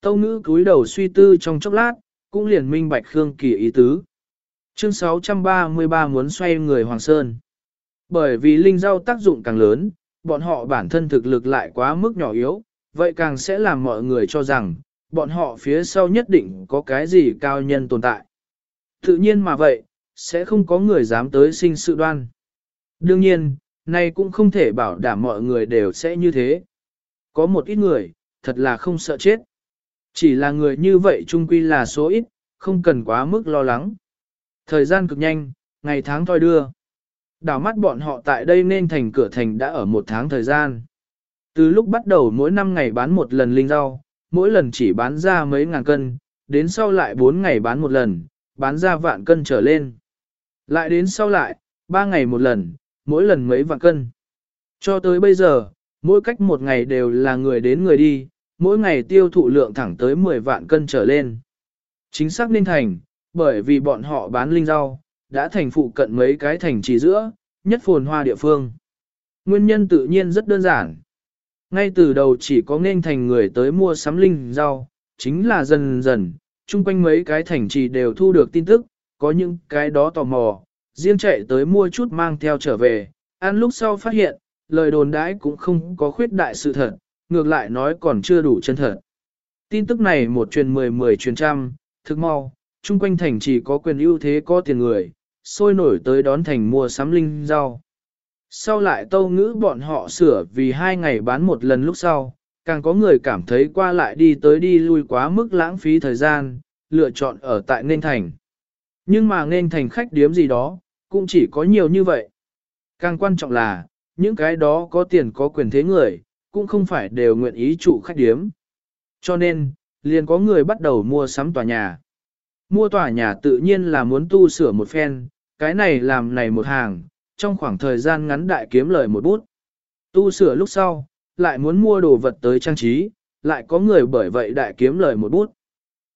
Tâu ngữ cúi đầu suy tư trong chốc lát, cũng liền minh bạch Khương Kỳ ý tứ. Chương 633 muốn xoay người Hoàng Sơn. Bởi vì linh rau tác dụng càng lớn, bọn họ bản thân thực lực lại quá mức nhỏ yếu, vậy càng sẽ làm mọi người cho rằng, bọn họ phía sau nhất định có cái gì cao nhân tồn tại. Tự nhiên mà vậy, sẽ không có người dám tới sinh sự đoan. Đương nhiên, này cũng không thể bảo đảm mọi người đều sẽ như thế. Có một ít người, thật là không sợ chết. Chỉ là người như vậy trung quy là số ít, không cần quá mức lo lắng. Thời gian cực nhanh, ngày tháng thoi đưa. Đảo mắt bọn họ tại đây nên thành cửa thành đã ở một tháng thời gian. Từ lúc bắt đầu mỗi năm ngày bán một lần linh rau, mỗi lần chỉ bán ra mấy ngàn cân, đến sau lại 4 ngày bán một lần, bán ra vạn cân trở lên. Lại đến sau lại, 3 ngày một lần, mỗi lần mấy vạn cân. Cho tới bây giờ, mỗi cách một ngày đều là người đến người đi, mỗi ngày tiêu thụ lượng thẳng tới 10 vạn cân trở lên. Chính xác nên thành, bởi vì bọn họ bán linh rau, đã thành phụ cận mấy cái thành trì giữa, nhất phồn hoa địa phương. Nguyên nhân tự nhiên rất đơn giản. Ngay từ đầu chỉ có nên thành người tới mua sắm linh rau, chính là dần dần, chung quanh mấy cái thành trì đều thu được tin tức, có những cái đó tò mò, riêng chạy tới mua chút mang theo trở về, ăn lúc sau phát hiện, lời đồn đãi cũng không có khuyết đại sự thật, ngược lại nói còn chưa đủ chân thật. Tin tức này một truyền mười mười truyền trăm, thực mau, chung quanh thành chỉ có quyền ưu thế có tiền người, sôi nổi tới đón thành mua sắm linh rau. Sau lại tâu ngữ bọn họ sửa vì hai ngày bán một lần lúc sau, càng có người cảm thấy qua lại đi tới đi lui quá mức lãng phí thời gian, lựa chọn ở tại nên thành. Nhưng mà nên thành khách điếm gì đó, cũng chỉ có nhiều như vậy. Càng quan trọng là, những cái đó có tiền có quyền thế người, cũng không phải đều nguyện ý trụ khách điếm. Cho nên, liền có người bắt đầu mua sắm tòa nhà. Mua tòa nhà tự nhiên là muốn tu sửa một phen, cái này làm này một hàng, trong khoảng thời gian ngắn đại kiếm lời một bút. Tu sửa lúc sau, lại muốn mua đồ vật tới trang trí, lại có người bởi vậy đại kiếm lời một bút.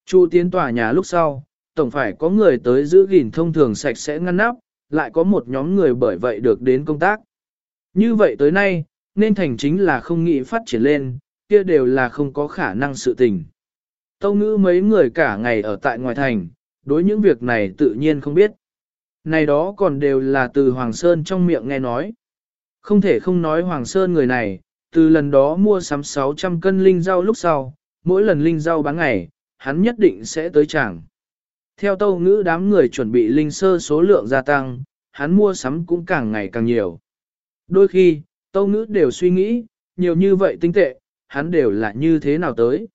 Chu tiến tòa nhà lúc sau, tổng phải có người tới giữ gìn thông thường sạch sẽ ngăn nắp, lại có một nhóm người bởi vậy được đến công tác. Như vậy tới nay, nên thành chính là không nghĩ phát triển lên, kia đều là không có khả năng sự tình. Tâu ngữ mấy người cả ngày ở tại ngoài thành, đối những việc này tự nhiên không biết. Này đó còn đều là từ Hoàng Sơn trong miệng nghe nói. Không thể không nói Hoàng Sơn người này, từ lần đó mua sắm 600 cân linh rau lúc sau, mỗi lần linh rau bán ngày, hắn nhất định sẽ tới chẳng. Theo tâu ngữ đám người chuẩn bị linh sơ số lượng gia tăng, hắn mua sắm cũng càng ngày càng nhiều. Đôi khi, tâu ngữ đều suy nghĩ, nhiều như vậy tinh tệ, hắn đều là như thế nào tới.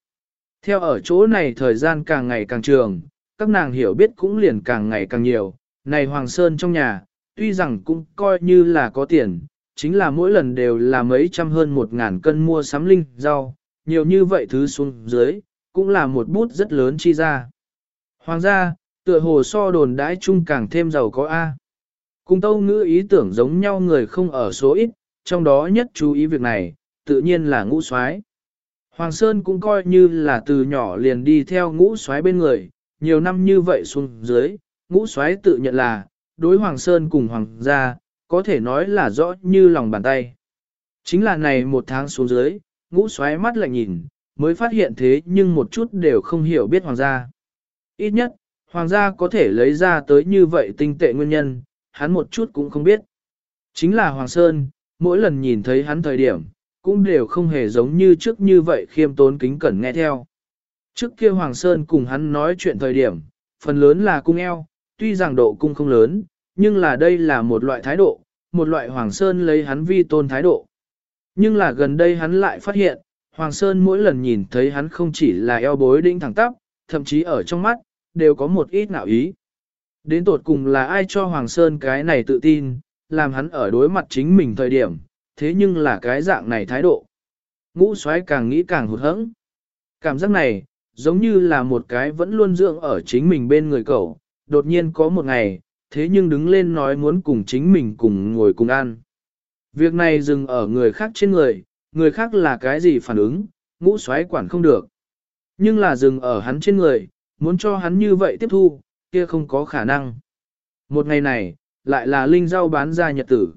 Theo ở chỗ này thời gian càng ngày càng trường, các nàng hiểu biết cũng liền càng ngày càng nhiều. Này Hoàng Sơn trong nhà, tuy rằng cũng coi như là có tiền, chính là mỗi lần đều là mấy trăm hơn một ngàn cân mua sắm linh, rau, nhiều như vậy thứ xuống dưới, cũng là một bút rất lớn chi ra. Hoàng gia, tựa hồ so đồn đãi chung càng thêm giàu có A. Cùng tâu ngữ ý tưởng giống nhau người không ở số ít, trong đó nhất chú ý việc này, tự nhiên là ngũ soái Hoàng Sơn cũng coi như là từ nhỏ liền đi theo ngũ soái bên người, nhiều năm như vậy xuống dưới, ngũ soái tự nhận là, đối Hoàng Sơn cùng Hoàng gia, có thể nói là rõ như lòng bàn tay. Chính là này một tháng xuống dưới, ngũ soái mắt lại nhìn, mới phát hiện thế nhưng một chút đều không hiểu biết Hoàng gia. Ít nhất, Hoàng gia có thể lấy ra tới như vậy tinh tệ nguyên nhân, hắn một chút cũng không biết. Chính là Hoàng Sơn, mỗi lần nhìn thấy hắn thời điểm, cũng đều không hề giống như trước như vậy khiêm tốn kính cẩn nghe theo. Trước kia Hoàng Sơn cùng hắn nói chuyện thời điểm, phần lớn là cung eo, tuy rằng độ cung không lớn, nhưng là đây là một loại thái độ, một loại Hoàng Sơn lấy hắn vi tôn thái độ. Nhưng là gần đây hắn lại phát hiện, Hoàng Sơn mỗi lần nhìn thấy hắn không chỉ là eo bối đinh thẳng tắp, thậm chí ở trong mắt, đều có một ít nạo ý. Đến tột cùng là ai cho Hoàng Sơn cái này tự tin, làm hắn ở đối mặt chính mình thời điểm, thế nhưng là cái dạng này thái độ. Ngũ xoáy càng nghĩ càng hụt hẫng. Cảm giác này, giống như là một cái vẫn luôn dưỡng ở chính mình bên người cậu, đột nhiên có một ngày, thế nhưng đứng lên nói muốn cùng chính mình cùng ngồi cùng ăn. Việc này dừng ở người khác trên người, người khác là cái gì phản ứng, ngũ xoáy quản không được. Nhưng là dừng ở hắn trên người, muốn cho hắn như vậy tiếp thu, kia không có khả năng. Một ngày này, lại là linh rau bán ra nhật tử.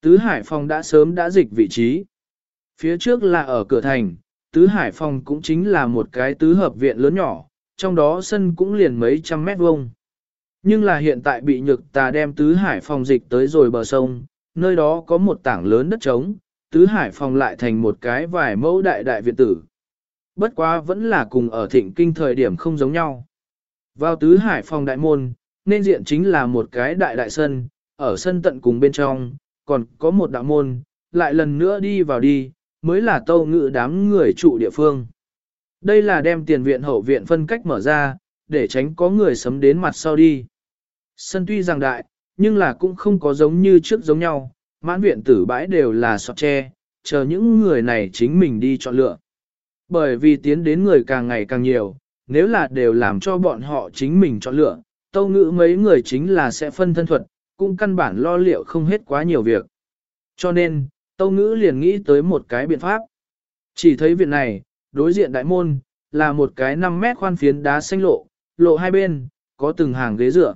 Tứ Hải Phòng đã sớm đã dịch vị trí. Phía trước là ở cửa thành, Tứ Hải Phòng cũng chính là một cái tứ hợp viện lớn nhỏ, trong đó sân cũng liền mấy trăm mét vuông. Nhưng là hiện tại bị nhược tà đem Tứ Hải Phòng dịch tới rồi bờ sông, nơi đó có một tảng lớn đất trống, Tứ Hải Phòng lại thành một cái vài mẫu đại đại viện tử. Bất quá vẫn là cùng ở thịnh kinh thời điểm không giống nhau. Vào Tứ Hải Phòng đại môn, nên diện chính là một cái đại đại sân, ở sân tận cùng bên trong, còn có một đạo môn, lại lần nữa đi vào đi, mới là tâu ngự đám người trụ địa phương. Đây là đem tiền viện hậu viện phân cách mở ra, để tránh có người sấm đến mặt sau đi. Sân tuy rằng đại, nhưng là cũng không có giống như trước giống nhau, mãn viện tử bãi đều là sọt tre, chờ những người này chính mình đi chọn lựa. Bởi vì tiến đến người càng ngày càng nhiều, nếu là đều làm cho bọn họ chính mình chọn lựa, tâu ngữ mấy người chính là sẽ phân thân thuật, cũng căn bản lo liệu không hết quá nhiều việc. Cho nên, tâu ngữ liền nghĩ tới một cái biện pháp. Chỉ thấy viện này, đối diện đại môn, là một cái 5 mét khoan phiến đá xanh lộ, lộ hai bên, có từng hàng ghế dựa.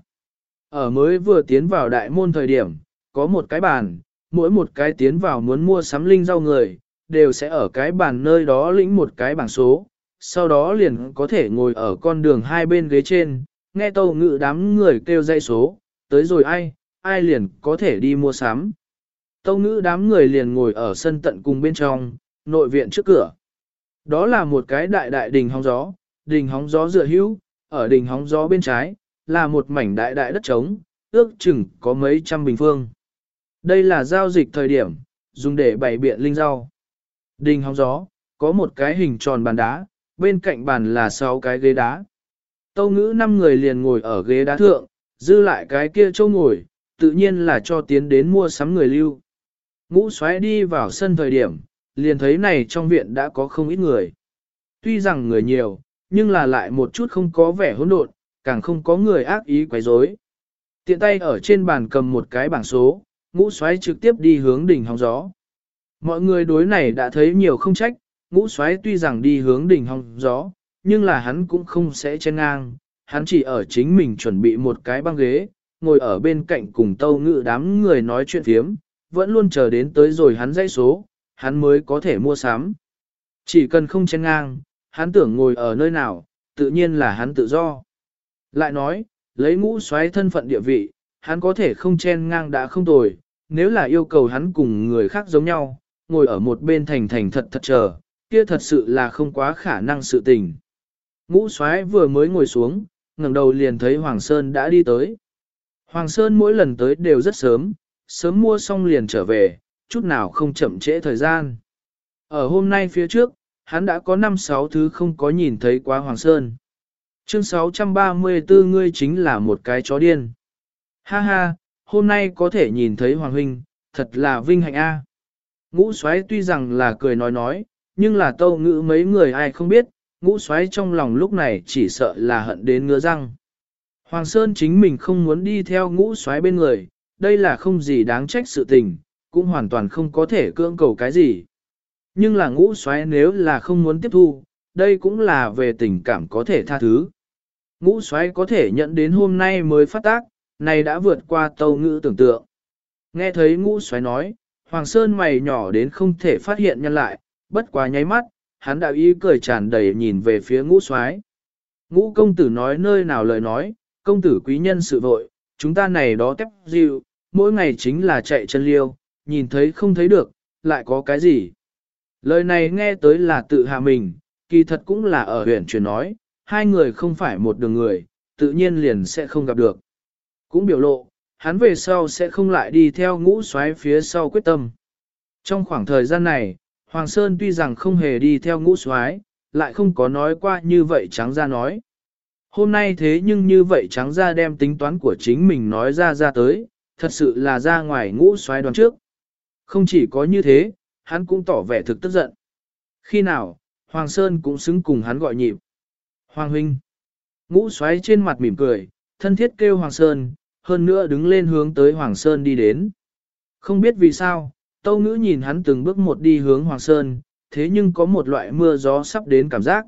Ở mới vừa tiến vào đại môn thời điểm, có một cái bàn, mỗi một cái tiến vào muốn mua sắm linh rau người, đều sẽ ở cái bàn nơi đó lĩnh một cái bảng số, sau đó liền có thể ngồi ở con đường hai bên ghế trên, nghe tâu ngự đám người kêu dây số, tới rồi ai, ai liền có thể đi mua sắm. Tâu ngữ đám người liền ngồi ở sân tận cùng bên trong, nội viện trước cửa. Đó là một cái đại đại đình hóng gió, đình hóng gió dựa hữu, ở đình hóng gió bên trái, là một mảnh đại đại đất trống, ước chừng có mấy trăm bình phương. Đây là giao dịch thời điểm, dùng để bày biện linh rau. Đình hóng gió, có một cái hình tròn bàn đá, bên cạnh bàn là sáu cái ghế đá. Tâu ngữ năm người liền ngồi ở ghế đá thượng, dư lại cái kia châu ngồi, tự nhiên là cho tiến đến mua sắm người lưu. Ngũ xoáy đi vào sân thời điểm, liền thấy này trong viện đã có không ít người. Tuy rằng người nhiều, nhưng là lại một chút không có vẻ hỗn độn, càng không có người ác ý quấy rối. Tiện tay ở trên bàn cầm một cái bảng số, ngũ xoáy trực tiếp đi hướng đỉnh hóng gió. Mọi người đối này đã thấy nhiều không trách, ngũ xoáy tuy rằng đi hướng đỉnh hóng gió, nhưng là hắn cũng không sẽ chen ngang, hắn chỉ ở chính mình chuẩn bị một cái băng ghế, ngồi ở bên cạnh cùng tâu ngự đám người nói chuyện phiếm, vẫn luôn chờ đến tới rồi hắn dãy số, hắn mới có thể mua sắm. Chỉ cần không chen ngang, hắn tưởng ngồi ở nơi nào, tự nhiên là hắn tự do. Lại nói, lấy ngũ xoáy thân phận địa vị, hắn có thể không chen ngang đã không tồi, nếu là yêu cầu hắn cùng người khác giống nhau, ngồi ở một bên thành thành thật thật chờ, kia thật sự là không quá khả năng sự tình. Ngũ xoáy vừa mới ngồi xuống, ngẩng đầu liền thấy Hoàng Sơn đã đi tới. Hoàng Sơn mỗi lần tới đều rất sớm, sớm mua xong liền trở về, chút nào không chậm trễ thời gian. Ở hôm nay phía trước, hắn đã có 5-6 thứ không có nhìn thấy quá Hoàng Sơn. Chương 634 ngươi chính là một cái chó điên. Ha ha, hôm nay có thể nhìn thấy Hoàng Huynh, thật là vinh hạnh a. Ngũ xoáy tuy rằng là cười nói nói, nhưng là tâu ngữ mấy người ai không biết, ngũ xoáy trong lòng lúc này chỉ sợ là hận đến ngứa răng. Hoàng Sơn chính mình không muốn đi theo ngũ xoáy bên người, đây là không gì đáng trách sự tình, cũng hoàn toàn không có thể cưỡng cầu cái gì. Nhưng là ngũ xoáy nếu là không muốn tiếp thu, đây cũng là về tình cảm có thể tha thứ. Ngũ xoáy có thể nhận đến hôm nay mới phát tác, này đã vượt qua tâu ngữ tưởng tượng. Nghe thấy ngũ xoáy nói, Hoàng Sơn mày nhỏ đến không thể phát hiện nhân lại, bất quá nháy mắt, hắn đạo ý cười tràn đầy nhìn về phía ngũ xoáy. Ngũ công tử nói nơi nào lời nói, công tử quý nhân sự vội, chúng ta này đó tép dịu, mỗi ngày chính là chạy chân liêu, nhìn thấy không thấy được, lại có cái gì. Lời này nghe tới là tự hạ mình, kỳ thật cũng là ở huyện truyền nói, hai người không phải một đường người, tự nhiên liền sẽ không gặp được. Cũng biểu lộ, hắn về sau sẽ không lại đi theo ngũ xoáy phía sau quyết tâm. Trong khoảng thời gian này, Hoàng Sơn tuy rằng không hề đi theo ngũ xoáy, lại không có nói qua như vậy trắng ra nói. Hôm nay thế nhưng như vậy trắng ra đem tính toán của chính mình nói ra ra tới, thật sự là ra ngoài ngũ xoáy đoán trước. Không chỉ có như thế, hắn cũng tỏ vẻ thực tức giận. Khi nào, Hoàng Sơn cũng xứng cùng hắn gọi nhịp. Hoàng huynh. Ngũ xoáy trên mặt mỉm cười, thân thiết kêu Hoàng Sơn, hơn nữa đứng lên hướng tới Hoàng Sơn đi đến. Không biết vì sao, Tâu Ngữ nhìn hắn từng bước một đi hướng Hoàng Sơn, thế nhưng có một loại mưa gió sắp đến cảm giác.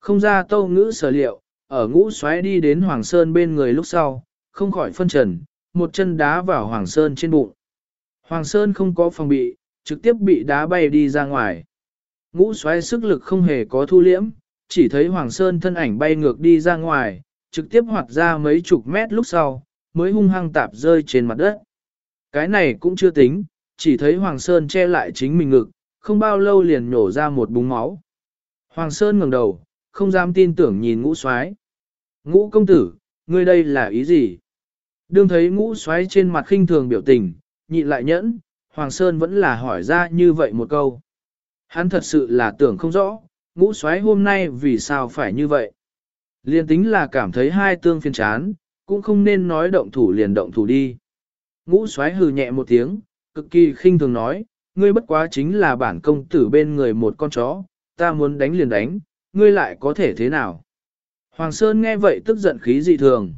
Không ra Tâu Ngữ sở liệu, ở ngũ xoáy đi đến Hoàng Sơn bên người lúc sau, không khỏi phân trần, một chân đá vào Hoàng Sơn trên bụng. Hoàng Sơn không có phòng bị, trực tiếp bị đá bay đi ra ngoài. Ngũ xoáy sức lực không hề có thu liễm, chỉ thấy Hoàng Sơn thân ảnh bay ngược đi ra ngoài, trực tiếp hoạt ra mấy chục mét lúc sau, mới hung hăng tạp rơi trên mặt đất. Cái này cũng chưa tính, chỉ thấy Hoàng Sơn che lại chính mình ngực, không bao lâu liền nhổ ra một búng máu. Hoàng Sơn ngẩng đầu, không dám tin tưởng nhìn ngũ soái. Ngũ công tử, ngươi đây là ý gì? Đương thấy ngũ soái trên mặt khinh thường biểu tình, nhịn lại nhẫn, Hoàng Sơn vẫn là hỏi ra như vậy một câu. Hắn thật sự là tưởng không rõ, ngũ soái hôm nay vì sao phải như vậy. Liên tính là cảm thấy hai tương phiền chán, cũng không nên nói động thủ liền động thủ đi. Ngũ soái hừ nhẹ một tiếng, cực kỳ khinh thường nói, ngươi bất quá chính là bản công tử bên người một con chó, ta muốn đánh liền đánh, ngươi lại có thể thế nào? Hoàng Sơn nghe vậy tức giận khí dị thường.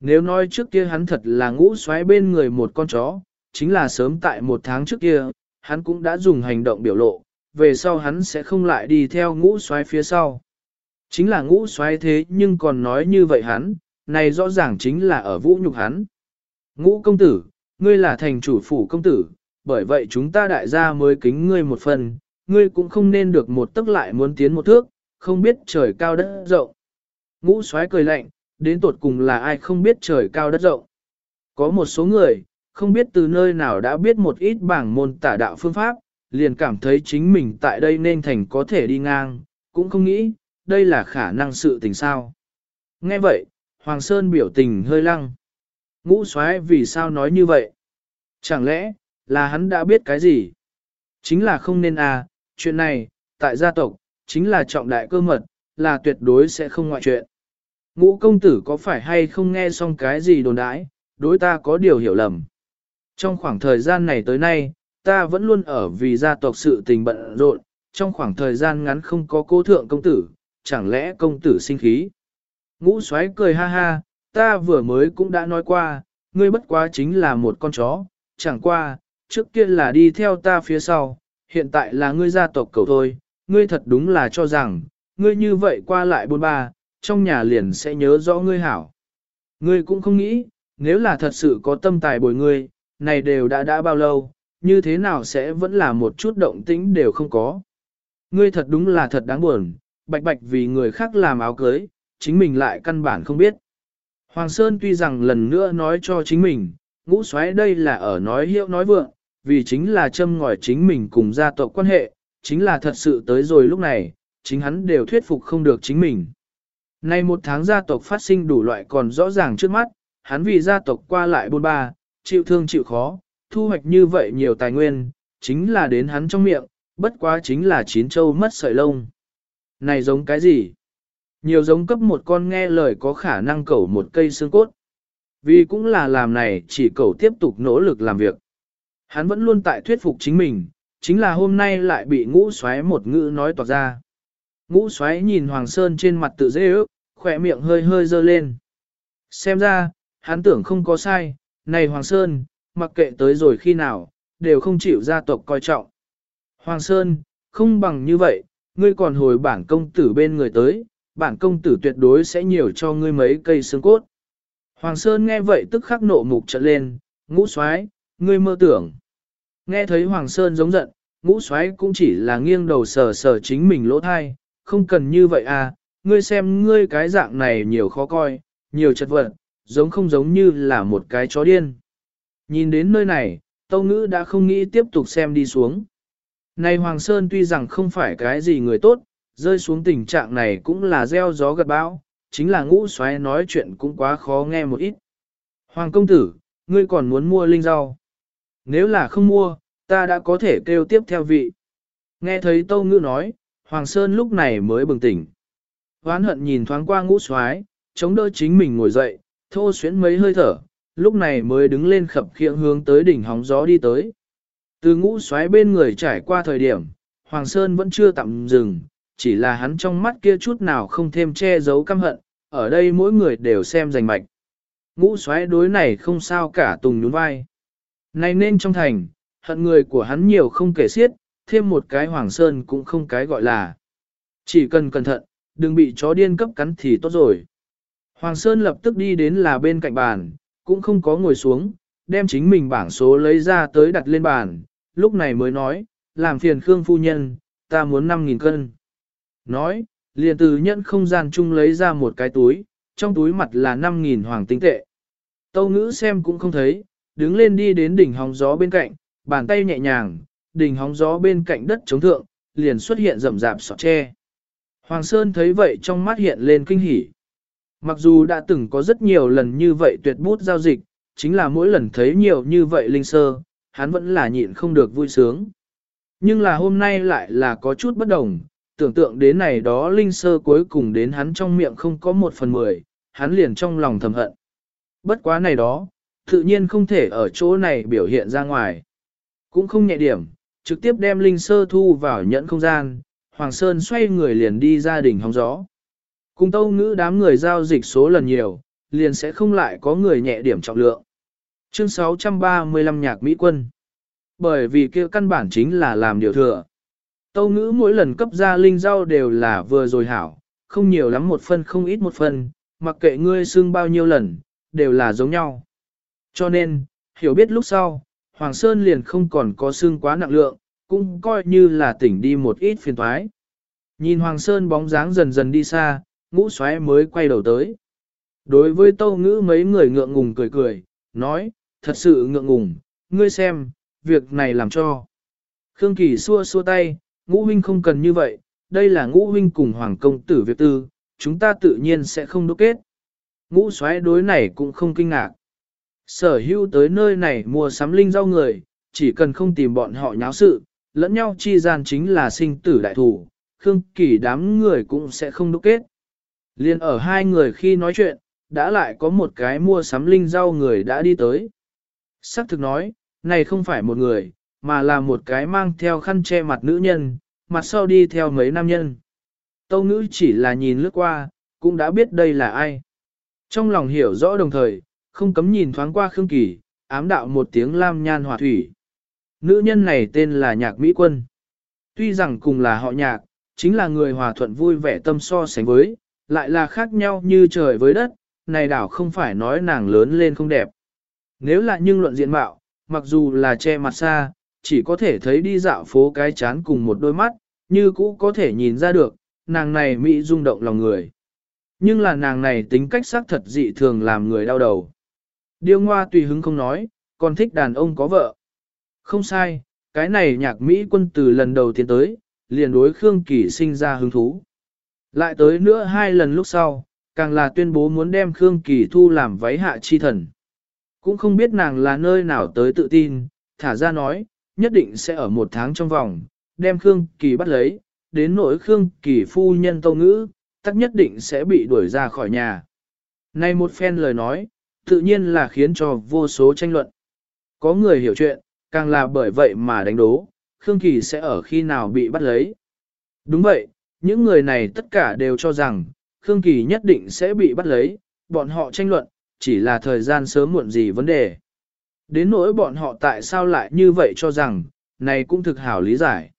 Nếu nói trước kia hắn thật là ngũ xoáy bên người một con chó, chính là sớm tại một tháng trước kia, hắn cũng đã dùng hành động biểu lộ, về sau hắn sẽ không lại đi theo ngũ xoáy phía sau. Chính là ngũ xoáy thế nhưng còn nói như vậy hắn, này rõ ràng chính là ở vũ nhục hắn. Ngũ công tử, ngươi là thành chủ phủ công tử, bởi vậy chúng ta đại gia mới kính ngươi một phần, ngươi cũng không nên được một tức lại muốn tiến một thước, không biết trời cao đất rộng. Ngũ xoáy cười lạnh, đến tột cùng là ai không biết trời cao đất rộng. Có một số người, không biết từ nơi nào đã biết một ít bảng môn tả đạo phương pháp, liền cảm thấy chính mình tại đây nên thành có thể đi ngang, cũng không nghĩ, đây là khả năng sự tình sao. Nghe vậy, Hoàng Sơn biểu tình hơi lăng. Ngũ xoáy vì sao nói như vậy? Chẳng lẽ, là hắn đã biết cái gì? Chính là không nên à, chuyện này, tại gia tộc, chính là trọng đại cơ mật, là tuyệt đối sẽ không ngoại chuyện. Ngũ công tử có phải hay không nghe xong cái gì đồn đãi, đối ta có điều hiểu lầm. Trong khoảng thời gian này tới nay, ta vẫn luôn ở vì gia tộc sự tình bận rộn, trong khoảng thời gian ngắn không có cố thượng công tử, chẳng lẽ công tử sinh khí. Ngũ xoáy cười ha ha, ta vừa mới cũng đã nói qua, ngươi bất quá chính là một con chó, chẳng qua, trước kia là đi theo ta phía sau, hiện tại là ngươi gia tộc cầu thôi, ngươi thật đúng là cho rằng, ngươi như vậy qua lại bôn ba, trong nhà liền sẽ nhớ rõ ngươi hảo. Ngươi cũng không nghĩ, nếu là thật sự có tâm tài bồi ngươi, này đều đã đã bao lâu, như thế nào sẽ vẫn là một chút động tĩnh đều không có. Ngươi thật đúng là thật đáng buồn, bạch bạch vì người khác làm áo cưới, chính mình lại căn bản không biết. Hoàng Sơn tuy rằng lần nữa nói cho chính mình, ngũ xoáy đây là ở nói hiệu nói vượng, vì chính là châm ngòi chính mình cùng gia tộc quan hệ, chính là thật sự tới rồi lúc này, chính hắn đều thuyết phục không được chính mình. Nay một tháng gia tộc phát sinh đủ loại còn rõ ràng trước mắt, hắn vì gia tộc qua lại bôn ba, chịu thương chịu khó, thu hoạch như vậy nhiều tài nguyên, chính là đến hắn trong miệng, bất quá chính là chín châu mất sợi lông. Này giống cái gì? Nhiều giống cấp một con nghe lời có khả năng cẩu một cây xương cốt. Vì cũng là làm này chỉ cẩu tiếp tục nỗ lực làm việc. Hắn vẫn luôn tại thuyết phục chính mình, chính là hôm nay lại bị ngũ xoáy một ngữ nói toạc ra. Ngũ xoáy nhìn Hoàng Sơn trên mặt tự dễ ước, khỏe miệng hơi hơi dơ lên. Xem ra, hắn tưởng không có sai, này Hoàng Sơn, mặc kệ tới rồi khi nào, đều không chịu gia tộc coi trọng. Hoàng Sơn, không bằng như vậy, ngươi còn hồi bản công tử bên người tới, bản công tử tuyệt đối sẽ nhiều cho ngươi mấy cây xương cốt. Hoàng Sơn nghe vậy tức khắc nộ mục trận lên, ngũ soái, ngươi mơ tưởng. Nghe thấy Hoàng Sơn giống giận, ngũ soái cũng chỉ là nghiêng đầu sờ sờ chính mình lỗ thai, không cần như vậy à, ngươi xem ngươi cái dạng này nhiều khó coi, nhiều chật vật, giống không giống như là một cái chó điên. Nhìn đến nơi này, Tâu Ngữ đã không nghĩ tiếp tục xem đi xuống. Này Hoàng Sơn tuy rằng không phải cái gì người tốt, rơi xuống tình trạng này cũng là gieo gió gật bão, chính là ngũ xoáy nói chuyện cũng quá khó nghe một ít. Hoàng công tử, ngươi còn muốn mua linh rau. Nếu là không mua, ta đã có thể kêu tiếp theo vị. Nghe thấy Tâu Ngữ nói, Hoàng Sơn lúc này mới bừng tỉnh. Hoán hận nhìn thoáng qua ngũ xoáy, chống đỡ chính mình ngồi dậy, thô xuyến mấy hơi thở, lúc này mới đứng lên khập khiễng hướng tới đỉnh hóng gió đi tới. Từ ngũ xoáy bên người trải qua thời điểm, Hoàng Sơn vẫn chưa tạm dừng, chỉ là hắn trong mắt kia chút nào không thêm che giấu căm hận, ở đây mỗi người đều xem rành mạch. Ngũ xoáy đối này không sao cả tùng nhún vai. Này nên trong thành, hận người của hắn nhiều không kể xiết, thêm một cái Hoàng Sơn cũng không cái gọi là. Chỉ cần cẩn thận, đừng bị chó điên cấp cắn thì tốt rồi. Hoàng Sơn lập tức đi đến là bên cạnh bàn, cũng không có ngồi xuống, đem chính mình bảng số lấy ra tới đặt lên bàn, lúc này mới nói, làm phiền Khương phu nhân, ta muốn 5.000 cân. Nói, liền từ nhận không gian chung lấy ra một cái túi, trong túi mặt là 5.000 hoàng tinh tệ. Tâu ngữ xem cũng không thấy, đứng lên đi đến đỉnh hóng gió bên cạnh, bàn tay nhẹ nhàng, đỉnh hóng gió bên cạnh đất chống thượng, liền xuất hiện rậm rạp sọt tre. Hoàng Sơn thấy vậy trong mắt hiện lên kinh hỉ. Mặc dù đã từng có rất nhiều lần như vậy tuyệt bút giao dịch, chính là mỗi lần thấy nhiều như vậy linh sơ, hắn vẫn là nhịn không được vui sướng. Nhưng là hôm nay lại là có chút bất đồng, tưởng tượng đến này đó linh sơ cuối cùng đến hắn trong miệng không có một phần mười, hắn liền trong lòng thầm hận. Bất quá này đó, tự nhiên không thể ở chỗ này biểu hiện ra ngoài. Cũng không nhẹ điểm, trực tiếp đem linh sơ thu vào nhẫn không gian, Hoàng Sơn xoay người liền đi ra đỉnh hóng gió. Cùng tâu ngữ đám người giao dịch số lần nhiều, liền sẽ không lại có người nhẹ điểm trọng lượng. Chương 635 nhạc Mỹ quân. Bởi vì kia căn bản chính là làm điều thừa. Tâu ngữ mỗi lần cấp ra linh rau đều là vừa rồi hảo, không nhiều lắm một phân không ít một phân, mặc kệ ngươi xương bao nhiêu lần, đều là giống nhau. Cho nên, hiểu biết lúc sau, Hoàng Sơn liền không còn có xương quá nặng lượng, cũng coi như là tỉnh đi một ít phiền thoái. Nhìn Hoàng Sơn bóng dáng dần dần đi xa, ngũ xoáy mới quay đầu tới. Đối với tâu ngữ mấy người ngượng ngùng cười cười, nói, thật sự ngượng ngùng, ngươi xem, việc này làm cho. Khương Kỳ xua xua tay, ngũ huynh không cần như vậy, đây là ngũ huynh cùng hoàng công tử việc tư, chúng ta tự nhiên sẽ không đúc kết. Ngũ xoáy đối này cũng không kinh ngạc. Sở hữu tới nơi này mua sắm linh rau người, chỉ cần không tìm bọn họ nháo sự, lẫn nhau chi gian chính là sinh tử đại thủ, Khương Kỳ đám người cũng sẽ không đúc kết. Liên ở hai người khi nói chuyện, đã lại có một cái mua sắm linh rau người đã đi tới. Sắc thực nói, này không phải một người, mà là một cái mang theo khăn che mặt nữ nhân, mặt sau đi theo mấy nam nhân. Tâu ngữ chỉ là nhìn lướt qua, cũng đã biết đây là ai. Trong lòng hiểu rõ đồng thời, không cấm nhìn thoáng qua Khương Kỳ, ám đạo một tiếng lam nhan hòa thủy. Nữ nhân này tên là Nhạc Mỹ Quân. Tuy rằng cùng là họ nhạc, chính là người hòa thuận vui vẻ tâm so sánh với, lại là khác nhau như trời với đất, này đảo không phải nói nàng lớn lên không đẹp. Nếu là nhưng luận diện mạo, mặc dù là che mặt xa, chỉ có thể thấy đi dạo phố cái chán cùng một đôi mắt, như cũ có thể nhìn ra được, nàng này mỹ rung động lòng người. Nhưng là nàng này tính cách xác thật dị thường làm người đau đầu. Điêu ngoa tùy hứng không nói, còn thích đàn ông có vợ. Không sai, cái này nhạc Mỹ quân từ lần đầu tiến tới, liền đối Khương Kỳ sinh ra hứng thú. Lại tới nữa hai lần lúc sau, càng là tuyên bố muốn đem Khương Kỳ thu làm váy hạ chi thần. Cũng không biết nàng là nơi nào tới tự tin, thả ra nói, nhất định sẽ ở một tháng trong vòng, đem Khương Kỳ bắt lấy, đến nỗi Khương Kỳ phu nhân tâu ngữ, tắc nhất định sẽ bị đuổi ra khỏi nhà. Này một phen lời nói, tự nhiên là khiến cho vô số tranh luận. Có người hiểu chuyện, càng là bởi vậy mà đánh đố, Khương Kỳ sẽ ở khi nào bị bắt lấy. Đúng vậy, những người này tất cả đều cho rằng, Khương Kỳ nhất định sẽ bị bắt lấy, bọn họ tranh luận, chỉ là thời gian sớm muộn gì vấn đề. Đến nỗi bọn họ tại sao lại như vậy cho rằng, này cũng thực hảo lý giải.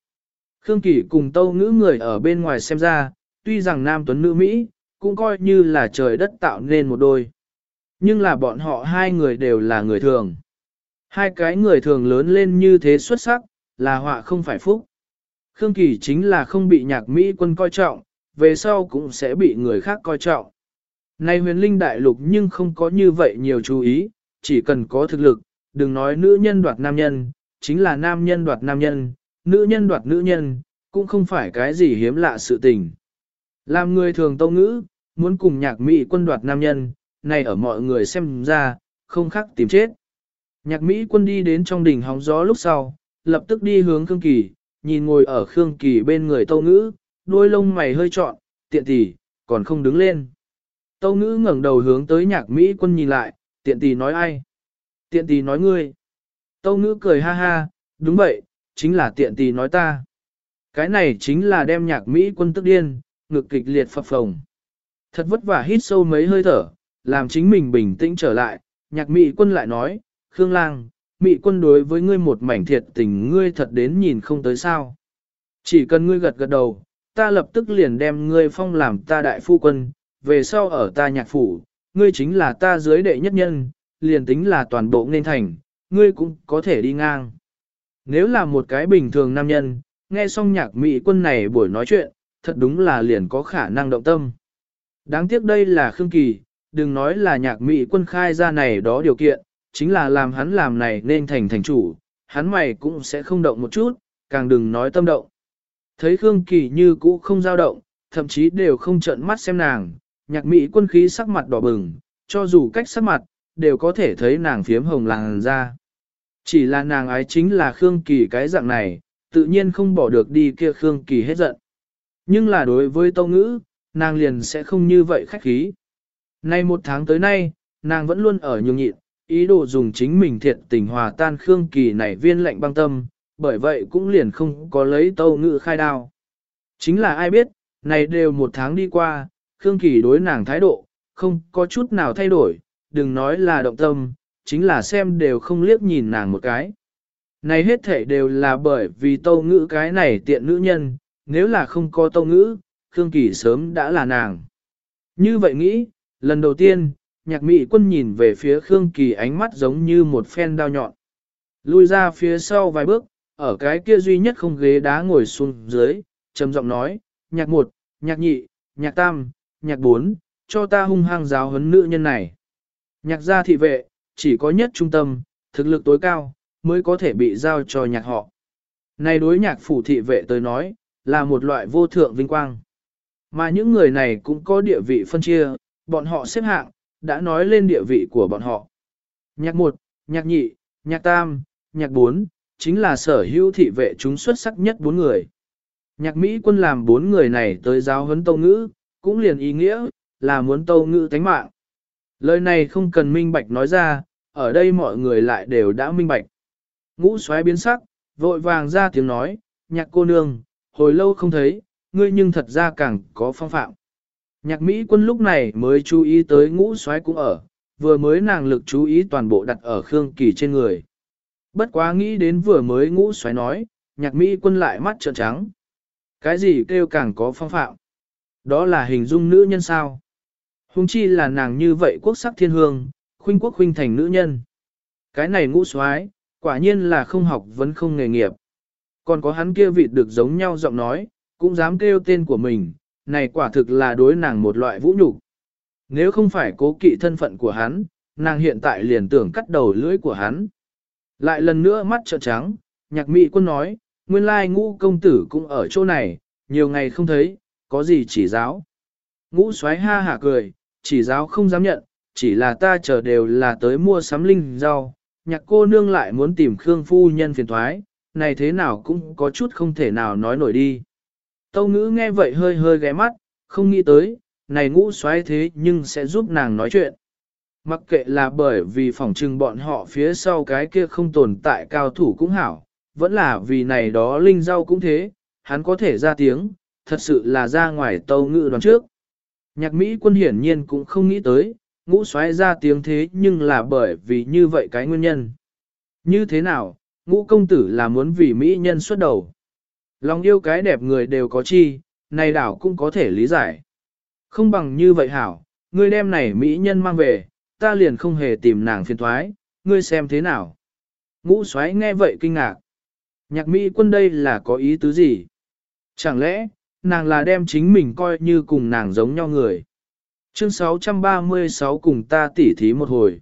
Khương Kỳ cùng tâu ngữ người ở bên ngoài xem ra, tuy rằng nam tuấn nữ Mỹ, cũng coi như là trời đất tạo nên một đôi. Nhưng là bọn họ hai người đều là người thường. Hai cái người thường lớn lên như thế xuất sắc, là họa không phải phúc. Khương Kỳ chính là không bị nhạc Mỹ quân coi trọng, về sau cũng sẽ bị người khác coi trọng. Này huyền linh đại lục nhưng không có như vậy nhiều chú ý, chỉ cần có thực lực, đừng nói nữ nhân đoạt nam nhân, chính là nam nhân đoạt nam nhân, nữ nhân đoạt nữ nhân, cũng không phải cái gì hiếm lạ sự tình. Làm người thường tâu ngữ, muốn cùng nhạc Mỹ quân đoạt nam nhân, này ở mọi người xem ra, không khác tìm chết. Nhạc Mỹ quân đi đến trong đỉnh hóng gió lúc sau, lập tức đi hướng Khương Kỳ, nhìn ngồi ở Khương Kỳ bên người tâu ngữ, đôi lông mày hơi trọn, tiện tỷ, còn không đứng lên. Tâu ngữ ngẩng đầu hướng tới nhạc Mỹ quân nhìn lại, tiện tỷ nói ai? Tiện tỷ nói ngươi. Tâu ngữ cười ha ha, đúng vậy, chính là tiện tỷ nói ta. Cái này chính là đem nhạc Mỹ quân tức điên, ngực kịch liệt phập phồng. Thật vất vả hít sâu mấy hơi thở, làm chính mình bình tĩnh trở lại, nhạc Mỹ quân lại nói, Khương Lang, Mị quân đối với ngươi một mảnh thiệt tình ngươi thật đến nhìn không tới sao. Chỉ cần ngươi gật gật đầu, ta lập tức liền đem ngươi phong làm ta đại phu quân, về sau ở ta nhạc phủ, ngươi chính là ta dưới đệ nhất nhân, liền tính là toàn bộ nên thành, ngươi cũng có thể đi ngang. Nếu là một cái bình thường nam nhân, nghe xong nhạc mị quân này buổi nói chuyện, thật đúng là liền có khả năng động tâm. Đáng tiếc đây là Khương Kỳ, đừng nói là nhạc mị quân khai ra này đó điều kiện, chính là làm hắn làm này nên thành thành chủ, hắn mày cũng sẽ không động một chút, càng đừng nói tâm động. Thấy Khương Kỳ như cũ không dao động, thậm chí đều không trợn mắt xem nàng, nhạc mỹ quân khí sắc mặt đỏ bừng, cho dù cách sắc mặt, đều có thể thấy nàng phiếm hồng làng ra. Chỉ là nàng ái chính là Khương Kỳ cái dạng này, tự nhiên không bỏ được đi kia Khương Kỳ hết giận. Nhưng là đối với tâu ngữ, nàng liền sẽ không như vậy khách khí. Nay một tháng tới nay, nàng vẫn luôn ở nhường nhịn, ý đồ dùng chính mình thiện tình hòa tan Khương Kỳ này viên lệnh băng tâm, bởi vậy cũng liền không có lấy tâu ngự khai đao. Chính là ai biết, này đều một tháng đi qua, Khương Kỳ đối nàng thái độ, không có chút nào thay đổi, đừng nói là động tâm, chính là xem đều không liếc nhìn nàng một cái. Này hết thể đều là bởi vì tâu ngữ cái này tiện nữ nhân, nếu là không có tâu ngữ, Khương Kỳ sớm đã là nàng. Như vậy nghĩ, lần đầu tiên, nhạc mị quân nhìn về phía Khương Kỳ ánh mắt giống như một phen đao nhọn. Lui ra phía sau vài bước, ở cái kia duy nhất không ghế đá ngồi xuống dưới, trầm giọng nói, nhạc một, nhạc nhị, nhạc tam, nhạc bốn, cho ta hung hăng giáo huấn nữ nhân này. Nhạc gia thị vệ, chỉ có nhất trung tâm, thực lực tối cao, mới có thể bị giao cho nhạc họ. Này đối nhạc phủ thị vệ tới nói, là một loại vô thượng vinh quang. Mà những người này cũng có địa vị phân chia, bọn họ xếp hạng, đã nói lên địa vị của bọn họ. Nhạc một, nhạc nhị, nhạc tam, nhạc bốn, chính là sở hữu thị vệ chúng xuất sắc nhất bốn người. Nhạc Mỹ quân làm bốn người này tới giáo huấn tâu ngữ, cũng liền ý nghĩa, là muốn tâu ngữ tánh mạng. Lời này không cần minh bạch nói ra, ở đây mọi người lại đều đã minh bạch. Ngũ xoáy biến sắc, vội vàng ra tiếng nói, nhạc cô nương, hồi lâu không thấy, ngươi nhưng thật ra càng có phong phạm. Nhạc Mỹ quân lúc này mới chú ý tới ngũ xoáy cũng ở, vừa mới nàng lực chú ý toàn bộ đặt ở Khương Kỳ trên người. Bất quá nghĩ đến vừa mới ngũ xoáy nói, nhạc Mỹ quân lại mắt trợn trắng. Cái gì kêu càng có phong phạm? Đó là hình dung nữ nhân sao? Hùng chi là nàng như vậy quốc sắc thiên hương, khuynh quốc khuynh thành nữ nhân. Cái này ngũ soái quả nhiên là không học vẫn không nghề nghiệp. Còn có hắn kia vịt được giống nhau giọng nói, cũng dám kêu tên của mình, này quả thực là đối nàng một loại vũ nhục. Nếu không phải cố kỵ thân phận của hắn, nàng hiện tại liền tưởng cắt đầu lưỡi của hắn. Lại lần nữa mắt trợn trắng, nhạc mỹ quân nói, nguyên lai ngũ công tử cũng ở chỗ này, nhiều ngày không thấy, có gì chỉ giáo. Ngũ xoáy ha hả cười, chỉ giáo không dám nhận, chỉ là ta chờ đều là tới mua sắm linh rau, nhạc cô nương lại muốn tìm Khương phu nhân phiền thoái, này thế nào cũng có chút không thể nào nói nổi đi. Tâu ngữ nghe vậy hơi hơi ghé mắt, không nghĩ tới, này ngũ xoáy thế nhưng sẽ giúp nàng nói chuyện. Mặc kệ là bởi vì phòng trừng bọn họ phía sau cái kia không tồn tại cao thủ cũng hảo, vẫn là vì này đó linh rau cũng thế, hắn có thể ra tiếng, thật sự là ra ngoài tâu ngữ đoán trước. Nhạc Mỹ quân hiển nhiên cũng không nghĩ tới, ngũ xoáy ra tiếng thế nhưng là bởi vì như vậy cái nguyên nhân. Như thế nào, ngũ công tử là muốn vì Mỹ nhân xuất đầu. Lòng yêu cái đẹp người đều có chi, này đảo cũng có thể lý giải. Không bằng như vậy hảo, ngươi đem này Mỹ nhân mang về, ta liền không hề tìm nàng phiền thoái, ngươi xem thế nào. Ngũ xoáy nghe vậy kinh ngạc. Nhạc Mỹ quân đây là có ý tứ gì? Chẳng lẽ, nàng là đem chính mình coi như cùng nàng giống nhau người. Chương 636 cùng ta tỉ thí một hồi.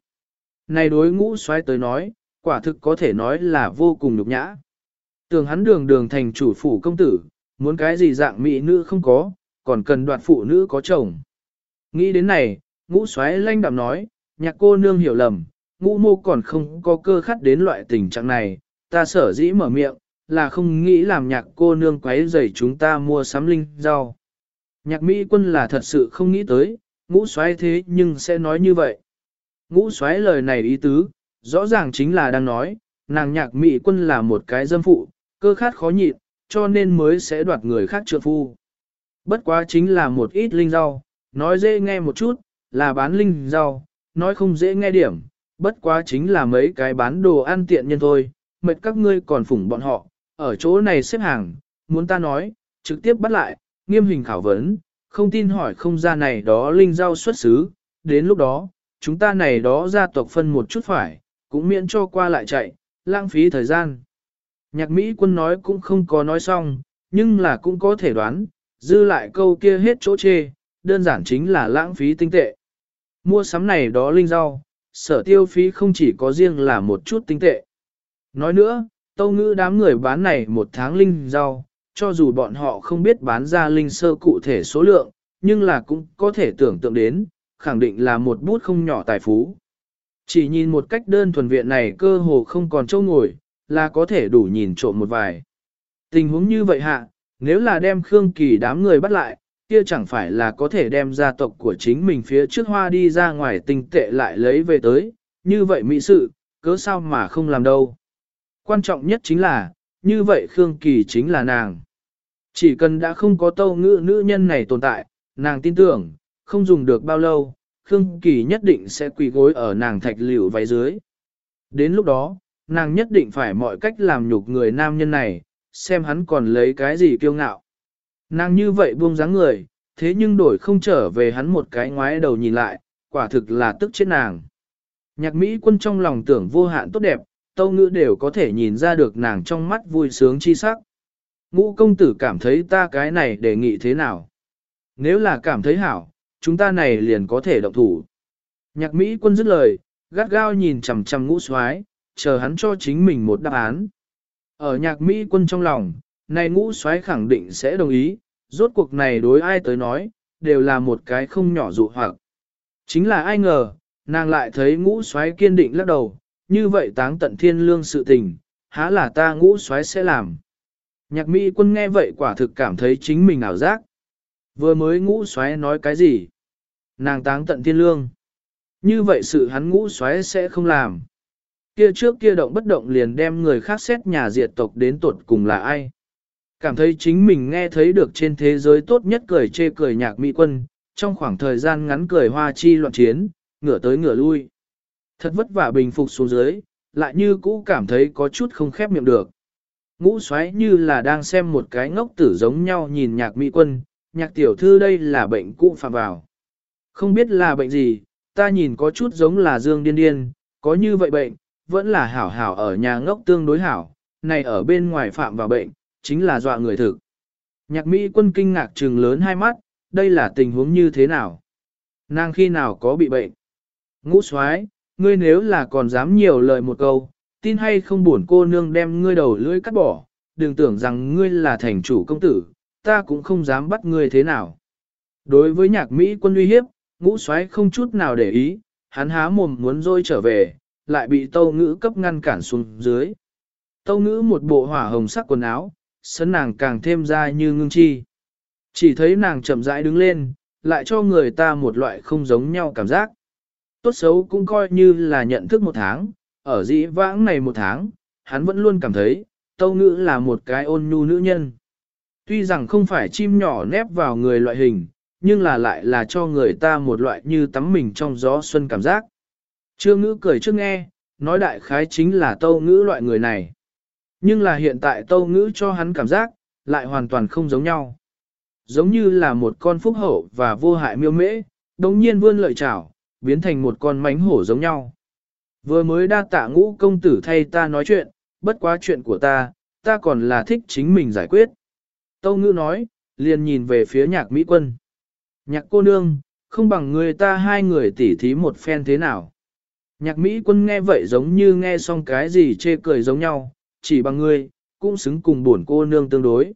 Này đối ngũ xoáy tới nói, quả thực có thể nói là vô cùng nhục nhã. Tường hắn đường đường thành chủ phủ công tử, muốn cái gì dạng mỹ nữ không có, còn cần đoạt phụ nữ có chồng. Nghĩ đến này, ngũ xoáy lanh đạm nói, nhạc cô nương hiểu lầm, ngũ mô còn không có cơ khắt đến loại tình trạng này, ta sở dĩ mở miệng, là không nghĩ làm nhạc cô nương quấy rầy chúng ta mua sắm linh rau. Nhạc Mỹ quân là thật sự không nghĩ tới, ngũ xoáy thế nhưng sẽ nói như vậy. Ngũ xoáy lời này ý tứ, rõ ràng chính là đang nói, nàng nhạc mỹ quân là một cái dâm phụ, cơ khát khó nhịn, cho nên mới sẽ đoạt người khác trượng phu. Bất quá chính là một ít linh rau, nói dễ nghe một chút, là bán linh rau, nói không dễ nghe điểm, bất quá chính là mấy cái bán đồ ăn tiện nhân thôi, mệt các ngươi còn phủng bọn họ, ở chỗ này xếp hàng, muốn ta nói, trực tiếp bắt lại, nghiêm hình khảo vấn, không tin hỏi không ra này đó linh rau xuất xứ, đến lúc đó, chúng ta này đó gia tộc phân một chút phải, cũng miễn cho qua lại chạy, lãng phí thời gian. Nhạc Mỹ quân nói cũng không có nói xong, nhưng là cũng có thể đoán, dư lại câu kia hết chỗ chê, đơn giản chính là lãng phí tinh tệ. Mua sắm này đó linh rau, sở tiêu phí không chỉ có riêng là một chút tinh tệ. Nói nữa, tâu ngữ đám người bán này một tháng linh rau, cho dù bọn họ không biết bán ra linh sơ cụ thể số lượng, nhưng là cũng có thể tưởng tượng đến, khẳng định là một bút không nhỏ tài phú. Chỉ nhìn một cách đơn thuần viện này cơ hồ không còn châu ngồi, là có thể đủ nhìn trộm một vài. Tình huống như vậy hạ, nếu là đem Khương Kỳ đám người bắt lại, kia chẳng phải là có thể đem gia tộc của chính mình phía trước hoa đi ra ngoài tinh tệ lại lấy về tới, như vậy mỹ sự, cớ sao mà không làm đâu. Quan trọng nhất chính là, như vậy Khương Kỳ chính là nàng. Chỉ cần đã không có tâu ngữ nữ nhân này tồn tại, nàng tin tưởng, không dùng được bao lâu, Khương Kỳ nhất định sẽ quỳ gối ở nàng thạch liều váy dưới. Đến lúc đó, nàng nhất định phải mọi cách làm nhục người nam nhân này, xem hắn còn lấy cái gì kiêu ngạo. Nàng như vậy buông dáng người, thế nhưng đổi không trở về hắn một cái ngoái đầu nhìn lại, quả thực là tức chết nàng. Nhạc Mỹ quân trong lòng tưởng vô hạn tốt đẹp, tâu ngữ đều có thể nhìn ra được nàng trong mắt vui sướng chi sắc. Ngũ công tử cảm thấy ta cái này đề nghị thế nào? Nếu là cảm thấy hảo, chúng ta này liền có thể động thủ. Nhạc Mỹ quân dứt lời, gắt gao nhìn chằm chằm ngũ soái chờ hắn cho chính mình một đáp án. Ở nhạc Mỹ quân trong lòng, này ngũ soái khẳng định sẽ đồng ý, rốt cuộc này đối ai tới nói, đều là một cái không nhỏ dụ hoặc. Chính là ai ngờ, nàng lại thấy ngũ soái kiên định lắc đầu, như vậy táng tận thiên lương sự tình, há là ta ngũ soái sẽ làm. Nhạc Mỹ quân nghe vậy quả thực cảm thấy chính mình ảo giác. Vừa mới ngũ soái nói cái gì? Nàng táng tận thiên lương. Như vậy sự hắn ngũ soái sẽ không làm. Kia trước kia động bất động liền đem người khác xét nhà diệt tộc đến tột cùng là ai? Cảm thấy chính mình nghe thấy được trên thế giới tốt nhất cười chê cười nhạc mỹ quân, trong khoảng thời gian ngắn cười hoa chi loạn chiến, ngửa tới ngửa lui. Thật vất vả bình phục xuống dưới, lại như cũ cảm thấy có chút không khép miệng được. Ngũ xoáy như là đang xem một cái ngốc tử giống nhau nhìn nhạc mỹ quân, nhạc tiểu thư đây là bệnh cũ phạm vào. Không biết là bệnh gì, ta nhìn có chút giống là dương điên điên, có như vậy bệnh, vẫn là hảo hảo ở nhà ngốc tương đối hảo, này ở bên ngoài phạm vào bệnh, chính là dọa người thực. Nhạc Mỹ quân kinh ngạc trừng lớn hai mắt, đây là tình huống như thế nào? Nàng khi nào có bị bệnh? Ngũ soái, ngươi nếu là còn dám nhiều lời một câu, tin hay không buồn cô nương đem ngươi đầu lưỡi cắt bỏ, đừng tưởng rằng ngươi là thành chủ công tử, ta cũng không dám bắt ngươi thế nào. Đối với nhạc Mỹ quân uy hiếp, ngũ soái không chút nào để ý, hắn há mồm muốn rôi trở về, lại bị tâu ngữ cấp ngăn cản xuống dưới. Tâu ngữ một bộ hỏa hồng sắc quần áo, sân nàng càng thêm ra như ngưng chi. Chỉ thấy nàng chậm rãi đứng lên, lại cho người ta một loại không giống nhau cảm giác. Tốt xấu cũng coi như là nhận thức một tháng, ở dĩ vãng này một tháng, hắn vẫn luôn cảm thấy, tâu ngữ là một cái ôn nhu nữ nhân. Tuy rằng không phải chim nhỏ nép vào người loại hình, nhưng là lại là cho người ta một loại như tắm mình trong gió xuân cảm giác. Trương ngữ cười trước nghe, nói đại khái chính là tâu ngữ loại người này. Nhưng là hiện tại tâu ngữ cho hắn cảm giác, lại hoàn toàn không giống nhau. Giống như là một con phúc hậu và vô hại miêu mễ, đồng nhiên vươn lợi chảo, biến thành một con mánh hổ giống nhau. Vừa mới đa tạ ngũ công tử thay ta nói chuyện, bất quá chuyện của ta, ta còn là thích chính mình giải quyết. Tâu ngữ nói, liền nhìn về phía nhạc Mỹ quân. Nhạc cô nương, không bằng người ta hai người tỉ thí một phen thế nào. Nhạc Mỹ quân nghe vậy giống như nghe xong cái gì chê cười giống nhau, chỉ bằng ngươi, cũng xứng cùng buồn cô nương tương đối.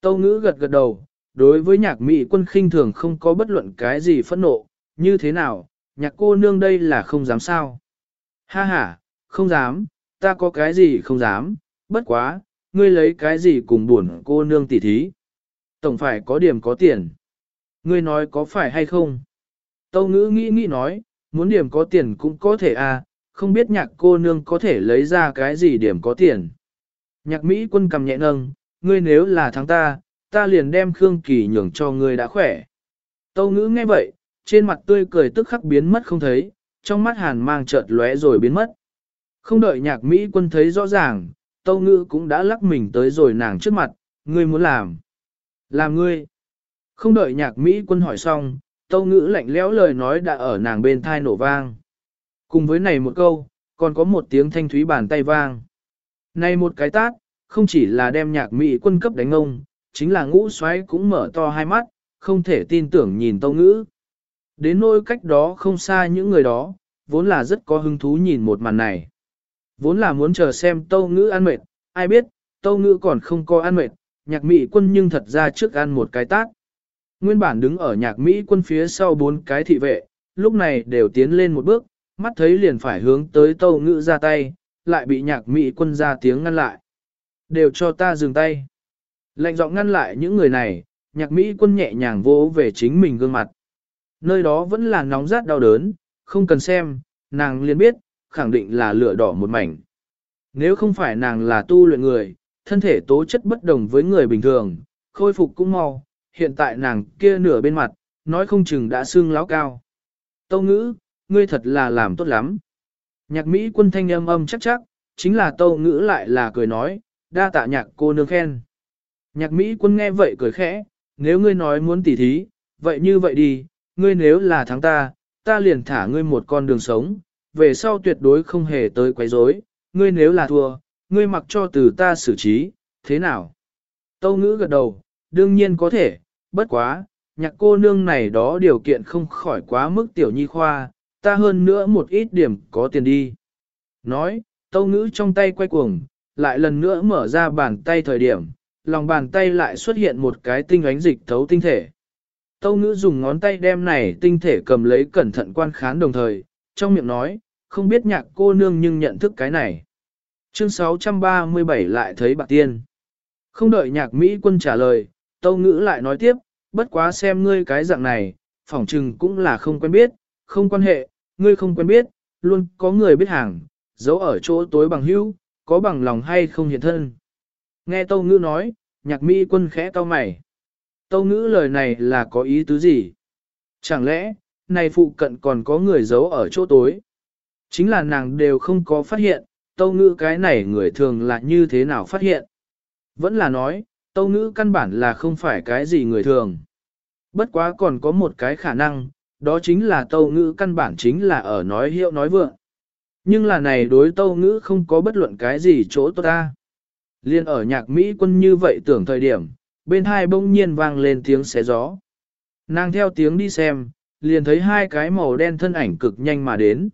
Tâu ngữ gật gật đầu, đối với nhạc Mỹ quân khinh thường không có bất luận cái gì phẫn nộ, như thế nào, nhạc cô nương đây là không dám sao. Ha ha, không dám, ta có cái gì không dám, bất quá, ngươi lấy cái gì cùng buồn cô nương tỉ thí. Tổng phải có điểm có tiền. Ngươi nói có phải hay không? Tâu ngữ nghĩ nghĩ nói, muốn điểm có tiền cũng có thể à, không biết nhạc cô nương có thể lấy ra cái gì điểm có tiền. Nhạc Mỹ quân cầm nhẹ nâng, ngươi nếu là thắng ta, ta liền đem Khương Kỳ nhường cho ngươi đã khỏe. Tâu ngữ nghe vậy, trên mặt tươi cười tức khắc biến mất không thấy, trong mắt hàn mang chợt lóe rồi biến mất. Không đợi nhạc Mỹ quân thấy rõ ràng, tâu ngữ cũng đã lắc mình tới rồi nàng trước mặt, ngươi muốn làm. Làm ngươi. Không đợi nhạc Mỹ quân hỏi xong, tâu ngữ lạnh lẽo lời nói đã ở nàng bên thai nổ vang. Cùng với này một câu, còn có một tiếng thanh thúy bàn tay vang. Này một cái tát, không chỉ là đem nhạc Mỹ quân cấp đánh ông, chính là ngũ xoáy cũng mở to hai mắt, không thể tin tưởng nhìn tâu ngữ. Đến nỗi cách đó không xa những người đó, vốn là rất có hứng thú nhìn một màn này. Vốn là muốn chờ xem tâu ngữ ăn mệt, ai biết, tâu ngữ còn không có ăn mệt, nhạc Mỹ quân nhưng thật ra trước ăn một cái tát. Nguyên bản đứng ở nhạc Mỹ quân phía sau bốn cái thị vệ, lúc này đều tiến lên một bước, mắt thấy liền phải hướng tới tâu ngữ ra tay, lại bị nhạc Mỹ quân ra tiếng ngăn lại. Đều cho ta dừng tay. Lệnh giọng ngăn lại những người này, nhạc Mỹ quân nhẹ nhàng vỗ về chính mình gương mặt. Nơi đó vẫn là nóng rát đau đớn, không cần xem, nàng liền biết, khẳng định là lửa đỏ một mảnh. Nếu không phải nàng là tu luyện người, thân thể tố chất bất đồng với người bình thường, khôi phục cũng mau, hiện tại nàng kia nửa bên mặt, nói không chừng đã xương láo cao. Tâu ngữ, ngươi thật là làm tốt lắm. Nhạc Mỹ quân thanh âm âm chắc chắc, chính là tâu ngữ lại là cười nói, đa tạ nhạc cô nương khen. Nhạc Mỹ quân nghe vậy cười khẽ, nếu ngươi nói muốn tỉ thí, vậy như vậy đi, ngươi nếu là thắng ta, ta liền thả ngươi một con đường sống, về sau tuyệt đối không hề tới quấy rối. ngươi nếu là thua, ngươi mặc cho từ ta xử trí, thế nào? Tâu ngữ gật đầu, đương nhiên có thể, bất quá, nhạc cô nương này đó điều kiện không khỏi quá mức tiểu nhi khoa, ta hơn nữa một ít điểm có tiền đi. Nói, tâu ngữ trong tay quay cuồng, lại lần nữa mở ra bàn tay thời điểm, lòng bàn tay lại xuất hiện một cái tinh ánh dịch thấu tinh thể. Tâu ngữ dùng ngón tay đem này tinh thể cầm lấy cẩn thận quan khán đồng thời, trong miệng nói, không biết nhạc cô nương nhưng nhận thức cái này. Chương 637 lại thấy bạc tiên. Không đợi nhạc Mỹ quân trả lời, tâu ngữ lại nói tiếp, bất quá xem ngươi cái dạng này, phỏng trừng cũng là không quen biết, không quan hệ, ngươi không quen biết, luôn có người biết hàng, giấu ở chỗ tối bằng hữu, có bằng lòng hay không hiện thân. Nghe tâu ngữ nói, nhạc Mỹ quân khẽ cau mày. Tâu ngữ lời này là có ý tứ gì? Chẳng lẽ, này phụ cận còn có người giấu ở chỗ tối? Chính là nàng đều không có phát hiện, tâu ngữ cái này người thường là như thế nào phát hiện? Vẫn là nói, tâu ngữ căn bản là không phải cái gì người thường. Bất quá còn có một cái khả năng, đó chính là tâu ngữ căn bản chính là ở nói hiệu nói vượng. Nhưng là này đối tâu ngữ không có bất luận cái gì chỗ tốt ta. Liên ở nhạc Mỹ quân như vậy tưởng thời điểm, bên hai bỗng nhiên vang lên tiếng xé gió. Nàng theo tiếng đi xem, liền thấy hai cái màu đen thân ảnh cực nhanh mà đến.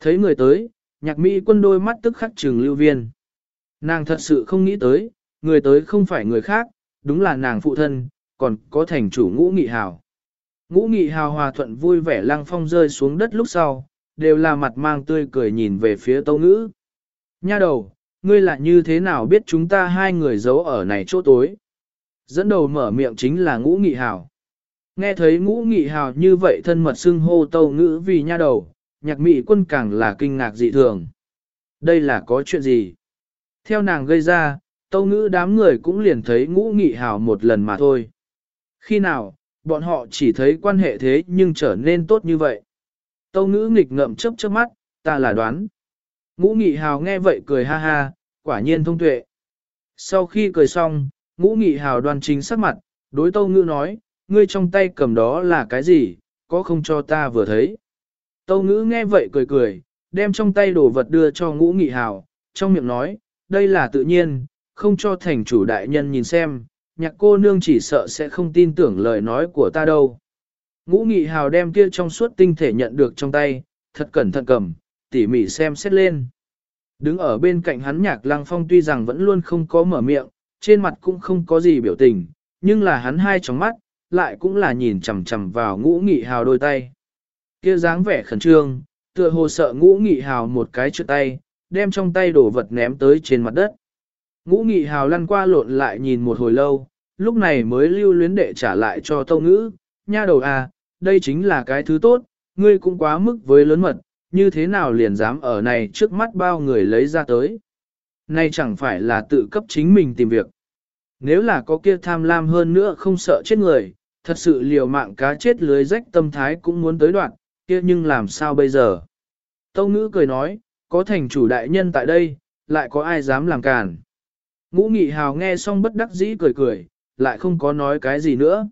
Thấy người tới, nhạc Mỹ quân đôi mắt tức khắc trừng lưu viên. Nàng thật sự không nghĩ tới, người tới không phải người khác, đúng là nàng phụ thân, còn có thành chủ ngũ nghị hào. Ngũ nghị hào hòa thuận vui vẻ lăng phong rơi xuống đất lúc sau, đều là mặt mang tươi cười nhìn về phía tâu ngữ. Nha đầu, ngươi là như thế nào biết chúng ta hai người giấu ở này chỗ tối? Dẫn đầu mở miệng chính là ngũ nghị hào. Nghe thấy ngũ nghị hào như vậy thân mật xưng hô tâu ngữ vì nha đầu, nhạc mị quân càng là kinh ngạc dị thường. Đây là có chuyện gì? Theo nàng gây ra, tâu ngữ đám người cũng liền thấy ngũ nghị hào một lần mà thôi. Khi nào, bọn họ chỉ thấy quan hệ thế nhưng trở nên tốt như vậy. Tâu ngữ nghịch ngậm chớp chớp mắt, ta là đoán. Ngũ nghị hào nghe vậy cười ha ha, quả nhiên thông tuệ. Sau khi cười xong, ngũ nghị hào đoan chính sắc mặt, đối tâu ngữ nói, ngươi trong tay cầm đó là cái gì, có không cho ta vừa thấy. Tâu ngữ nghe vậy cười cười, đem trong tay đồ vật đưa cho ngũ nghị hào, trong miệng nói, đây là tự nhiên, không cho thành chủ đại nhân nhìn xem, nhạc cô nương chỉ sợ sẽ không tin tưởng lời nói của ta đâu. Ngũ nghị hào đem kia trong suốt tinh thể nhận được trong tay, thật cẩn thận cầm, tỉ mỉ xem xét lên. Đứng ở bên cạnh hắn nhạc lăng phong tuy rằng vẫn luôn không có mở miệng, trên mặt cũng không có gì biểu tình, nhưng là hắn hai tròng mắt, lại cũng là nhìn chằm chằm vào ngũ nghị hào đôi tay. Kia dáng vẻ khẩn trương, tựa hồ sợ ngũ nghị hào một cái trước tay, đem trong tay đổ vật ném tới trên mặt đất. Ngũ nghị hào lăn qua lộn lại nhìn một hồi lâu, lúc này mới lưu luyến đệ trả lại cho tâu ngữ, nha đầu à, đây chính là cái thứ tốt, ngươi cũng quá mức với lớn mật, như thế nào liền dám ở này trước mắt bao người lấy ra tới. Nay chẳng phải là tự cấp chính mình tìm việc. Nếu là có kia tham lam hơn nữa không sợ chết người, thật sự liều mạng cá chết lưới rách tâm thái cũng muốn tới đoạn, kia nhưng làm sao bây giờ? Tâu ngữ cười nói, có thành chủ đại nhân tại đây, lại có ai dám làm cản. Ngũ nghị hào nghe xong bất đắc dĩ cười cười, lại không có nói cái gì nữa.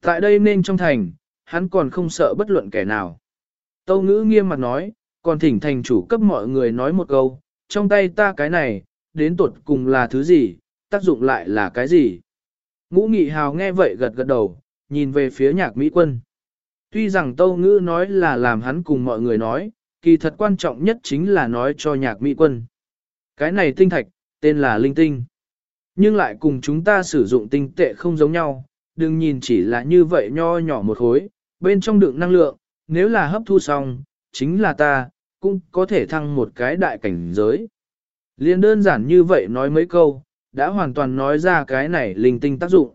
Tại đây nên trong thành, hắn còn không sợ bất luận kẻ nào. Tâu ngữ nghiêm mặt nói, còn thỉnh thành chủ cấp mọi người nói một câu, trong tay ta cái này, đến tuột cùng là thứ gì, tác dụng lại là cái gì. Ngũ nghị hào nghe vậy gật gật đầu, nhìn về phía nhạc Mỹ quân. Tuy rằng tâu ngữ nói là làm hắn cùng mọi người nói, kỳ thật quan trọng nhất chính là nói cho nhạc Mỹ quân. Cái này tinh thạch, tên là linh tinh. Nhưng lại cùng chúng ta sử dụng tinh tệ không giống nhau, đừng nhìn chỉ là như vậy nho nhỏ một khối, bên trong đựng năng lượng, nếu là hấp thu xong, chính là ta, cũng có thể thăng một cái đại cảnh giới. Liên đơn giản như vậy nói mấy câu, đã hoàn toàn nói ra cái này linh tinh tác dụng.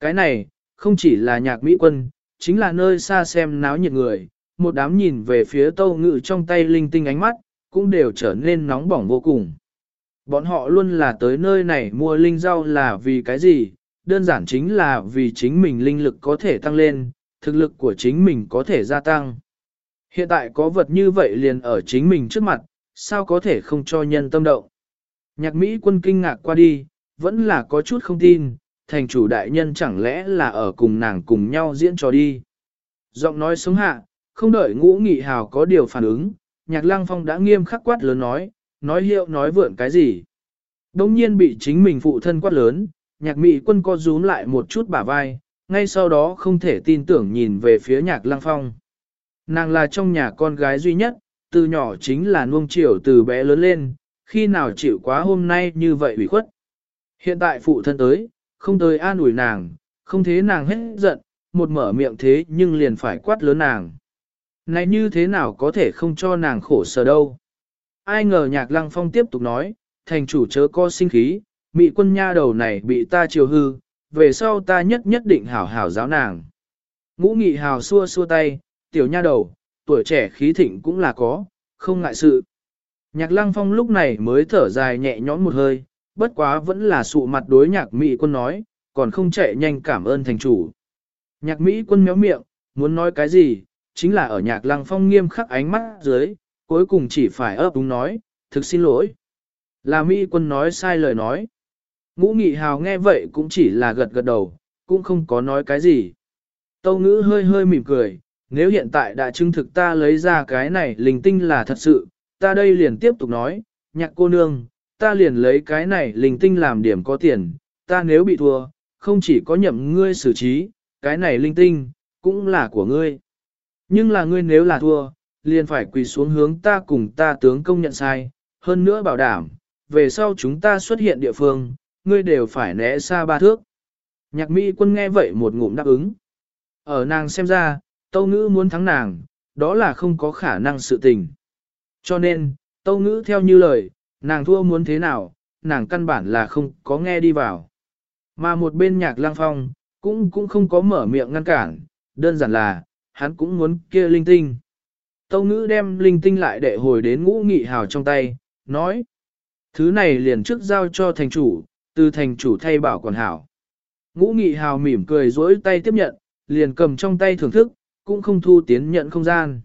Cái này, không chỉ là nhạc mỹ quân, chính là nơi xa xem náo nhiệt người, một đám nhìn về phía tâu ngự trong tay linh tinh ánh mắt, cũng đều trở nên nóng bỏng vô cùng. Bọn họ luôn là tới nơi này mua linh rau là vì cái gì, đơn giản chính là vì chính mình linh lực có thể tăng lên, thực lực của chính mình có thể gia tăng. Hiện tại có vật như vậy liền ở chính mình trước mặt, sao có thể không cho nhân tâm động. Nhạc Mỹ quân kinh ngạc qua đi, vẫn là có chút không tin, thành chủ đại nhân chẳng lẽ là ở cùng nàng cùng nhau diễn trò đi. Giọng nói sống hạ, không đợi ngũ nghị hào có điều phản ứng, nhạc lăng phong đã nghiêm khắc quát lớn nói, nói hiệu nói vượn cái gì. Đông nhiên bị chính mình phụ thân quát lớn, nhạc Mỹ quân co rúm lại một chút bả vai, ngay sau đó không thể tin tưởng nhìn về phía nhạc lăng phong. Nàng là trong nhà con gái duy nhất, từ nhỏ chính là nuông chiều từ bé lớn lên, khi nào chịu quá hôm nay như vậy ủy khuất. Hiện tại phụ thân tới, không tới an ủi nàng, không thế nàng hết giận, một mở miệng thế nhưng liền phải quát lớn nàng. Này như thế nào có thể không cho nàng khổ sở đâu. Ai ngờ nhạc lăng phong tiếp tục nói, thành chủ chớ co sinh khí, mị quân nha đầu này bị ta chiều hư, về sau ta nhất nhất định hảo hảo giáo nàng. Ngũ nghị hào xua xua tay, tiểu nha đầu, tuổi trẻ khí thịnh cũng là có, không ngại sự. Nhạc lăng phong lúc này mới thở dài nhẹ nhõm một hơi, bất quá vẫn là sụ mặt đối nhạc Mỹ quân nói, còn không chạy nhanh cảm ơn thành chủ. Nhạc Mỹ quân méo miệng, muốn nói cái gì, chính là ở nhạc lăng phong nghiêm khắc ánh mắt dưới, cuối cùng chỉ phải ấp đúng nói, thực xin lỗi. Là Mỹ quân nói sai lời nói. Ngũ nghị hào nghe vậy cũng chỉ là gật gật đầu, cũng không có nói cái gì. Tâu ngữ hơi hơi mỉm cười, nếu hiện tại đã chứng thực ta lấy ra cái này linh tinh là thật sự, ta đây liền tiếp tục nói, nhạc cô nương, ta liền lấy cái này linh tinh làm điểm có tiền, ta nếu bị thua, không chỉ có nhậm ngươi xử trí, cái này linh tinh, cũng là của ngươi. Nhưng là ngươi nếu là thua, liền phải quỳ xuống hướng ta cùng ta tướng công nhận sai, hơn nữa bảo đảm, về sau chúng ta xuất hiện địa phương, ngươi đều phải né xa ba thước. Nhạc Mỹ quân nghe vậy một ngụm đáp ứng. Ở nàng xem ra, Tâu Ngữ muốn thắng nàng, đó là không có khả năng sự tình. Cho nên, Tâu Ngữ theo như lời, nàng thua muốn thế nào, nàng căn bản là không có nghe đi vào. Mà một bên nhạc lang phong, cũng cũng không có mở miệng ngăn cản, đơn giản là, hắn cũng muốn kia linh tinh. Tâu ngữ đem linh tinh lại để hồi đến ngũ nghị hào trong tay, nói. Thứ này liền trước giao cho thành chủ, từ thành chủ thay bảo quản hảo. Ngũ nghị hào mỉm cười dối tay tiếp nhận, liền cầm trong tay thưởng thức, cũng không thu tiến nhận không gian.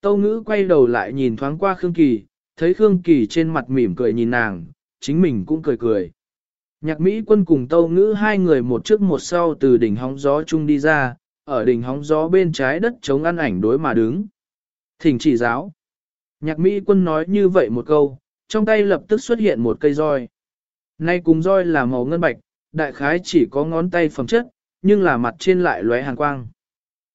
Tâu ngữ quay đầu lại nhìn thoáng qua Khương Kỳ, thấy Khương Kỳ trên mặt mỉm cười nhìn nàng, chính mình cũng cười cười. Nhạc Mỹ quân cùng Tâu ngữ hai người một trước một sau từ đỉnh hóng gió chung đi ra, ở đỉnh hóng gió bên trái đất chống ăn ảnh đối mà đứng. Thỉnh chỉ giáo. Nhạc Mỹ quân nói như vậy một câu, trong tay lập tức xuất hiện một cây roi. Nay cùng roi là màu ngân bạch, đại khái chỉ có ngón tay phẩm chất, nhưng là mặt trên lại lóe hàn quang.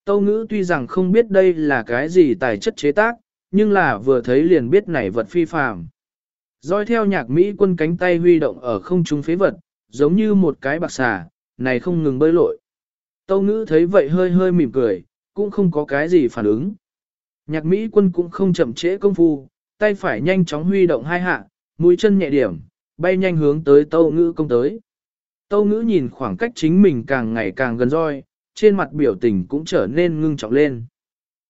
Tâu ngữ tuy rằng không biết đây là cái gì tài chất chế tác, nhưng là vừa thấy liền biết này vật phi phàm. Rồi theo nhạc Mỹ quân cánh tay huy động ở không trung phế vật, giống như một cái bạc xà, này không ngừng bơi lội. Tâu ngữ thấy vậy hơi hơi mỉm cười, cũng không có cái gì phản ứng. Nhạc Mỹ quân cũng không chậm trễ công phu, tay phải nhanh chóng huy động hai hạ, mũi chân nhẹ điểm, bay nhanh hướng tới tâu ngữ công tới. Tâu ngữ nhìn khoảng cách chính mình càng ngày càng gần roi, trên mặt biểu tình cũng trở nên ngưng trọng lên.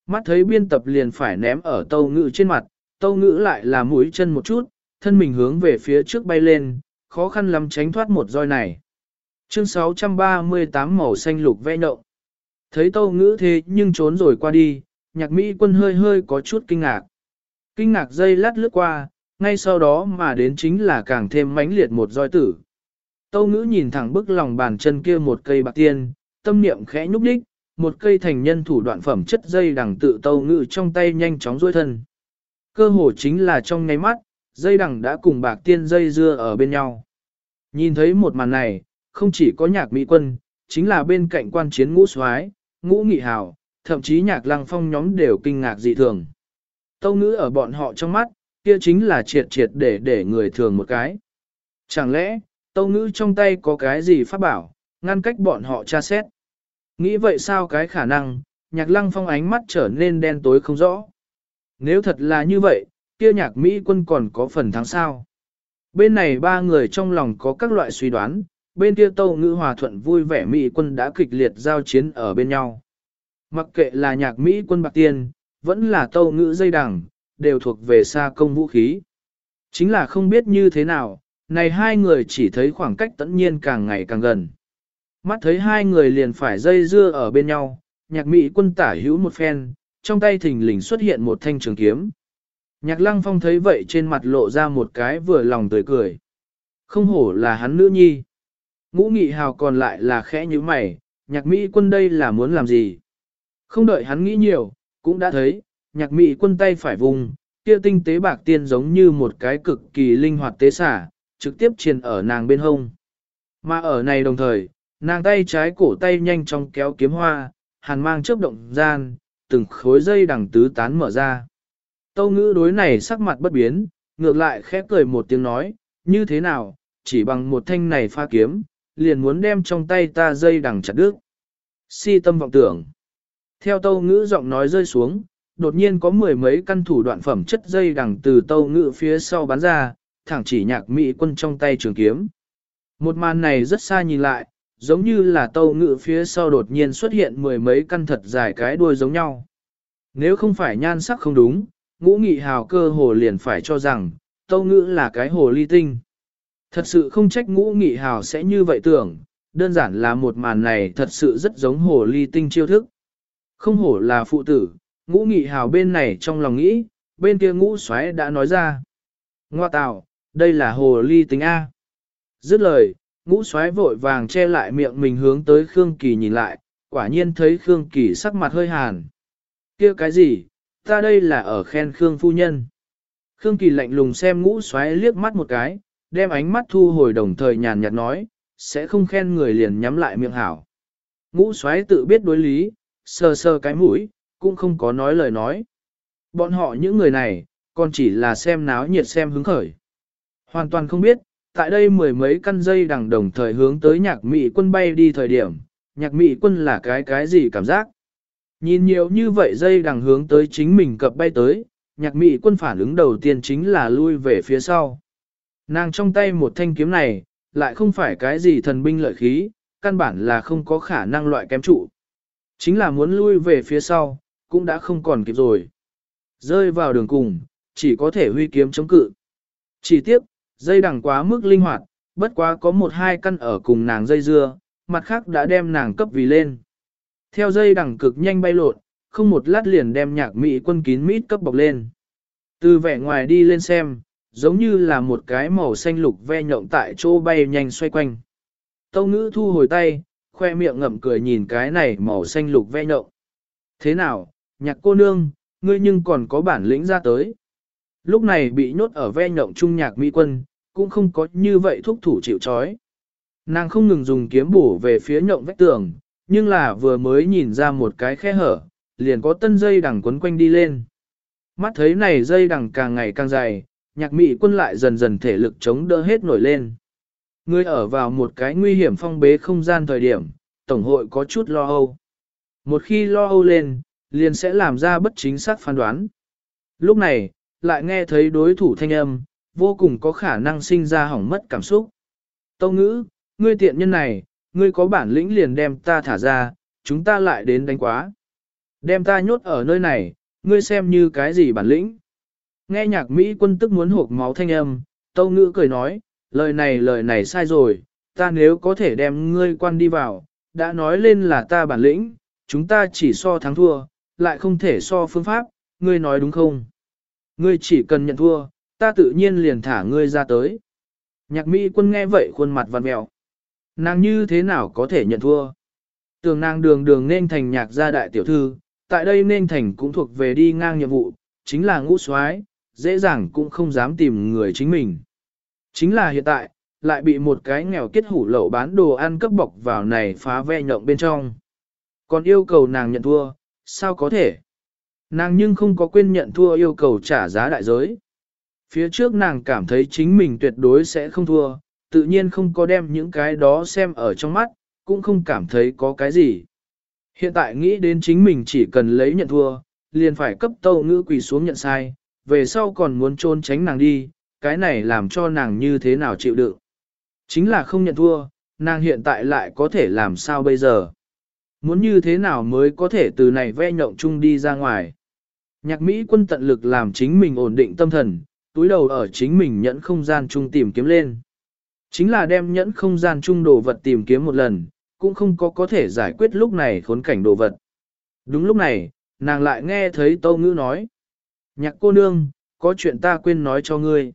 Mắt thấy biên tập liền phải ném ở tâu ngữ trên mặt, tâu ngữ lại là mũi chân một chút, thân mình hướng về phía trước bay lên, khó khăn lắm tránh thoát một roi này. Chương 638 màu xanh lục vẽ nộng. Thấy tâu ngữ thế nhưng trốn rồi qua đi, nhạc Mỹ quân hơi hơi có chút kinh ngạc. Kinh ngạc dây lát lướt qua, ngay sau đó mà đến chính là càng thêm mãnh liệt một roi tử. Tâu ngữ nhìn thẳng bức lòng bàn chân kia một cây bạc tiên, tâm niệm khẽ nhúc đích, một cây thành nhân thủ đoạn phẩm chất dây đằng tự tâu ngữ trong tay nhanh chóng dôi thân. Cơ hồ chính là trong ngay mắt, dây đằng đã cùng bạc tiên dây dưa ở bên nhau. Nhìn thấy một màn này, không chỉ có nhạc mỹ quân, chính là bên cạnh quan chiến ngũ soái ngũ nghị hào, thậm chí nhạc lăng phong nhóm đều kinh ngạc dị thường. Tâu ngữ ở bọn họ trong mắt, kia chính là triệt triệt để để người thường một cái. Chẳng lẽ, tâu ngữ trong tay có cái gì phát bảo, ngăn cách bọn họ tra xét. Nghĩ vậy sao cái khả năng, nhạc lăng phong ánh mắt trở nên đen tối không rõ. Nếu thật là như vậy, kia nhạc Mỹ quân còn có phần thắng sao. Bên này ba người trong lòng có các loại suy đoán, bên kia tâu ngữ hòa thuận vui vẻ Mỹ quân đã kịch liệt giao chiến ở bên nhau. Mặc kệ là nhạc Mỹ quân bạc tiên, vẫn là tâu ngữ dây đằng, đều thuộc về xa công vũ khí. Chính là không biết như thế nào, này hai người chỉ thấy khoảng cách tẫn nhiên càng ngày càng gần. Mắt thấy hai người liền phải dây dưa ở bên nhau, nhạc Mỹ quân tả hữu một phen, trong tay thình lình xuất hiện một thanh trường kiếm. Nhạc lăng phong thấy vậy trên mặt lộ ra một cái vừa lòng tươi cười. Không hổ là hắn nữ nhi. Ngũ nghị hào còn lại là khẽ như mày, nhạc Mỹ quân đây là muốn làm gì? Không đợi hắn nghĩ nhiều, cũng đã thấy, nhạc mị quân tay phải vùng, kia tinh tế bạc tiên giống như một cái cực kỳ linh hoạt tế xả, trực tiếp truyền ở nàng bên hông. Mà ở này đồng thời, nàng tay trái cổ tay nhanh chóng kéo kiếm hoa, hàn mang chớp động gian, từng khối dây đằng tứ tán mở ra. Tâu ngữ đối này sắc mặt bất biến, ngược lại khẽ cười một tiếng nói, như thế nào, chỉ bằng một thanh này pha kiếm, liền muốn đem trong tay ta dây đằng chặt đứt. Si tâm vọng tưởng. Theo tâu ngữ giọng nói rơi xuống, đột nhiên có mười mấy căn thủ đoạn phẩm chất dây đằng từ tâu ngữ phía sau bắn ra, thẳng chỉ nhạc mỹ quân trong tay trường kiếm. Một màn này rất xa nhìn lại, giống như là tâu ngữ phía sau đột nhiên xuất hiện mười mấy căn thật dài cái đuôi giống nhau. Nếu không phải nhan sắc không đúng, ngũ nghị hào cơ hồ liền phải cho rằng, tâu ngữ là cái hồ ly tinh. Thật sự không trách ngũ nghị hào sẽ như vậy tưởng, đơn giản là một màn này thật sự rất giống hồ ly tinh chiêu thức. Không hổ là phụ tử, ngũ nghị hào bên này trong lòng nghĩ, bên kia ngũ xoáy đã nói ra. Ngoa tạo, đây là hồ ly tính A. Dứt lời, ngũ xoáy vội vàng che lại miệng mình hướng tới Khương Kỳ nhìn lại, quả nhiên thấy Khương Kỳ sắc mặt hơi hàn. kia cái gì, ta đây là ở khen Khương phu nhân. Khương Kỳ lạnh lùng xem ngũ xoáy liếc mắt một cái, đem ánh mắt thu hồi đồng thời nhàn nhạt nói, sẽ không khen người liền nhắm lại miệng hảo. Ngũ xoáy tự biết đối lý, sờ sờ cái mũi, cũng không có nói lời nói. Bọn họ những người này, còn chỉ là xem náo nhiệt xem hứng khởi. Hoàn toàn không biết, tại đây mười mấy căn dây đằng đồng thời hướng tới nhạc mỹ quân bay đi thời điểm, nhạc mỹ quân là cái cái gì cảm giác. Nhìn nhiều như vậy dây đằng hướng tới chính mình cập bay tới, nhạc mỹ quân phản ứng đầu tiên chính là lui về phía sau. Nàng trong tay một thanh kiếm này, lại không phải cái gì thần binh lợi khí, căn bản là không có khả năng loại kém trụ. Chính là muốn lui về phía sau, cũng đã không còn kịp rồi. Rơi vào đường cùng, chỉ có thể huy kiếm chống cự. Chỉ tiếc, dây đằng quá mức linh hoạt, bất quá có một hai căn ở cùng nàng dây dưa, mặt khác đã đem nàng cấp vì lên. Theo dây đằng cực nhanh bay lột, không một lát liền đem nhạc mỹ quân kín mít cấp bọc lên. Từ vẻ ngoài đi lên xem, giống như là một cái màu xanh lục ve nhộng tại chỗ bay nhanh xoay quanh. Tâu ngữ thu hồi tay, khoe miệng ngậm cười nhìn cái này màu xanh lục ve nhậu. Thế nào, nhạc cô nương, ngươi nhưng còn có bản lĩnh ra tới. Lúc này bị nhốt ở ve nhộng trung nhạc mỹ quân, cũng không có như vậy thúc thủ chịu chói. Nàng không ngừng dùng kiếm bổ về phía nhộng vách tường, nhưng là vừa mới nhìn ra một cái khe hở, liền có tân dây đằng quấn quanh đi lên. Mắt thấy này dây đằng càng ngày càng dài, nhạc mỹ quân lại dần dần thể lực chống đỡ hết nổi lên. Ngươi ở vào một cái nguy hiểm phong bế không gian thời điểm, Tổng hội có chút lo âu. Một khi lo âu lên, liền sẽ làm ra bất chính xác phán đoán. Lúc này, lại nghe thấy đối thủ thanh âm, vô cùng có khả năng sinh ra hỏng mất cảm xúc. Tâu ngữ, ngươi tiện nhân này, ngươi có bản lĩnh liền đem ta thả ra, chúng ta lại đến đánh quá. Đem ta nhốt ở nơi này, ngươi xem như cái gì bản lĩnh. Nghe nhạc Mỹ quân tức muốn hộp máu thanh âm, tâu ngữ cười nói, lời này lời này sai rồi, ta nếu có thể đem ngươi quan đi vào, đã nói lên là ta bản lĩnh, chúng ta chỉ so thắng thua, lại không thể so phương pháp, ngươi nói đúng không? Ngươi chỉ cần nhận thua, ta tự nhiên liền thả ngươi ra tới. Nhạc Mỹ quân nghe vậy khuôn mặt vặn mẹo. Nàng như thế nào có thể nhận thua? Tường nàng đường đường nên thành nhạc gia đại tiểu thư, tại đây nên thành cũng thuộc về đi ngang nhiệm vụ, chính là ngũ soái, dễ dàng cũng không dám tìm người chính mình. Chính là hiện tại, lại bị một cái nghèo kết hủ lẩu bán đồ ăn cấp bọc vào này phá ve nhộng bên trong. Còn yêu cầu nàng nhận thua, sao có thể? Nàng nhưng không có quên nhận thua yêu cầu trả giá đại giới. Phía trước nàng cảm thấy chính mình tuyệt đối sẽ không thua, tự nhiên không có đem những cái đó xem ở trong mắt, cũng không cảm thấy có cái gì. Hiện tại nghĩ đến chính mình chỉ cần lấy nhận thua, liền phải cấp tâu ngữ quỳ xuống nhận sai, về sau còn muốn trốn tránh nàng đi, cái này làm cho nàng như thế nào chịu đựng. Chính là không nhận thua, nàng hiện tại lại có thể làm sao bây giờ. Muốn như thế nào mới có thể từ này ve nhộng chung đi ra ngoài. Nhạc Mỹ quân tận lực làm chính mình ổn định tâm thần, túi đầu ở chính mình nhẫn không gian chung tìm kiếm lên. Chính là đem nhẫn không gian chung đồ vật tìm kiếm một lần, cũng không có có thể giải quyết lúc này khốn cảnh đồ vật. Đúng lúc này, nàng lại nghe thấy Tâu Ngữ nói. Nhạc cô nương, có chuyện ta quên nói cho ngươi.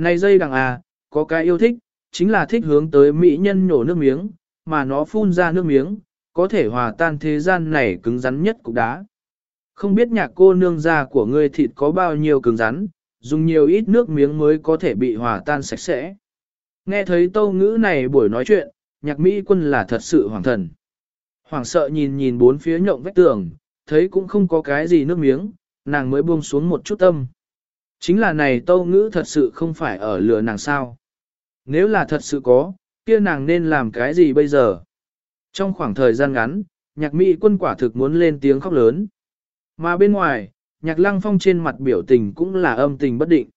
Này dây đằng à, có cái yêu thích, chính là thích hướng tới mỹ nhân nhổ nước miếng, mà nó phun ra nước miếng, có thể hòa tan thế gian này cứng rắn nhất cục đá. Không biết nhạc cô nương da của ngươi thịt có bao nhiêu cứng rắn, dùng nhiều ít nước miếng mới có thể bị hòa tan sạch sẽ. Nghe thấy tâu ngữ này buổi nói chuyện, nhạc Mỹ quân là thật sự hoàng thần. Hoàng sợ nhìn nhìn bốn phía nhộng vách tường, thấy cũng không có cái gì nước miếng, nàng mới buông xuống một chút tâm. Chính là này tâu ngữ thật sự không phải ở lửa nàng sao. Nếu là thật sự có, kia nàng nên làm cái gì bây giờ? Trong khoảng thời gian ngắn, nhạc Mỹ quân quả thực muốn lên tiếng khóc lớn. Mà bên ngoài, nhạc lăng phong trên mặt biểu tình cũng là âm tình bất định.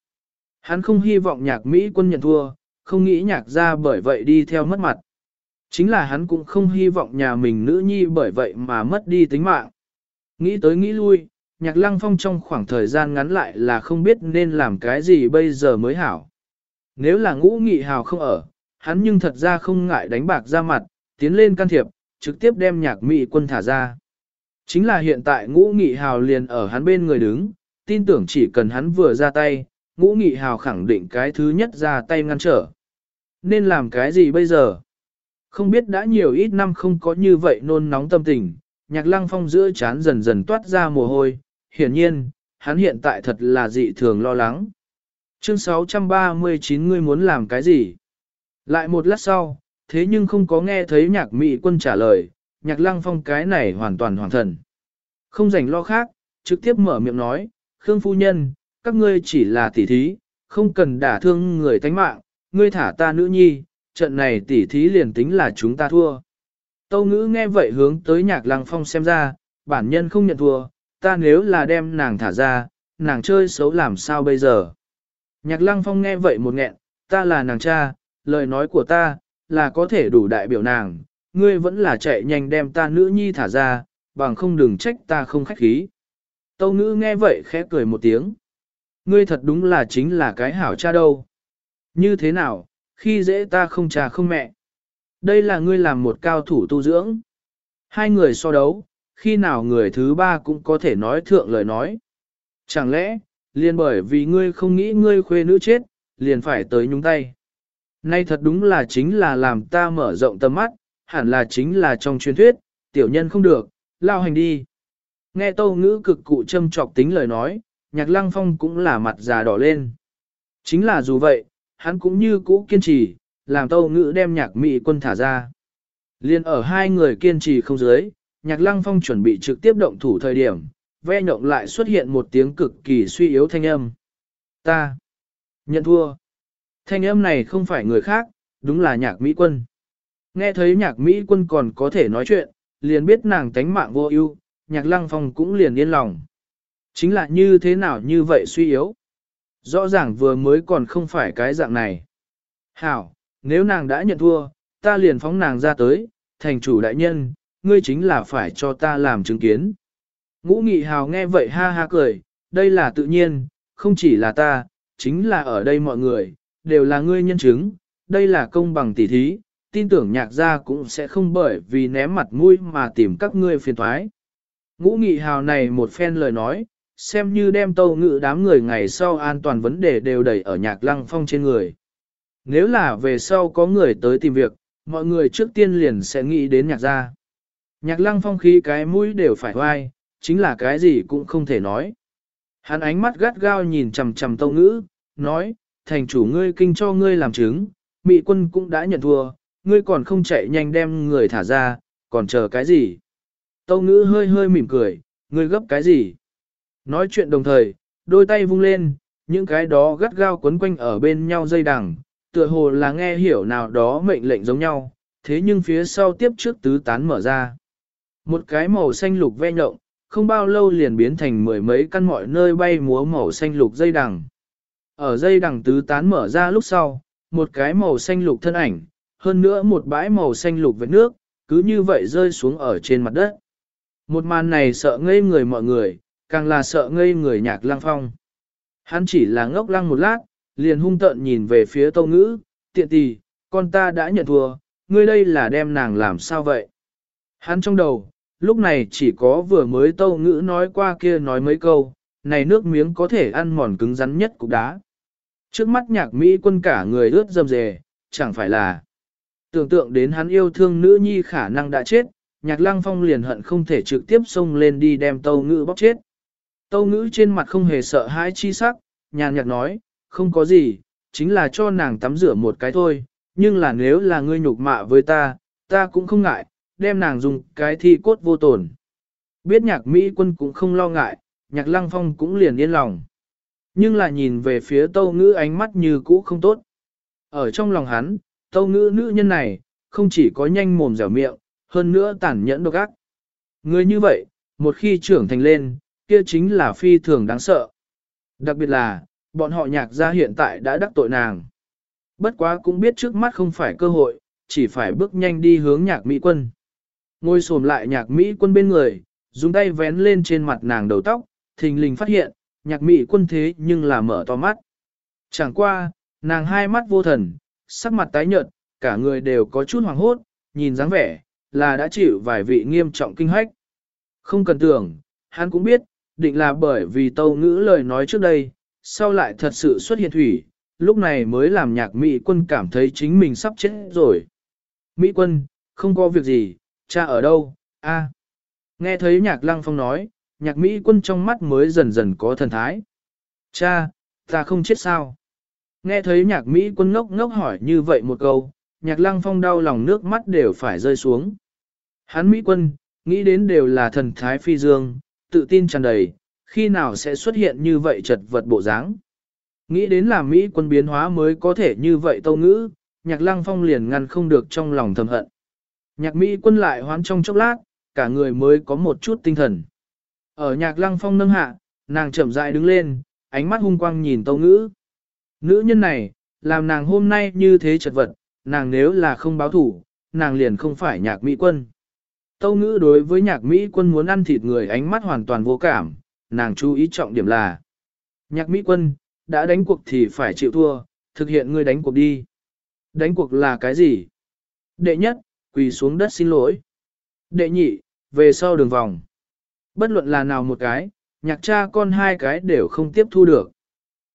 Hắn không hy vọng nhạc Mỹ quân nhận thua, không nghĩ nhạc ra bởi vậy đi theo mất mặt. Chính là hắn cũng không hy vọng nhà mình nữ nhi bởi vậy mà mất đi tính mạng. Nghĩ tới nghĩ lui, nhạc lăng phong trong khoảng thời gian ngắn lại là không biết nên làm cái gì bây giờ mới hảo. Nếu là ngũ nghị hào không ở, hắn nhưng thật ra không ngại đánh bạc ra mặt, tiến lên can thiệp, trực tiếp đem nhạc mỹ quân thả ra. Chính là hiện tại ngũ nghị hào liền ở hắn bên người đứng, tin tưởng chỉ cần hắn vừa ra tay, ngũ nghị hào khẳng định cái thứ nhất ra tay ngăn trở. Nên làm cái gì bây giờ? Không biết đã nhiều ít năm không có như vậy nôn nóng tâm tình, nhạc lăng phong giữa chán dần dần toát ra mồ hôi, hiển nhiên, hắn hiện tại thật là dị thường lo lắng. Chương 639 ngươi muốn làm cái gì? Lại một lát sau, thế nhưng không có nghe thấy nhạc mị quân trả lời, nhạc lăng phong cái này hoàn toàn hoàn thần. Không rảnh lo khác, trực tiếp mở miệng nói, Khương phu nhân, các ngươi chỉ là tỉ thí, không cần đả thương người tánh mạng, ngươi thả ta nữ nhi, trận này tỉ thí liền tính là chúng ta thua. Tâu ngữ nghe vậy hướng tới nhạc lăng phong xem ra, bản nhân không nhận thua, ta nếu là đem nàng thả ra, nàng chơi xấu làm sao bây giờ. Nhạc lăng phong nghe vậy một nghẹn, ta là nàng cha, lời nói của ta, là có thể đủ đại biểu nàng, ngươi vẫn là chạy nhanh đem ta nữ nhi thả ra, bằng không đừng trách ta không khách khí. Tâu ngữ nghe vậy khẽ cười một tiếng. Ngươi thật đúng là chính là cái hảo cha đâu. Như thế nào, khi dễ ta không cha không mẹ. Đây là ngươi làm một cao thủ tu dưỡng. Hai người so đấu, khi nào người thứ ba cũng có thể nói thượng lời nói. Chẳng lẽ, liền bởi vì ngươi không nghĩ ngươi khuê nữ chết, liền phải tới nhúng tay. Nay thật đúng là chính là làm ta mở rộng tầm mắt, hẳn là chính là trong truyền thuyết, tiểu nhân không được, lao hành đi. Nghe tâu ngữ cực cụ châm trọc tính lời nói, nhạc lăng phong cũng là mặt già đỏ lên. Chính là dù vậy, hắn cũng như cũ kiên trì, làm tâu ngữ đem nhạc mị quân thả ra. Liên ở hai người kiên trì không dưới, nhạc lăng phong chuẩn bị trực tiếp động thủ thời điểm, ve nhộng lại xuất hiện một tiếng cực kỳ suy yếu thanh âm. Ta nhận thua. Thanh âm này không phải người khác, đúng là nhạc Mỹ quân. Nghe thấy nhạc Mỹ quân còn có thể nói chuyện, liền biết nàng tánh mạng vô ưu, nhạc lăng phong cũng liền yên lòng. Chính là như thế nào như vậy suy yếu. Rõ ràng vừa mới còn không phải cái dạng này. Hảo, nếu nàng đã nhận thua, ta liền phóng nàng ra tới, thành chủ đại nhân, ngươi chính là phải cho ta làm chứng kiến. Ngũ nghị hào nghe vậy ha ha cười, đây là tự nhiên, không chỉ là ta, chính là ở đây mọi người, đều là ngươi nhân chứng, đây là công bằng tỉ thí, tin tưởng nhạc gia cũng sẽ không bởi vì ném mặt mũi mà tìm các ngươi phiền thoái. Ngũ nghị hào này một phen lời nói, xem như đem tâu ngự đám người ngày sau an toàn vấn đề đều đẩy ở nhạc lăng phong trên người. Nếu là về sau có người tới tìm việc, mọi người trước tiên liền sẽ nghĩ đến nhạc gia. Nhạc lăng phong khí cái mũi đều phải hoai, chính là cái gì cũng không thể nói. Hắn ánh mắt gắt gao nhìn chầm chầm tâu ngữ, nói, thành chủ ngươi kinh cho ngươi làm chứng, mị quân cũng đã nhận thua, ngươi còn không chạy nhanh đem người thả ra, còn chờ cái gì? Tâu ngữ hơi hơi mỉm cười, ngươi gấp cái gì? Nói chuyện đồng thời, đôi tay vung lên, những cái đó gắt gao quấn quanh ở bên nhau dây đằng, tựa hồ là nghe hiểu nào đó mệnh lệnh giống nhau, thế nhưng phía sau tiếp trước tứ tán mở ra. Một cái màu xanh lục ve nhộng, không bao lâu liền biến thành mười mấy căn mọi nơi bay múa màu xanh lục dây đằng. Ở dây đằng tứ tán mở ra lúc sau, một cái màu xanh lục thân ảnh, hơn nữa một bãi màu xanh lục vết nước, cứ như vậy rơi xuống ở trên mặt đất. Một màn này sợ ngây người mọi người, càng là sợ ngây người nhạc lang phong. Hắn chỉ là ngốc lăng một lát, liền hung tợn nhìn về phía tâu ngữ, tiện tì, con ta đã nhận thua, ngươi đây là đem nàng làm sao vậy? Hắn trong đầu, lúc này chỉ có vừa mới tâu ngữ nói qua kia nói mấy câu, này nước miếng có thể ăn mòn cứng rắn nhất cục đá. Trước mắt nhạc Mỹ quân cả người ướt dầm dề, chẳng phải là tưởng tượng đến hắn yêu thương nữ nhi khả năng đã chết, nhạc lăng phong liền hận không thể trực tiếp xông lên đi đem tâu ngữ bóc chết. Tâu ngữ trên mặt không hề sợ hãi chi sắc, nhàn nhạt nói, không có gì, chính là cho nàng tắm rửa một cái thôi, nhưng là nếu là ngươi nhục mạ với ta, ta cũng không ngại, đem nàng dùng cái thi cốt vô tổn. Biết nhạc Mỹ quân cũng không lo ngại, nhạc lăng phong cũng liền yên lòng. Nhưng là nhìn về phía tâu ngữ ánh mắt như cũ không tốt. Ở trong lòng hắn, tâu ngữ nữ nhân này, không chỉ có nhanh mồm dẻo miệng, hơn nữa tàn nhẫn độc ác. Người như vậy, một khi trưởng thành lên, kia chính là phi thường đáng sợ. Đặc biệt là, bọn họ nhạc gia hiện tại đã đắc tội nàng. Bất quá cũng biết trước mắt không phải cơ hội, chỉ phải bước nhanh đi hướng nhạc Mỹ quân. Ngồi xổm lại nhạc Mỹ quân bên người, dùng tay vén lên trên mặt nàng đầu tóc, thình lình phát hiện, nhạc Mỹ quân thế nhưng là mở to mắt. Chẳng qua, nàng hai mắt vô thần, sắc mặt tái nhợt, cả người đều có chút hoàng hốt, nhìn dáng vẻ, là đã chịu vài vị nghiêm trọng kinh hách. Không cần tưởng, hắn cũng biết, định là bởi vì tâu ngữ lời nói trước đây, sau lại thật sự xuất hiện thủy, lúc này mới làm nhạc Mỹ quân cảm thấy chính mình sắp chết rồi. Mỹ quân, không có việc gì, cha ở đâu, a Nghe thấy nhạc lăng phong nói, nhạc Mỹ quân trong mắt mới dần dần có thần thái. Cha, ta không chết sao? Nghe thấy nhạc Mỹ quân ngốc ngốc hỏi như vậy một câu, nhạc lăng phong đau lòng nước mắt đều phải rơi xuống. Hắn Mỹ quân, nghĩ đến đều là thần thái phi dương, tự tin tràn đầy, khi nào sẽ xuất hiện như vậy chật vật bộ dáng. Nghĩ đến là Mỹ quân biến hóa mới có thể như vậy tâu ngữ, nhạc lăng phong liền ngăn không được trong lòng thầm hận. Nhạc Mỹ quân lại hoán trong chốc lát, cả người mới có một chút tinh thần. Ở nhạc lăng phong nâng hạ, nàng chậm rãi đứng lên, ánh mắt hung quang nhìn tâu ngữ. Nữ nhân này, làm nàng hôm nay như thế chật vật, nàng nếu là không báo thủ, nàng liền không phải nhạc Mỹ quân. Tâu ngữ đối với nhạc Mỹ quân muốn ăn thịt người ánh mắt hoàn toàn vô cảm, nàng chú ý trọng điểm là. Nhạc Mỹ quân, đã đánh cuộc thì phải chịu thua, thực hiện ngươi đánh cuộc đi. Đánh cuộc là cái gì? Đệ nhất, quỳ xuống đất xin lỗi. Đệ nhị, về sau đường vòng. Bất luận là nào một cái, nhạc cha con hai cái đều không tiếp thu được.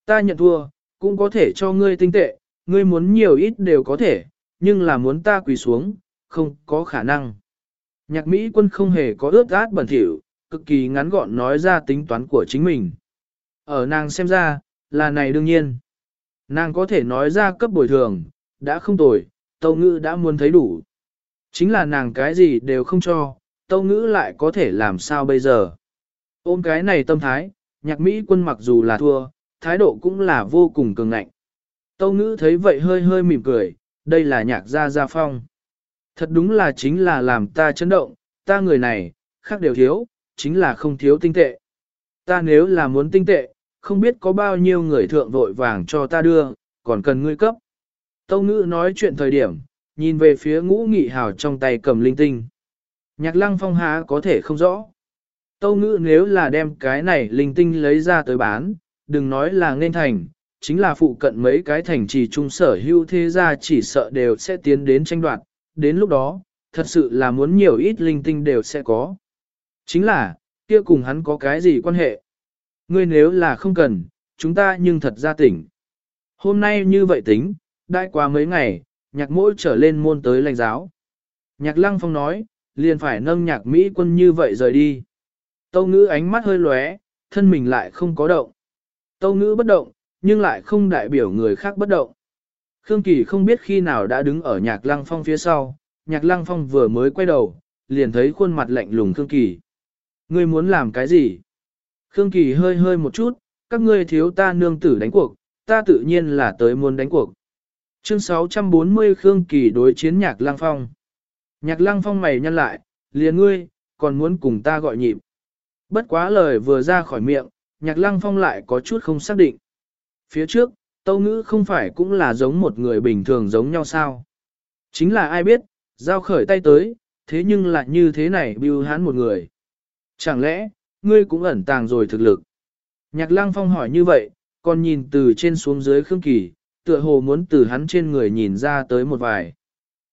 Ta nhận thua, cũng có thể cho ngươi tinh tệ, ngươi muốn nhiều ít đều có thể, nhưng là muốn ta quỳ xuống, không có khả năng. Nhạc Mỹ quân không hề có ướt át bẩn thỉu, cực kỳ ngắn gọn nói ra tính toán của chính mình. Ở nàng xem ra, là này đương nhiên. Nàng có thể nói ra cấp bồi thường, đã không tồi, tâu ngữ đã muốn thấy đủ. Chính là nàng cái gì đều không cho, tâu ngữ lại có thể làm sao bây giờ. Ôm cái này tâm thái, nhạc Mỹ quân mặc dù là thua, thái độ cũng là vô cùng cường ngạnh. Tâu ngữ thấy vậy hơi hơi mỉm cười, đây là nhạc gia gia phong. Thật đúng là chính là làm ta chấn động, ta người này, khác đều thiếu, chính là không thiếu tinh tệ. Ta nếu là muốn tinh tệ, không biết có bao nhiêu người thượng vội vàng cho ta đưa, còn cần ngươi cấp. Tâu ngữ nói chuyện thời điểm, nhìn về phía ngũ nghị hào trong tay cầm linh tinh. Nhạc lăng phong há có thể không rõ. Tâu ngữ nếu là đem cái này linh tinh lấy ra tới bán, đừng nói là nên thành, chính là phụ cận mấy cái thành trì trung sở hưu thế gia chỉ sợ đều sẽ tiến đến tranh đoạt, đến lúc đó, thật sự là muốn nhiều ít linh tinh đều sẽ có. Chính là, kia cùng hắn có cái gì quan hệ? Ngươi nếu là không cần, chúng ta nhưng thật ra tỉnh. Hôm nay như vậy tính, đại qua mấy ngày, nhạc mỗi trở lên môn tới lãnh giáo. Nhạc lăng phong nói, liền phải nâng nhạc Mỹ quân như vậy rời đi. Tâu ngữ ánh mắt hơi lóe, thân mình lại không có động. Tâu ngữ bất động, nhưng lại không đại biểu người khác bất động. Khương Kỳ không biết khi nào đã đứng ở nhạc lăng phong phía sau, nhạc lăng phong vừa mới quay đầu, liền thấy khuôn mặt lạnh lùng Khương Kỳ. Ngươi muốn làm cái gì? Khương Kỳ hơi hơi một chút, các ngươi thiếu ta nương tử đánh cuộc, ta tự nhiên là tới muốn đánh cuộc. Chương 640 Khương Kỳ đối chiến nhạc lăng phong. Nhạc lăng phong mày nhăn lại, liền ngươi, còn muốn cùng ta gọi nhịp. Bất quá lời vừa ra khỏi miệng, nhạc lăng phong lại có chút không xác định. Phía trước, tâu ngữ không phải cũng là giống một người bình thường giống nhau sao. Chính là ai biết, giao khởi tay tới, thế nhưng lại như thế này bưu hán một người. Chẳng lẽ, ngươi cũng ẩn tàng rồi thực lực? Nhạc lăng phong hỏi như vậy, còn nhìn từ trên xuống dưới Khương Kỳ, tựa hồ muốn từ hắn trên người nhìn ra tới một vài.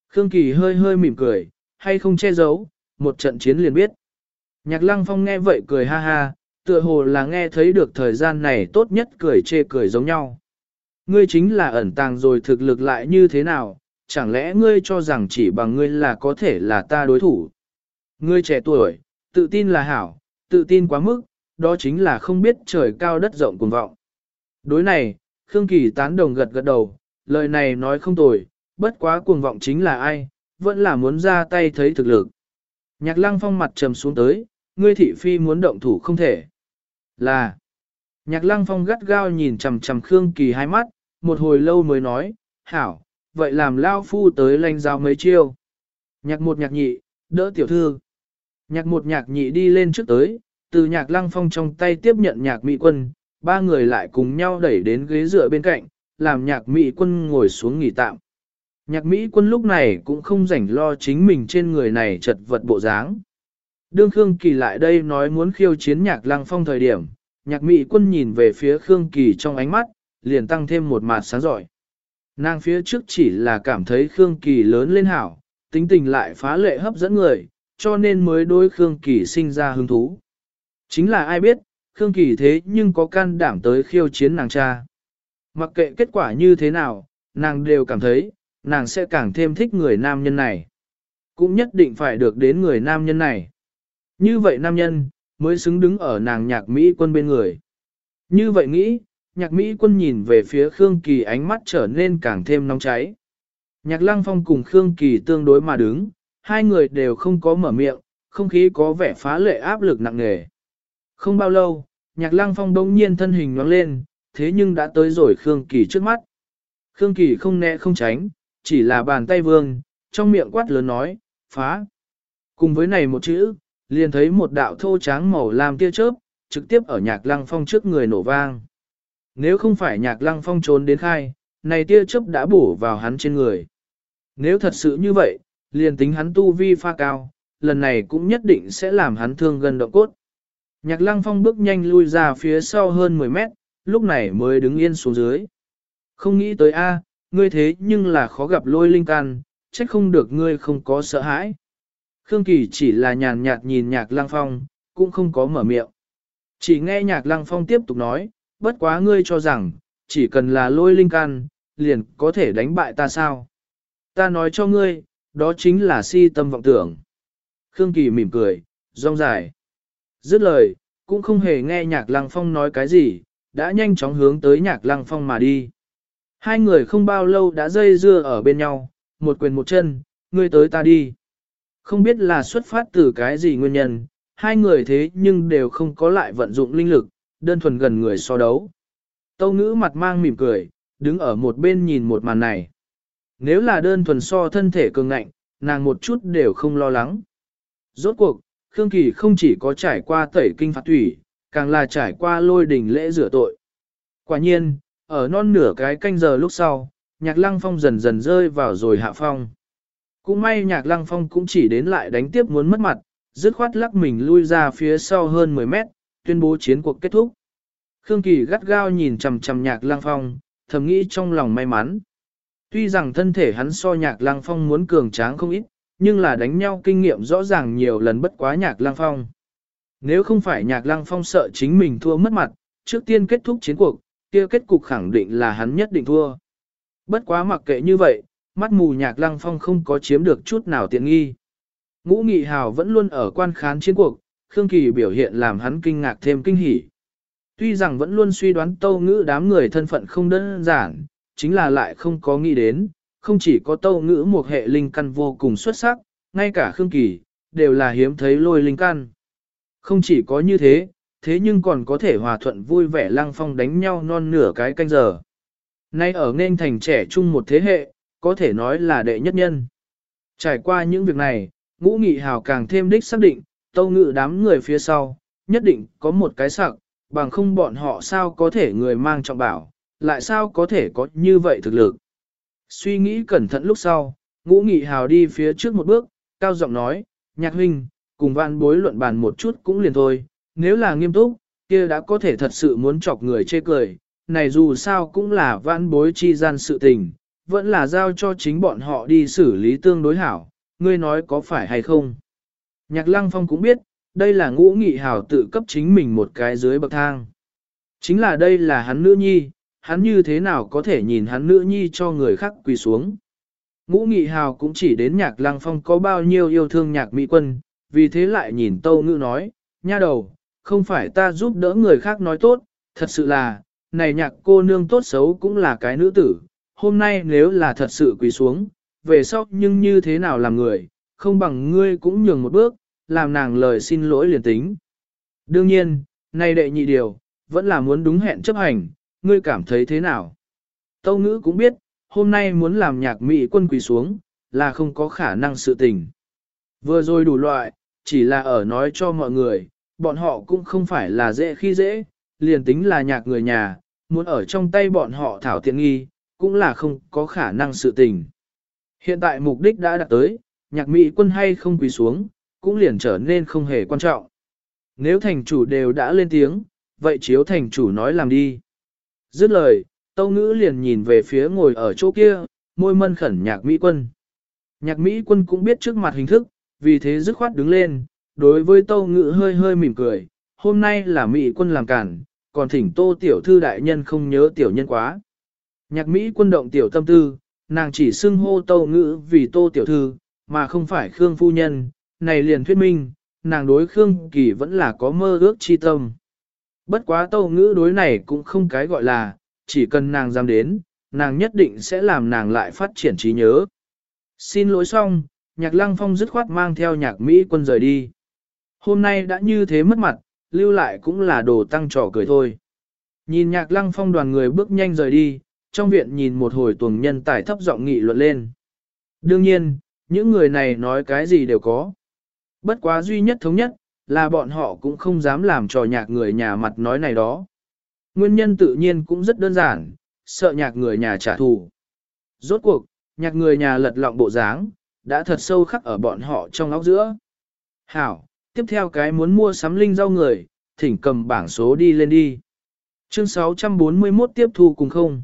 Khương Kỳ hơi hơi mỉm cười, hay không che giấu, một trận chiến liền biết. Nhạc lăng phong nghe vậy cười ha ha, tựa hồ là nghe thấy được thời gian này tốt nhất cười chê cười giống nhau. Ngươi chính là ẩn tàng rồi thực lực lại như thế nào, chẳng lẽ ngươi cho rằng chỉ bằng ngươi là có thể là ta đối thủ. Ngươi trẻ tuổi, tự tin là hảo, tự tin quá mức, đó chính là không biết trời cao đất rộng cuồng vọng. Đối này, Khương Kỳ tán đồng gật gật đầu, lời này nói không tồi, bất quá cuồng vọng chính là ai, vẫn là muốn ra tay thấy thực lực. Nhạc lăng phong mặt trầm xuống tới, ngươi thị phi muốn động thủ không thể. Là, nhạc lăng phong gắt gao nhìn chầm chầm Khương Kỳ hai mắt, một hồi lâu mới nói, hảo, vậy làm lao phu tới lanh giao mấy chiêu. Nhạc một nhạc nhị, đỡ tiểu thư. Nhạc một nhạc nhị đi lên trước tới, từ nhạc lăng phong trong tay tiếp nhận nhạc mỹ quân, ba người lại cùng nhau đẩy đến ghế dựa bên cạnh, làm nhạc mỹ quân ngồi xuống nghỉ tạm. Nhạc mỹ quân lúc này cũng không rảnh lo chính mình trên người này chật vật bộ dáng. Đương Khương Kỳ lại đây nói muốn khiêu chiến nhạc lăng phong thời điểm, nhạc mỹ quân nhìn về phía Khương Kỳ trong ánh mắt, liền tăng thêm một mặt sáng giỏi. Nàng phía trước chỉ là cảm thấy Khương Kỳ lớn lên hảo, tính tình lại phá lệ hấp dẫn người, cho nên mới đối Khương Kỳ sinh ra hứng thú. Chính là ai biết, Khương Kỳ thế nhưng có can đảm tới khiêu chiến nàng cha. Mặc kệ kết quả như thế nào, nàng đều cảm thấy, nàng sẽ càng thêm thích người nam nhân này. Cũng nhất định phải được đến người nam nhân này. Như vậy nam nhân, mới xứng đứng ở nàng nhạc Mỹ quân bên người. Như vậy nghĩ, nhạc Mỹ quân nhìn về phía Khương Kỳ ánh mắt trở nên càng thêm nóng cháy. Nhạc Lăng Phong cùng Khương Kỳ tương đối mà đứng, hai người đều không có mở miệng, không khí có vẻ phá lệ áp lực nặng nề. Không bao lâu, Nhạc Lăng Phong đông nhiên thân hình nhoáng lên, thế nhưng đã tới rồi Khương Kỳ trước mắt. Khương Kỳ không né không tránh, chỉ là bàn tay vương, trong miệng quát lớn nói, phá. Cùng với này một chữ, liền thấy một đạo thô tráng màu làm tia chớp, trực tiếp ở Nhạc Lăng Phong trước người nổ vang. Nếu không phải nhạc lăng phong trốn đến khai, này tia chớp đã bổ vào hắn trên người. Nếu thật sự như vậy, liền tính hắn tu vi pha cao, lần này cũng nhất định sẽ làm hắn thương gần động cốt. Nhạc lăng phong bước nhanh lui ra phía sau hơn 10 mét, lúc này mới đứng yên xuống dưới. Không nghĩ tới a, ngươi thế nhưng là khó gặp lôi linh can, trách không được ngươi không có sợ hãi. Khương Kỳ chỉ là nhàn nhạt nhìn nhạc lăng phong, cũng không có mở miệng. Chỉ nghe nhạc lăng phong tiếp tục nói, bất quá ngươi cho rằng, chỉ cần là lôi linh can, liền có thể đánh bại ta sao? Ta nói cho ngươi, đó chính là si tâm vọng tưởng. Khương Kỳ mỉm cười, rong dài. Dứt lời, cũng không hề nghe nhạc lăng phong nói cái gì, đã nhanh chóng hướng tới nhạc lăng phong mà đi. Hai người không bao lâu đã dây dưa ở bên nhau, một quyền một chân, ngươi tới ta đi. Không biết là xuất phát từ cái gì nguyên nhân, hai người thế nhưng đều không có lại vận dụng linh lực, đơn thuần gần người so đấu. Tâu ngữ mặt mang mỉm cười, đứng ở một bên nhìn một màn này. Nếu là đơn thuần so thân thể cường ngạnh, nàng một chút đều không lo lắng. Rốt cuộc, Khương Kỳ không chỉ có trải qua tẩy kinh phạt thủy, càng là trải qua lôi đình lễ rửa tội. Quả nhiên, ở non nửa cái canh giờ lúc sau, nhạc lăng phong dần dần rơi vào rồi hạ phong. Cũng may nhạc lăng phong cũng chỉ đến lại đánh tiếp muốn mất mặt, dứt khoát lắc mình lui ra phía sau hơn 10 mét, tuyên bố chiến cuộc kết thúc. Khương Kỳ gắt gao nhìn chằm chằm nhạc lăng phong, thầm nghĩ trong lòng may mắn. Tuy rằng thân thể hắn so nhạc lăng phong muốn cường tráng không ít, nhưng là đánh nhau kinh nghiệm rõ ràng nhiều lần bất quá nhạc lang phong. Nếu không phải nhạc lang phong sợ chính mình thua mất mặt, trước tiên kết thúc chiến cuộc, kia kết cục khẳng định là hắn nhất định thua. Bất quá mặc kệ như vậy, mắt mù nhạc lăng phong không có chiếm được chút nào tiện nghi. Ngũ Nghị Hào vẫn luôn ở quan khán chiến cuộc, Khương Kỳ biểu hiện làm hắn kinh ngạc thêm kinh hỉ. Tuy rằng vẫn luôn suy đoán tâu ngữ đám người thân phận không đơn giản, chính là lại không có nghĩ đến, không chỉ có tâu ngữ một hệ linh căn vô cùng xuất sắc, ngay cả Khương Kỳ, đều là hiếm thấy lôi linh căn. Không chỉ có như thế, thế nhưng còn có thể hòa thuận vui vẻ lăng phong đánh nhau non nửa cái canh giờ. Nay ở nên thành trẻ chung một thế hệ, có thể nói là đệ nhất nhân. Trải qua những việc này, ngũ nghị hào càng thêm đích xác định, tâu ngự đám người phía sau, nhất định có một cái sặc, bằng không bọn họ sao có thể người mang trọng bảo, lại sao có thể có như vậy thực lực. Suy nghĩ cẩn thận lúc sau, ngũ nghị hào đi phía trước một bước, cao giọng nói, nhạc huynh, cùng vạn bối luận bàn một chút cũng liền thôi, nếu là nghiêm túc, kia đã có thể thật sự muốn chọc người chê cười, này dù sao cũng là vạn bối chi gian sự tình, vẫn là giao cho chính bọn họ đi xử lý tương đối hảo, ngươi nói có phải hay không. Nhạc lăng phong cũng biết, đây là ngũ nghị hào tự cấp chính mình một cái dưới bậc thang. Chính là đây là hắn nữ nhi, hắn như thế nào có thể nhìn hắn nữ nhi cho người khác quỳ xuống. Ngũ nghị hào cũng chỉ đến nhạc lăng phong có bao nhiêu yêu thương nhạc mỹ quân, vì thế lại nhìn tâu ngữ nói, nha đầu, không phải ta giúp đỡ người khác nói tốt, thật sự là, này nhạc cô nương tốt xấu cũng là cái nữ tử, hôm nay nếu là thật sự quỳ xuống, về sau nhưng như thế nào làm người, không bằng ngươi cũng nhường một bước, làm nàng lời xin lỗi liền tính. Đương nhiên, này đệ nhị điều, vẫn là muốn đúng hẹn chấp hành, ngươi cảm thấy thế nào? Tâu ngữ cũng biết, hôm nay muốn làm nhạc mỹ quân quỳ xuống, là không có khả năng sự tình. Vừa rồi đủ loại, chỉ là ở nói cho mọi người, bọn họ cũng không phải là dễ khi dễ, liền tính là nhạc người nhà, muốn ở trong tay bọn họ thảo tiện nghi, cũng là không có khả năng sự tình. Hiện tại mục đích đã đạt tới, nhạc mỹ quân hay không quỳ xuống, cũng liền trở nên không hề quan trọng. Nếu thành chủ đều đã lên tiếng, vậy chiếu thành chủ nói làm đi. Dứt lời, tâu ngữ liền nhìn về phía ngồi ở chỗ kia, môi mân khẩn nhạc mỹ quân. Nhạc mỹ quân cũng biết trước mặt hình thức, vì thế dứt khoát đứng lên, đối với tâu ngữ hơi hơi mỉm cười, hôm nay là mỹ quân làm cản, còn thỉnh tô tiểu thư đại nhân không nhớ tiểu nhân quá. Nhạc Mỹ quân động tiểu tâm tư, nàng chỉ xưng hô tâu ngữ vì tô tiểu thư, mà không phải Khương phu nhân, này liền thuyết minh, nàng đối Khương Kỳ vẫn là có mơ ước chi tâm. Bất quá tâu ngữ đối này cũng không cái gọi là, chỉ cần nàng dám đến, nàng nhất định sẽ làm nàng lại phát triển trí nhớ. Xin lỗi xong, nhạc lăng phong dứt khoát mang theo nhạc Mỹ quân rời đi. Hôm nay đã như thế mất mặt, lưu lại cũng là đồ tăng trò cười thôi. Nhìn nhạc lăng phong đoàn người bước nhanh rời đi, trong viện nhìn một hồi tuồng nhân tài thấp giọng nghị luận lên. Đương nhiên, những người này nói cái gì đều có. Bất quá duy nhất thống nhất, là bọn họ cũng không dám làm trò nhạc người nhà mặt nói này đó. Nguyên nhân tự nhiên cũng rất đơn giản, sợ nhạc người nhà trả thù. Rốt cuộc, nhạc người nhà lật lọng bộ dáng, đã thật sâu khắc ở bọn họ trong óc giữa. Hảo, tiếp theo cái muốn mua sắm linh rau người, thỉnh cầm bảng số đi lên đi. Chương 641 tiếp thu cùng không.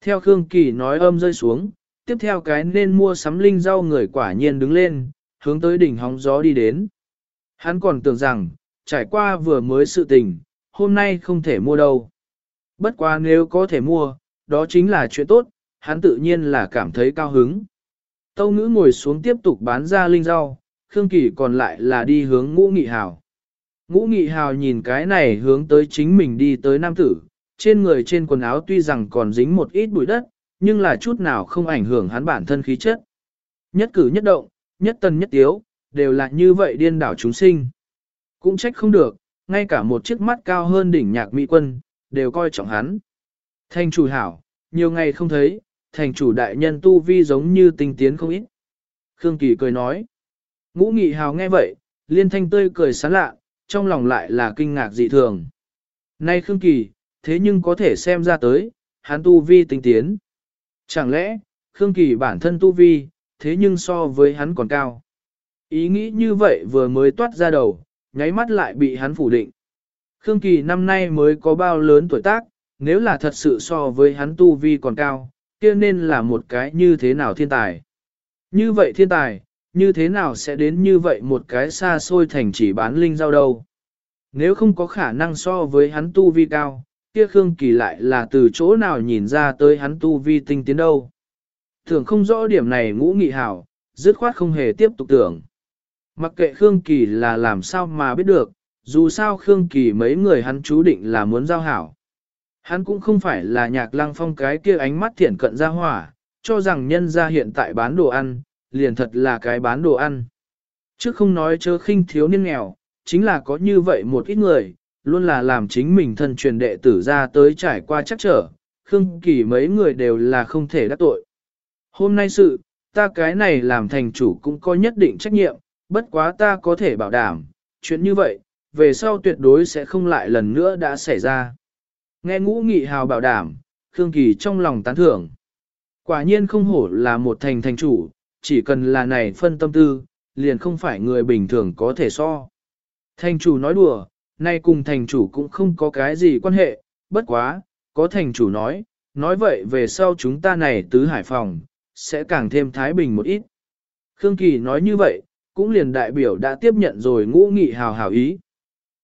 Theo Khương Kỳ nói âm rơi xuống, tiếp theo cái nên mua sắm linh rau người quả nhiên đứng lên, hướng tới đỉnh hóng gió đi đến. Hắn còn tưởng rằng, trải qua vừa mới sự tình, hôm nay không thể mua đâu. Bất quá nếu có thể mua, đó chính là chuyện tốt, hắn tự nhiên là cảm thấy cao hứng. Tâu ngữ ngồi xuống tiếp tục bán ra linh rau, Khương Kỳ còn lại là đi hướng ngũ nghị hào. Ngũ nghị hào nhìn cái này hướng tới chính mình đi tới nam tử, trên người trên quần áo tuy rằng còn dính một ít bụi đất, nhưng là chút nào không ảnh hưởng hắn bản thân khí chất. Nhất cử nhất động, nhất tân nhất tiếu, đều là như vậy điên đảo chúng sinh. Cũng trách không được, ngay cả một chiếc mắt cao hơn đỉnh nhạc mỹ quân, đều coi trọng hắn. Thành chủ hảo, nhiều ngày không thấy, thành chủ đại nhân tu vi giống như tinh tiến không ít. Khương Kỳ cười nói. Ngũ nghị hào nghe vậy, liên thanh tươi cười sán lạ, trong lòng lại là kinh ngạc dị thường. Nay Khương Kỳ, thế nhưng có thể xem ra tới, hắn tu vi tinh tiến. Chẳng lẽ, Khương Kỳ bản thân tu vi, thế nhưng so với hắn còn cao. Ý nghĩ như vậy vừa mới toát ra đầu, nháy mắt lại bị hắn phủ định. Khương Kỳ năm nay mới có bao lớn tuổi tác, nếu là thật sự so với hắn tu vi còn cao, kia nên là một cái như thế nào thiên tài. Như vậy thiên tài, như thế nào sẽ đến như vậy một cái xa xôi thành chỉ bán linh giao đâu. Nếu không có khả năng so với hắn tu vi cao, kia Khương Kỳ lại là từ chỗ nào nhìn ra tới hắn tu vi tinh tiến đâu. Thường không rõ điểm này ngũ nghị hảo, dứt khoát không hề tiếp tục tưởng. Mặc kệ Khương Kỳ là làm sao mà biết được, dù sao Khương Kỳ mấy người hắn chú định là muốn giao hảo. Hắn cũng không phải là nhạc lăng phong cái kia ánh mắt thiển cận ra hỏa, cho rằng nhân gia hiện tại bán đồ ăn, liền thật là cái bán đồ ăn. Chứ không nói chớ khinh thiếu niên nghèo, chính là có như vậy một ít người, luôn là làm chính mình thân truyền đệ tử ra tới trải qua chắc trở, Khương Kỳ mấy người đều là không thể đắc tội. Hôm nay sự, ta cái này làm thành chủ cũng có nhất định trách nhiệm, bất quá ta có thể bảo đảm, chuyện như vậy, về sau tuyệt đối sẽ không lại lần nữa đã xảy ra. Nghe ngũ nghị hào bảo đảm, Khương Kỳ trong lòng tán thưởng. Quả nhiên không hổ là một thành thành chủ, chỉ cần là này phân tâm tư, liền không phải người bình thường có thể so. Thành chủ nói đùa, nay cùng thành chủ cũng không có cái gì quan hệ, bất quá, có thành chủ nói, nói vậy về sau chúng ta này tứ hải phòng, sẽ càng thêm thái bình một ít. Khương Kỳ nói như vậy, cũng liền đại biểu đã tiếp nhận rồi ngũ nghị hào hảo ý.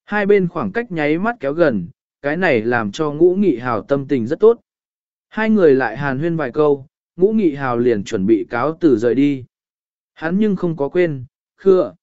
Hai bên khoảng cách nháy mắt kéo gần, cái này làm cho ngũ nghị hào tâm tình rất tốt. Hai người lại hàn huyên vài câu, ngũ nghị hào liền chuẩn bị cáo từ rời đi. Hắn nhưng không có quên, khưa.